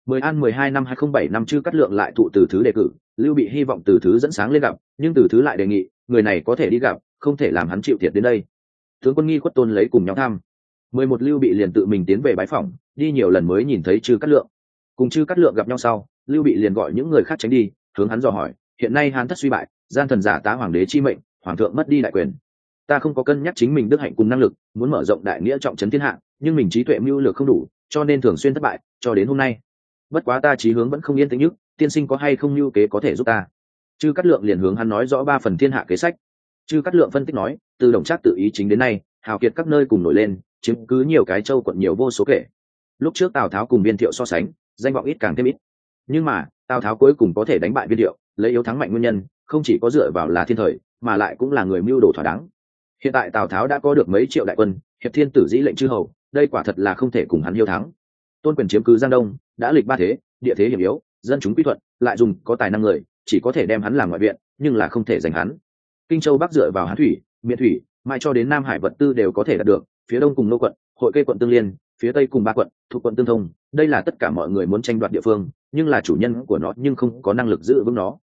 Mười an mười hai năm hai không bảy năm chư cắt lượng lại thụ từ thứ đề cử, lưu bị hy vọng từ thứ dẫn sáng lên gặp, nhưng từ thứ lại đề nghị, người này có thể đi gặp, không thể làm hắn chịu thiệt đến đây. Tướng quân nghi khuất tôn lấy cùng nhau thăm. Mười một lưu bị liền tự mình tiến về bái phòng đi nhiều lần mới nhìn thấy chư cắt lượng. Cùng chư cắt lượng gặp nhau sau, lưu bị liền gọi những người khác tránh đi, hướng hắn dò hỏi, hiện nay hắn thất suy bại, gian thần giả tá hoàng đế chi mệnh, hoàng thượng mất đi đại quyền ta không có cân nhắc chính mình đức hạnh cùng năng lực, muốn mở rộng đại nghĩa trọng trấn thiên hạ, nhưng mình trí tuệ mưu lược không đủ, cho nên thường xuyên thất bại, cho đến hôm nay. Bất quá ta trí hướng vẫn không yên tĩnh nhất tiên sinh có hay không mưu kế có thể giúp ta? Chư cắt lượng liền hướng hắn nói rõ ba phần thiên hạ kế sách. Chư cắt lượng phân tích nói, từ đồng trác tự ý chính đến nay, hào kiệt các nơi cùng nổi lên, chiếm cứ nhiều cái châu quận nhiều vô số kể. Lúc trước tào tháo cùng viên thiệu so sánh, danh vọng ít càng thêm ít. Nhưng mà, tào tháo cuối cùng có thể đánh bại viên thiệu, lấy yếu thắng mạnh nguyên nhân, không chỉ có dựa vào là thiên thời, mà lại cũng là người mưu đồ thỏa đáng hiện tại tào tháo đã có được mấy triệu đại quân, hiệp thiên tử dĩ lệnh chư hầu, đây quả thật là không thể cùng hắn hiếu thắng. Tôn quyền chiếm cứ giang đông, đã lịch ba thế, địa thế hiểm yếu, dân chúng quy thuận, lại dùng có tài năng người, chỉ có thể đem hắn làm ngoại viện, nhưng là không thể giành hắn. Kinh châu bắc dựa vào hán thủy, miện thủy mai cho đến nam hải vật tư đều có thể đạt được, phía đông cùng nô quận, hội cây quận tương liên, phía tây cùng ba quận thuộc quận tương thông, đây là tất cả mọi người muốn tranh đoạt địa phương, nhưng là chủ nhân của nó nhưng không có năng lực giữ vững nó.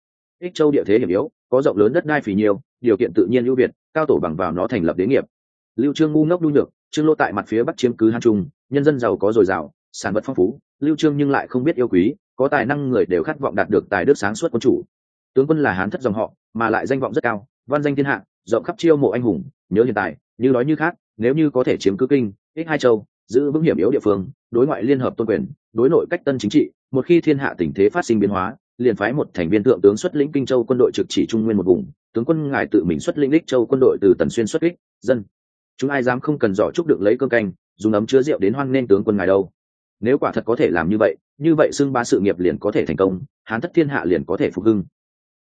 Ích châu địa thế hiểm yếu, có rộng lớn đất đai phì nhiều, điều kiện tự nhiên ưu việt cao tổ bằng vào nó thành lập đế nghiệp. Lưu trương ngu ngốc đu nhược, trương lô tại mặt phía bắc chiếm cứ hán trung, nhân dân giàu có dồi dào, sản vật phong phú, lưu trương nhưng lại không biết yêu quý, có tài năng người đều khát vọng đạt được tài đức sáng suốt quân chủ. Tướng quân là hán thất dòng họ, mà lại danh vọng rất cao, văn danh thiên hạ, rộng khắp chiêu mộ anh hùng, nhớ hiện tại, như nói như khác, nếu như có thể chiếm cứ kinh ích hai châu, giữ vững hiểm yếu địa phương, đối ngoại liên hợp tôn quyền, đối nội cách tân chính trị, một khi thiên hạ tình thế phát sinh biến hóa, liền phái một thành viên thượng tướng xuất lĩnh kinh châu quân đội trực chỉ trung nguyên một vùng tướng quân ngài tự mình xuất linh đích châu quân đội từ tần xuyên xuất kích, dân. Chúng ai dám không cần giỏ chúc được lấy cơm canh, dùng ấm chứa rượu đến hoan nên tướng quân ngài đâu. Nếu quả thật có thể làm như vậy như vậy xưng ba sự nghiệp liền có thể thành công, hán thất thiên hạ liền có thể phục hưng.